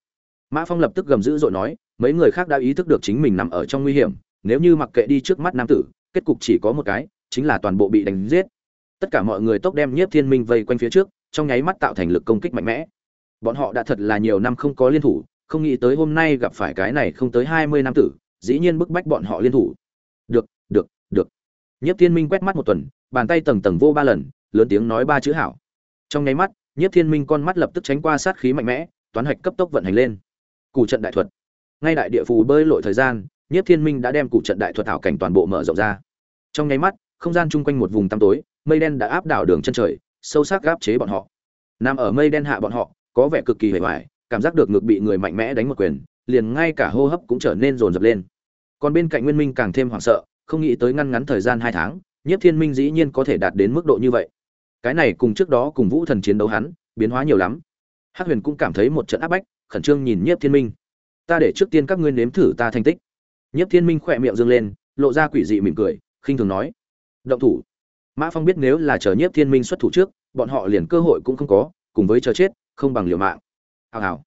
Mã phong lập tức gầm dữ dội nói, mấy người khác đã ý thức được chính mình nằm ở trong nguy hiểm, nếu như mặc kệ đi trước mắt nam tử, kết cục chỉ có một cái, chính là toàn bộ bị đánh giết. Tất cả mọi người tốc đem nhiếp thiên minh vây quanh phía trước, trong nháy mắt tạo thành lực công kích mạnh mẽ. Bọn họ đã thật là nhiều năm không có liên thủ, không nghĩ tới hôm nay gặp phải cái này không tới hai mươi năm tử, dĩ nhiên bức bách bọn họ liên thủ. Được được được. Nhiếp thiên minh quét mắt một tuần, bàn tay tầng tầng vô ba lần lớn tiếng nói ba chữ hảo. Trong nháy mắt, nhiếp thiên minh con mắt lập tức tránh qua sát khí mạnh mẽ, toán hạch cấp tốc vận hành lên. Cụ trận đại thuật. Ngay đại địa phù bơi lội thời gian, nhiếp thiên minh đã đem cụ trận đại thuật thảo cảnh toàn bộ mở rộng ra. Trong nháy mắt, không gian chung quanh một vùng tăm tối, mây đen đã áp đảo đường chân trời, sâu sắc gáp chế bọn họ. Nằm ở mây đen hạ bọn họ, có vẻ cực kỳ hề hoài, cảm giác được ngược bị người mạnh mẽ đánh một quyền, liền ngay cả hô hấp cũng trở nên rồn rập lên. Còn bên cạnh nguyên minh càng thêm hoảng sợ, không nghĩ tới ngăn ngắn thời gian hai tháng, nhiếp thiên minh dĩ nhiên có thể đạt đến mức độ như vậy cái này cùng trước đó cùng vũ thần chiến đấu hắn, biến hóa nhiều lắm. Hắc huyền cũng cảm thấy một trận áp bách, khẩn trương nhìn nhiếp thiên minh. Ta để trước tiên các ngươi nếm thử ta thành tích. Nhiếp thiên minh khỏe miệng dâng lên, lộ ra quỷ dị mỉm cười, khinh thường nói, động thủ. Mã phong biết nếu là chờ nhiếp thiên minh xuất thủ trước, bọn họ liền cơ hội cũng không có, cùng với chờ chết, không bằng liều mạng. Hào hào.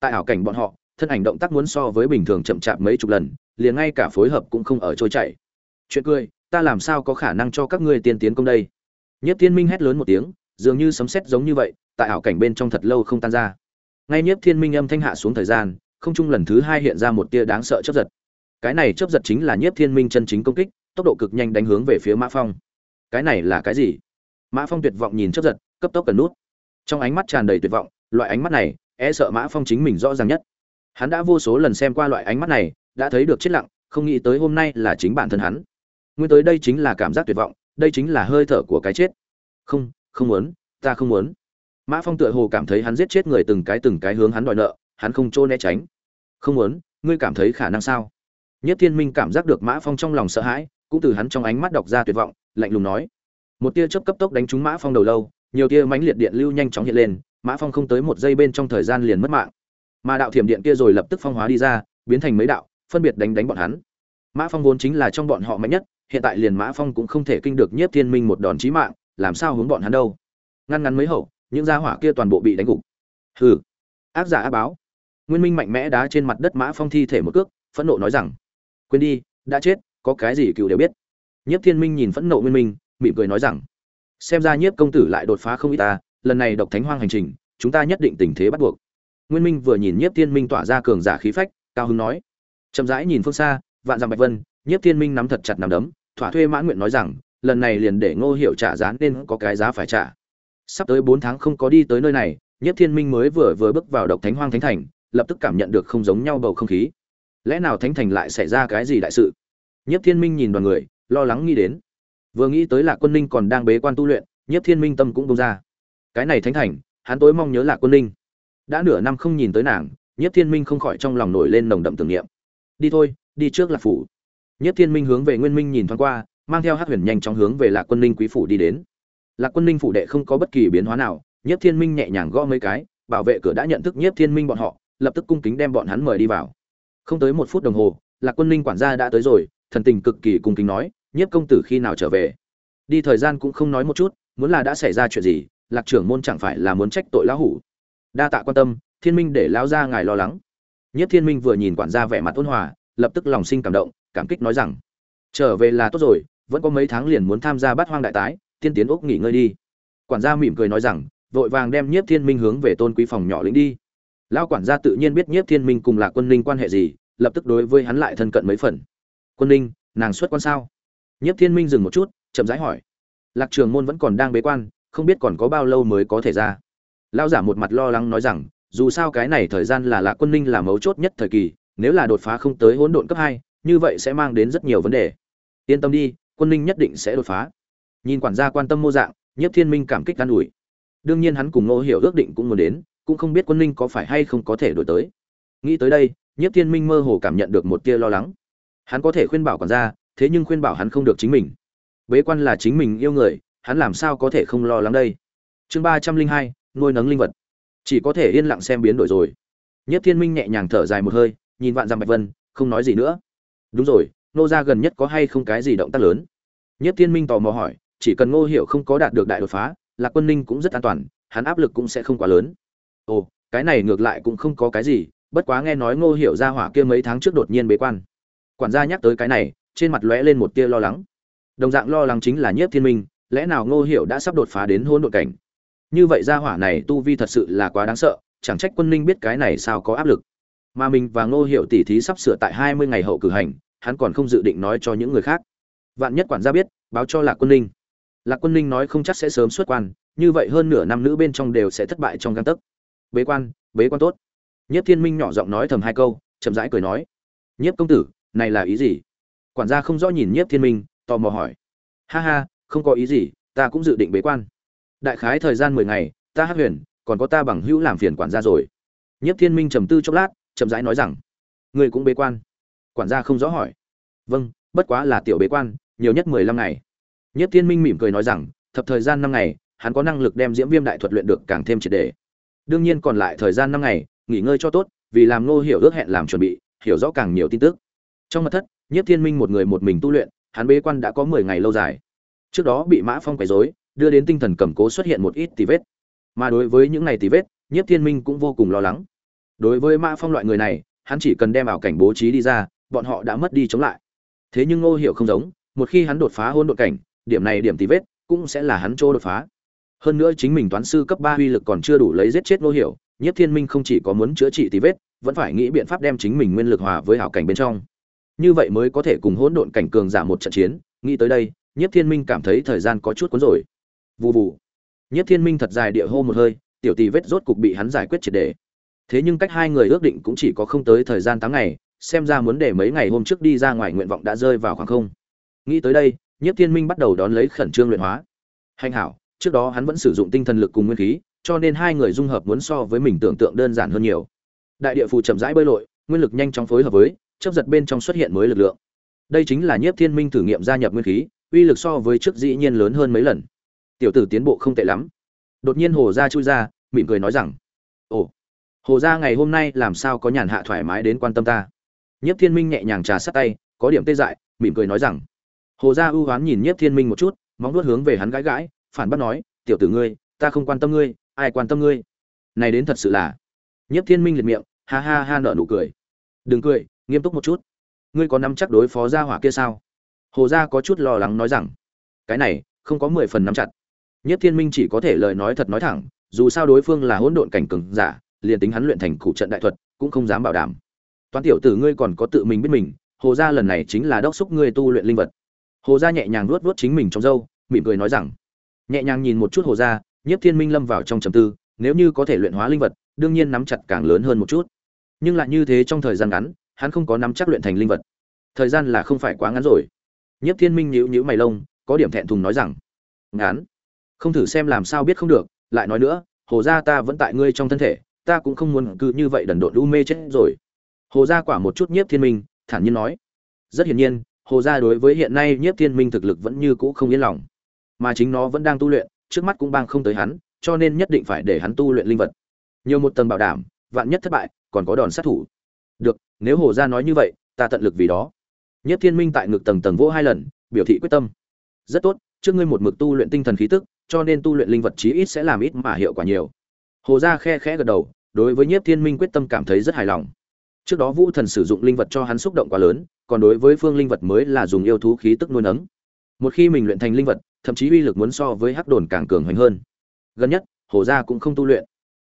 Tại ảo cảnh bọn họ, thân ảnh động tác muốn so với bình thường chậm chạp mấy chục lần, liền ngay cả phối hợp cũng không ở trôi chảy. Chuyện cười, ta làm sao có khả năng cho các ngươi tiên tiến công đây? Nhất thiên minh hét lớn một tiếng, dường như sấm sét giống như vậy, tại ảo cảnh bên trong thật lâu không tan ra. Ngay nhất thiên minh âm thanh hạ xuống thời gian, không trung lần thứ hai hiện ra một tia đáng sợ chớp giật. Cái này chớp giật chính là nhất thiên minh chân chính công kích, tốc độ cực nhanh đánh hướng về phía mã phong. Cái này là cái gì? Mã phong tuyệt vọng nhìn chớp giật, cấp tốc cần nút. Trong ánh mắt tràn đầy tuyệt vọng, loại ánh mắt này e sợ mã phong chính mình rõ ràng nhất. Hắn đã vô số lần xem qua loại ánh mắt này, đã thấy được chết lặng, không nghĩ tới hôm nay là chính bản thân hắn. Nguyên tới đây chính là cảm giác tuyệt vọng đây chính là hơi thở của cái chết. Không không muốn, ta không muốn. Mã phong tựa hồ cảm thấy hắn giết chết người từng cái từng cái hướng hắn đòi nợ, hắn không trô né tránh. Không muốn, ngươi cảm thấy khả năng sao? Nhất thiên minh cảm giác được mã phong trong lòng sợ hãi, cũng từ hắn trong ánh mắt đọc ra tuyệt vọng, lạnh lùng nói. Một tia chớp cấp tốc đánh trúng mã phong đầu lâu, nhiều tia mánh liệt điện lưu nhanh chóng hiện lên, mã phong không tới một giây bên trong thời gian liền mất mạng. Mà đạo thiểm điện kia rồi lập tức phong hóa đi ra, biến thành mấy đạo, phân biệt đánh đánh bọn hắn mã phong vốn chính là trong bọn họ mạnh nhất, hiện tại liền mã phong cũng không thể kinh được nhiếp thiên minh một đòn chí mạng, làm sao hướng bọn hắn đâu? Ngăn ngắn mấy hậu, những gia hỏa kia toàn bộ bị đánh gục. Hừ. Ác giả á báo. Nguyên minh mạnh mẽ đá trên mặt đất mã phong thi thể một cước, phẫn nộ nói rằng, quên đi, đã chết, có cái gì cựu đều biết. Nhiếp thiên minh nhìn phẫn nộ nguyên minh, mỉm cười nói rằng, xem ra nhiếp công tử lại đột phá không ít ta, lần này độc thánh hoang hành trình, chúng ta nhất định tình thế bắt buộc. Nguyên minh vừa nhìn nhiếp thiên minh tỏa ra cường giả khí phách, cao hứng nói, chậm rãi nhìn phương xa vạn dặm bạch vân, nhiếp thiên minh nắm thật chặt nằm đấm, thỏa thuê mãn nguyện nói rằng, lần này liền để ngô hiệu trả giá nên có cái giá phải trả. Sắp tới bốn tháng không có đi tới nơi này, nhiếp thiên minh mới vừa vừa bước vào độc thánh hoang thánh thành, lập tức cảm nhận được không giống nhau bầu không khí. Lẽ nào thánh thành lại xảy ra cái gì đại sự? Nhiếp thiên minh nhìn đoàn người, lo lắng nghĩ đến. Vừa nghĩ tới là quân ninh còn đang bế quan tu luyện, nhiếp thiên minh tâm cũng bông ra. Cái này thánh thành, hắn tối mong nhớ là quân ninh. Đã nửa năm không nhìn tới nàng, nhiếp thiên minh không khỏi trong lòng nổi lên nồng đậm tưởng niệm. Đi thôi đi trước lạc phủ. Nhất thiên minh hướng về nguyên minh nhìn thoáng qua, mang theo hát huyền nhanh chóng hướng về lạc quân ninh quý phủ đi đến. Lạc quân ninh phủ đệ không có bất kỳ biến hóa nào, Nhất thiên minh nhẹ nhàng gõ mấy cái, bảo vệ cửa đã nhận thức Nhất thiên minh bọn họ, lập tức cung kính đem bọn hắn mời đi vào. Không tới một phút đồng hồ, lạc quân ninh quản gia đã tới rồi, thần tình cực kỳ cung kính nói nhiếp công tử khi nào trở về? Đi thời gian cũng không nói một chút, muốn là đã xảy ra chuyện gì, lạc trưởng môn chẳng phải là muốn trách tội lão hủ. Đa tạ quan tâm, thiên minh để lão ra ngài lo lắng. Nhất thiên minh vừa nhìn quản gia vẻ mặt ôn hòa lập tức lòng sinh cảm động, cảm kích nói rằng, trở về là tốt rồi, vẫn có mấy tháng liền muốn tham gia bắt hoang đại tái, tiên tiến úc nghỉ ngơi đi. Quản gia mỉm cười nói rằng, vội vàng đem nhiếp thiên minh hướng về tôn quý phòng nhỏ lĩnh đi. Lão quản gia tự nhiên biết nhiếp thiên minh cùng lạc quân ninh quan hệ gì, lập tức đối với hắn lại thân cận mấy phần. Quân ninh, nàng xuất quan sao? Nhiếp thiên minh dừng một chút, chậm rãi hỏi. Lạc trường môn vẫn còn đang bế quan, không biết còn có bao lâu mới có thể ra. Lão giả một mặt lo lắng nói rằng, dù sao cái này thời gian là lạc quân ninh là mấu chốt nhất thời kỳ nếu là đột phá không tới hỗn độn cấp hai, như vậy sẽ mang đến rất nhiều vấn đề. Yên tâm đi, quân ninh nhất định sẽ đột phá. Nhìn quản gia quan tâm mô dạng nhất thiên minh cảm kích an ủi. Đương nhiên hắn cùng ngô hiểu ước định cũng muốn đến, cũng không biết quân ninh có phải hay không có thể đổi tới. Nghĩ tới đây nhất thiên minh mơ hồ cảm nhận được một tia lo lắng. Hắn có thể khuyên bảo quản gia, thế nhưng khuyên bảo hắn không được chính mình. Bế quan là chính mình yêu người, hắn làm sao có thể không lo lắng đây? Chương ba trăm linh hai, nuôi nấng linh vật. Chỉ có thể yên lặng xem biến đổi rồi. Nhất thiên minh nhẹ nhàng thở dài một hơi nhìn vạn dặm bạch vân, không nói gì nữa. Đúng rồi nô gia gần nhất có hay không cái gì động tác lớn? Nhất thiên minh tò mò hỏi, chỉ cần ngô hiểu không có đạt được đại đột phá, lạc quân ninh cũng rất an toàn, hắn áp lực cũng sẽ không quá lớn. Ồ, cái này ngược lại cũng không có cái gì, bất quá nghe nói ngô hiểu ra hỏa kia mấy tháng trước đột nhiên bế quan. Quản gia nhắc tới cái này, trên mặt lóe lên một tia lo lắng. Đồng dạng lo lắng chính là nhiếp thiên minh, lẽ nào ngô hiểu đã sắp đột phá đến hôn đội cảnh? Như vậy ra hỏa này tu vi thật sự là quá đáng sợ, chẳng trách quân ninh biết cái này sao có áp lực mà mình và ngô Hiệu tỉ thí sắp sửa tại hai mươi ngày hậu cử hành, hắn còn không dự định nói cho những người khác. Vạn nhất quản gia biết, báo cho lạc quân ninh. Lạc quân ninh nói không chắc sẽ sớm xuất quan, như vậy hơn nửa năm nữ bên trong đều sẽ thất bại trong găng tấc. Bế quan bế quan tốt. Nhất thiên minh nhỏ giọng nói thầm hai câu, chậm rãi cười nói. Nhiếp công tử, này là ý gì? Quản gia không rõ nhìn nhiếp thiên minh, tò mò hỏi. Ha ha, không có ý gì, ta cũng dự định bế quan. Đại khái thời gian mười ngày, ta hát huyền, còn có ta bằng hữu làm phiền quản gia rồi. Nhiếp thiên minh trầm tư chốc lát chậm rãi nói rằng người cũng bế quan. Quản gia không rõ hỏi vâng bất quá là tiểu bế quan, nhiều nhất mười lăm ngày. Nhất thiên minh mỉm cười nói rằng, thập thời gian năm ngày, hắn có năng lực đem diễm viêm đại thuật luyện được càng thêm triệt đề đương nhiên còn lại thời gian năm ngày, nghỉ ngơi cho tốt, vì làm ngô hiểu ước hẹn làm chuẩn bị, hiểu rõ càng nhiều tin tức. Trong mật thất Nhất thiên minh một người một mình tu luyện, hắn bế quan đã có mười ngày lâu dài. Trước đó bị mã phong quấy rối, đưa đến tinh thần cầm cố xuất hiện một ít tì vết. Mà đối với những ngày tì vết Nhất thiên minh cũng vô cùng lo lắng đối với mã phong loại người này hắn chỉ cần đem ảo cảnh bố trí đi ra bọn họ đã mất đi chống lại thế nhưng ngô hiểu không giống một khi hắn đột phá hôn đột cảnh điểm này điểm tì vết cũng sẽ là hắn chỗ đột phá hơn nữa chính mình toán sư cấp ba uy lực còn chưa đủ lấy giết chết ngô hiểu Nhất thiên minh không chỉ có muốn chữa trị tì vết vẫn phải nghĩ biện pháp đem chính mình nguyên lực hòa với hảo cảnh bên trong như vậy mới có thể cùng hỗn độn cảnh cường giả một trận chiến nghĩ tới đây Nhất thiên minh cảm thấy thời gian có chút cuốn rồi Vù vù. Nhất Thiên Minh thật dài địa hô một hơi, tiểu tỷ vết rốt cục bị hắn giải quyết triệt đề. Thế nhưng cách hai người ước định cũng chỉ có không tới thời gian tám ngày, xem ra muốn để mấy ngày hôm trước đi ra ngoài nguyện vọng đã rơi vào khoảng không. Nghĩ tới đây, nhiếp Thiên Minh bắt đầu đón lấy khẩn trương luyện hóa. Hành hảo, trước đó hắn vẫn sử dụng tinh thần lực cùng nguyên khí, cho nên hai người dung hợp muốn so với mình tưởng tượng đơn giản hơn nhiều. Đại địa phù chậm rãi bơi lội, nguyên lực nhanh chóng phối hợp với, chớp giật bên trong xuất hiện mới lực lượng. Đây chính là Nhiếp Thiên Minh thử nghiệm gia nhập nguyên khí, uy lực so với trước dĩ nhiên lớn hơn mấy lần tiểu tử tiến bộ không tệ lắm đột nhiên hồ gia chui ra mỉm cười nói rằng ồ hồ gia ngày hôm nay làm sao có nhàn hạ thoải mái đến quan tâm ta? Nhất thiên minh nhẹ nhàng trà sát tay có điểm tê dại mỉm cười nói rằng hồ gia ưu hoán nhìn nhất thiên minh một chút móng nuốt hướng về hắn gãi gãi phản bác nói tiểu tử ngươi ta không quan tâm ngươi ai quan tâm ngươi? Này đến thật sự là. Nhất thiên minh liệt miệng ha ha ha nở nụ cười. Đừng cười nghiêm túc một chút. Ngươi có nắm chắc đối phó gia hỏa kia sao? Hồ gia có chút lo lắng nói rằng cái này không có mười phần nắm chặt. Nhất Thiên Minh chỉ có thể lời nói thật nói thẳng, dù sao đối phương là hỗn độn cảnh cường giả, liền tính hắn luyện thành cụ trận đại thuật, cũng không dám bảo đảm. Toán tiểu tử ngươi còn có tự mình biết mình, Hồ gia lần này chính là đốc xúc ngươi tu luyện linh vật. Hồ gia nhẹ nhàng nuốt nuốt chính mình trong râu, mỉm cười nói rằng, nhẹ nhàng nhìn một chút Hồ gia, nhiếp Thiên Minh lâm vào trong trầm tư, nếu như có thể luyện hóa linh vật, đương nhiên nắm chặt càng lớn hơn một chút. Nhưng lại như thế trong thời gian ngắn, hắn không có nắm chắc luyện thành linh vật. Thời gian là không phải quá ngắn rồi. nhiếp Thiên Minh nhíu nhíu mày lông, có điểm thẹn thùng nói rằng, ngắn không thử xem làm sao biết không được lại nói nữa hồ gia ta vẫn tại ngươi trong thân thể ta cũng không muốn cứ như vậy đần độn u mê chết rồi. Hồ gia quả một chút nhiếp thiên minh, thản nhiên nói. Rất hiển nhiên, hồ gia đối với hiện nay nhiếp thiên minh thực lực vẫn như cũ không yên lòng. Mà chính nó vẫn đang tu luyện, trước mắt cũng bang không tới hắn, cho nên nhất định phải để hắn tu luyện linh vật. Nhiều một tầng bảo đảm, vạn nhất thất bại, còn có đòn sát thủ. Được, nếu hồ gia nói như vậy, ta tận lực vì đó. Nhất thiên minh tại ngực tầng tầng vỗ hai lần, biểu thị quyết tâm. Rất tốt, trước ngươi một mực tu luyện tinh thần khí tức, cho nên tu luyện linh vật chí ít sẽ làm ít mà hiệu quả nhiều. Hồ gia khe khẽ gật đầu, đối với Nhiếp Thiên Minh quyết tâm cảm thấy rất hài lòng. Trước đó Vũ Thần sử dụng linh vật cho hắn xúc động quá lớn, còn đối với phương linh vật mới là dùng yêu thú khí tức nuôi nấng. Một khi mình luyện thành linh vật, thậm chí uy lực muốn so với hắc đồn càng cường hoành hơn. Gần nhất, Hồ gia cũng không tu luyện.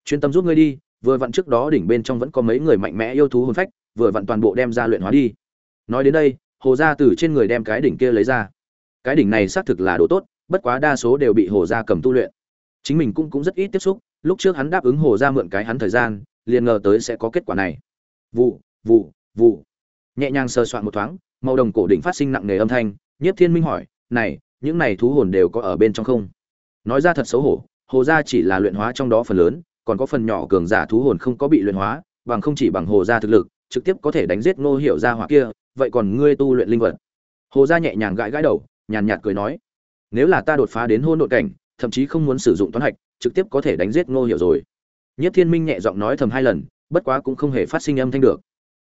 Chuyên tâm giúp ngươi đi, vừa vặn trước đó đỉnh bên trong vẫn có mấy người mạnh mẽ yêu thú hồn phách, vừa vặn toàn bộ đem ra luyện hóa đi. Nói đến đây, Hồ gia từ trên người đem cái đỉnh kia lấy ra. Cái đỉnh này xác thực là đồ tốt, bất quá đa số đều bị hồ gia cầm tu luyện chính mình cũng cũng rất ít tiếp xúc, lúc trước hắn đáp ứng hồ gia mượn cái hắn thời gian, liền ngờ tới sẽ có kết quả này. Vụ vụ vụ. Nhẹ nhàng sờ soạn một thoáng, màu đồng cổ đỉnh phát sinh nặng nề âm thanh, nhiếp thiên minh hỏi, này, những này thú hồn đều có ở bên trong không? Nói ra thật xấu hổ, hồ gia chỉ là luyện hóa trong đó phần lớn, còn có phần nhỏ cường giả thú hồn không có bị luyện hóa, bằng không chỉ bằng hồ gia thực lực, trực tiếp có thể đánh giết ngô hiểu gia hỏa kia, vậy còn ngươi tu luyện linh vật? Hồ gia nhẹ nhàng gãi gãi đầu, nhàn nhạt cười nói, nếu là ta đột phá đến hôn nội cảnh thậm chí không muốn sử dụng toán hạch, trực tiếp có thể đánh giết ngô hiểu rồi. Nhất thiên minh nhẹ giọng nói thầm hai lần, bất quá cũng không hề phát sinh âm thanh được.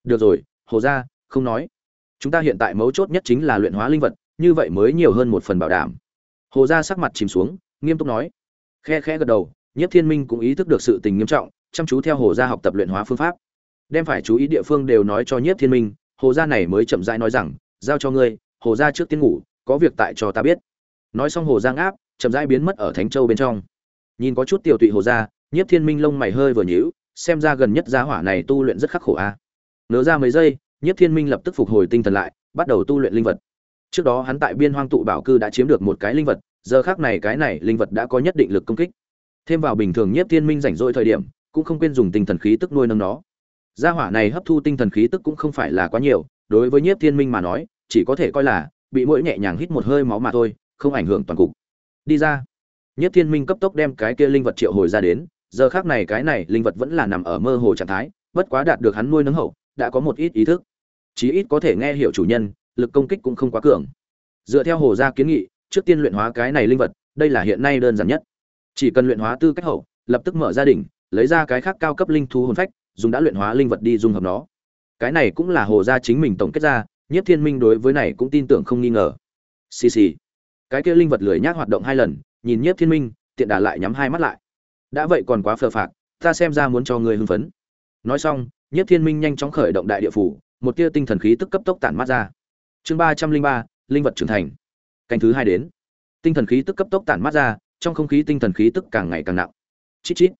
Được rồi, hồ ra không nói. Chúng ta hiện tại mấu chốt nhất chính là luyện hóa linh vật, như vậy mới nhiều hơn một phần bảo đảm. Hồ ra sắc mặt chìm xuống, nghiêm túc nói. Khe khe gật đầu, nhất thiên minh cũng ý thức được sự tình nghiêm trọng, chăm chú theo hồ Gia học tập luyện hóa phương pháp. Đem phải chú ý địa phương đều nói cho nhất thiên minh, hồ gia này mới chậm rãi nói rằng, giao cho ngươi, hồ gia trước tiên ngủ, có việc tại cho ta biết. Nói xong hồ giang áp chậm rãi biến mất ở thánh châu bên trong. Nhìn có chút tiểu tụy hồ ra, nhiếp thiên minh lông mày hơi vừa nhíu xem ra gần nhất gia hỏa này tu luyện rất khắc khổ a. À. nỡ ra mấy giây nhiếp thiên minh lập tức phục hồi tinh thần lại bắt đầu tu luyện linh vật. Trước đó hắn tại biên hoang tụ bảo cư đã chiếm được một cái linh vật giờ khác này cái này linh vật đã có nhất định lực công kích. Thêm vào bình thường nhiếp thiên minh rảnh rỗi thời điểm cũng không quên dùng tinh thần khí tức nuôi nâng nó. Gia hỏa này hấp thu tinh thần khí tức cũng không phải là quá nhiều đối với nhiếp thiên minh mà nói chỉ có thể coi là bị mũi nhẹ nhàng hít một hơi máu mà thôi không ảnh hưởng toàn cục đi ra. Nhất thiên minh cấp tốc đem cái kia linh vật triệu hồi ra đến, giờ khác này cái này linh vật vẫn là nằm ở mơ hồ trạng thái, bất quá đạt được hắn nuôi nấng hậu, đã có một ít ý thức. Chí ít có thể nghe hiểu chủ nhân, lực công kích cũng không quá cường. Dựa theo hồ gia kiến nghị, trước tiên luyện hóa cái này linh vật, đây là hiện nay đơn giản nhất. Chỉ cần luyện hóa tư cách hậu, lập tức mở gia đình lấy ra cái khác cao cấp linh thú hồn phách, dùng đã luyện hóa linh vật đi dung hợp nó. Cái này cũng là hồ gia chính mình tổng kết ra, nhất thiên minh đối với này cũng tin tưởng không nghi ngờ. Xì xì cái kia linh vật lười nhác hoạt động hai lần, nhìn nhiếp thiên minh, tiện đà lại nhắm hai mắt lại. Đã vậy còn quá phờ phạc, ta xem ra muốn cho người hưng phấn. Nói xong, nhiếp thiên minh nhanh chóng khởi động đại địa phủ, một tia tinh thần khí tức cấp tốc tản mắt ra. Chương ba trăm linh ba, linh vật trưởng thành. Canh thứ hai đến. Tinh thần khí tức cấp tốc tản mắt ra, trong không khí tinh thần khí tức càng ngày càng nặng. Chít chít.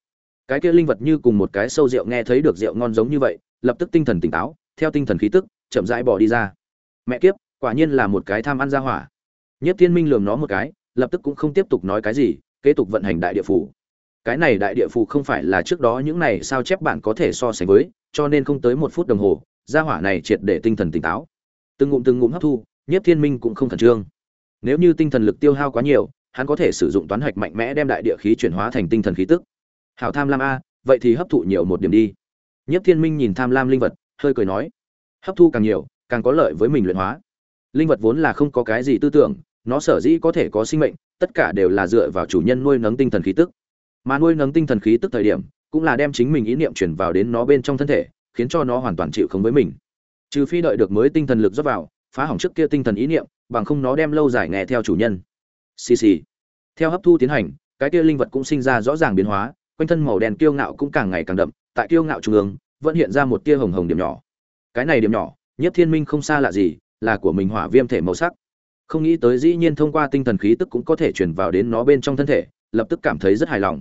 Cái kia linh vật như cùng một cái sâu rượu nghe thấy được rượu ngon giống như vậy, lập tức tinh thần tỉnh táo, theo tinh thần khí tức, chậm rãi bỏ đi ra. Mẹ kiếp, quả nhiên là một cái tham ăn ra hỏa nhất thiên minh lườm nó một cái, lập tức cũng không tiếp tục nói cái gì, kế tục vận hành đại địa phủ. Cái này đại địa phủ không phải là trước đó những này sao chép bạn có thể so sánh với, cho nên không tới một phút đồng hồ, gia hỏa này triệt để tinh thần tỉnh táo. Từng ngụm từng ngụm hấp thu nhất thiên minh cũng không khẩn trương. Nếu như tinh thần lực tiêu hao quá nhiều, hắn có thể sử dụng toán hạch mạnh mẽ đem đại địa khí chuyển hóa thành tinh thần khí tức. Hảo tham lam a, vậy thì hấp thụ nhiều một điểm đi. Nhất thiên minh nhìn tham lam linh vật, hơi cười nói. Hấp thu càng nhiều, càng có lợi với mình luyện hóa. Linh vật vốn là không có cái gì tư tưởng nó sở dĩ có thể có sinh mệnh, tất cả đều là dựa vào chủ nhân nuôi nấng tinh thần khí tức. Mà nuôi nấng tinh thần khí tức thời điểm, cũng là đem chính mình ý niệm chuyển vào đến nó bên trong thân thể, khiến cho nó hoàn toàn chịu không với mình. Trừ phi đợi được mới tinh thần lực dốc vào, phá hỏng trước kia tinh thần ý niệm, bằng không nó đem lâu dài nghe theo chủ nhân. Xì xì. Theo hấp thu tiến hành, cái kia linh vật cũng sinh ra rõ ràng biến hóa, quanh thân màu đen kiêu ngạo cũng càng ngày càng đậm, tại kiêu ngạo trung ương, vẫn hiện ra một tia hồng hồng điểm nhỏ. Cái này điểm nhỏ, nhất thiên minh không xa lạ gì, là của mình hỏa viêm thể màu sắc không nghĩ tới dĩ nhiên thông qua tinh thần khí tức cũng có thể chuyển vào đến nó bên trong thân thể, lập tức cảm thấy rất hài lòng.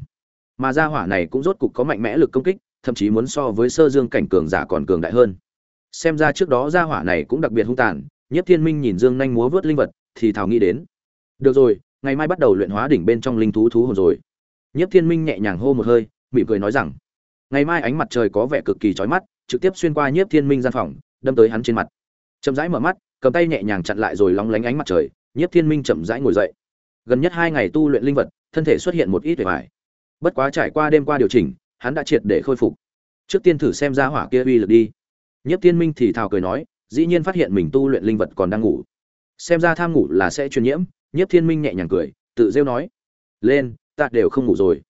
Mà gia hỏa này cũng rốt cục có mạnh mẽ lực công kích, thậm chí muốn so với sơ dương cảnh cường giả còn cường đại hơn. Xem ra trước đó gia hỏa này cũng đặc biệt hung tàn nhất thiên minh nhìn dương nhanh múa vớt linh vật, thì thảo nghĩ đến. Được rồi, ngày mai bắt đầu luyện hóa đỉnh bên trong linh thú thú hồn rồi. Nhất thiên minh nhẹ nhàng hô một hơi, mỉm cười nói rằng, ngày mai ánh mặt trời có vẻ cực kỳ chói mắt, trực tiếp xuyên qua nhiếp thiên minh gian phòng, đâm tới hắn trên mặt chậm rãi mở mắt, cầm tay nhẹ nhàng chặn lại rồi lóng lánh ánh mặt trời, nhiếp thiên minh chậm rãi ngồi dậy. Gần nhất hai ngày tu luyện linh vật, thân thể xuất hiện một ít vẻ vải bất quá trải qua đêm qua điều chỉnh, hắn đã triệt để khôi phục. Trước tiên thử xem ra hỏa kia uy lực đi. Nhiếp thiên minh thì thào cười nói, dĩ nhiên phát hiện mình tu luyện linh vật còn đang ngủ. Xem ra tham ngủ là sẽ truyền nhiễm. Nhiếp thiên minh nhẹ nhàng cười, tự rêu nói, lên, ta đều không ngủ rồi.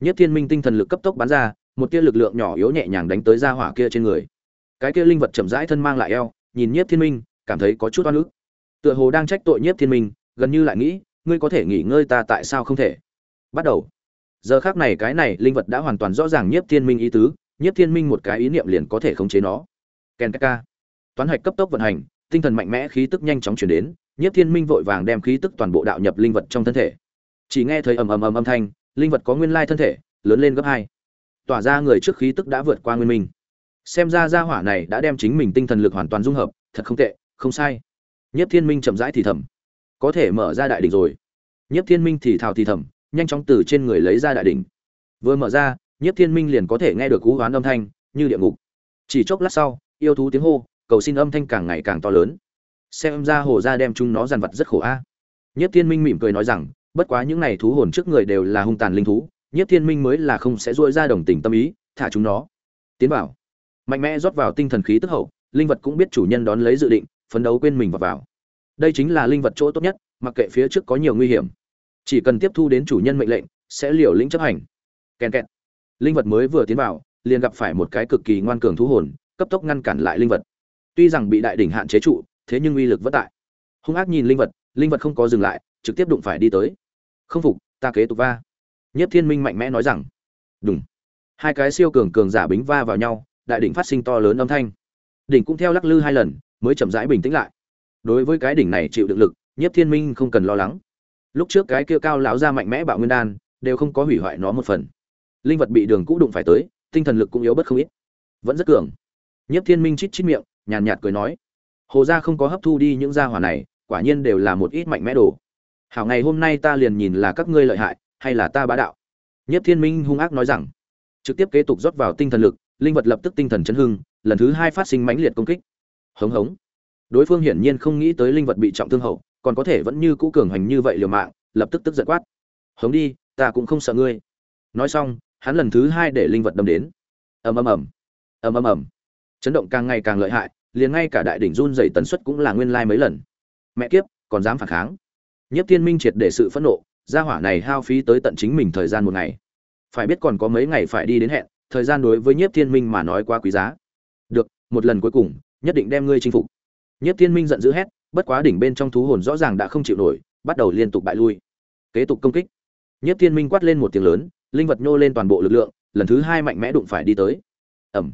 Nhiếp thiên minh tinh thần lực cấp tốc bắn ra, một tia lực lượng nhỏ yếu nhẹ nhàng đánh tới ra hỏa kia trên người. Cái kia linh vật chậm rãi thân mang lại eo nhìn nhiếp thiên minh, cảm thấy có chút oan ức. Tựa hồ đang trách tội nhiếp thiên minh, gần như lại nghĩ, ngươi có thể nghỉ ngơi ta tại sao không thể? Bắt đầu. Giờ khác này cái này linh vật đã hoàn toàn rõ ràng nhiếp thiên minh ý tứ, nhiếp thiên minh một cái ý niệm liền có thể khống chế nó. Ken ka toán hạch cấp tốc vận hành, tinh thần mạnh mẽ, khí tức nhanh chóng chuyển đến, nhiếp thiên minh vội vàng đem khí tức toàn bộ đạo nhập linh vật trong thân thể. Chỉ nghe thấy ầm ầm ầm âm thanh, linh vật có nguyên lai thân thể, lớn lên gấp hai. Tỏa ra người trước khí tức đã vượt qua nguyên minh xem ra gia hỏa này đã đem chính mình tinh thần lực hoàn toàn dung hợp, thật không tệ, không sai. Nhất thiên minh chậm rãi thì thầm. Có thể mở ra đại đỉnh rồi. Nhất thiên minh thì thào thì thầm, nhanh chóng từ trên người lấy ra đại đỉnh. Vừa mở ra, nhất thiên minh liền có thể nghe được cú hoán âm thanh, như địa ngục. Chỉ chốc lát sau, yêu thú tiếng hô, cầu xin âm thanh càng ngày càng to lớn. Xem ra hồ ra đem chúng nó dàn vật rất khổ a. Nhất thiên minh mỉm cười nói rằng, bất quá những này thú hồn trước người đều là hung tàn linh thú, nhất thiên minh mới là không sẽ dội ra đồng tình tâm ý, thả chúng nó. Tiến vào mạnh mẽ rót vào tinh thần khí tức hậu, linh vật cũng biết chủ nhân đón lấy dự định, phấn đấu quên mình vào vào. Đây chính là linh vật chỗ tốt nhất, mặc kệ phía trước có nhiều nguy hiểm. Chỉ cần tiếp thu đến chủ nhân mệnh lệnh, sẽ liều lĩnh chấp hành. Kèn kẹt. Linh vật mới vừa tiến vào, liền gặp phải một cái cực kỳ ngoan cường thú hồn, cấp tốc ngăn cản lại linh vật. Tuy rằng bị đại đỉnh hạn chế trụ, thế nhưng uy lực vẫn tại. Hung ác nhìn linh vật linh vật không có dừng lại, trực tiếp đụng phải đi tới. Không phục, ta kế tục va. Nhất thiên minh mạnh mẽ nói rằng đúng hai cái siêu cường cường giả bính va vào nhau đại đỉnh phát sinh to lớn âm thanh. Đỉnh cũng theo lắc lư hai lần, mới chậm rãi bình tĩnh lại. Đối với cái đỉnh này chịu đựng lực nhất thiên minh không cần lo lắng. Lúc trước cái kia cao lão ra mạnh mẽ bạo nguyên đan, đều không có hủy hoại nó một phần. Linh vật bị đường cũ đụng phải tới, tinh thần lực cũng yếu bất không ít. Vẫn rất cường. Nhất thiên minh chít chít miệng, nhàn nhạt cười nói, hồ gia không có hấp thu đi những gia hỏa này, quả nhiên đều là một ít mạnh mẽ đồ. Hảo ngày hôm nay ta liền nhìn là các ngươi lợi hại, hay là ta bá đạo. Nhất thiên minh hung ác nói rằng, trực tiếp kế tục rót vào tinh thần lực linh vật lập tức tinh thần chấn hưng, lần thứ hai phát sinh mãnh liệt công kích. Hống hống. Đối phương hiển nhiên không nghĩ tới linh vật bị trọng thương hậu, còn có thể vẫn như cũ cường hành như vậy liều mạng, lập tức tức giận quát. Hống đi, ta cũng không sợ ngươi. Nói xong, hắn lần thứ hai để linh vật đâm đến. Ầm ầm ầm. Ầm ầm ầm. Chấn động càng ngày càng lợi hại, liền ngay cả đại đỉnh run dày tần suất cũng là nguyên lai mấy lần. Mẹ kiếp, còn dám phản kháng. Nhất thiên minh triệt để sự phẫn nộ, gia hỏa này hao phí tới tận chính mình thời gian một ngày. Phải biết còn có mấy ngày phải đi đến hẹn thời gian đối với nhiếp thiên minh mà nói quá quý giá. Được, một lần cuối cùng, nhất định đem ngươi chinh phục. Nhiếp thiên minh giận dữ hét, bất quá đỉnh bên trong thú hồn rõ ràng đã không chịu nổi, bắt đầu liên tục bại lui. Kế tục công kích. Nhiếp thiên minh quát lên một tiếng lớn, linh vật nhô lên toàn bộ lực lượng, lần thứ hai mạnh mẽ đụng phải đi tới. Ẩm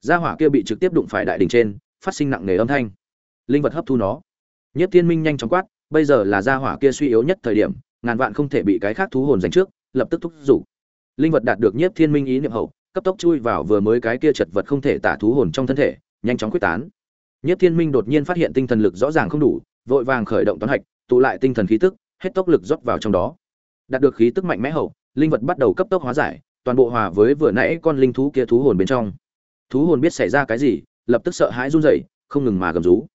gia hỏa kia bị trực tiếp đụng phải đại đỉnh trên, phát sinh nặng nề âm thanh. Linh vật hấp thu nó. Nhiếp thiên minh nhanh chóng quát, bây giờ là gia hỏa kia suy yếu nhất thời điểm, ngàn vạn không thể bị cái khác thú hồn giành trước, lập tức thúc giục. Linh vật đạt được nhiếp thiên minh ý niệm hậu cấp tốc chui vào vừa mới cái kia chật vật không thể tả thú hồn trong thân thể, nhanh chóng quyết tán. Nhất thiên minh đột nhiên phát hiện tinh thần lực rõ ràng không đủ, vội vàng khởi động toán hạch, tụ lại tinh thần khí tức, hết tốc lực rót vào trong đó. Đạt được khí tức mạnh mẽ hậu, linh vật bắt đầu cấp tốc hóa giải, toàn bộ hòa với vừa nãy con linh thú kia thú hồn bên trong. Thú hồn biết xảy ra cái gì, lập tức sợ hãi run rẩy, không ngừng mà gầm rú.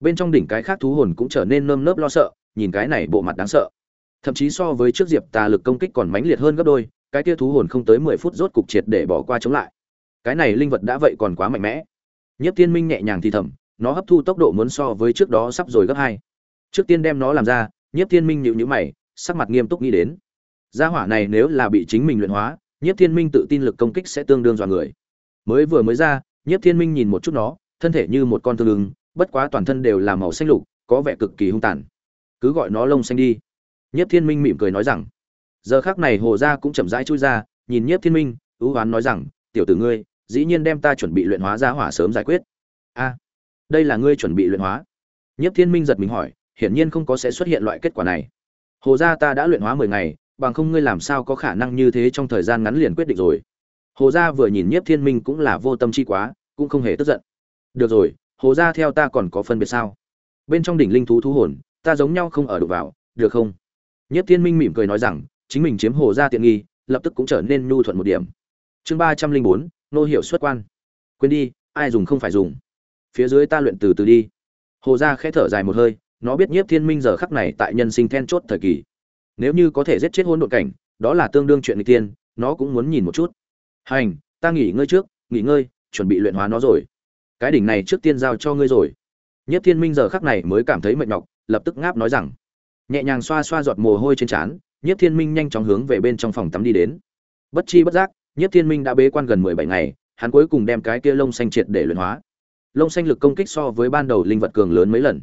Bên trong đỉnh cái khác thú hồn cũng trở nên nơm nớp lo sợ, nhìn cái này bộ mặt đáng sợ. Thậm chí so với trước diệp tà lực công kích còn mãnh liệt hơn gấp đôi cái kia thú hồn không tới mười phút rốt cục triệt để bỏ qua chống lại. Cái này linh vật đã vậy còn quá mạnh mẽ. Nhất tiên minh nhẹ nhàng thì thầm nó hấp thu tốc độ muốn so với trước đó sắp rồi gấp hai. Trước tiên đem nó làm ra nhất tiên minh nhíu nhíu mày sắc mặt nghiêm túc nghĩ đến. Gia hỏa này nếu là bị chính mình luyện hóa nhất thiên minh tự tin lực công kích sẽ tương đương dọa người. Mới vừa mới ra nhất thiên minh nhìn một chút nó thân thể như một con thương lưng, bất quá toàn thân đều là màu xanh lục có vẻ cực kỳ hung tàn. Cứ gọi nó lông xanh đi. Nhất thiên minh mỉm cười nói rằng giờ khác này hồ gia cũng chậm rãi chui ra, nhìn nhiếp thiên minh, ưu oán nói rằng, tiểu tử ngươi, dĩ nhiên đem ta chuẩn bị luyện hóa ra hỏa sớm giải quyết. A, đây là ngươi chuẩn bị luyện hóa? Nhiếp thiên minh giật mình hỏi, hiển nhiên không có sẽ xuất hiện loại kết quả này. Hồ gia ta đã luyện hóa mười ngày, bằng không ngươi làm sao có khả năng như thế trong thời gian ngắn liền quyết định rồi? Hồ gia vừa nhìn nhiếp thiên minh cũng là vô tâm chi quá, cũng không hề tức giận. Được rồi, hồ gia theo ta còn có phân biệt sao? Bên trong đỉnh linh thú thú hồn, ta giống nhau không ở đụng vào, được không? Nhiếp thiên minh mỉm cười nói rằng chính mình chiếm hồ gia tiện nghi, lập tức cũng trở nên nhu thuận một điểm. Chương ba trăm linh bốn, nô hiệu xuất quan. Quên đi, ai dùng không phải dùng. Phía dưới ta luyện từ từ đi. Hồ gia khẽ thở dài một hơi, nó biết nhiếp thiên minh giờ khắc này tại nhân sinh then chốt thời kỳ. Nếu như có thể giết chết hỗn độn cảnh, đó là tương đương chuyện nghịch tiên nó cũng muốn nhìn một chút. Hành, ta nghỉ ngơi trước, nghỉ ngơi, chuẩn bị luyện hóa nó rồi. Cái đỉnh này trước tiên giao cho ngươi rồi. Nhất thiên minh giờ khắc này mới cảm thấy mệt nhọc, lập tức ngáp nói rằng, nhẹ nhàng xoa xoa giọt mồ hôi trên trán Nhiếp thiên minh nhanh chóng hướng về bên trong phòng tắm đi đến. Bất chi bất giác, Nhiếp thiên minh đã bế quan gần mười bảy ngày, hắn cuối cùng đem cái kia lông xanh triệt để luyện hóa. Lông xanh lực công kích so với ban đầu linh vật cường lớn mấy lần.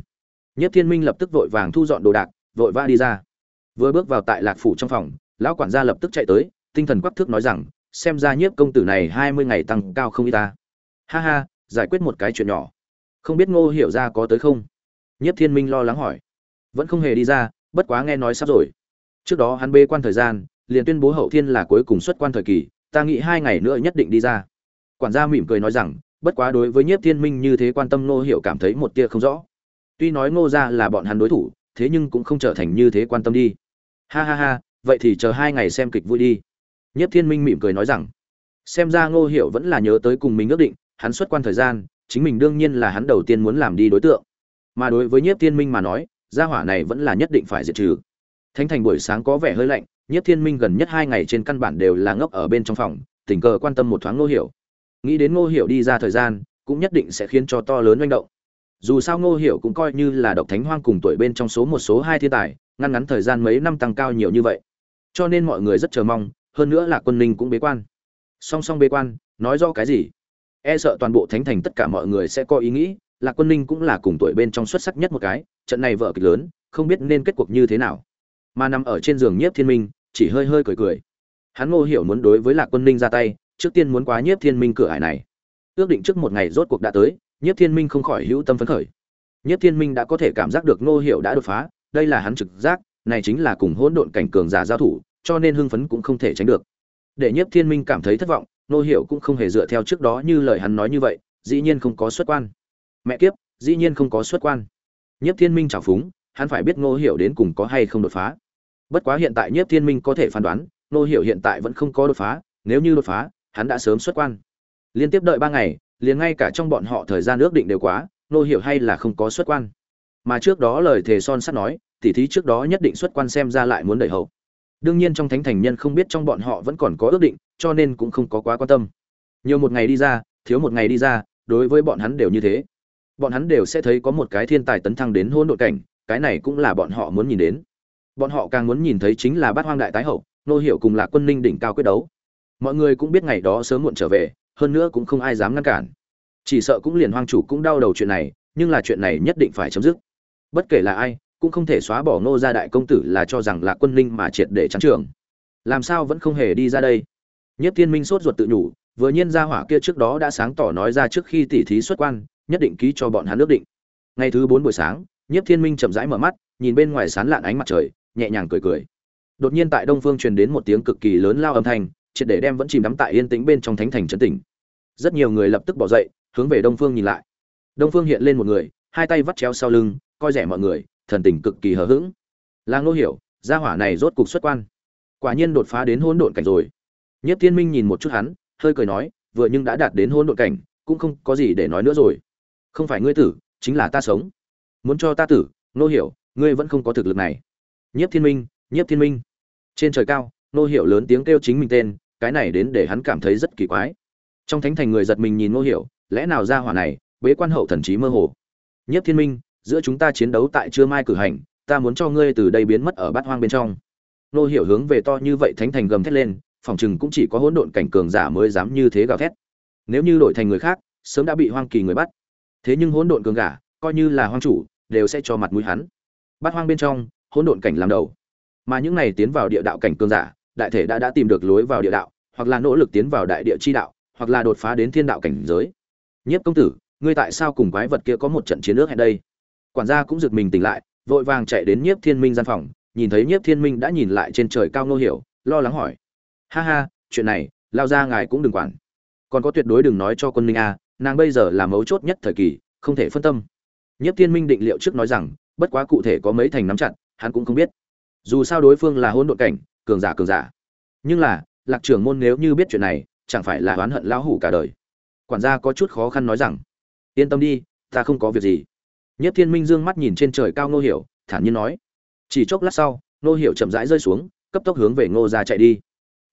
Nhiếp thiên minh lập tức vội vàng thu dọn đồ đạc, vội vã đi ra. Vừa bước vào tại lạc phủ trong phòng, lão quản gia lập tức chạy tới, tinh thần quắc thước nói rằng, xem ra nhiếp công tử này hai mươi ngày tăng cao không ít ta. Ha ha, giải quyết một cái chuyện nhỏ. Không biết ngô hiểu ra có tới không? Nhiếp thiên minh lo lắng hỏi. Vẫn không hề đi ra, bất quá nghe nói sắp rồi trước đó hắn bê quan thời gian, liền tuyên bố hậu thiên là cuối cùng xuất quan thời kỳ, ta nghĩ hai ngày nữa nhất định đi ra. Quản gia mỉm cười nói rằng, bất quá đối với nhiếp thiên minh như thế quan tâm ngô hiểu cảm thấy một tia không rõ. Tuy nói ngô ra là bọn hắn đối thủ, thế nhưng cũng không trở thành như thế quan tâm đi. Ha ha ha, vậy thì chờ hai ngày xem kịch vui đi. Nhiếp thiên minh mỉm cười nói rằng, xem ra ngô hiểu vẫn là nhớ tới cùng mình ước định, hắn xuất quan thời gian, chính mình đương nhiên là hắn đầu tiên muốn làm đi đối tượng. Mà đối với nhiếp thiên minh mà nói, gia hỏa này vẫn là nhất định phải diệt trừ thánh thành buổi sáng có vẻ hơi lạnh, nhiếp thiên minh gần nhất hai ngày trên căn bản đều là ngốc ở bên trong phòng, tình cờ quan tâm một thoáng ngô hiểu. Nghĩ đến ngô hiểu đi ra thời gian, cũng nhất định sẽ khiến cho to lớn manh động. Dù sao ngô hiểu cũng coi như là độc thánh hoang cùng tuổi bên trong số một số hai thiên tài, ngăn ngắn thời gian mấy năm tăng cao nhiều như vậy. Cho nên mọi người rất chờ mong, hơn nữa là quân ninh cũng bế quan. Song song bế quan, nói do cái gì? E sợ toàn bộ thánh thành tất cả mọi người sẽ có ý nghĩ, là quân ninh cũng là cùng tuổi bên trong xuất sắc nhất một cái, trận này vợ kịch lớn, không biết nên kết cuộc như thế nào mà nằm ở trên giường nhiếp thiên minh, chỉ hơi hơi cười cười. Hắn ngô hiểu muốn đối với lạc quân ninh ra tay, trước tiên muốn quá nhiếp thiên minh cửa ải này. Ước định trước một ngày rốt cuộc đã tới, nhiếp thiên minh không khỏi hữu tâm phấn khởi. Nhiếp thiên minh đã có thể cảm giác được ngô hiểu đã đột phá, đây là hắn trực giác, này chính là cùng hỗn độn cảnh cường giả giao thủ, cho nên hưng phấn cũng không thể tránh được. Để nhiếp thiên minh cảm thấy thất vọng, ngô hiểu cũng không hề dựa theo trước đó như lời hắn nói như vậy, dĩ nhiên không có xuất quan. Mẹ kiếp, dĩ nhiên không có xuất quan. Nhiếp thiên minh trào phúng, hắn phải biết ngô hiểu đến cùng có hay không đột phá bất quá hiện tại nhiếp thiên minh có thể phán đoán nô hiểu hiện tại vẫn không có đột phá, nếu như đột phá, hắn đã sớm xuất quan. Liên tiếp đợi ba ngày, liền ngay cả trong bọn họ thời gian ước định đều quá nô hiểu hay là không có xuất quan. Mà trước đó lời thề son sắt nói, tỉ thí trước đó nhất định xuất quan xem ra lại muốn đẩy hậu. Đương nhiên trong thánh thành nhân không biết trong bọn họ vẫn còn có ước định, cho nên cũng không có quá quan tâm. Nhiều một ngày đi ra, thiếu một ngày đi ra, đối với bọn hắn đều như thế. Bọn hắn đều sẽ thấy có một cái thiên tài tấn thăng đến hôn đội cảnh, cái này cũng là bọn họ muốn nhìn đến bọn họ càng muốn nhìn thấy chính là bát hoang đại tái hậu, nô hiệu cùng là quân ninh đỉnh cao quyết đấu. Mọi người cũng biết ngày đó sớm muộn trở về, hơn nữa cũng không ai dám ngăn cản. Chỉ sợ cũng liền hoang chủ cũng đau đầu chuyện này, nhưng là chuyện này nhất định phải chấm dứt. Bất kể là ai, cũng không thể xóa bỏ nô gia đại công tử là cho rằng là quân ninh mà triệt để trắng trường. Làm sao vẫn không hề đi ra đây? Nhất thiên minh sốt ruột tự nhủ, vừa nhiên ra hỏa kia trước đó đã sáng tỏ nói ra trước khi tỉ thí xuất quan, nhất định ký cho bọn hắn ước định. Ngày thứ bốn buổi sáng, nhất thiên minh chậm rãi mở mắt, nhìn bên ngoài sán lạn ánh mặt trời nhẹ nhàng cười cười. Đột nhiên tại đông phương truyền đến một tiếng cực kỳ lớn lao âm thanh, triệt để đem vẫn chìm đắm tại yên tĩnh bên trong thánh thành trấn tỉnh rất nhiều người lập tức bỏ dậy, hướng về đông phương nhìn lại. Đông phương hiện lên một người, hai tay vắt chéo sau lưng, coi rẻ mọi người, thần tình cực kỳ hờ hững. Lang nô hiểu, gia hỏa này rốt cục xuất quan. Quả nhiên đột phá đến hỗn độn cảnh rồi. Nhất thiên minh nhìn một chút hắn, hơi cười nói, vừa nhưng đã đạt đến hỗn độn cảnh, cũng không có gì để nói nữa rồi. Không phải ngươi tử, chính là ta sống. Muốn cho ta tử nô hiểu, ngươi vẫn không có thực lực này nhiếp thiên minh, nhiếp thiên minh. Trên trời cao, nô hiểu lớn tiếng kêu chính mình tên, cái này đến để hắn cảm thấy rất kỳ quái. Trong thánh thành người giật mình nhìn nô hiểu, lẽ nào ra hỏa này, bế quan hậu thần trí mơ hồ? Nhiếp thiên minh, giữa chúng ta chiến đấu tại trưa mai cử hành, ta muốn cho ngươi từ đây biến mất ở bát hoang bên trong. Nô hiểu hướng về to như vậy thánh thành gầm thét lên, phòng chừng cũng chỉ có hỗn độn cảnh cường giả mới dám như thế gào thét. Nếu như đổi thành người khác, sớm đã bị hoang kỳ người bắt. Thế nhưng hỗn độn cường giả, coi như là hoang chủ, đều sẽ cho mặt mũi hắn. Bát hoang bên trong hỗn độn cảnh làm đầu. Mà những này tiến vào địa đạo cảnh cường giả, đại thể đã đã tìm được lối vào địa đạo, hoặc là nỗ lực tiến vào đại địa chi đạo, hoặc là đột phá đến thiên đạo cảnh giới. Nhiếp công tử, ngươi tại sao cùng quái vật kia có một trận chiến nước hẹn đây? Quản gia cũng giật mình tỉnh lại, vội vàng chạy đến nhiếp thiên minh gian phòng, nhìn thấy nhiếp thiên minh đã nhìn lại trên trời cao nô hiểu, lo lắng hỏi. Ha ha, chuyện này, lao ra ngài cũng đừng quản. Còn có tuyệt đối đừng nói cho quân minh a, nàng bây giờ là mấu chốt nhất thời kỳ, không thể phân tâm. Nhiếp thiên minh định liệu trước nói rằng, bất quá cụ thể có mấy thành nắm chặt hắn cũng không biết. Dù sao đối phương là hôn độn cảnh, cường giả cường giả. Nhưng là, lạc trưởng môn nếu như biết chuyện này, chẳng phải là oán hận lão hủ cả đời. Quản gia có chút khó khăn nói rằng, yên tâm đi, ta không có việc gì. Nhất thiên minh dương mắt nhìn trên trời cao ngô hiểu, thản nhiên nói, chỉ chốc lát sau, ngô hiểu chậm rãi rơi xuống, cấp tốc hướng về ngô ra chạy đi.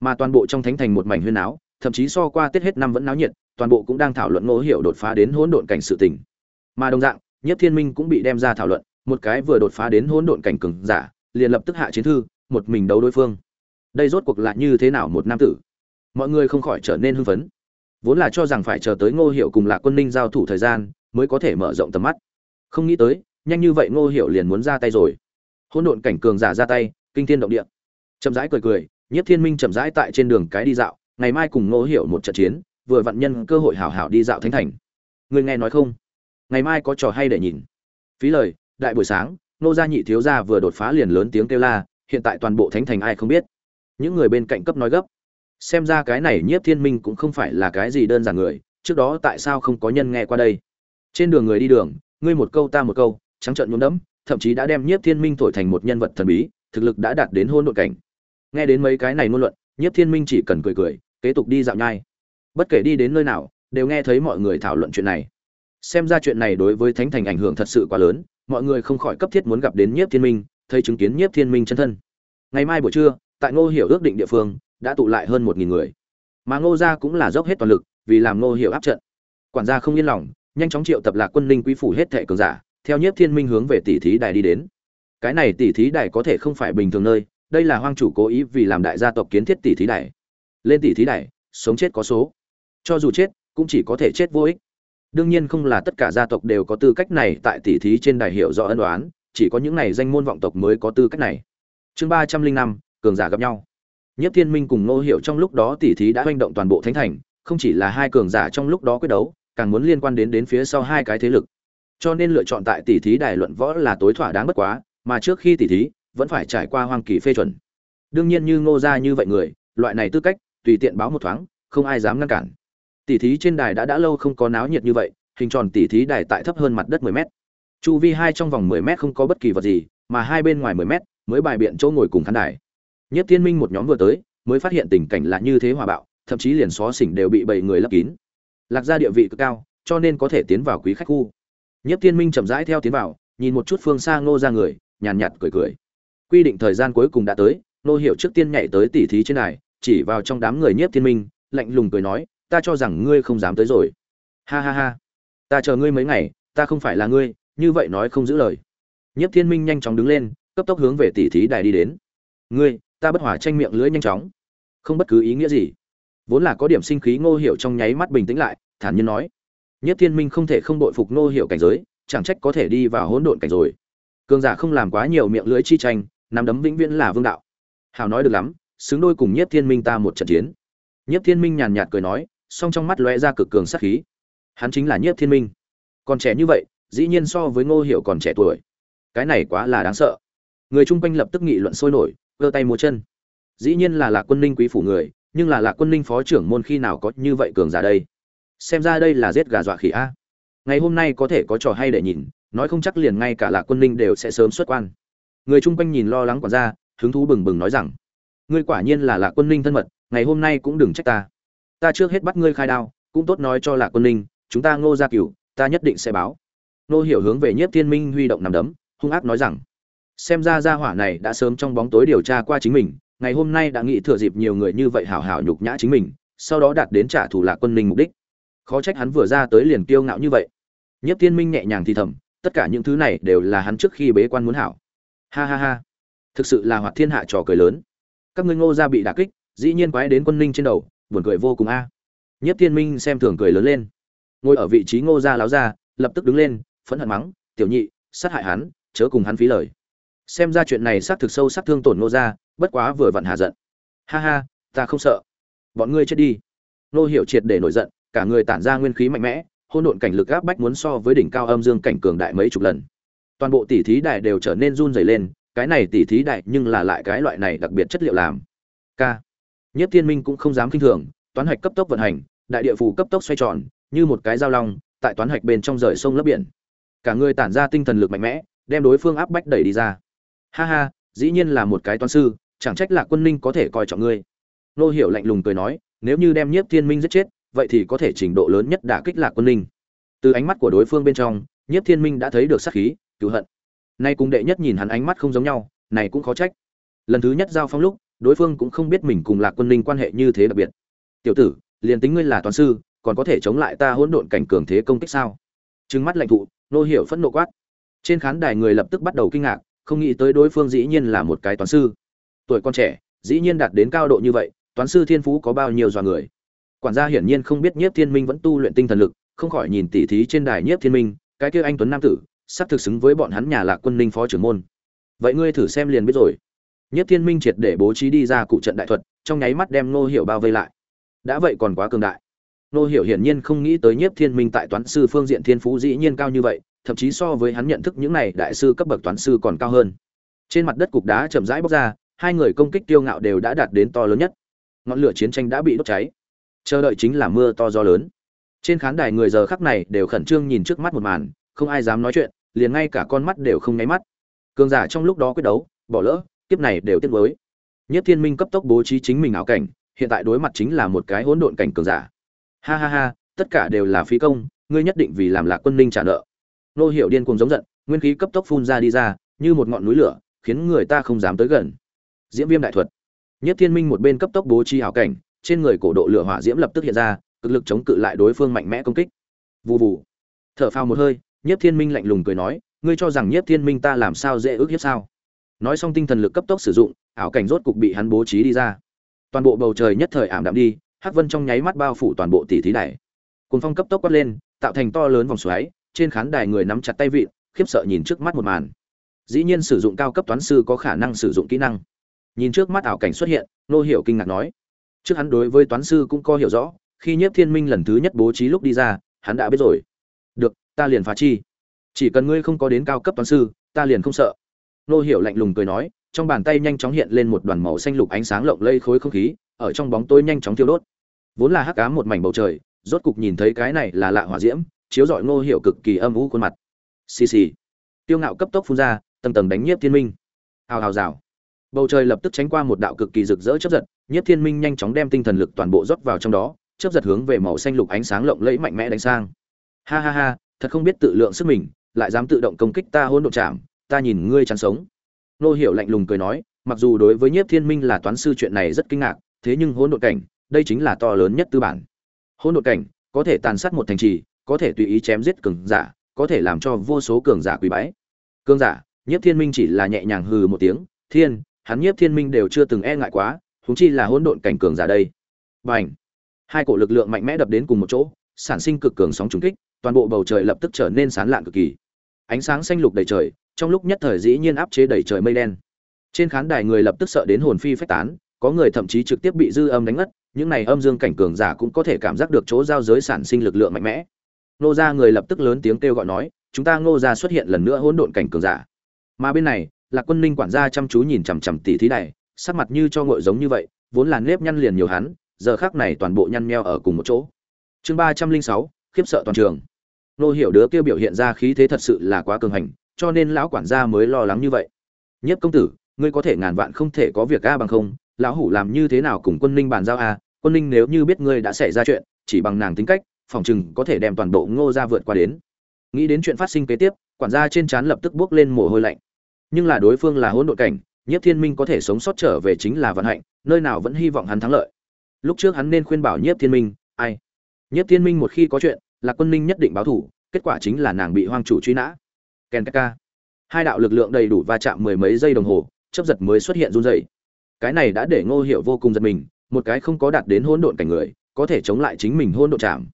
Mà toàn bộ trong thánh thành một mảnh huyên áo thậm chí so qua tết hết năm vẫn náo nhiệt, toàn bộ cũng đang thảo luận ngô hiểu đột phá đến hỗn độn cảnh sự tình. Mà đồng dạng, nhất thiên minh cũng bị đem ra thảo luận một cái vừa đột phá đến hỗn độn cảnh cường giả, liền lập tức hạ chiến thư, một mình đấu đối phương. Đây rốt cuộc là như thế nào một nam tử? Mọi người không khỏi trở nên hưng phấn. Vốn là cho rằng phải chờ tới ngô hiệu cùng lạc quân ninh giao thủ thời gian, mới có thể mở rộng tầm mắt. Không nghĩ tới, nhanh như vậy ngô hiệu liền muốn ra tay rồi. Hỗn độn cảnh cường giả ra tay, kinh thiên động địa. Chậm rãi cười cười nhất thiên minh chậm rãi tại trên đường cái đi dạo, ngày mai cùng ngô hiệu một trận chiến, vừa vặn nhân cơ hội hảo hảo đi dạo thánh thành. Người nghe nói không? Ngày mai có trò hay để nhìn. Phí lời đại buổi sáng nô gia nhị thiếu gia vừa đột phá liền lớn tiếng kêu la, hiện tại toàn bộ thánh thành ai không biết. Những người bên cạnh cấp nói gấp. Xem ra cái này nhiếp thiên minh cũng không phải là cái gì đơn giản người, trước đó tại sao không có nhân nghe qua đây? Trên đường người đi đường, ngươi một câu ta một câu, trắng trợn nhuốm đẫm, thậm chí đã đem nhiếp thiên minh thổi thành một nhân vật thần bí, thực lực đã đạt đến hôn đội cảnh. Nghe đến mấy cái này ngôn luận, nhiếp thiên minh chỉ cần cười cười, kế tục đi dạo nhai. Bất kể đi đến nơi nào, đều nghe thấy mọi người thảo luận chuyện này. Xem ra chuyện này đối với thánh thành ảnh hưởng thật sự quá lớn mọi người không khỏi cấp thiết muốn gặp đến nhiếp thiên minh, thấy chứng kiến nhiếp thiên minh chân thân. Ngày mai buổi trưa, tại ngô hiểu ước định địa phương, đã tụ lại hơn một nghìn người. Mà ngô gia cũng là dốc hết toàn lực, vì làm ngô hiểu áp trận. Quản gia không yên lòng, nhanh chóng triệu tập lạc quân linh quý phủ hết thệ cường giả, theo nhiếp thiên minh hướng về tỷ thí đài đi đến. Cái này tỷ thí đài có thể không phải bình thường nơi, đây là hoang chủ cố ý vì làm đại gia tộc kiến thiết tỷ thí đài. Lên tỷ thí đài, sống chết có số. Cho dù chết, cũng chỉ có thể chết vô ích đương nhiên không là tất cả gia tộc đều có tư cách này tại tỷ thí trên đài hiệu rõ ân đoán chỉ có những này danh môn vọng tộc mới có tư cách này. Chương ba trăm linh năm, cường giả gặp nhau. Nhất thiên minh cùng ngô hiệu trong lúc đó tỷ thí đã hoành động toàn bộ thánh thành, không chỉ là hai cường giả trong lúc đó quyết đấu, càng muốn liên quan đến đến phía sau hai cái thế lực. Cho nên lựa chọn tại tỷ thí đài luận võ là tối thỏa đáng bất quá, mà trước khi tỷ thí, vẫn phải trải qua hoang kỳ phê chuẩn. Đương nhiên như ngô gia như vậy người, loại này tư cách, tùy tiện báo một thoáng, không ai dám ngăn cản tỷ thí trên đài đã đã lâu không có náo nhiệt như vậy, hình tròn tỷ thí đài tại thấp hơn mặt đất 10 mét. Chu vi hai trong vòng 10 mét không có bất kỳ vật gì, mà hai bên ngoài 10 mét mới bài biện chỗ ngồi cùng khán đài. Nhất thiên minh một nhóm vừa tới, mới phát hiện tình cảnh là như thế hòa bạo, thậm chí liền xó xỉnh đều bị bảy người lấp kín. Lạc gia địa vị cực cao, cho nên có thể tiến vào quý khách khu. Nhất thiên minh chậm rãi theo tiến vào, nhìn một chút phương xa ngô ra người, nhàn nhạt cười cười. Quy định thời gian cuối cùng đã tới nô hiểu trước tiên nhảy tới tỉ thí trên này chỉ vào trong đám người Nhất thiên minh, lạnh lùng cười nói ta cho rằng ngươi không dám tới rồi. Ha ha ha. Ta chờ ngươi mấy ngày, ta không phải là ngươi, như vậy nói không giữ lời. Nhiếp thiên minh nhanh chóng đứng lên, cấp tốc hướng về Tỷ thí đài đi đến. Ngươi, ta bất hỏa tranh miệng lưỡi nhanh chóng. Không bất cứ ý nghĩa gì. Vốn là có điểm sinh khí ngô hiểu trong nháy mắt bình tĩnh lại, thản nhiên nói. Nhất thiên minh không thể không đội phục ngô hiểu cảnh giới, chẳng trách có thể đi vào hỗn độn cảnh rồi. Cường giả không làm quá nhiều miệng lưỡi chi tranh, nắm đấm vĩnh viễn là vương đạo. Hào nói được lắm, xứng đôi cùng nhất thiên minh ta một trận chiến. Nhất thiên minh nhàn nhạt cười nói song trong mắt lóe ra cực cường sát khí. Hắn chính là nhất thiên minh. Còn trẻ như vậy, dĩ nhiên so với ngô hiểu còn trẻ tuổi. Cái này quá là đáng sợ. Người chung quanh lập tức nghị luận sôi nổi, giơ tay múa chân. Dĩ nhiên là lạc quân ninh quý phủ người, nhưng là lạc quân ninh phó trưởng môn khi nào có như vậy cường giả đây? Xem ra đây là giết gà dọa khỉ a. Ngày hôm nay có thể có trò hay để nhìn, nói không chắc liền ngay cả lạc quân ninh đều sẽ sớm xuất quan. Người chung quanh nhìn lo lắng quản gia, hứng thú bừng bừng nói rằng, ngươi quả nhiên là lạc quân ninh thân mật, ngày hôm nay cũng đừng trách ta ta trước hết bắt ngươi khai đao, cũng tốt nói cho lạc quân ninh, chúng ta ngô gia cửu, ta nhất định sẽ báo. Nô hiểu hướng về nhiếp thiên minh huy động nằm đấm, hung ác nói rằng, xem ra gia hỏa này đã sớm trong bóng tối điều tra qua chính mình, ngày hôm nay đã nghĩ thừa dịp nhiều người như vậy hảo hảo nhục nhã chính mình, sau đó đạt đến trả thù lạc quân ninh mục đích. Khó trách hắn vừa ra tới liền kiêu ngạo như vậy. Nhất thiên minh nhẹ nhàng thì thầm, tất cả những thứ này đều là hắn trước khi bế quan muốn hảo. Ha ha ha. Thực sự là hoạt thiên hạ trò cười lớn. Các ngươi ngô gia bị đả kích, dĩ nhiên quái đến quân ninh trên đầu buồn cười vô cùng a. Nhất thiên minh xem thường cười lớn lên. Ngồi ở vị trí ngô gia láo gia, lập tức đứng lên, phẫn hận mắng, tiểu nhị, sát hại hắn, chớ cùng hắn phí lời. Xem ra chuyện này xác thực sâu sắc thương tổn ngô gia, bất quá vừa vặn hạ giận. Ha ha, ta không sợ. Bọn ngươi chết đi. Nô hiểu triệt để nổi giận, cả người tản ra nguyên khí mạnh mẽ hôn độn cảnh lực áp bách muốn so với đỉnh cao âm dương cảnh cường đại mấy chục lần. Toàn bộ tỷ thí đại đều trở nên run rẩy lên, cái này tỷ thí đại nhưng là lại cái loại này đặc biệt chất liệu làm. K nhất thiên minh cũng không dám kinh thường, toán hạch cấp tốc vận hành, đại địa phù cấp tốc xoay tròn, như một cái dao long, tại toán hạch bên trong rời sông lấp biển. Cả người tản ra tinh thần lực mạnh mẽ, đem đối phương áp bách đẩy đi ra. Ha ha, dĩ nhiên là một cái toán sư, chẳng trách là quân ninh có thể coi trọng ngươi. Nô hiểu lạnh lùng cười nói, nếu như đem nhiếp thiên minh giết chết, vậy thì có thể trình độ lớn nhất đả kích lạc quân ninh từ ánh mắt của đối phương bên trong nhiếp thiên minh đã thấy được sát khí, cứu hận. Nay cùng đệ nhất nhìn hắn ánh mắt không giống nhau, này cũng khó trách. Lần thứ nhất giao phong lúc đối phương cũng không biết mình cùng lạc quân ninh quan hệ như thế đặc biệt. Tiểu tử, liền tính ngươi là toán sư, còn có thể chống lại ta hỗn độn cảnh cường thế công kích sao? Trừng mắt lạnh thụ, nô hiểu phẫn nộ quát. Trên khán đài người lập tức bắt đầu kinh ngạc, không nghĩ tới đối phương dĩ nhiên là một cái toán sư. Tuổi con trẻ, dĩ nhiên đạt đến cao độ như vậy, toán sư thiên phú có bao nhiêu dọa người. Quản gia hiển nhiên không biết nhiếp thiên minh vẫn tu luyện tinh thần lực, không khỏi nhìn tỉ thí trên đài nhiếp thiên minh, cái kia anh tuấn nam tử, sắp thực xứng với bọn hắn nhà lạc quân ninh phó trưởng môn. Vậy ngươi thử xem liền biết rồi nhiếp thiên minh triệt để bố trí đi ra cụ trận đại thuật, trong nháy mắt đem ngô hiểu bao vây lại. Đã vậy còn quá cường đại. Ngô hiểu hiển nhiên không nghĩ tới nhiếp thiên minh tại toán sư phương diện thiên phú dĩ nhiên cao như vậy, thậm chí so với hắn nhận thức những này đại sư cấp bậc toán sư còn cao hơn. Trên mặt đất cục đá chậm rãi bốc ra, hai người công kích tiêu ngạo đều đã đạt đến to lớn nhất. Ngọn lửa chiến tranh đã bị đốt cháy. Chờ đợi chính là mưa to gió lớn. Trên khán đài người giờ khắc này đều khẩn trương nhìn trước mắt một màn, không ai dám nói chuyện, liền ngay cả con mắt đều không nháy mắt. Cường giả trong lúc đó quyết đấu, bỏ lỡ kiếp này đều tiếc với nhất thiên minh cấp tốc bố trí chính mình ảo cảnh, hiện tại đối mặt chính là một cái hỗn độn cảnh cường giả. Ha ha ha, tất cả đều là phí công, ngươi nhất định vì làm lạc quân ninh trả nợ. Nô hiệu điên cuồng giống giận, nguyên khí cấp tốc phun ra đi ra, như một ngọn núi lửa, khiến người ta không dám tới gần. Diễm viêm đại thuật. Nhất thiên minh một bên cấp tốc bố trí ảo cảnh, trên người cổ độ lửa hỏa diễm lập tức hiện ra, cực lực chống cự lại đối phương mạnh mẽ công kích. Vù vù. Thở phào một hơi, Nhất thiên minh lạnh lùng cười nói, ngươi cho rằng Nhất thiên minh ta làm sao dễ ước hiếp sao? Nói xong tinh thần lực cấp tốc sử dụng, ảo cảnh rốt cục bị hắn bố trí đi ra. Toàn bộ bầu trời nhất thời ảm đạm đi, hắc vân trong nháy mắt bao phủ toàn bộ tỷ thí đài. Cồn phong cấp tốc quát lên, tạo thành to lớn vòng xoáy, trên khán đài người nắm chặt tay vịn, khiếp sợ nhìn trước mắt một màn. Dĩ nhiên sử dụng cao cấp toán sư có khả năng sử dụng kỹ năng. Nhìn trước mắt ảo cảnh xuất hiện, nô hiểu kinh ngạc nói. Trước hắn đối với toán sư cũng có hiểu rõ, khi nhiếp thiên minh lần thứ nhất bố trí lúc đi ra, hắn đã biết rồi. Được, ta liền phá chi. Chỉ cần ngươi không có đến cao cấp toán sư, ta liền không sợ nô hiểu lạnh lùng cười nói, trong bàn tay nhanh chóng hiện lên một đoàn màu xanh lục ánh sáng lộng lây khối không khí, ở trong bóng tối nhanh chóng thiêu đốt. Vốn là hắc ám một mảnh bầu trời, rốt cục nhìn thấy cái này là lạ hỏa diễm, chiếu rọi Nô hiểu cực kỳ âm u khuôn mặt. Xì xì. Tiêu ngạo cấp tốc phun ra, tầng tầng đánh nhiếp thiên minh. Hào hào rào. Bầu trời lập tức tránh qua một đạo cực kỳ rực rỡ chấp giật, nhiếp thiên minh nhanh chóng đem tinh thần lực toàn bộ rót vào trong đó chấp giật hướng về màu xanh lục ánh sáng lộng lẫy mạnh mẽ đánh sang. Ha ha ha, thật không biết tự lượng sức mình, lại dám tự động công kích ta hôn độn chạm ta nhìn ngươi chán sống. Nô hiểu lạnh lùng cười nói mặc dù đối với nhiếp thiên minh là toán sư chuyện này rất kinh ngạc thế nhưng hôn độn cảnh đây chính là to lớn nhất tư bản. Hôn độn cảnh có thể tàn sát một thành trì có thể tùy ý chém giết cường giả có thể làm cho vô số cường giả quý bái. Cường giả nhiếp thiên minh chỉ là nhẹ nhàng hừ một tiếng thiên hắn nhiếp thiên minh đều chưa từng e ngại quá húng chi là hỗn độn cảnh cường giả đây. Bành, hai cổ lực lượng mạnh mẽ đập đến cùng một chỗ sản sinh cực cường sóng trùng kích toàn bộ bầu trời lập tức trở nên sán lạn cực kỳ. Ánh sáng xanh lục đầy trời trong lúc nhất thời dĩ nhiên áp chế đầy trời mây đen. Trên khán đài người lập tức sợ đến hồn phi phách tán, có người thậm chí trực tiếp bị dư âm đánh ngất, những này âm dương cảnh cường giả cũng có thể cảm giác được chỗ giao giới sản sinh lực lượng mạnh mẽ. Nô gia người lập tức lớn tiếng kêu gọi nói, chúng ta ngô gia xuất hiện lần nữa hỗn độn cảnh cường giả. Mà bên này, lạc quân ninh quản gia chăm chú nhìn chằm chằm tỷ thí này, sắc mặt như cho ngội giống như vậy, vốn là nếp nhăn liền nhiều hắn, giờ khác này toàn bộ nhăn nheo ở cùng một chỗ. Chương ba trăm linh sáu, khiếp sợ toàn trường. Nô hiểu đứa kia biểu hiện ra khí thế thật sự là quá cường hành cho nên lão quản gia mới lo lắng như vậy. Nhất công tử, ngươi có thể ngàn vạn không thể có việc a bằng không, lão hủ làm như thế nào cùng quân ninh bàn giao a? Quân ninh nếu như biết ngươi đã xảy ra chuyện, chỉ bằng nàng tính cách, phòng chừng có thể đem toàn bộ ngô ra vượt qua đến. Nghĩ đến chuyện phát sinh kế tiếp, quản gia trên trán lập tức bước lên mồ hôi lạnh. Nhưng là đối phương là hỗn độn cảnh nhiếp thiên minh có thể sống sót trở về chính là vận hạnh, nơi nào vẫn hy vọng hắn thắng lợi. Lúc trước hắn nên khuyên bảo nhiếp thiên minh, ai? Nhiếp thiên minh một khi có chuyện, là quân ninh nhất định báo thủ, kết quả chính là nàng bị hoang chủ truy nã ken ka hai đạo lực lượng đầy đủ va chạm mười mấy giây đồng hồ chấp giật mới xuất hiện run rẩy. Cái này đã để ngô hiểu vô cùng giật mình, một cái không có đạt đến hỗn độn cảnh người, có thể chống lại chính mình hỗn độn chạm.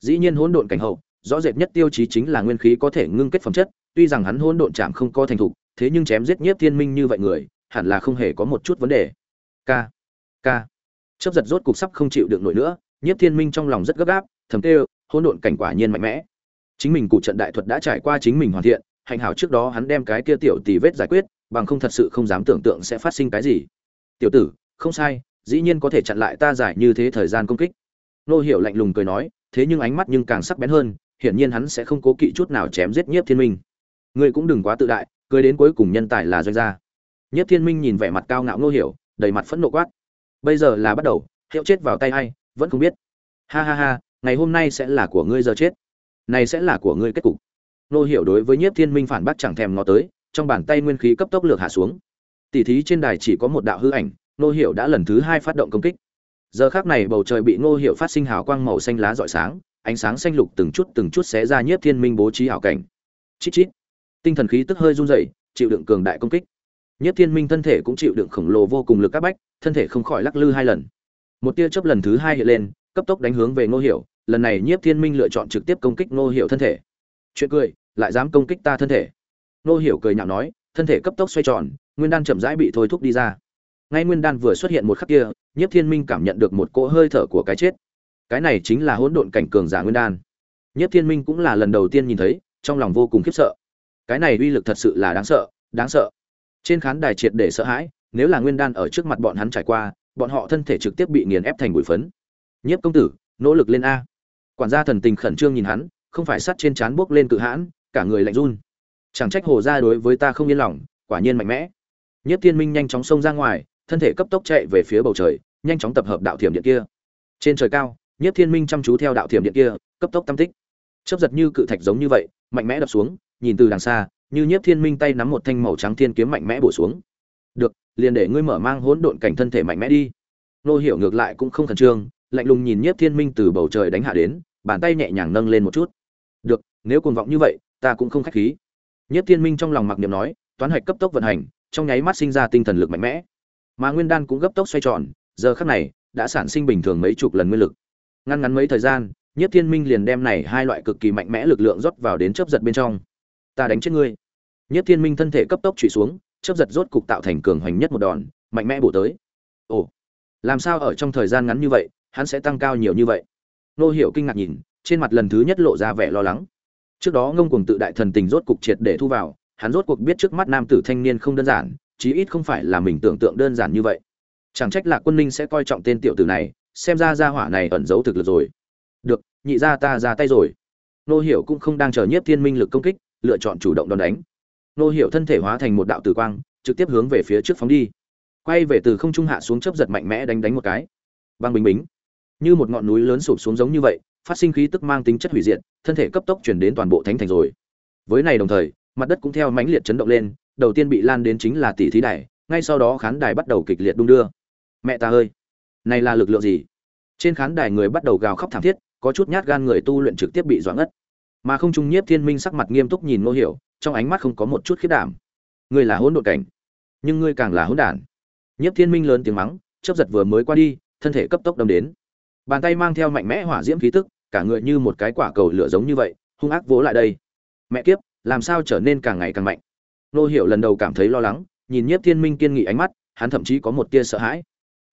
Dĩ nhiên hỗn độn cảnh hậu, rõ rệt nhất tiêu chí chính là nguyên khí có thể ngưng kết phẩm chất, tuy rằng hắn hỗn độn chạm không có thành thục, thế nhưng chém giết nhiếp thiên minh như vậy người, hẳn là không hề có một chút vấn đề. K k chấp giật rốt cục sắp không chịu được nổi nữa, nhiếp thiên minh trong lòng rất gấp gáp, thầm tê hỗn độn cảnh quả nhiên mạnh mẽ. Chính mình cụ trận đại thuật đã trải qua chính mình hoàn thiện hạnh hảo trước đó hắn đem cái kia tiểu tỷ vết giải quyết, bằng không thật sự không dám tưởng tượng sẽ phát sinh cái gì. Tiểu tử, không sai, dĩ nhiên có thể chặn lại ta giải như thế thời gian công kích. Nô hiểu lạnh lùng cười nói, thế nhưng ánh mắt nhưng càng sắc bén hơn, hiển nhiên hắn sẽ không cố kỵ chút nào chém giết nhiếp thiên minh. Ngươi cũng đừng quá tự đại, cười đến cuối cùng nhân tài là doanh gia. Nhiếp thiên minh nhìn vẻ mặt cao ngạo nô hiểu, đầy mặt phẫn nộ quát. Bây giờ là bắt đầu, hiệu chết vào tay hay vẫn không biết. Ha ha ha, ngày hôm nay sẽ là của ngươi giờ chết. Này sẽ là của ngươi kết cục nô hiểu đối với nhiếp thiên minh phản bác chẳng thèm ngó tới, trong bàn tay nguyên khí cấp tốc lược hạ xuống. Tỷ thí trên đài chỉ có một đạo hư ảnh, nô hiểu đã lần thứ hai phát động công kích. Giờ khác này bầu trời bị nô hiểu phát sinh hào quang màu xanh lá rọi sáng, ánh sáng xanh lục từng chút từng chút xé ra nhiếp thiên minh bố trí hảo cảnh. Chít chít. Tinh thần khí tức hơi run rẩy, chịu đựng cường đại công kích. Nhiếp thiên minh thân thể cũng chịu đựng khổng lồ vô cùng lực áp bách, thân thể không khỏi lắc lư hai lần. Một tia chớp lần thứ hai hiện lên, cấp tốc đánh hướng về nô hiểu, lần này nhiếp thiên minh lựa chọn trực tiếp công kích nô hiểu thân thể. Chuyện cười lại dám công kích ta thân thể. Nô hiểu cười nhạo nói, thân thể cấp tốc xoay tròn, nguyên đan chậm rãi bị thôi thúc đi ra. Ngay nguyên đan vừa xuất hiện một khắc kia, nhiếp thiên minh cảm nhận được một cỗ hơi thở của cái chết. Cái này chính là hỗn độn cảnh cường giả nguyên đan. Nhiếp thiên minh cũng là lần đầu tiên nhìn thấy, trong lòng vô cùng khiếp sợ. Cái này uy lực thật sự là đáng sợ đáng sợ. Trên khán đài triệt để sợ hãi, nếu là nguyên đan ở trước mặt bọn hắn trải qua, bọn họ thân thể trực tiếp bị nghiền ép thành bụi phấn. Nhiếp công tử, nỗ lực lên a. Quản gia thần tình khẩn trương nhìn hắn, không phải sắt trên trán buốc lên cự hãn cả người lạnh run. Chẳng trách hồ ra đối với ta không yên lòng, quả nhiên mạnh mẽ. Nhất thiên minh nhanh chóng xông ra ngoài, thân thể cấp tốc chạy về phía bầu trời, nhanh chóng tập hợp đạo thiểm điện kia. Trên trời cao, nhất thiên minh chăm chú theo đạo thiểm điện kia, cấp tốc tam tích. Chấp giật như cự thạch giống như vậy, mạnh mẽ đập xuống, nhìn từ đằng xa, như nhất thiên minh tay nắm một thanh màu trắng thiên kiếm mạnh mẽ bổ xuống. Được, liền để ngươi mở mang hỗn độn cảnh thân thể mạnh mẽ đi. Nô hiểu ngược lại cũng không khẩn trương, lạnh lùng nhìn nhất thiên minh từ bầu trời đánh hạ đến, bàn tay nhẹ nhàng nâng lên một chút. Được, nếu cuồng vọng như vậy ta cũng không khách khí. Nhất thiên minh trong lòng mặc niệm nói, toán hạch cấp tốc vận hành, trong nháy mắt sinh ra tinh thần lực mạnh mẽ. Mà nguyên đan cũng gấp tốc xoay tròn, giờ khắc này, đã sản sinh bình thường mấy chục lần nguyên lực. Ngăn ngắn mấy thời gian nhất thiên minh liền đem này hai loại cực kỳ mạnh mẽ lực lượng rót vào đến chớp giật bên trong. Ta đánh chết ngươi. Nhất thiên minh thân thể cấp tốc trụy xuống, chớp giật rốt cục tạo thành cường hoành nhất một đòn, mạnh mẽ bổ tới. Ồ, làm sao ở trong thời gian ngắn như vậy, hắn sẽ tăng cao nhiều như vậy? Nô hiểu kinh ngạc nhìn, trên mặt lần thứ nhất lộ ra vẻ lo lắng trước đó ngông cuồng tự đại thần tình rốt cục triệt để thu vào, hắn rốt cuộc biết trước mắt nam tử thanh niên không đơn giản, chí ít không phải là mình tưởng tượng đơn giản như vậy. Chẳng trách là quân ninh sẽ coi trọng tên tiểu tử này, xem ra gia hỏa này ẩn giấu thực lực rồi. Được, nhị gia ta ra tay rồi. Nô hiểu cũng không đang chờ nhiếp thiên minh lực công kích, lựa chọn chủ động đòn đánh. Nô hiểu thân thể hóa thành một đạo tử quang, trực tiếp hướng về phía trước phóng đi. Quay về từ không trung hạ xuống chớp giật mạnh mẽ đánh đánh một cái. Băng bình bính như một ngọn núi lớn sụp xuống giống như vậy, phát sinh khí tức mang tính chất hủy diệt, thân thể cấp tốc chuyển đến toàn bộ thánh thành rồi. Với này đồng thời, mặt đất cũng theo mãnh liệt chấn động lên, đầu tiên bị lan đến chính là tỷ thí đài, ngay sau đó khán đài bắt đầu kịch liệt đung đưa. Mẹ ta ơi! Này là lực lượng gì? Trên khán đài người bắt đầu gào khóc thảm thiết, có chút nhát gan người tu luyện trực tiếp bị doãn ngất. Mà không trung nhiếp thiên minh sắc mặt nghiêm túc nhìn ngô hiểu, trong ánh mắt không có một chút khiết đảm. Ngươi là hỗn độn cảnh, nhưng ngươi càng là hỗn đản. Nhiếp thiên minh lớn tiếng mắng, chớp giật vừa mới qua đi, thân thể cấp tốc đâm đến bàn tay mang theo mạnh mẽ hỏa diễm khí tức, cả người như một cái quả cầu lửa giống như vậy, hung ác vỗ lại đây. Mẹ kiếp, làm sao trở nên càng ngày càng mạnh? Nô hiểu lần đầu cảm thấy lo lắng, nhìn nhiếp thiên minh kiên nghị ánh mắt, hắn thậm chí có một tia sợ hãi.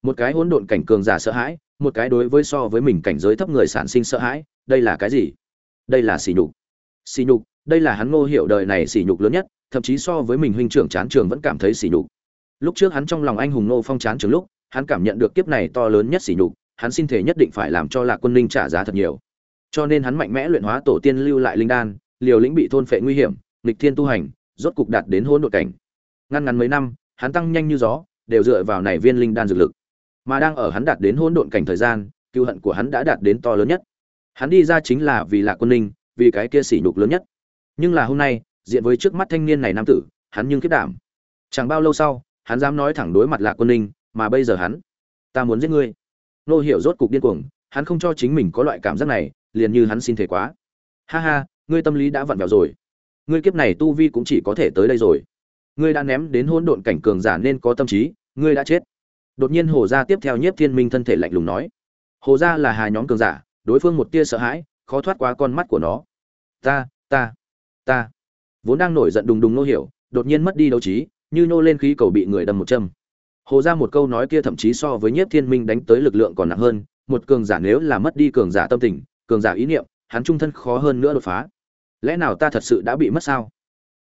Một cái hỗn độn cảnh cường giả sợ hãi, một cái đối với so với mình cảnh giới thấp người sản sinh sợ hãi, đây là cái gì? Đây là sỉ nhục. Sỉ nhục, đây là hắn ngô hiểu đời này sỉ nhục lớn nhất, thậm chí so với mình huynh trưởng chán trường vẫn cảm thấy sỉ nhục. Lúc trước hắn trong lòng anh hùng nô phong chán trường lúc, hắn cảm nhận được kiếp này to lớn nhất sỉ nhục hắn xin thể nhất định phải làm cho lạc quân linh trả giá thật nhiều. Cho nên hắn mạnh mẽ luyện hóa tổ tiên lưu lại linh đan, liều lĩnh bị thôn phệ nguy hiểm, nghịch thiên tu hành, rốt cục đạt đến hỗn độn cảnh. Ngăn ngắn mấy năm, hắn tăng nhanh như gió, đều dựa vào này viên linh đan dược lực. Mà đang ở hắn đạt đến hỗn độn cảnh thời gian cựu hận của hắn đã đạt đến to lớn nhất. Hắn đi ra chính là vì lạc quân ninh vì cái kia sỉ nhục lớn nhất. Nhưng là hôm nay, diện với trước mắt thanh niên này nam tử, hắn nhưng kết đảm. Chẳng bao lâu sau, hắn dám nói thẳng đối mặt lạc quân ninh mà bây giờ hắn, ta muốn giết ngươi nô hiểu rốt cục điên cuồng, hắn không cho chính mình có loại cảm giác này, liền như hắn xin thể quá. Ha ha, ngươi tâm lý đã vặn vẹo rồi. Ngươi kiếp này tu vi cũng chỉ có thể tới đây rồi. Ngươi đã ném đến hỗn độn cảnh cường giả nên có tâm trí, ngươi đã chết. Đột nhiên hồ gia tiếp theo nhiếp thiên minh thân thể lạnh lùng nói. Hồ gia là hài nhóm cường giả, đối phương một tia sợ hãi, khó thoát qua con mắt của nó. Ta ta ta. Vốn đang nổi giận đùng đùng nô hiểu, đột nhiên mất đi đấu trí, như nô lên khí cầu bị người đâm một châm hồ ra một câu nói kia thậm chí so với nhiếp thiên minh đánh tới lực lượng còn nặng hơn, một cường giả nếu là mất đi cường giả tâm tình, cường giả ý niệm, hắn trung thân khó hơn nữa đột phá. Lẽ nào ta thật sự đã bị mất sao?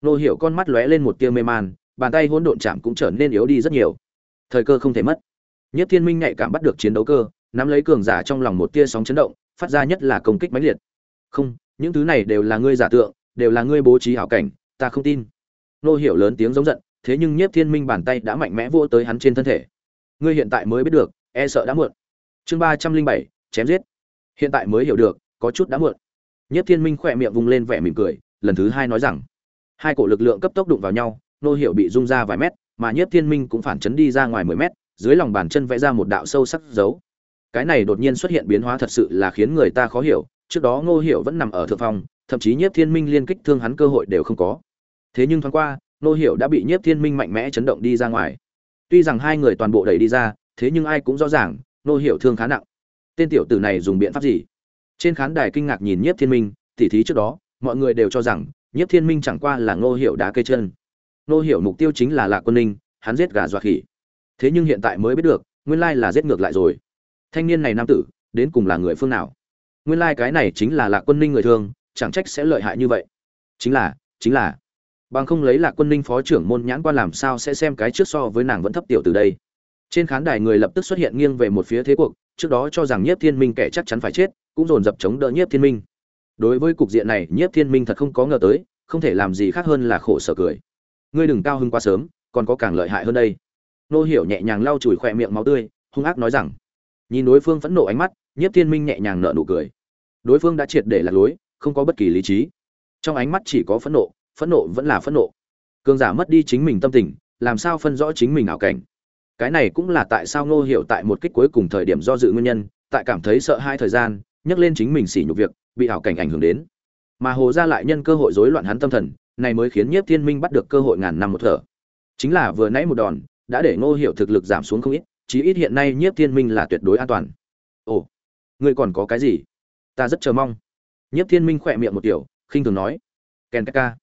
Nô hiểu con mắt lóe lên một tia mê man, bàn tay hỗn độn chạm cũng trở nên yếu đi rất nhiều. Thời cơ không thể mất. Nhất thiên minh nhạy cảm bắt được chiến đấu cơ, nắm lấy cường giả trong lòng một tia sóng chấn động, phát ra nhất là công kích mãnh liệt. Không, những thứ này đều là ngươi giả tượng, đều là ngươi bố trí hảo cảnh, ta không tin. Nô hiểu lớn tiếng giống giận thế nhưng nhiếp thiên minh bàn tay đã mạnh mẽ vỗ tới hắn trên thân thể. Ngươi hiện tại mới biết được e sợ đã muộn. Chương ba trăm linh bảy, chém giết. Hiện tại mới hiểu được, có chút đã muộn. Nhiếp thiên minh khỏe miệng vung lên vẻ mỉm cười, lần thứ hai nói rằng, hai cổ lực lượng cấp tốc đụng vào nhau, nô hiệu bị rung ra vài mét, mà nhiếp thiên minh cũng phản chấn đi ra ngoài mười mét, dưới lòng bàn chân vẽ ra một đạo sâu sắc dấu. Cái này đột nhiên xuất hiện biến hóa thật sự là khiến người ta khó hiểu, trước đó ngô hiệu vẫn nằm ở thượng phòng, thậm chí nhiếp thiên minh liên kích thương hắn cơ hội đều không có. Thế nhưng thoáng qua Nô hiểu đã bị nhiếp thiên minh mạnh mẽ chấn động đi ra ngoài. Tuy rằng hai người toàn bộ đẩy đi ra, thế nhưng ai cũng rõ ràng, Nô hiểu thương khá nặng. Tên tiểu tử này dùng biện pháp gì? Trên khán đài kinh ngạc nhìn nhiếp thiên minh, tỉ thí trước đó, mọi người đều cho rằng, nhiếp thiên minh chẳng qua là ngô hiểu đá cây chân. Nô hiểu mục tiêu chính là lạc quân ninh, hắn giết gà dọa khỉ. Thế nhưng hiện tại mới biết được, nguyên lai là giết ngược lại rồi. Thanh niên này nam tử, đến cùng là người phương nào? Nguyên lai cái này chính là lạc quân ninh người thương chẳng trách sẽ lợi hại như vậy. Chính là chính là bằng không lấy lạc quân ninh phó trưởng môn nhãn quan làm sao sẽ xem cái trước so với nàng vẫn thấp tiểu từ đây. Trên khán đài người lập tức xuất hiện nghiêng về một phía thế cuộc, trước đó cho rằng nhiếp thiên minh kẻ chắc chắn phải chết, cũng dồn dập chống đỡ nhiếp thiên minh. Đối với cục diện này, nhiếp thiên minh thật không có ngờ tới, không thể làm gì khác hơn là khổ sở cười. Ngươi đừng cao hưng quá sớm, còn có càng lợi hại hơn đây. Nô hiểu nhẹ nhàng lau chùi khỏe miệng máu tươi, hung ác nói rằng. Nhìn đối phương phẫn nộ ánh mắt, nhiếp thiên minh nhẹ nhàng nở nụ cười. Đối phương đã triệt để lạc lối, không có bất kỳ lý trí. Trong ánh mắt chỉ có phẫn nộ phẫn nộ vẫn là phẫn nộ. Cường giả mất đi chính mình tâm tình, làm sao phân rõ chính mình ảo cảnh? Cái này cũng là tại sao ngô hiểu tại một kích cuối cùng thời điểm do dự nguyên nhân, tại cảm thấy sợ hai thời gian, nhắc lên chính mình xỉ nhục việc, bị ảo cảnh ảnh hưởng đến. Mà hồ gia lại nhân cơ hội rối loạn hắn tâm thần, này mới khiến nhiếp thiên minh bắt được cơ hội ngàn năm một thở. Chính là vừa nãy một đòn, đã để ngô hiểu thực lực giảm xuống không ít, chí ít hiện nay nhiếp thiên minh là tuyệt đối an toàn. Ồ, ngươi còn có cái gì? Ta rất chờ mong. Nhiếp thiên minh khỏe miệng một tiểu, khinh thường nói. Ken ca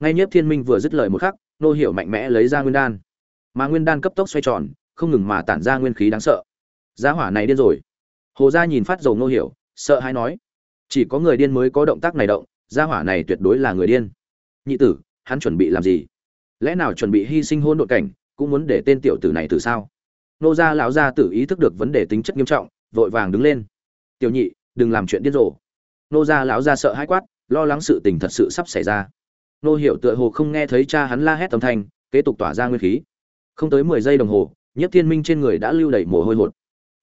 ngay nhiếp thiên minh vừa dứt lời một khắc, nô hiểu mạnh mẽ lấy ra nguyên đan. Mà nguyên đan cấp tốc xoay tròn, không ngừng mà tản ra nguyên khí đáng sợ. Giá hỏa này điên rồi. Hồ gia nhìn phát dầu nô hiểu, sợ hãi nói, chỉ có người điên mới có động tác này động gia hỏa này tuyệt đối là người điên. Nhị tử, hắn chuẩn bị làm gì? Lẽ nào chuẩn bị hy sinh hôn đội cảnh, cũng muốn để tên tiểu tử này từ sao? Nô gia lão gia tử ý thức được vấn đề tính chất nghiêm trọng, vội vàng đứng lên. Tiểu nhị, đừng làm chuyện điên rồ. Nô gia lão gia sợ hãi quát, lo lắng sự tình thật sự sắp xảy ra nô hiểu tựa hồ không nghe thấy cha hắn la hét âm thanh, kế tục tỏa ra nguyên khí. Không tới mười giây đồng hồ nhất thiên minh trên người đã lưu đầy mồ hôi hột.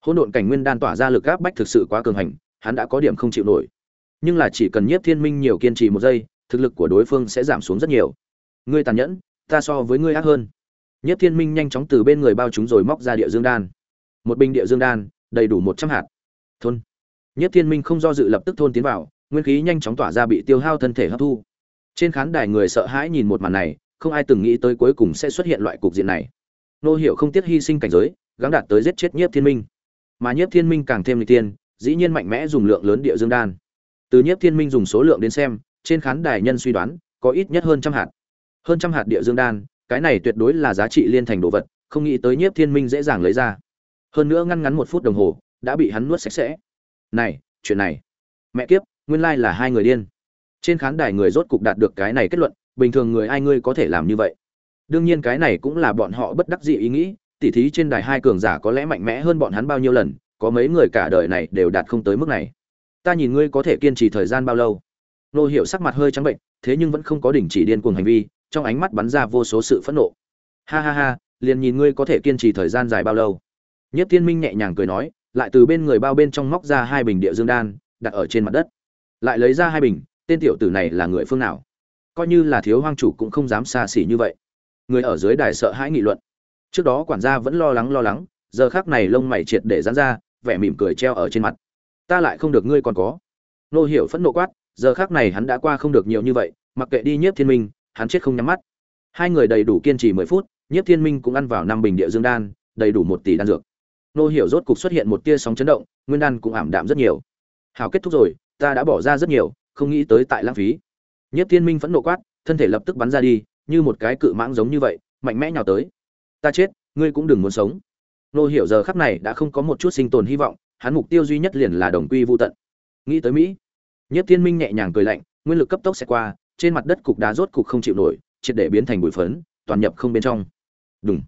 Hỗn độn cảnh nguyên đan tỏa ra lực áp bách thực sự quá cường hành, hắn đã có điểm không chịu nổi. Nhưng là chỉ cần nhiếp thiên minh nhiều kiên trì một giây, thực lực của đối phương sẽ giảm xuống rất nhiều. Ngươi tàn nhẫn, ta so với ngươi ác hơn. Nhiếp thiên minh nhanh chóng từ bên người bao chúng rồi móc ra địa dương đan. Một bình địa dương đan, đầy đủ một trăm hạt. Thôn. Nhiếp thiên minh không do dự lập tức thôn tiến vào, nguyên khí nhanh chóng tỏa ra bị tiêu hao thân thể hấp thu trên khán đài người sợ hãi nhìn một màn này, không ai từng nghĩ tới cuối cùng sẽ xuất hiện loại cục diện này. Nô hiểu không tiếc hy sinh cảnh giới, gắng đạt tới giết chết nhiếp thiên minh. Mà nhiếp thiên minh càng thêm lịch tiên, dĩ nhiên mạnh mẽ dùng lượng lớn địa dương đan. Từ nhiếp thiên minh dùng số lượng đến xem, trên khán đài nhân suy đoán, có ít nhất hơn trăm hạt. Hơn trăm hạt địa dương đan, cái này tuyệt đối là giá trị liên thành đồ vật, không nghĩ tới nhiếp thiên minh dễ dàng lấy ra. Hơn nữa ngăn ngắn một phút đồng hồ, đã bị hắn nuốt sạch sẽ. Này, chuyện này. Mẹ kiếp, nguyên lai là hai người điên trên khán đài người rốt cục đạt được cái này kết luận, bình thường người ai ngươi có thể làm như vậy? Đương nhiên cái này cũng là bọn họ bất đắc dĩ ý nghĩ, tỉ thí trên đài hai cường giả có lẽ mạnh mẽ hơn bọn hắn bao nhiêu lần, có mấy người cả đời này đều đạt không tới mức này. Ta nhìn ngươi có thể kiên trì thời gian bao lâu? Nô hiệu sắc mặt hơi trắng bệnh, thế nhưng vẫn không có đình chỉ điên cuồng hành vi, trong ánh mắt bắn ra vô số sự phẫn nộ. Ha ha ha, liền nhìn ngươi có thể kiên trì thời gian dài bao lâu? Nhất thiên minh nhẹ nhàng cười nói, lại từ bên người bao bên trong móc ra hai bình địa dương đan, đặt ở trên mặt đất. Lại lấy ra hai bình tên tiểu tử này là người phương nào? Coi như là thiếu hoang chủ cũng không dám xa xỉ như vậy. Người ở dưới đài sợ hãi nghị luận. Trước đó quản gia vẫn lo lắng lo lắng, giờ khác này lông mày triệt để dán ra, vẻ mỉm cười treo ở trên mặt. Ta lại không được ngươi còn có. Nô hiểu phẫn nộ quát, giờ khác này hắn đã qua không được nhiều như vậy, mặc kệ đi nhiếp thiên minh, hắn chết không nhắm mắt. Hai người đầy đủ kiên trì mười phút, nhiếp thiên minh cũng ăn vào năm bình địa dương đan, đầy đủ một tỷ đan dược. Nô hiểu rốt cục xuất hiện một tia sóng chấn động, nguyên đan cũng ảm đạm rất nhiều. Hào kết thúc rồi, ta đã bỏ ra rất nhiều không nghĩ tới tại lãng phí. Nhất thiên minh phẫn nộ quát, thân thể lập tức bắn ra đi, như một cái cự mãng giống như vậy, mạnh mẽ nhào tới. Ta chết, ngươi cũng đừng muốn sống. Nô hiểu giờ khắc này đã không có một chút sinh tồn hy vọng, hắn mục tiêu duy nhất liền là đồng quy vô tận. Nghĩ tới mỹ nhất thiên minh nhẹ nhàng cười lạnh, nguyên lực cấp tốc sẽ qua, trên mặt đất cục đá rốt cục không chịu nổi, triệt để biến thành bụi phấn, toàn nhập không bên trong. Đúng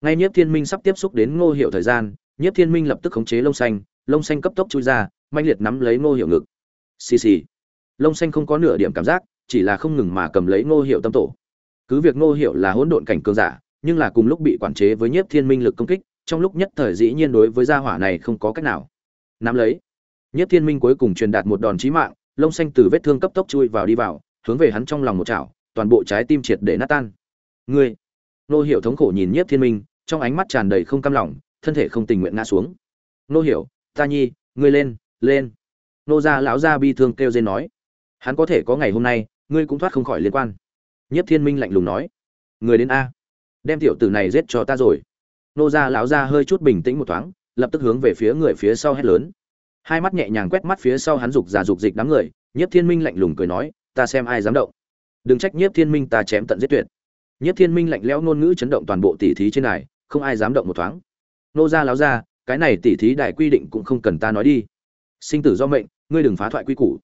ngay nhất thiên minh sắp tiếp xúc đến ngô hiệu thời gian nhất thiên minh lập tức khống chế lông xanh lông xanh cấp tốc chui ra manh liệt nắm lấy ngô hiệu ngực. Xì xì lông xanh không có nửa điểm cảm giác, chỉ là không ngừng mà cầm lấy ngô hiệu tâm tổ. Cứ việc ngô hiệu là hỗn độn cảnh cường giả, nhưng là cùng lúc bị quản chế với nhiếp thiên minh lực công kích, trong lúc nhất thời dĩ nhiên đối với gia hỏa này không có cách nào. Nắm lấy, nhiếp thiên minh cuối cùng truyền đạt một đòn chí mạng, lông xanh từ vết thương cấp tốc chui vào đi vào, hướng về hắn trong lòng một chảo, toàn bộ trái tim triệt để nát tan. Ngươi nô hiểu thống khổ nhìn nhiếp thiên minh, trong ánh mắt tràn đầy không cam lòng, thân thể không tình nguyện ngã xuống. Nô hiểu, ta nhi, ngươi lên lên. Nô gia lão gia bi thương kêu dên nói hắn có thể có ngày hôm nay, ngươi cũng thoát không khỏi liên quan. Nhất thiên minh lạnh lùng nói. Người đến a. Đem tiểu tử này giết cho ta rồi. Nô gia lão gia hơi chút bình tĩnh một thoáng, lập tức hướng về phía người phía sau hét lớn. Hai mắt nhẹ nhàng quét mắt phía sau hắn dục giả dục dịch đám người, Nhất thiên minh lạnh lùng cười nói, ta xem ai dám động. Đừng trách nhiếp thiên minh ta chém tận giết tuyệt. Nhiếp thiên minh lạnh lẽo ngôn ngữ chấn động toàn bộ tỉ thí trên này không ai dám động một thoáng. Nô gia lão gia, cái này tỉ thí đại quy định cũng không cần ta nói đi. Sinh tử do mệnh, ngươi đừng phá thoại quy củ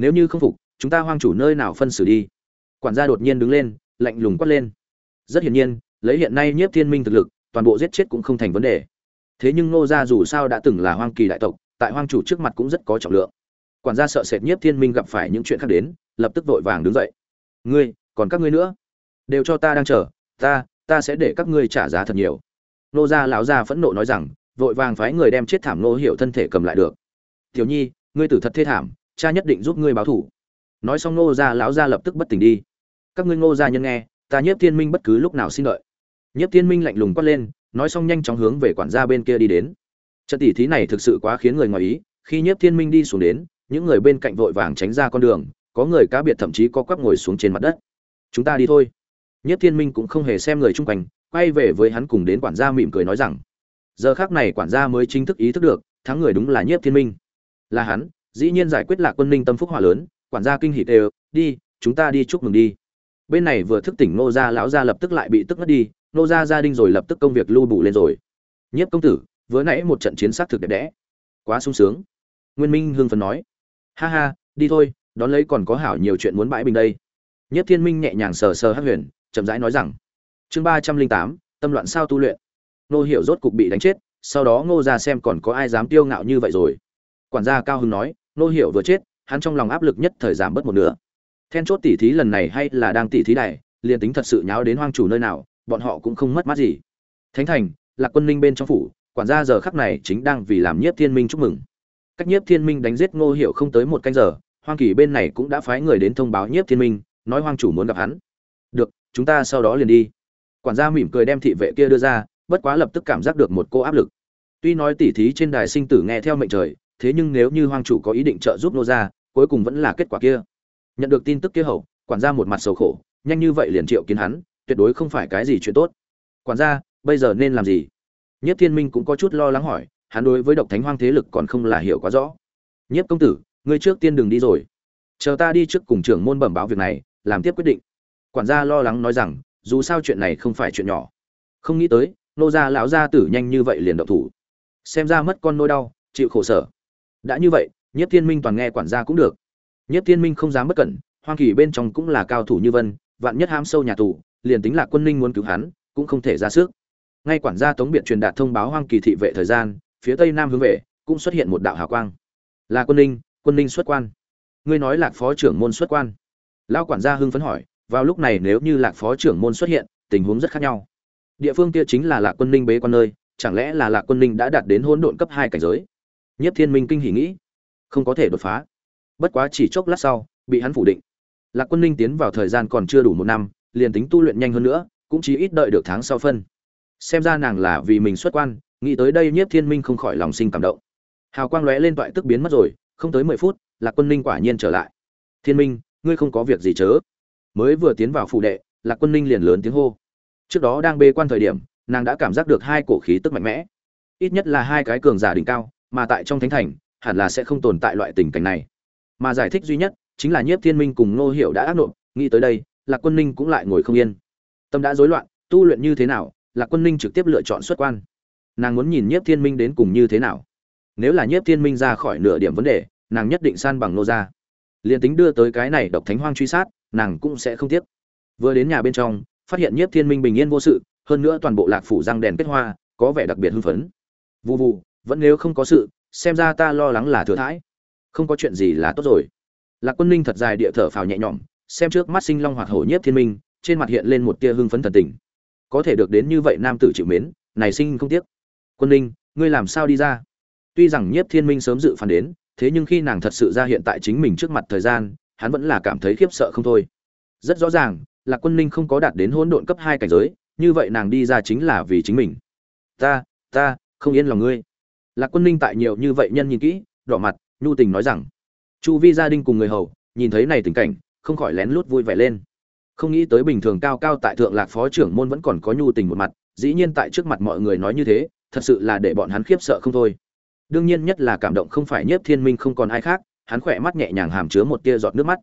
nếu như không phục, chúng ta hoang chủ nơi nào phân xử đi. Quản gia đột nhiên đứng lên, lạnh lùng quát lên. Rất hiển nhiên, lấy hiện nay nhiếp thiên minh thực lực, toàn bộ giết chết cũng không thành vấn đề. Thế nhưng nô gia dù sao đã từng là hoang kỳ đại tộc, tại hoang chủ trước mặt cũng rất có trọng lượng. Quản gia sợ sệt nhiếp thiên minh gặp phải những chuyện khác đến, lập tức vội vàng đứng dậy. Ngươi, còn các ngươi nữa? Đều cho ta đang chờ, ta ta sẽ để các ngươi trả giá thật nhiều. Nô gia lão gia phẫn nộ nói rằng, vội vàng phái người đem chết thảm nô hiểu thân thể cầm lại được. Tiểu nhi, ngươi tử thật thê thảm cha nhất định giúp ngươi báo thủ. Nói xong Ngô gia, lão gia lập tức bất tỉnh đi. Các ngươi ngô gia nhân nghe, ta nhiếp thiên minh bất cứ lúc nào xin đợi. Nhiếp thiên minh lạnh lùng quát lên, nói xong nhanh chóng hướng về quản gia bên kia đi đến. Trận tỷ thí này thực sự quá khiến người ngoài ý, khi nhiếp thiên minh đi xuống đến, những người bên cạnh vội vàng tránh ra con đường, có người cá biệt thậm chí có quắp ngồi xuống trên mặt đất. Chúng ta đi thôi. Nhất thiên minh cũng không hề xem người chung quanh, quay về với hắn cùng đến quản gia mỉm cười nói rằng, giờ khác này quản gia mới chính thức ý thức được, thắng người đúng là nhiếp thiên minh. Là hắn dĩ nhiên giải quyết lạc quân ninh tâm phúc hỏa lớn, quản gia kinh hỉ tê đi, chúng ta đi chúc mừng đi. Bên này vừa thức tỉnh nô gia lão gia lập tức lại bị tức ngất đi, nô gia gia đình rồi lập tức công việc lưu bù lên rồi. Nhiếp công tử, vừa nãy một trận chiến sát thực đẹp đẽ. Quá sung sướng. Nguyên minh hương phấn nói. Ha ha, đi thôi, đón lấy còn có hảo nhiều chuyện muốn bãi bình đây. Nhất thiên minh nhẹ nhàng sờ sờ hắc huyền, chậm rãi nói rằng, chương ba trăm linh tám, tâm loạn sao tu luyện. Nô hiểu rốt cục bị đánh chết, sau đó ngô ra xem còn có ai dám tiêu ngạo như vậy rồi. Quản gia cao hưng nói nô hiểu vừa chết hắn trong lòng áp lực nhất thời giảm bớt một nửa. Then chốt tỉ thí lần này hay là đang tỉ thí đài, liền tính thật sự nháo đến hoang chủ nơi nào bọn họ cũng không mất mát gì. Thánh thành lạc quân ninh bên trong phủ quản gia giờ khắc này chính đang vì làm nhiếp thiên minh chúc mừng. Cách nhiếp thiên minh đánh giết ngô hiểu không tới một canh giờ hoang kỳ bên này cũng đã phái người đến thông báo nhiếp thiên minh nói hoang chủ muốn gặp hắn. Được chúng ta sau đó liền đi. Quản gia mỉm cười đem thị vệ kia đưa ra bất quá lập tức cảm giác được một cô áp lực. Tuy nói tỉ thí trên đài sinh tử nghe theo mệnh trời thế nhưng nếu như hoàng chủ có ý định trợ giúp nô gia, cuối cùng vẫn là kết quả kia. Nhận được tin tức kia hậu, quản gia một mặt sầu khổ, nhanh như vậy liền triệu kiến hắn, tuyệt đối không phải cái gì chuyện tốt. Quản gia, bây giờ nên làm gì? Nhất thiên minh cũng có chút lo lắng hỏi, hắn đối với độc thánh hoang thế lực còn không là hiểu quá rõ. Nhất công tử, ngươi trước tiên đừng đi rồi. Chờ ta đi trước cùng trưởng môn bẩm báo việc này, làm tiếp quyết định. Quản gia lo lắng nói rằng, dù sao chuyện này không phải chuyện nhỏ. Không nghĩ tới, nô gia lão gia tử nhanh như vậy liền động thủ. Xem ra mất con nỗi đau, chịu khổ sở đã như vậy nhất thiên minh toàn nghe quản gia cũng được. Nhất thiên minh không dám bất cẩn, hoang kỳ bên trong cũng là cao thủ như vân, vạn nhất ham sâu nhà tù, liền tính là quân ninh muốn cứu hắn, cũng không thể ra sức. Ngay quản gia tống biện truyền đạt thông báo hoang kỳ thị vệ thời gian, phía tây nam hướng về, cũng xuất hiện một đạo hào quang. Là quân ninh quân ninh xuất quan. Ngươi nói lạc phó trưởng môn xuất quan. Lao quản gia hưng phấn hỏi, vào lúc này nếu như lạc phó trưởng môn xuất hiện, tình huống rất khác nhau. Địa phương kia chính là lạc quân ninh bế quan nơi, chẳng lẽ là lạc quân ninh đã đạt đến hỗn độn cấp hai cảnh giới? Nhất thiên minh kinh hỉ nghĩ, không có thể đột phá. Bất quá chỉ chốc lát sau, bị hắn phủ định. Lạc quân ninh tiến vào thời gian còn chưa đủ một năm, liền tính tu luyện nhanh hơn nữa, cũng chỉ ít đợi được tháng sau phân. Xem ra nàng là vì mình xuất quan, nghĩ tới đây nhiếp thiên minh không khỏi lòng sinh cảm động. Hào quang lóe lên toại tức biến mất rồi, không tới mười phút, lạc quân ninh quả nhiên trở lại. Thiên minh, ngươi không có việc gì chớ. Mới vừa tiến vào phủ đệ, lạc quân ninh liền lớn tiếng hô. Trước đó đang bê quan thời điểm, nàng đã cảm giác được hai cổ khí tức mạnh mẽ. Ít nhất là hai cái cường giả đỉnh cao mà tại trong thánh thành, hẳn là sẽ không tồn tại loại tình cảnh này. Mà giải thích duy nhất chính là nhiếp thiên minh cùng ngô hiệu đã ác nộp, nghĩ tới đây, lạc quân ninh cũng lại ngồi không yên. Tâm đã rối loạn, tu luyện như thế nào, lạc quân ninh trực tiếp lựa chọn xuất quan. Nàng muốn nhìn nhiếp thiên minh đến cùng như thế nào. Nếu là nhiếp thiên minh ra khỏi nửa điểm vấn đề, nàng nhất định san bằng nô ra liền tính đưa tới cái này độc thánh hoang truy sát, nàng cũng sẽ không tiếc. Vừa đến nhà bên trong, phát hiện nhiếp thiên minh bình yên vô sự, hơn nữa toàn bộ lạc phủ răng đèn kết hoa, có vẻ đặc biệt hưng phấn. Vụ vụ vẫn nếu không có sự, xem ra ta lo lắng là thừa thãi. Không có chuyện gì là tốt rồi. Lạc quân ninh thật dài địa thở phào nhẹ nhõm, xem trước mắt sinh long hoạt hổ nhiếp thiên minh, trên mặt hiện lên một tia hưng phấn thần tình. Có thể được đến như vậy nam tử chịu mến, này sinh không tiếc. Quân ninh, ngươi làm sao đi ra? Tuy rằng nhiếp thiên minh sớm dự phản đến, thế nhưng khi nàng thật sự ra hiện tại chính mình trước mặt thời gian, hắn vẫn là cảm thấy khiếp sợ không thôi. Rất rõ ràng là quân ninh không có đạt đến hỗn độn cấp hai cảnh giới, như vậy nàng đi ra chính là vì chính mình. Ta ta, không yên lòng ngươi lạc quân ninh tại nhiều như vậy nhân nhìn kỹ, đỏ mặt, nhu tình nói rằng, chu vi gia đình cùng người hầu, nhìn thấy này tình cảnh, không khỏi lén lút vui vẻ lên. Không nghĩ tới bình thường cao cao tại thượng lạc phó trưởng môn vẫn còn có nhu tình một mặt, dĩ nhiên tại trước mặt mọi người nói như thế, thật sự là để bọn hắn khiếp sợ không thôi. Đương nhiên nhất là cảm động không phải nhiếp thiên minh không còn ai khác, hắn khỏe mắt nhẹ nhàng hàm chứa một tia giọt nước mắt.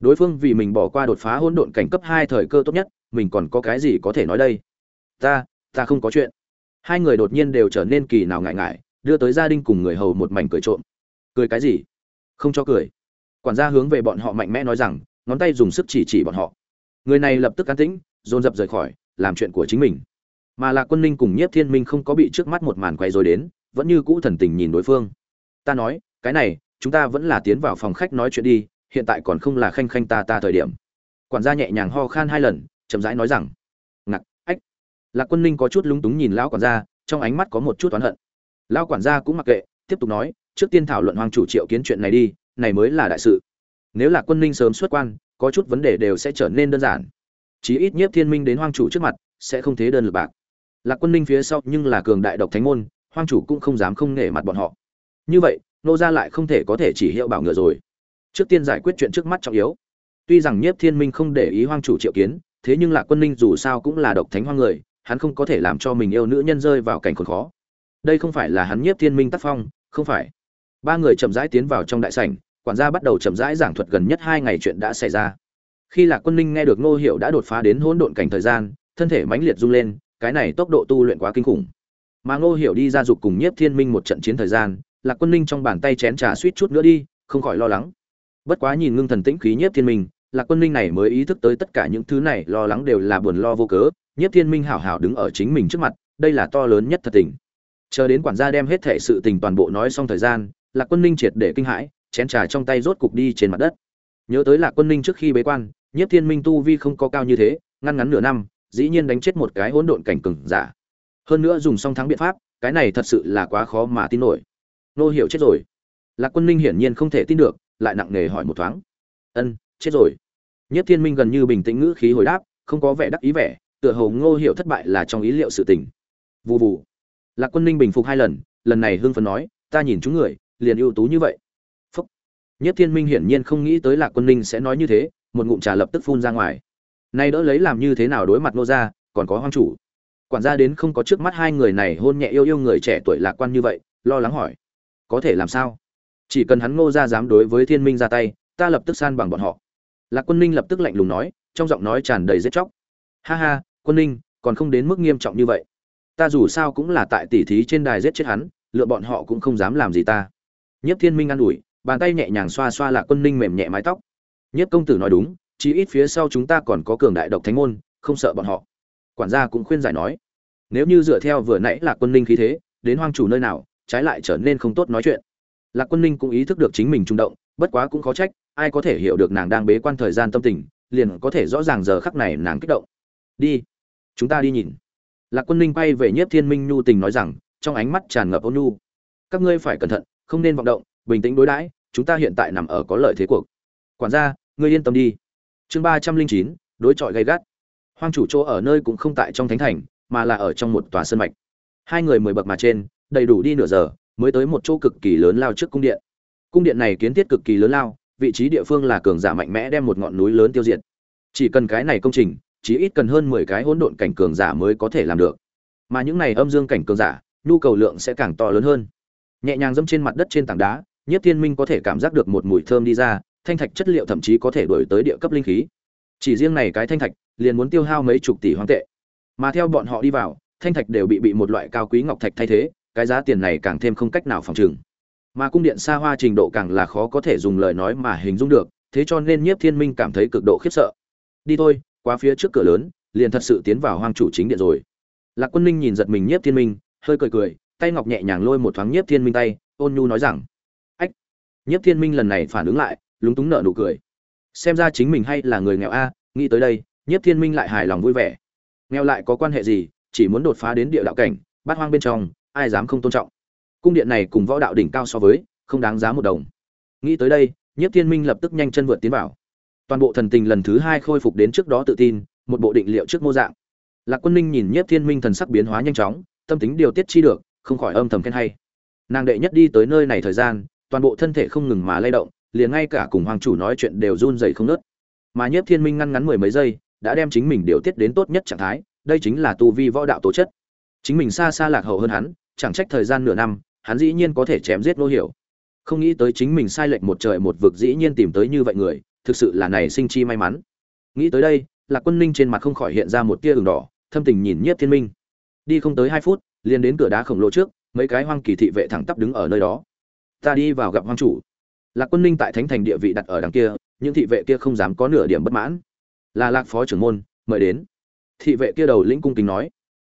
Đối phương vì mình bỏ qua đột phá hỗn độn cảnh cấp hai thời cơ tốt nhất, mình còn có cái gì có thể nói đây? Ta ta không có chuyện. Hai người đột nhiên đều trở nên kỳ nào ngại ngại đưa tới gia đình cùng người hầu một mảnh cười trộm. Cười cái gì? Không cho cười. Quản gia hướng về bọn họ mạnh mẽ nói rằng, ngón tay dùng sức chỉ chỉ bọn họ. Người này lập tức an tĩnh, dồn dập rời khỏi, làm chuyện của chính mình. Mà là quân ninh cùng nhiếp thiên minh không có bị trước mắt một màn quay rồi đến, vẫn như cũ thần tình nhìn đối phương. Ta nói, cái này, chúng ta vẫn là tiến vào phòng khách nói chuyện đi, hiện tại còn không là khanh khanh ta ta thời điểm. Quản gia nhẹ nhàng ho khan hai lần, chậm rãi nói rằng ngặc ách. Lạc quân ninh có chút lúng túng nhìn lão quản gia, trong ánh mắt có một chút oán hận lão quản gia cũng mặc kệ, tiếp tục nói, trước tiên thảo luận hoàng chủ triệu kiến chuyện này đi, này mới là đại sự. Nếu là quân ninh sớm xuất quan, có chút vấn đề đều sẽ trở nên đơn giản. Chí ít nhiếp thiên minh đến hoàng chủ trước mặt, sẽ không thế đơn lực bạc. Lạc quân ninh phía sau nhưng là cường đại độc thánh môn hoàng chủ cũng không dám không nể mặt bọn họ. Như vậy, nô gia lại không thể có thể chỉ hiệu bảo ngựa rồi. Trước tiên giải quyết chuyện trước mắt trọng yếu. Tuy rằng nhiếp thiên minh không để ý hoàng chủ triệu kiến, thế nhưng lạc quân ninh dù sao cũng là độc thánh hoang người, hắn không có thể làm cho mình yêu nữ nhân rơi vào cảnh khốn khó đây không phải là hắn nhiếp thiên minh tác phong, không phải. Ba người chậm rãi tiến vào trong đại sảnh, quản gia bắt đầu chậm rãi giảng thuật gần nhất hai ngày chuyện đã xảy ra. Khi lạc quân ninh nghe được ngô hiệu đã đột phá đến hỗn độn cảnh thời gian, thân thể mãnh liệt rung lên, cái này tốc độ tu luyện quá kinh khủng. Mà ngô hiểu đi ra dục cùng nhiếp thiên minh một trận chiến thời gian, lạc quân ninh trong bàn tay chén trà suýt chút nữa đi, không khỏi lo lắng. Bất quá nhìn ngưng thần tĩnh khí nhiếp thiên minh, lạc quân ninh này mới ý thức tới tất cả những thứ này, lo lắng đều là buồn lo vô cớ. Nhiếp thiên minh hảo hảo đứng ở chính mình trước mặt, đây là to lớn nhất thật tình chờ đến quản gia đem hết thể sự tình toàn bộ nói xong thời gian, lạc quân ninh triệt để kinh hãi, chén trà trong tay rốt cục đi trên mặt đất. Nhớ tới lạc quân ninh trước khi bế quan nhất thiên minh tu vi không có cao như thế, ngăn ngắn nửa năm, dĩ nhiên đánh chết một cái hỗn độn cảnh cừng giả. Hơn nữa dùng song thắng biện pháp, cái này thật sự là quá khó mà tin nổi. Nô hiểu chết rồi. Lạc quân ninh hiển nhiên không thể tin được, lại nặng nề hỏi một thoáng. Ân, chết rồi. Nhất thiên minh gần như bình tĩnh ngữ khí hồi đáp, không có vẻ đắc ý vẻ, tựa hồ ngô hiểu thất bại là trong ý liệu sự tình. Vụ vụ lạc quân ninh bình phục hai lần lần này hưng phấn nói, ta nhìn chúng người, liền ưu tú như vậy. Phúc. Nhất thiên minh hiển nhiên không nghĩ tới lạc quân ninh sẽ nói như thế, một ngụm trà lập tức phun ra ngoài. Nay đỡ lấy làm như thế nào đối mặt nô gia, còn có hoang chủ. Quản gia đến không có trước mắt hai người này hôn nhẹ yêu yêu người trẻ tuổi lạc quan như vậy, lo lắng hỏi, có thể làm sao? Chỉ cần hắn ngô gia dám đối với thiên minh ra tay, ta lập tức san bằng bọn họ. Lạc quân ninh lập tức lạnh lùng nói, trong giọng nói tràn đầy giết chóc. Ha ha, quân ninh, còn không đến mức nghiêm trọng như vậy ta dù sao cũng là tại tỉ thí trên đài giết chết hắn, lựa bọn họ cũng không dám làm gì ta. Nhất thiên minh an ủi, bàn tay nhẹ nhàng xoa xoa lạc quân ninh mềm nhẹ mái tóc. Nhất công tử nói đúng, chí ít phía sau chúng ta còn có cường đại độc thánh môn, không sợ bọn họ. Quản gia cũng khuyên giải nói. Nếu như dựa theo vừa nãy lạc quân ninh khí thế, đến hoang chủ nơi nào, trái lại trở nên không tốt nói chuyện. Lạc quân ninh cũng ý thức được chính mình trung động, bất quá cũng khó trách, ai có thể hiểu được nàng đang bế quan thời gian tâm tình, liền có thể rõ ràng giờ khắc này nàng kích động. Đi, chúng ta đi nhìn lạc quân ninh quay về nhiếp thiên minh nhu tình nói rằng, trong ánh mắt tràn ngập ôn nhu. Các ngươi phải cẩn thận, không nên vọng động, bình tĩnh đối đãi, chúng ta hiện tại nằm ở có lợi thế cuộc. Quản gia, ngươi yên tâm đi. Chương ba trăm linh chín, đối chọi gay gắt. Hoang chủ chỗ ở nơi cũng không tại trong thánh thành, mà là ở trong một tòa sân mạch. Hai người mười bậc mà trên, đầy đủ đi nửa giờ, mới tới một chỗ cực kỳ lớn lao trước cung điện. Cung điện này kiến thiết cực kỳ lớn lao, vị trí địa phương là cường giả mạnh mẽ đem một ngọn núi lớn tiêu diệt. Chỉ cần cái này công trình chỉ ít cần hơn mười cái hỗn độn cảnh cường giả mới có thể làm được. Mà những này âm dương cảnh cường giả, nhu cầu lượng sẽ càng to lớn hơn. Nhẹ nhàng dẫm trên mặt đất trên tảng đá, nhiếp thiên minh có thể cảm giác được một mùi thơm đi ra, thanh thạch chất liệu thậm chí có thể đổi tới địa cấp linh khí. Chỉ riêng này cái thanh thạch, liền muốn tiêu hao mấy chục tỷ hoang tệ. Mà theo bọn họ đi vào, thanh thạch đều bị bị một loại cao quý ngọc thạch thay thế, cái giá tiền này càng thêm không cách nào phòng trừng. Mà cung điện xa hoa trình độ càng là khó có thể dùng lời nói mà hình dung được, thế cho nên nhiếp thiên minh cảm thấy cực độ khiếp sợ. Đi thôi qua phía trước cửa lớn, liền thật sự tiến vào hoang chủ chính điện rồi. Lạc quân ninh nhìn giật mình nhiếp thiên minh, hơi cười cười, tay ngọc nhẹ nhàng lôi một thoáng nhiếp thiên minh tay, ôn nhu nói rằng, ách. Nhiếp thiên minh lần này phản ứng lại, lúng túng nợ nụ cười. Xem ra chính mình hay là người nghèo a, nghĩ tới đây, nhiếp thiên minh lại hài lòng vui vẻ. Nghèo lại có quan hệ gì, chỉ muốn đột phá đến địa đạo cảnh, bát hoang bên trong, ai dám không tôn trọng. Cung điện này cùng võ đạo đỉnh cao so với, không đáng giá một đồng. Nghĩ tới đây, nhiếp thiên minh lập tức nhanh chân vượt tiến vào toàn bộ thần tình lần thứ hai khôi phục đến trước đó tự tin, một bộ định liệu trước mô dạng. Lạc quân ninh nhìn nhiếp thiên minh thần sắc biến hóa nhanh chóng, tâm tính điều tiết chi được, không khỏi âm thầm khen hay. Nàng đệ nhất đi tới nơi này thời gian, toàn bộ thân thể không ngừng mà lay động, liền ngay cả cùng hoàng chủ nói chuyện đều run rẩy không nớt mà nhiếp thiên minh ngăn ngắn mười mấy giây, đã đem chính mình điều tiết đến tốt nhất trạng thái, đây chính là tu vi võ đạo tố chất. Chính mình xa xa lạc hậu hơn hắn, chẳng trách thời gian nửa năm, hắn dĩ nhiên có thể chém giết nô hiểu. Không nghĩ tới chính mình sai lệch một trời một vực dĩ nhiên tìm tới như vậy người thực sự là này sinh chi may mắn. Nghĩ tới đây, lạc quân ninh trên mặt không khỏi hiện ra một tia ửng đỏ, thâm tình nhìn nhiếp thiên minh. Đi không tới hai phút, liền đến cửa đá khổng lồ trước, mấy cái hoang kỳ thị vệ thẳng tắp đứng ở nơi đó. Ta đi vào gặp hoang chủ. Lạc quân ninh tại thánh thành địa vị đặt ở đằng kia, những thị vệ kia không dám có nửa điểm bất mãn. Là lạc phó trưởng môn, mời đến. Thị vệ kia đầu lĩnh cung kính nói.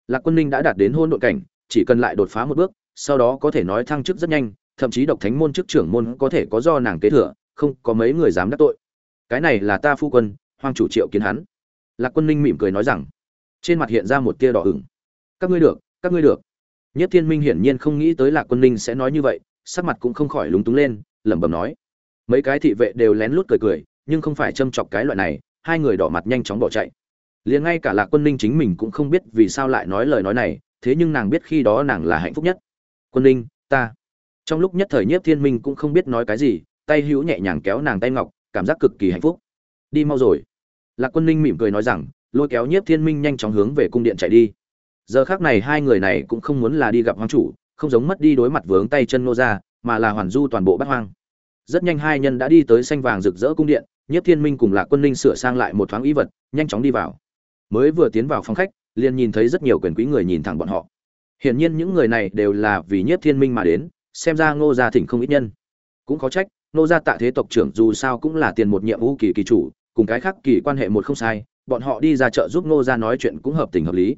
Lạc quân ninh đã đạt đến hôn đội cảnh, chỉ cần lại đột phá một bước, sau đó có thể nói thăng chức rất nhanh, thậm chí độc thánh môn chức trưởng môn có thể có do nàng kế thừa, không có mấy người dám đắc tội cái này là ta phu quân hoàng chủ triệu kiến hắn. Lạc quân ninh mỉm cười nói rằng, trên mặt hiện ra một tia đỏ ửng. Các ngươi được, các ngươi được. Nhất thiên minh hiển nhiên không nghĩ tới lạc quân ninh sẽ nói như vậy, sắc mặt cũng không khỏi lúng túng lên, lẩm bẩm nói. Mấy cái thị vệ đều lén lút cười cười, nhưng không phải châm chọc cái loại này, hai người đỏ mặt nhanh chóng bỏ chạy. Liền ngay cả lạc quân ninh chính mình cũng không biết vì sao lại nói lời nói này, thế nhưng nàng biết khi đó nàng là hạnh phúc nhất. Quân ninh, ta. Trong lúc nhất thời nhiếp thiên minh cũng không biết nói cái gì, tay hữu nhẹ nhàng kéo nàng tay ngọc cảm giác cực kỳ hạnh phúc. Đi mau rồi. Lạc quân ninh mỉm cười nói rằng, lôi kéo nhiếp thiên minh nhanh chóng hướng về cung điện chạy đi. Giờ khác này hai người này cũng không muốn là đi gặp hoàng chủ, không giống mất đi đối mặt vướng tay chân nô ra, mà là hoàn du toàn bộ bát hoang. Rất nhanh hai nhân đã đi tới xanh vàng rực rỡ cung điện, nhiếp thiên minh cùng lạc quân ninh sửa sang lại một thoáng ý vật, nhanh chóng đi vào. Mới vừa tiến vào phòng khách, liền nhìn thấy rất nhiều quyền quý người nhìn thẳng bọn họ. Hiển nhiên những người này đều là vì nhiếp thiên minh mà đến, xem ra ngô gia thỉnh không ít nhân. Cũng có trách Nô gia tạ thế tộc trưởng dù sao cũng là tiền một nhiệm vụ kỳ kỳ chủ, cùng cái khác kỳ quan hệ một không sai, bọn họ đi ra chợ giúp nô gia nói chuyện cũng hợp tình hợp lý.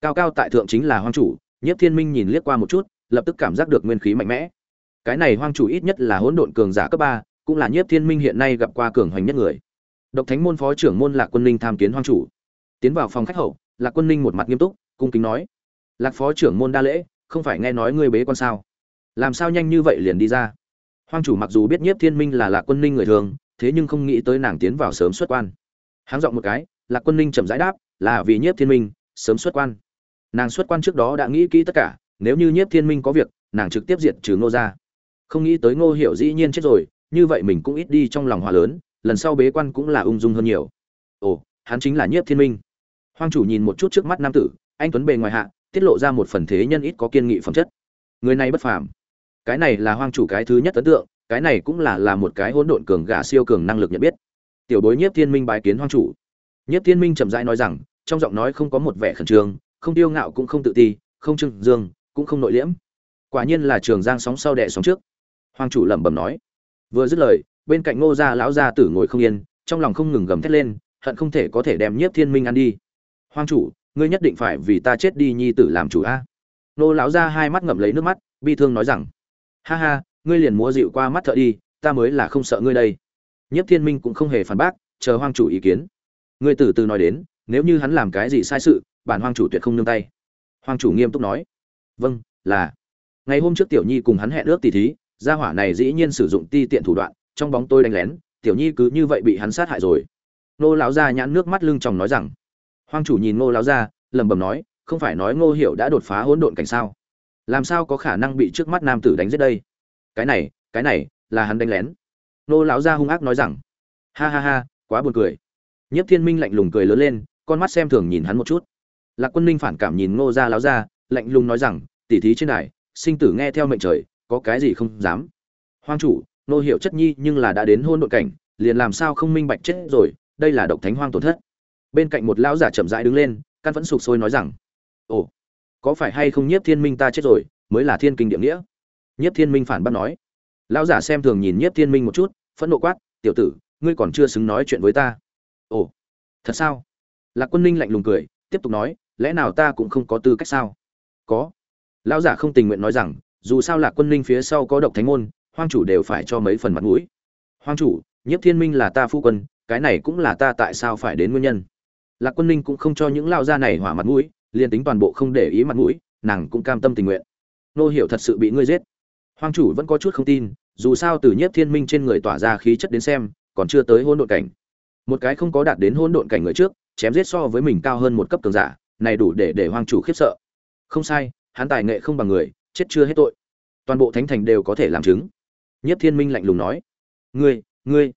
Cao cao tại thượng chính là hoang chủ, nhiếp thiên minh nhìn liếc qua một chút, lập tức cảm giác được nguyên khí mạnh mẽ. Cái này hoang chủ ít nhất là hỗn độn cường giả cấp ba, cũng là nhiếp thiên minh hiện nay gặp qua cường hoành nhất người. Độc thánh môn phó trưởng môn lạc quân ninh tham kiến hoang chủ. Tiến vào phòng khách hậu, lạc quân ninh một mặt nghiêm túc, cung kính nói, lạc phó trưởng môn đa lễ, không phải nghe nói ngươi bế quan sao? Làm sao nhanh như vậy liền đi ra? Hoang chủ mặc dù biết nhiếp thiên minh là lạc quân ninh người thường, thế nhưng không nghĩ tới nàng tiến vào sớm xuất quan. Háng dọn một cái, lạc quân ninh chậm rãi đáp, là vì nhiếp thiên minh, sớm xuất quan. Nàng xuất quan trước đó đã nghĩ kỹ tất cả, nếu như nhiếp thiên minh có việc, nàng trực tiếp diệt trừ ngô ra không nghĩ tới ngô hiểu dĩ nhiên chết rồi, như vậy mình cũng ít đi trong lòng hòa lớn, lần sau bế quan cũng là ung dung hơn nhiều. Ồ, hắn chính là nhiếp thiên minh. Hoang chủ nhìn một chút trước mắt nam tử, anh tuấn bề ngoài hạ, tiết lộ ra một phần thế nhân ít có kiên nghị phẩm chất. Người này bất phàm cái này là hoang chủ cái thứ nhất ấn tượng, cái này cũng là là một cái hỗn độn cường gà siêu cường năng lực nhận biết. Tiểu bối nhiếp thiên minh bái kiến hoang chủ. Nhiếp thiên minh chậm rãi nói rằng, trong giọng nói không có một vẻ khẩn trương, không tiêu ngạo cũng không tự ti, không trưng dương, cũng không nội liễm. Quả nhiên là trường giang sóng sau đẻ sóng trước. Hoàng chủ lẩm bẩm nói. Vừa dứt lời, bên cạnh ngô gia lão gia tử ngồi không yên, trong lòng không ngừng gầm thét lên, hận không thể có thể đem nhiếp thiên minh ăn đi. Hoàng chủ, ngươi nhất định phải vì ta chết đi nhi tử làm chủ a. Nô lão gia hai mắt ngậm lấy nước mắt, bi thương nói rằng ha ha, ngươi liền múa dịu qua mắt thợ đi, ta mới là không sợ ngươi đây. Nhất thiên minh cũng không hề phản bác, chờ hoàng chủ ý kiến. Ngươi từ từ nói đến, nếu như hắn làm cái gì sai sự, bản hoàng chủ tuyệt không nương tay. Hoàng chủ nghiêm túc nói. Vâng là. Ngày hôm trước tiểu nhi cùng hắn hẹn ước tỷ thí, gia hỏa này dĩ nhiên sử dụng ti tiện thủ đoạn, trong bóng tôi đánh lén, tiểu nhi cứ như vậy bị hắn sát hại rồi. Nô lão gia nhãn nước mắt lưng chồng nói rằng. Hoàng chủ nhìn ngô lão gia, lẩm bẩm nói, không phải nói ngô hiểu đã đột phá hỗn độn cảnh sao? Làm sao có khả năng bị trước mắt nam tử đánh giết đây? Cái này cái này, là hắn đánh lén. Nô lão gia hung ác nói rằng, ha ha ha, quá buồn cười. Nhất thiên minh lạnh lùng cười lớn lên, con mắt xem thường nhìn hắn một chút. Lạc quân ninh phản cảm nhìn ngô gia lão gia, lạnh lùng nói rằng tỉ thí trên đài, sinh tử nghe theo mệnh trời, có cái gì không dám? Hoang chủ, nô hiệu chất nhi nhưng là đã đến hôn đội cảnh, liền làm sao không minh bạch chết rồi, đây là độc thánh hoang tổn thất. Bên cạnh một lão giả chậm rãi đứng lên, căn vẫn sụp sôi nói rằng, ồ có phải hay không nhiếp thiên minh ta chết rồi, mới là thiên kinh địa nghĩa? Nhiếp thiên minh phản bác nói. Lão giả xem thường nhìn nhiếp thiên minh một chút, phẫn nộ quát, tiểu tử, ngươi còn chưa xứng nói chuyện với ta. Ồ, thật sao? Lạc quân ninh lạnh lùng cười, tiếp tục nói, lẽ nào ta cũng không có tư cách sao? Có. Lão giả không tình nguyện nói rằng, dù sao lạc quân ninh phía sau có độc thánh môn, hoang chủ đều phải cho mấy phần mặt mũi. Hoang chủ, nhiếp thiên minh là ta phu quân, cái này cũng là ta tại sao phải đến nguyên nhân? Lạc quân ninh cũng không cho những lao gia này hỏa mặt mũi liền tính toàn bộ không để ý mặt mũi, nàng cũng cam tâm tình nguyện. Nô hiểu thật sự bị ngươi giết. Hoàng chủ vẫn có chút không tin, dù sao từ nhiếp thiên minh trên người tỏa ra khí chất đến xem, còn chưa tới hôn độn cảnh. Một cái không có đạt đến hôn độn cảnh người trước, chém giết so với mình cao hơn một cấp cường giả, này đủ để để hoàng chủ khiếp sợ. Không sai, hắn tài nghệ không bằng người, chết chưa hết tội. Toàn bộ thánh thành đều có thể làm chứng. Nhất thiên minh lạnh lùng nói. Ngươi ngươi.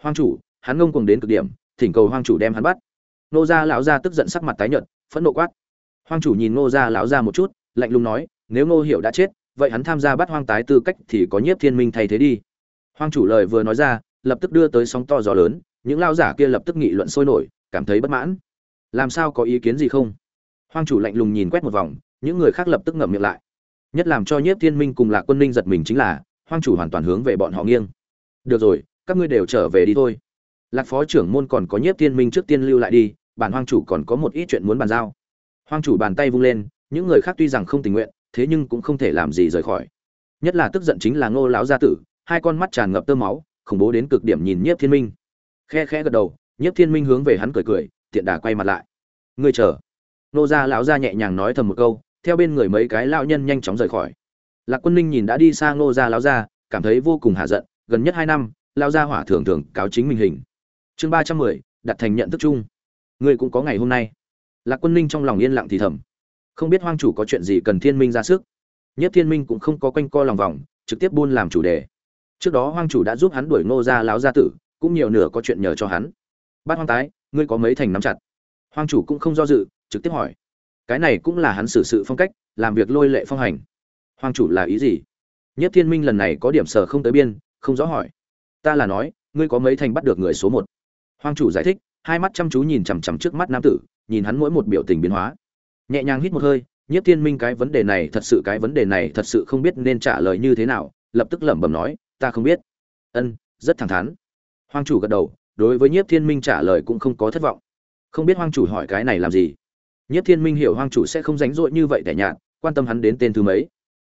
Hoàng chủ, hắn ngông cuồng đến cực điểm, thỉnh cầu hoàng chủ đem hắn bắt. Nô gia lão gia tức giận sắc mặt tái nhợt, phẫn nộ quát hoang chủ nhìn Ngô gia lão gia một chút, lạnh lùng nói, nếu Ngô hiểu đã chết, vậy hắn tham gia bắt hoang tái tư cách thì có nhiếp thiên minh thay thế đi. Hoang chủ lời vừa nói ra, lập tức đưa tới sóng to gió lớn, những lao giả kia lập tức nghị luận sôi nổi, cảm thấy bất mãn. Làm sao có ý kiến gì không? Hoang chủ lạnh lùng nhìn quét một vòng, những người khác lập tức ngậm miệng lại. Nhất làm cho nhiếp thiên minh cùng lạc quân ninh giật mình chính là, hoang chủ hoàn toàn hướng về bọn họ nghiêng. Được rồi, các ngươi đều trở về đi thôi. Lạc phó trưởng môn còn có nhiếp thiên minh trước tiên lưu lại đi, bản hoang chủ còn có một ít chuyện muốn bàn giao hoang chủ bàn tay vung lên, những người khác tuy rằng không tình nguyện, thế nhưng cũng không thể làm gì rời khỏi. Nhất là tức giận chính là ngô lão gia tử, hai con mắt tràn ngập tơ máu, khủng bố đến cực điểm nhìn nhiếp thiên minh. Khe khẽ gật đầu, nhiếp thiên minh hướng về hắn cười cười, tiện đà quay mặt lại. Ngươi chờ. Nô gia lão gia nhẹ nhàng nói thầm một câu, theo bên người mấy cái lão nhân nhanh chóng rời khỏi. Lạc quân ninh nhìn đã đi xa Ngô gia lão gia, cảm thấy vô cùng hạ giận, gần nhất hai năm, lão gia hỏa thường thường cáo chính mình hình. Chương ba trăm mười, đặt thành nhận thức chung. Ngươi cũng có ngày hôm nay lạc quân ninh trong lòng yên lặng thì thầm. Không biết hoang chủ có chuyện gì cần thiên minh ra sức. Nhất thiên minh cũng không có quanh co lòng vòng, trực tiếp buôn làm chủ đề. Trước đó hoang chủ đã giúp hắn đuổi ngô ra láo gia tử, cũng nhiều nửa có chuyện nhờ cho hắn. Bát hoang tái, ngươi có mấy thành nắm chặt? Hoang chủ cũng không do dự, trực tiếp hỏi. Cái này cũng là hắn xử sự phong cách, làm việc lôi lệ phong hành. Hoang chủ là ý gì? Nhất thiên minh lần này có điểm sở không tới biên, không rõ hỏi. Ta là nói, ngươi có mấy thành bắt được người số một? Hoang chủ giải thích, hai mắt chăm chú nhìn chằm chằm trước mắt nam tử nhìn hắn mỗi một biểu tình biến hóa. Nhẹ nhàng hít một hơi nhất thiên minh cái vấn đề này thật sự cái vấn đề này thật sự không biết nên trả lời như thế nào, lập tức lẩm bẩm nói, ta không biết. Ân, rất thẳng thắn. Hoàng chủ gật đầu, đối với nhiếp thiên minh trả lời cũng không có thất vọng. Không biết hoàng chủ hỏi cái này làm gì. Nhiếp thiên minh hiểu hoàng chủ sẽ không rảnh rỗi như vậy tẻ nhạt, quan tâm hắn đến tên thứ mấy.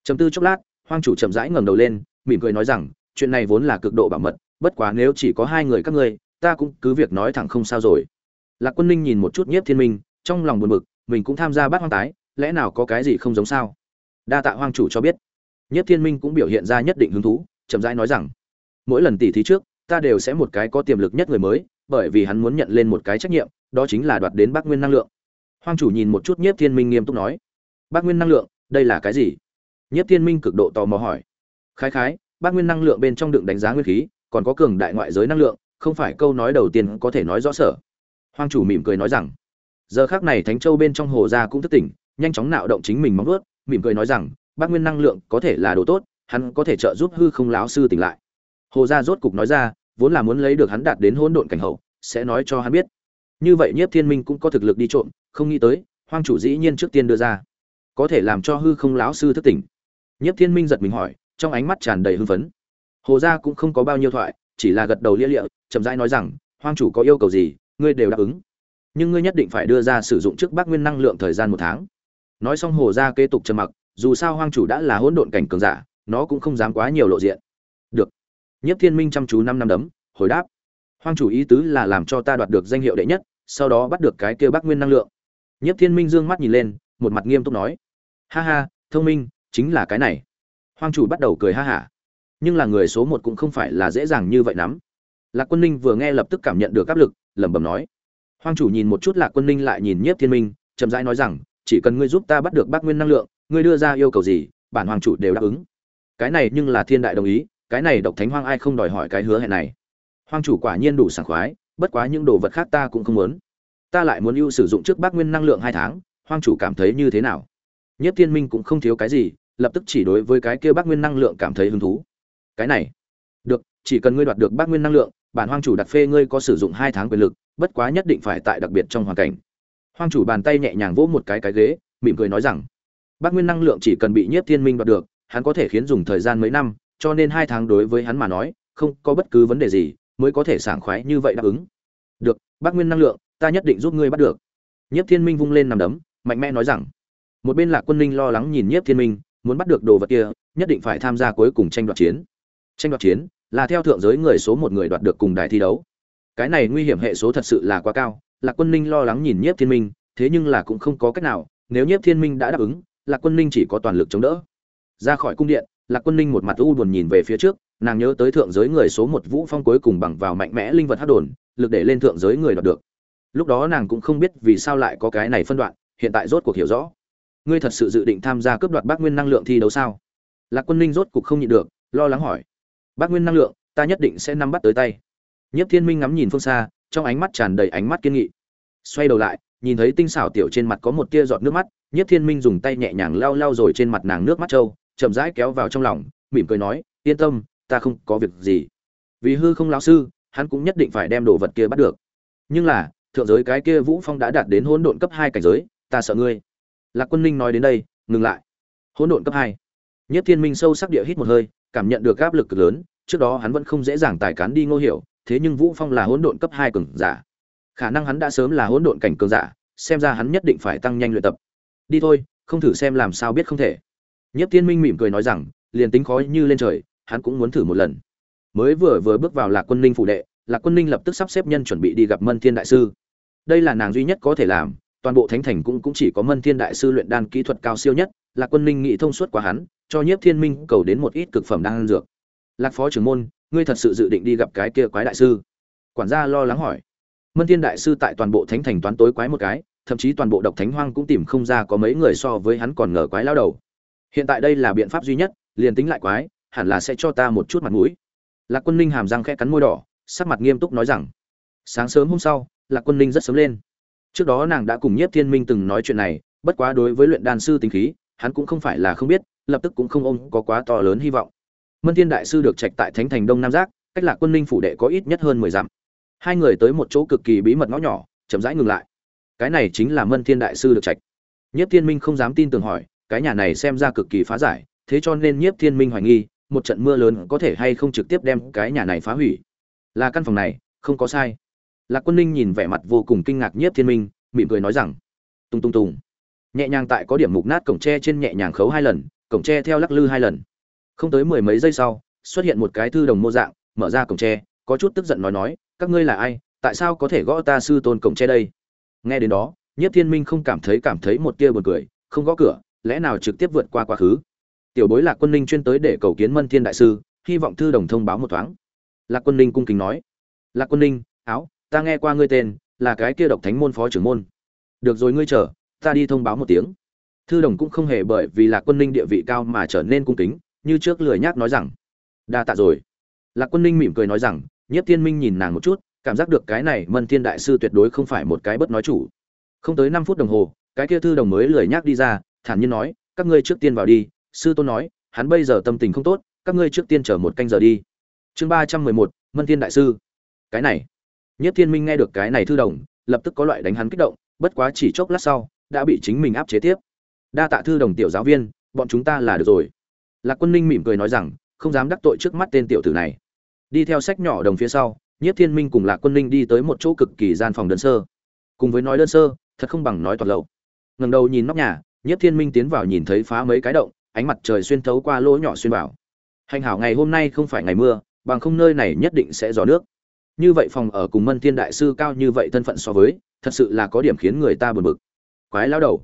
Chấm tư chốc lát hoàng chủ chậm rãi ngẩng đầu lên, mỉm cười nói rằng, chuyện này vốn là cực độ bảo mật, bất quá nếu chỉ có hai người các ngươi, ta cũng cứ việc nói thẳng không sao rồi lạc quân ninh nhìn một chút nhiếp thiên minh, trong lòng buồn bực, mình cũng tham gia bát hoang tái, lẽ nào có cái gì không giống sao? Đa tạ hoang chủ cho biết. Nhiếp thiên minh cũng biểu hiện ra nhất định hứng thú, chậm rãi nói rằng, mỗi lần tỉ thí trước, ta đều sẽ một cái có tiềm lực nhất người mới, bởi vì hắn muốn nhận lên một cái trách nhiệm, đó chính là đoạt đến bác nguyên năng lượng. Hoang chủ nhìn một chút nhiếp thiên minh nghiêm túc nói, bác nguyên năng lượng, đây là cái gì? Nhiếp thiên minh cực độ tò mò hỏi, khái khái, bác nguyên năng lượng bên trong đựng đánh giá nguyên khí, còn có cường đại ngoại giới năng lượng, không phải câu nói đầu tiên có thể nói rõ sở hoang chủ mỉm cười nói rằng, giờ khác này thánh châu bên trong hồ gia cũng thức tỉnh, nhanh chóng nạo động chính mình móng ướt mỉm cười nói rằng, bác nguyên năng lượng có thể là đồ tốt, hắn có thể trợ giúp hư không láo sư tỉnh lại. Hồ gia rốt cục nói ra, vốn là muốn lấy được hắn đạt đến hỗn độn cảnh hậu, sẽ nói cho hắn biết. Như vậy nhiếp thiên minh cũng có thực lực đi trộm, không nghĩ tới, hoang chủ dĩ nhiên trước tiên đưa ra, có thể làm cho hư không láo sư thức tỉnh. Nhiếp thiên minh giật mình hỏi, trong ánh mắt tràn đầy hưng phấn. Hồ gia cũng không có bao nhiêu thoại, chỉ là gật đầu lia lịa, chậm rãi nói rằng, hoang chủ có yêu cầu gì ngươi đều đáp ứng. Nhưng ngươi nhất định phải đưa ra sử dụng trước bác nguyên năng lượng thời gian một tháng. Nói xong hồ gia kế tục trầm mặc, dù sao hoang chủ đã là hỗn độn cảnh cường giả, nó cũng không dám quá nhiều lộ diện. Được. Nhất thiên minh chăm chú năm năm đấm, hồi đáp. Hoang chủ ý tứ là làm cho ta đoạt được danh hiệu đệ nhất, sau đó bắt được cái kia bác nguyên năng lượng. Nhất thiên minh dương mắt nhìn lên, một mặt nghiêm túc nói. Ha ha, thông minh, chính là cái này. Hoang chủ bắt đầu cười ha hả. Nhưng là người số một cũng không phải là dễ dàng như vậy lắm. Lạc quân ninh vừa nghe lập tức cảm nhận được áp lực lẩm bẩm nói. Hoang chủ nhìn một chút lạc quân ninh lại nhìn nhiếp thiên minh, chậm rãi nói rằng, chỉ cần ngươi giúp ta bắt được bác nguyên năng lượng, ngươi đưa ra yêu cầu gì, bản hoàng chủ đều đáp ứng. Cái này nhưng là thiên đại đồng ý, cái này độc thánh hoang ai không đòi hỏi cái hứa hẹn này. Hoang chủ quả nhiên đủ sảng khoái, bất quá những đồ vật khác ta cũng không muốn. Ta lại muốn ưu sử dụng trước bác nguyên năng lượng hai tháng, hoang chủ cảm thấy như thế nào? Nhất thiên minh cũng không thiếu cái gì, lập tức chỉ đối với cái kia bác nguyên năng lượng cảm thấy hứng thú. Cái này, được, chỉ cần ngươi đoạt được bác nguyên năng lượng bản hoang chủ đặt phê ngươi có sử dụng hai tháng quyền lực, bất quá nhất định phải tại đặc biệt trong hoàn cảnh. Hoang chủ bàn tay nhẹ nhàng vỗ một cái cái ghế, mỉm cười nói rằng, bác nguyên năng lượng chỉ cần bị nhiếp thiên minh đoạt được, hắn có thể khiến dùng thời gian mấy năm, cho nên hai tháng đối với hắn mà nói, không có bất cứ vấn đề gì, mới có thể sảng khoái như vậy đáp ứng. Được, bác nguyên năng lượng, ta nhất định giúp ngươi bắt được. Nhiếp thiên minh vung lên nằm đấm, mạnh mẽ nói rằng, một bên lạc quân ninh lo lắng nhìn nhiếp thiên minh, muốn bắt được đồ vật kia, nhất định phải tham gia cuối cùng tranh đoạt chiến. Tranh đoạt chiến là theo thượng giới người số một người đoạt được cùng đài thi đấu. Cái này nguy hiểm hệ số thật sự là quá cao, lạc quân ninh lo lắng nhìn nhiếp thiên minh, thế nhưng là cũng không có cách nào, nếu nhiếp thiên minh đã đáp ứng, lạc quân ninh chỉ có toàn lực chống đỡ. Ra khỏi cung điện, lạc quân ninh một mặt u buồn nhìn về phía trước, nàng nhớ tới thượng giới người số một vũ phong cuối cùng bằng vào mạnh mẽ linh vật hát đồn, lực để lên thượng giới người đoạt được. Lúc đó nàng cũng không biết vì sao lại có cái này phân đoạn, hiện tại rốt cuộc hiểu rõ. Ngươi thật sự dự định tham gia cướp đoạt bác nguyên năng lượng thi đấu sao? Lạc quân ninh rốt cuộc không nhịn được, lo lắng hỏi bác nguyên năng lượng, ta nhất định sẽ nắm bắt tới tay. Nhất thiên minh ngắm nhìn phương xa, trong ánh mắt tràn đầy ánh mắt kiên nghị. Xoay đầu lại, nhìn thấy tinh xảo tiểu trên mặt có một tia giọt nước mắt nhất thiên minh dùng tay nhẹ nhàng lau lau rồi trên mặt nàng nước mắt trâu, chậm rãi kéo vào trong lòng, mỉm cười nói, yên tâm, ta không có việc gì. Vì hư không lão sư, hắn cũng nhất định phải đem đồ vật kia bắt được. Nhưng là, thượng giới cái kia vũ phong đã đạt đến hỗn độn cấp hai cảnh giới, ta sợ ngươi. Lạc quân ninh nói đến đây, ngừng lại. Hỗn độn cấp hai? Nhất thiên minh sâu sắc địa hít một hơi cảm nhận được áp lực cực lớn, trước đó hắn vẫn không dễ dàng tài cán đi ngô hiểu, thế nhưng vũ phong là hỗn độn cấp hai cường giả. Khả năng hắn đã sớm là hỗn độn cảnh cường giả, xem ra hắn nhất định phải tăng nhanh luyện tập. Đi thôi, không thử xem làm sao biết không thể. Nhất tiên minh mỉm cười nói rằng, liền tính khó như lên trời, hắn cũng muốn thử một lần. Mới vừa vừa bước vào lạc quân ninh phủ đệ, lạc quân ninh lập tức sắp xếp nhân chuẩn bị đi gặp mân thiên đại sư. Đây là nàng duy nhất có thể làm, toàn bộ thánh thành cũng cũng chỉ có mân thiên đại sư luyện đan kỹ thuật cao siêu nhất lạc quân ninh nghĩ thông suốt qua hắn, cho nhiếp thiên minh cầu đến một ít cực phẩm đan dược. Lạc phó trưởng môn, ngươi thật sự dự định đi gặp cái kia quái đại sư? Quản gia lo lắng hỏi. Mân thiên đại sư tại toàn bộ thánh thành toán tối quái một cái, thậm chí toàn bộ độc thánh hoang cũng tìm không ra có mấy người so với hắn còn ngờ quái lao đầu. Hiện tại đây là biện pháp duy nhất, liền tính lại quái, hẳn là sẽ cho ta một chút mặt mũi. Lạc quân ninh hàm răng khẽ cắn môi đỏ, sắc mặt nghiêm túc nói rằng, sáng sớm hôm sau, lạc quân ninh rất sớm lên. Trước đó nàng đã cùng nhiếp thiên minh từng nói chuyện này, bất quá đối với luyện đan sư tính khí hắn cũng không phải là không biết, lập tức cũng không ôm có quá to lớn hy vọng. Mân thiên đại sư được trạch tại thánh thành đông nam giác, cách lạc quân ninh phủ đệ có ít nhất hơn mười dặm. Hai người tới một chỗ cực kỳ bí mật ngõ nhỏ, chậm rãi ngừng lại. Cái này chính là mân thiên đại sư được trạch. Nhiếp thiên minh không dám tin tưởng hỏi, cái nhà này xem ra cực kỳ phá giải, thế cho nên nhiếp thiên minh hoài nghi, một trận mưa lớn có thể hay không trực tiếp đem cái nhà này phá hủy. Là căn phòng này, không có sai. Lạc quân ninh nhìn vẻ mặt vô cùng kinh ngạc nhiếp thiên minh, mỉm cười nói rằng tung tung tung nhẹ nhàng tại có điểm mục nát cổng tre trên nhẹ nhàng khấu hai lần, cổng tre theo lắc lư hai lần. Không tới mười mấy giây sau, xuất hiện một cái thư đồng mô dạng, mở ra cổng tre, có chút tức giận nói nói, các ngươi là ai? Tại sao có thể gõ ta sư tôn cổng tre đây? Nghe đến đó nhất thiên minh không cảm thấy cảm thấy một tia buồn cười, không gõ cửa, lẽ nào trực tiếp vượt qua quá khứ? Tiểu bối lạc quân ninh chuyên tới để cầu kiến mân thiên đại sư, hy vọng thư đồng thông báo một thoáng. Lạc quân ninh cung kính nói, lạc quân ninh, áo, ta nghe qua ngươi tên, là cái kia độc thánh môn phó trưởng môn. Được rồi, ngươi chờ ta đi thông báo một tiếng. Thư đồng cũng không hề bởi vì lạc quân ninh địa vị cao mà trở nên cung kính, như trước lười nhác nói rằng, đa tạ rồi. Lạc quân ninh mỉm cười nói rằng nhất thiên minh nhìn nàng một chút, cảm giác được cái này mân thiên đại sư tuyệt đối không phải một cái bất nói chủ. Không tới năm phút đồng hồ, cái kia thư đồng mới lười nhác đi ra, thản nhiên nói, các ngươi trước tiên vào đi. Sư tôn nói, hắn bây giờ tâm tình không tốt, các ngươi trước tiên chờ một canh giờ đi. Chương ba trăm mười một, mân thiên đại sư. Cái này nhất thiên minh nghe được cái này thư đồng, lập tức có loại đánh hắn kích động, bất quá chỉ chốc lát sau đã bị chính mình áp chế tiếp. Đa tạ thư đồng tiểu giáo viên, bọn chúng ta là được rồi. Lạc quân ninh mỉm cười nói rằng, không dám đắc tội trước mắt tên tiểu tử này. Đi theo sách nhỏ đồng phía sau nhất thiên minh cùng lạc quân ninh đi tới một chỗ cực kỳ gian phòng đơn sơ. Cùng với nói đơn sơ, thật không bằng nói toàn lậu. Ngẩng đầu nhìn nóc nhà nhất thiên minh tiến vào nhìn thấy phá mấy cái động, ánh mặt trời xuyên thấu qua lỗ nhỏ xuyên vào. Hành hảo ngày hôm nay không phải ngày mưa, bằng không nơi này nhất định sẽ gió nước. Như vậy phòng ở cùng mân thiên đại sư cao như vậy thân phận so với, thật sự là có điểm khiến người ta buồn bực quái lao đầu.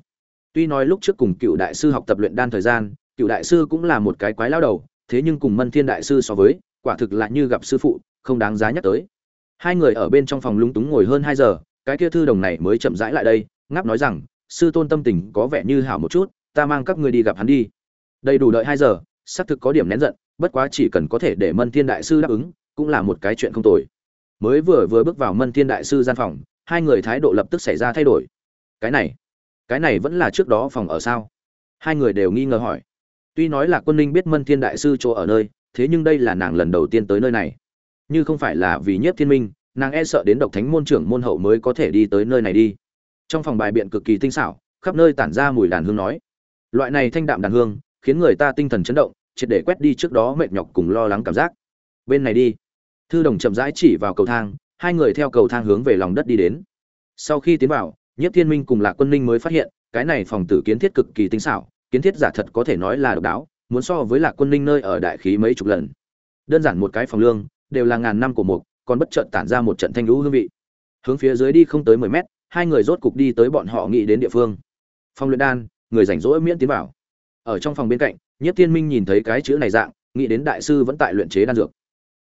Tuy nói lúc trước cùng cựu đại sư học tập luyện đan thời gian, cựu đại sư cũng là một cái quái lao đầu, thế nhưng cùng mân thiên đại sư so với, quả thực là như gặp sư phụ, không đáng giá nhắc tới. Hai người ở bên trong phòng lung túng ngồi hơn hai giờ, cái kia thư đồng này mới chậm rãi lại đây, ngáp nói rằng, sư tôn tâm tình có vẻ như hảo một chút, ta mang các ngươi đi gặp hắn đi. Đầy đủ đợi hai giờ, xác thực có điểm nén giận, bất quá chỉ cần có thể để mân thiên đại sư đáp ứng, cũng là một cái chuyện không tồi. Mới vừa vừa bước vào mân thiên đại sư gian phòng, hai người thái độ lập tức xảy ra thay đổi. Cái này cái này vẫn là trước đó phòng ở sao? Hai người đều nghi ngờ hỏi. Tuy nói là quân ninh biết mân thiên đại sư chỗ ở nơi, thế nhưng đây là nàng lần đầu tiên tới nơi này. Như không phải là vì nhiếp thiên minh, nàng e sợ đến độc thánh môn trưởng môn hậu mới có thể đi tới nơi này đi. Trong phòng bài biện cực kỳ tinh xảo, khắp nơi tản ra mùi đàn hương nói. Loại này thanh đạm đàn hương, khiến người ta tinh thần chấn động, triệt để quét đi trước đó mệt nhọc cùng lo lắng cảm giác. Bên này đi. Thư đồng chậm rãi chỉ vào cầu thang, hai người theo cầu thang hướng về lòng đất đi đến. Sau khi tiến vào nhất thiên minh cùng lạc quân ninh mới phát hiện, cái này phòng tử kiến thiết cực kỳ tinh xảo, kiến thiết giả thật có thể nói là độc đáo, muốn so với lạc quân ninh nơi ở đại khí mấy chục lần. Đơn giản một cái phòng lương, đều là ngàn năm của mục, còn bất chợt tản ra một trận thanh lũ hương vị. Hướng phía dưới đi không tới mười mét, hai người rốt cục đi tới bọn họ nghĩ đến địa phương. Phòng luyện đan, người rảnh rỗi miễn tiến vào. Ở trong phòng bên cạnh nhất thiên minh nhìn thấy cái chữ này dạng, nghĩ đến đại sư vẫn tại luyện chế đan dược.